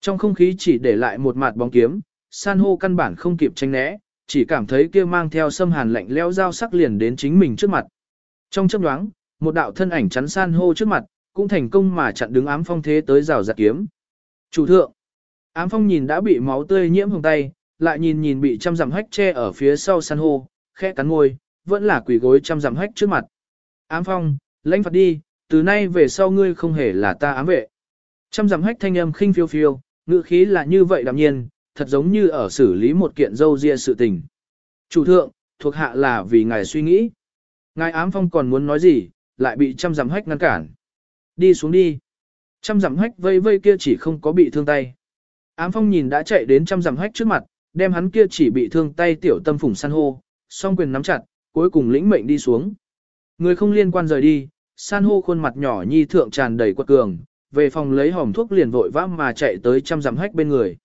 Speaker 1: Trong không khí chỉ để lại một mặt bóng kiếm, san hô căn bản không kịp tránh né, chỉ cảm thấy kia mang theo sâm hàn lạnh lẽo dao sắc liền đến chính mình trước mặt. Trong chớp nhoáng, một đạo thân ảnh chắn san hô trước mặt, cũng thành công mà chặn đứng ám phong thế tới rào giặt kiếm. Chủ thượng, ám phong nhìn đã bị máu tươi nhiễm hồng tay, lại nhìn nhìn bị trăm dặm hách che ở phía sau san hô, khẽ cắn ngôi, vẫn là quỷ gối trăm dặm hách trước mặt. Ám phong, lãnh phạt đi, từ nay về sau ngươi không hề là ta ám vệ. Trăm dặm hách thanh âm khinh phiêu phiêu, ngữ khí là như vậy đạm nhiên, thật giống như ở xử lý một kiện dâu ria sự tình. Chủ thượng, thuộc hạ là vì ngài suy nghĩ. Ngài ám phong còn muốn nói gì, lại bị trăm dặm hách ngăn cản. Đi xuống đi. Trăm dặm hách vây vây kia chỉ không có bị thương tay. Ám phong nhìn đã chạy đến trăm dặm hách trước mặt, đem hắn kia chỉ bị thương tay tiểu tâm phủng san hô, song quyền nắm chặt, cuối cùng lĩnh mệnh đi xuống. Người không liên quan rời đi, san hô khuôn mặt nhỏ nhi thượng tràn đầy quật cường, về phòng lấy hòm thuốc liền vội vã mà chạy tới trăm dặm hách bên người.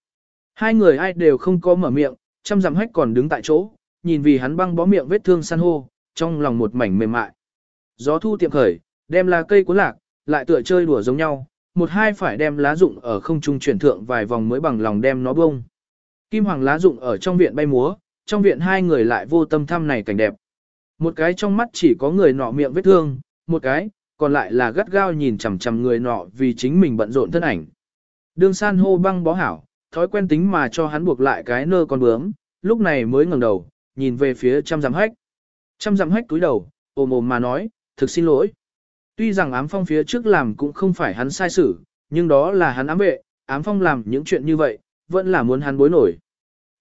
Speaker 1: Hai người ai đều không có mở miệng, trăm dặm hách còn đứng tại chỗ, nhìn vì hắn băng bó miệng vết thương san hô, trong lòng một mảnh mềm mại. Gió thu tiệm khởi, đem lá cây cuốn lạc, lại tựa chơi đùa giống nhau, một hai phải đem lá rụng ở không trung chuyển thượng vài vòng mới bằng lòng đem nó bông. Kim hoàng lá rụng ở trong viện bay múa, trong viện hai người lại vô tâm thăm này cảnh đẹp. Một cái trong mắt chỉ có người nọ miệng vết thương, một cái, còn lại là gắt gao nhìn chằm chằm người nọ vì chính mình bận rộn thân ảnh. Đường san hô băng bó hảo, thói quen tính mà cho hắn buộc lại cái nơ con bướm, lúc này mới ngẩng đầu, nhìn về phía trăm dặm hách. Trăm dặm hách túi đầu, ồm ồm mà nói, thực xin lỗi. Tuy rằng ám phong phía trước làm cũng không phải hắn sai xử, nhưng đó là hắn ám vệ, ám phong làm những chuyện như vậy, vẫn là muốn hắn bối nổi.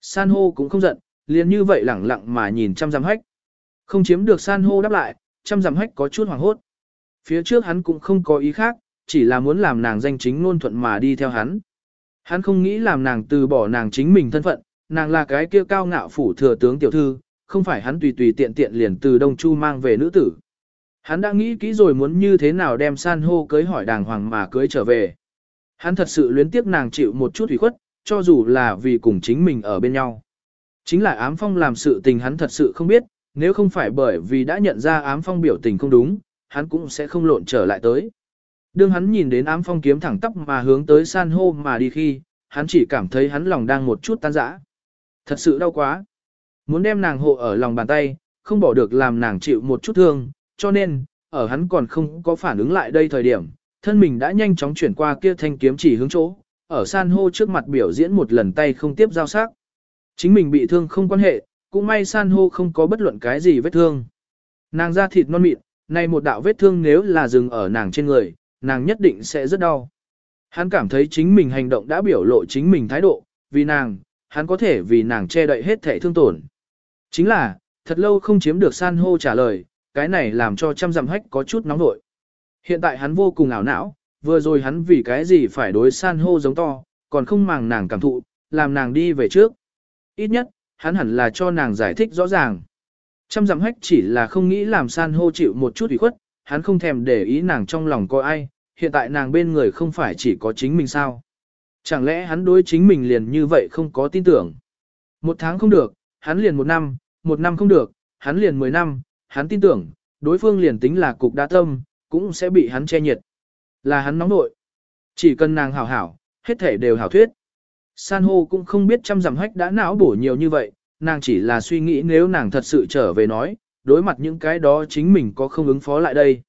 Speaker 1: San hô cũng không giận, liền như vậy lẳng lặng mà nhìn trăm dặm hách. Không chiếm được san hô đáp lại, trăm dặm hách có chút hoảng hốt. Phía trước hắn cũng không có ý khác, chỉ là muốn làm nàng danh chính ngôn thuận mà đi theo hắn. Hắn không nghĩ làm nàng từ bỏ nàng chính mình thân phận, nàng là cái kia cao ngạo phủ thừa tướng tiểu thư, không phải hắn tùy tùy tiện tiện liền từ Đông Chu mang về nữ tử. Hắn đã nghĩ kỹ rồi muốn như thế nào đem san hô cưới hỏi đàng hoàng mà cưới trở về. Hắn thật sự luyến tiếc nàng chịu một chút ủy khuất, cho dù là vì cùng chính mình ở bên nhau. Chính là ám phong làm sự tình hắn thật sự không biết, nếu không phải bởi vì đã nhận ra ám phong biểu tình không đúng, hắn cũng sẽ không lộn trở lại tới. Đương hắn nhìn đến ám phong kiếm thẳng tắp mà hướng tới san hô mà đi khi, hắn chỉ cảm thấy hắn lòng đang một chút tan rã. Thật sự đau quá. Muốn đem nàng hộ ở lòng bàn tay, không bỏ được làm nàng chịu một chút thương, cho nên, ở hắn còn không có phản ứng lại đây thời điểm, thân mình đã nhanh chóng chuyển qua kia thanh kiếm chỉ hướng chỗ, ở san hô trước mặt biểu diễn một lần tay không tiếp giao sắc. Chính mình bị thương không quan hệ, cũng may san hô không có bất luận cái gì vết thương. Nàng da thịt non mịn, này một đạo vết thương nếu là dừng ở nàng trên người, nàng nhất định sẽ rất đau. Hắn cảm thấy chính mình hành động đã biểu lộ chính mình thái độ, vì nàng, hắn có thể vì nàng che đậy hết thể thương tổn. Chính là, thật lâu không chiếm được san hô trả lời, cái này làm cho trăm dặm hách có chút nóng nội. Hiện tại hắn vô cùng ảo não, vừa rồi hắn vì cái gì phải đối san hô giống to, còn không màng nàng cảm thụ, làm nàng đi về trước. Ít nhất, hắn hẳn là cho nàng giải thích rõ ràng. Trăm dặm hách chỉ là không nghĩ làm san hô chịu một chút ủy khuất, hắn không thèm để ý nàng trong lòng coi ai, hiện tại nàng bên người không phải chỉ có chính mình sao. Chẳng lẽ hắn đối chính mình liền như vậy không có tin tưởng. Một tháng không được, hắn liền một năm, một năm không được, hắn liền mười năm, hắn tin tưởng, đối phương liền tính là cục đa tâm, cũng sẽ bị hắn che nhiệt. Là hắn nóng nội. Chỉ cần nàng hảo hảo, hết thể đều hảo thuyết. San hô cũng không biết trăm dặm hách đã não bổ nhiều như vậy, nàng chỉ là suy nghĩ nếu nàng thật sự trở về nói, đối mặt những cái đó chính mình có không ứng phó lại đây.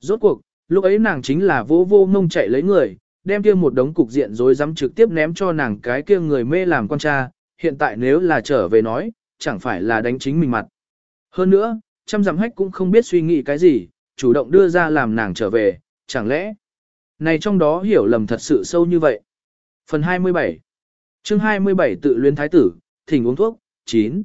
Speaker 1: Rốt cuộc, lúc ấy nàng chính là vô vô mông chạy lấy người, đem kia một đống cục diện rồi dám trực tiếp ném cho nàng cái kia người mê làm con cha, hiện tại nếu là trở về nói, chẳng phải là đánh chính mình mặt. Hơn nữa, trăm dặm hách cũng không biết suy nghĩ cái gì, chủ động đưa ra làm nàng trở về, chẳng lẽ, này trong đó hiểu lầm thật sự sâu như vậy. Phần 27 chương 27 tự luyến thái tử, thỉnh uống thuốc, 9.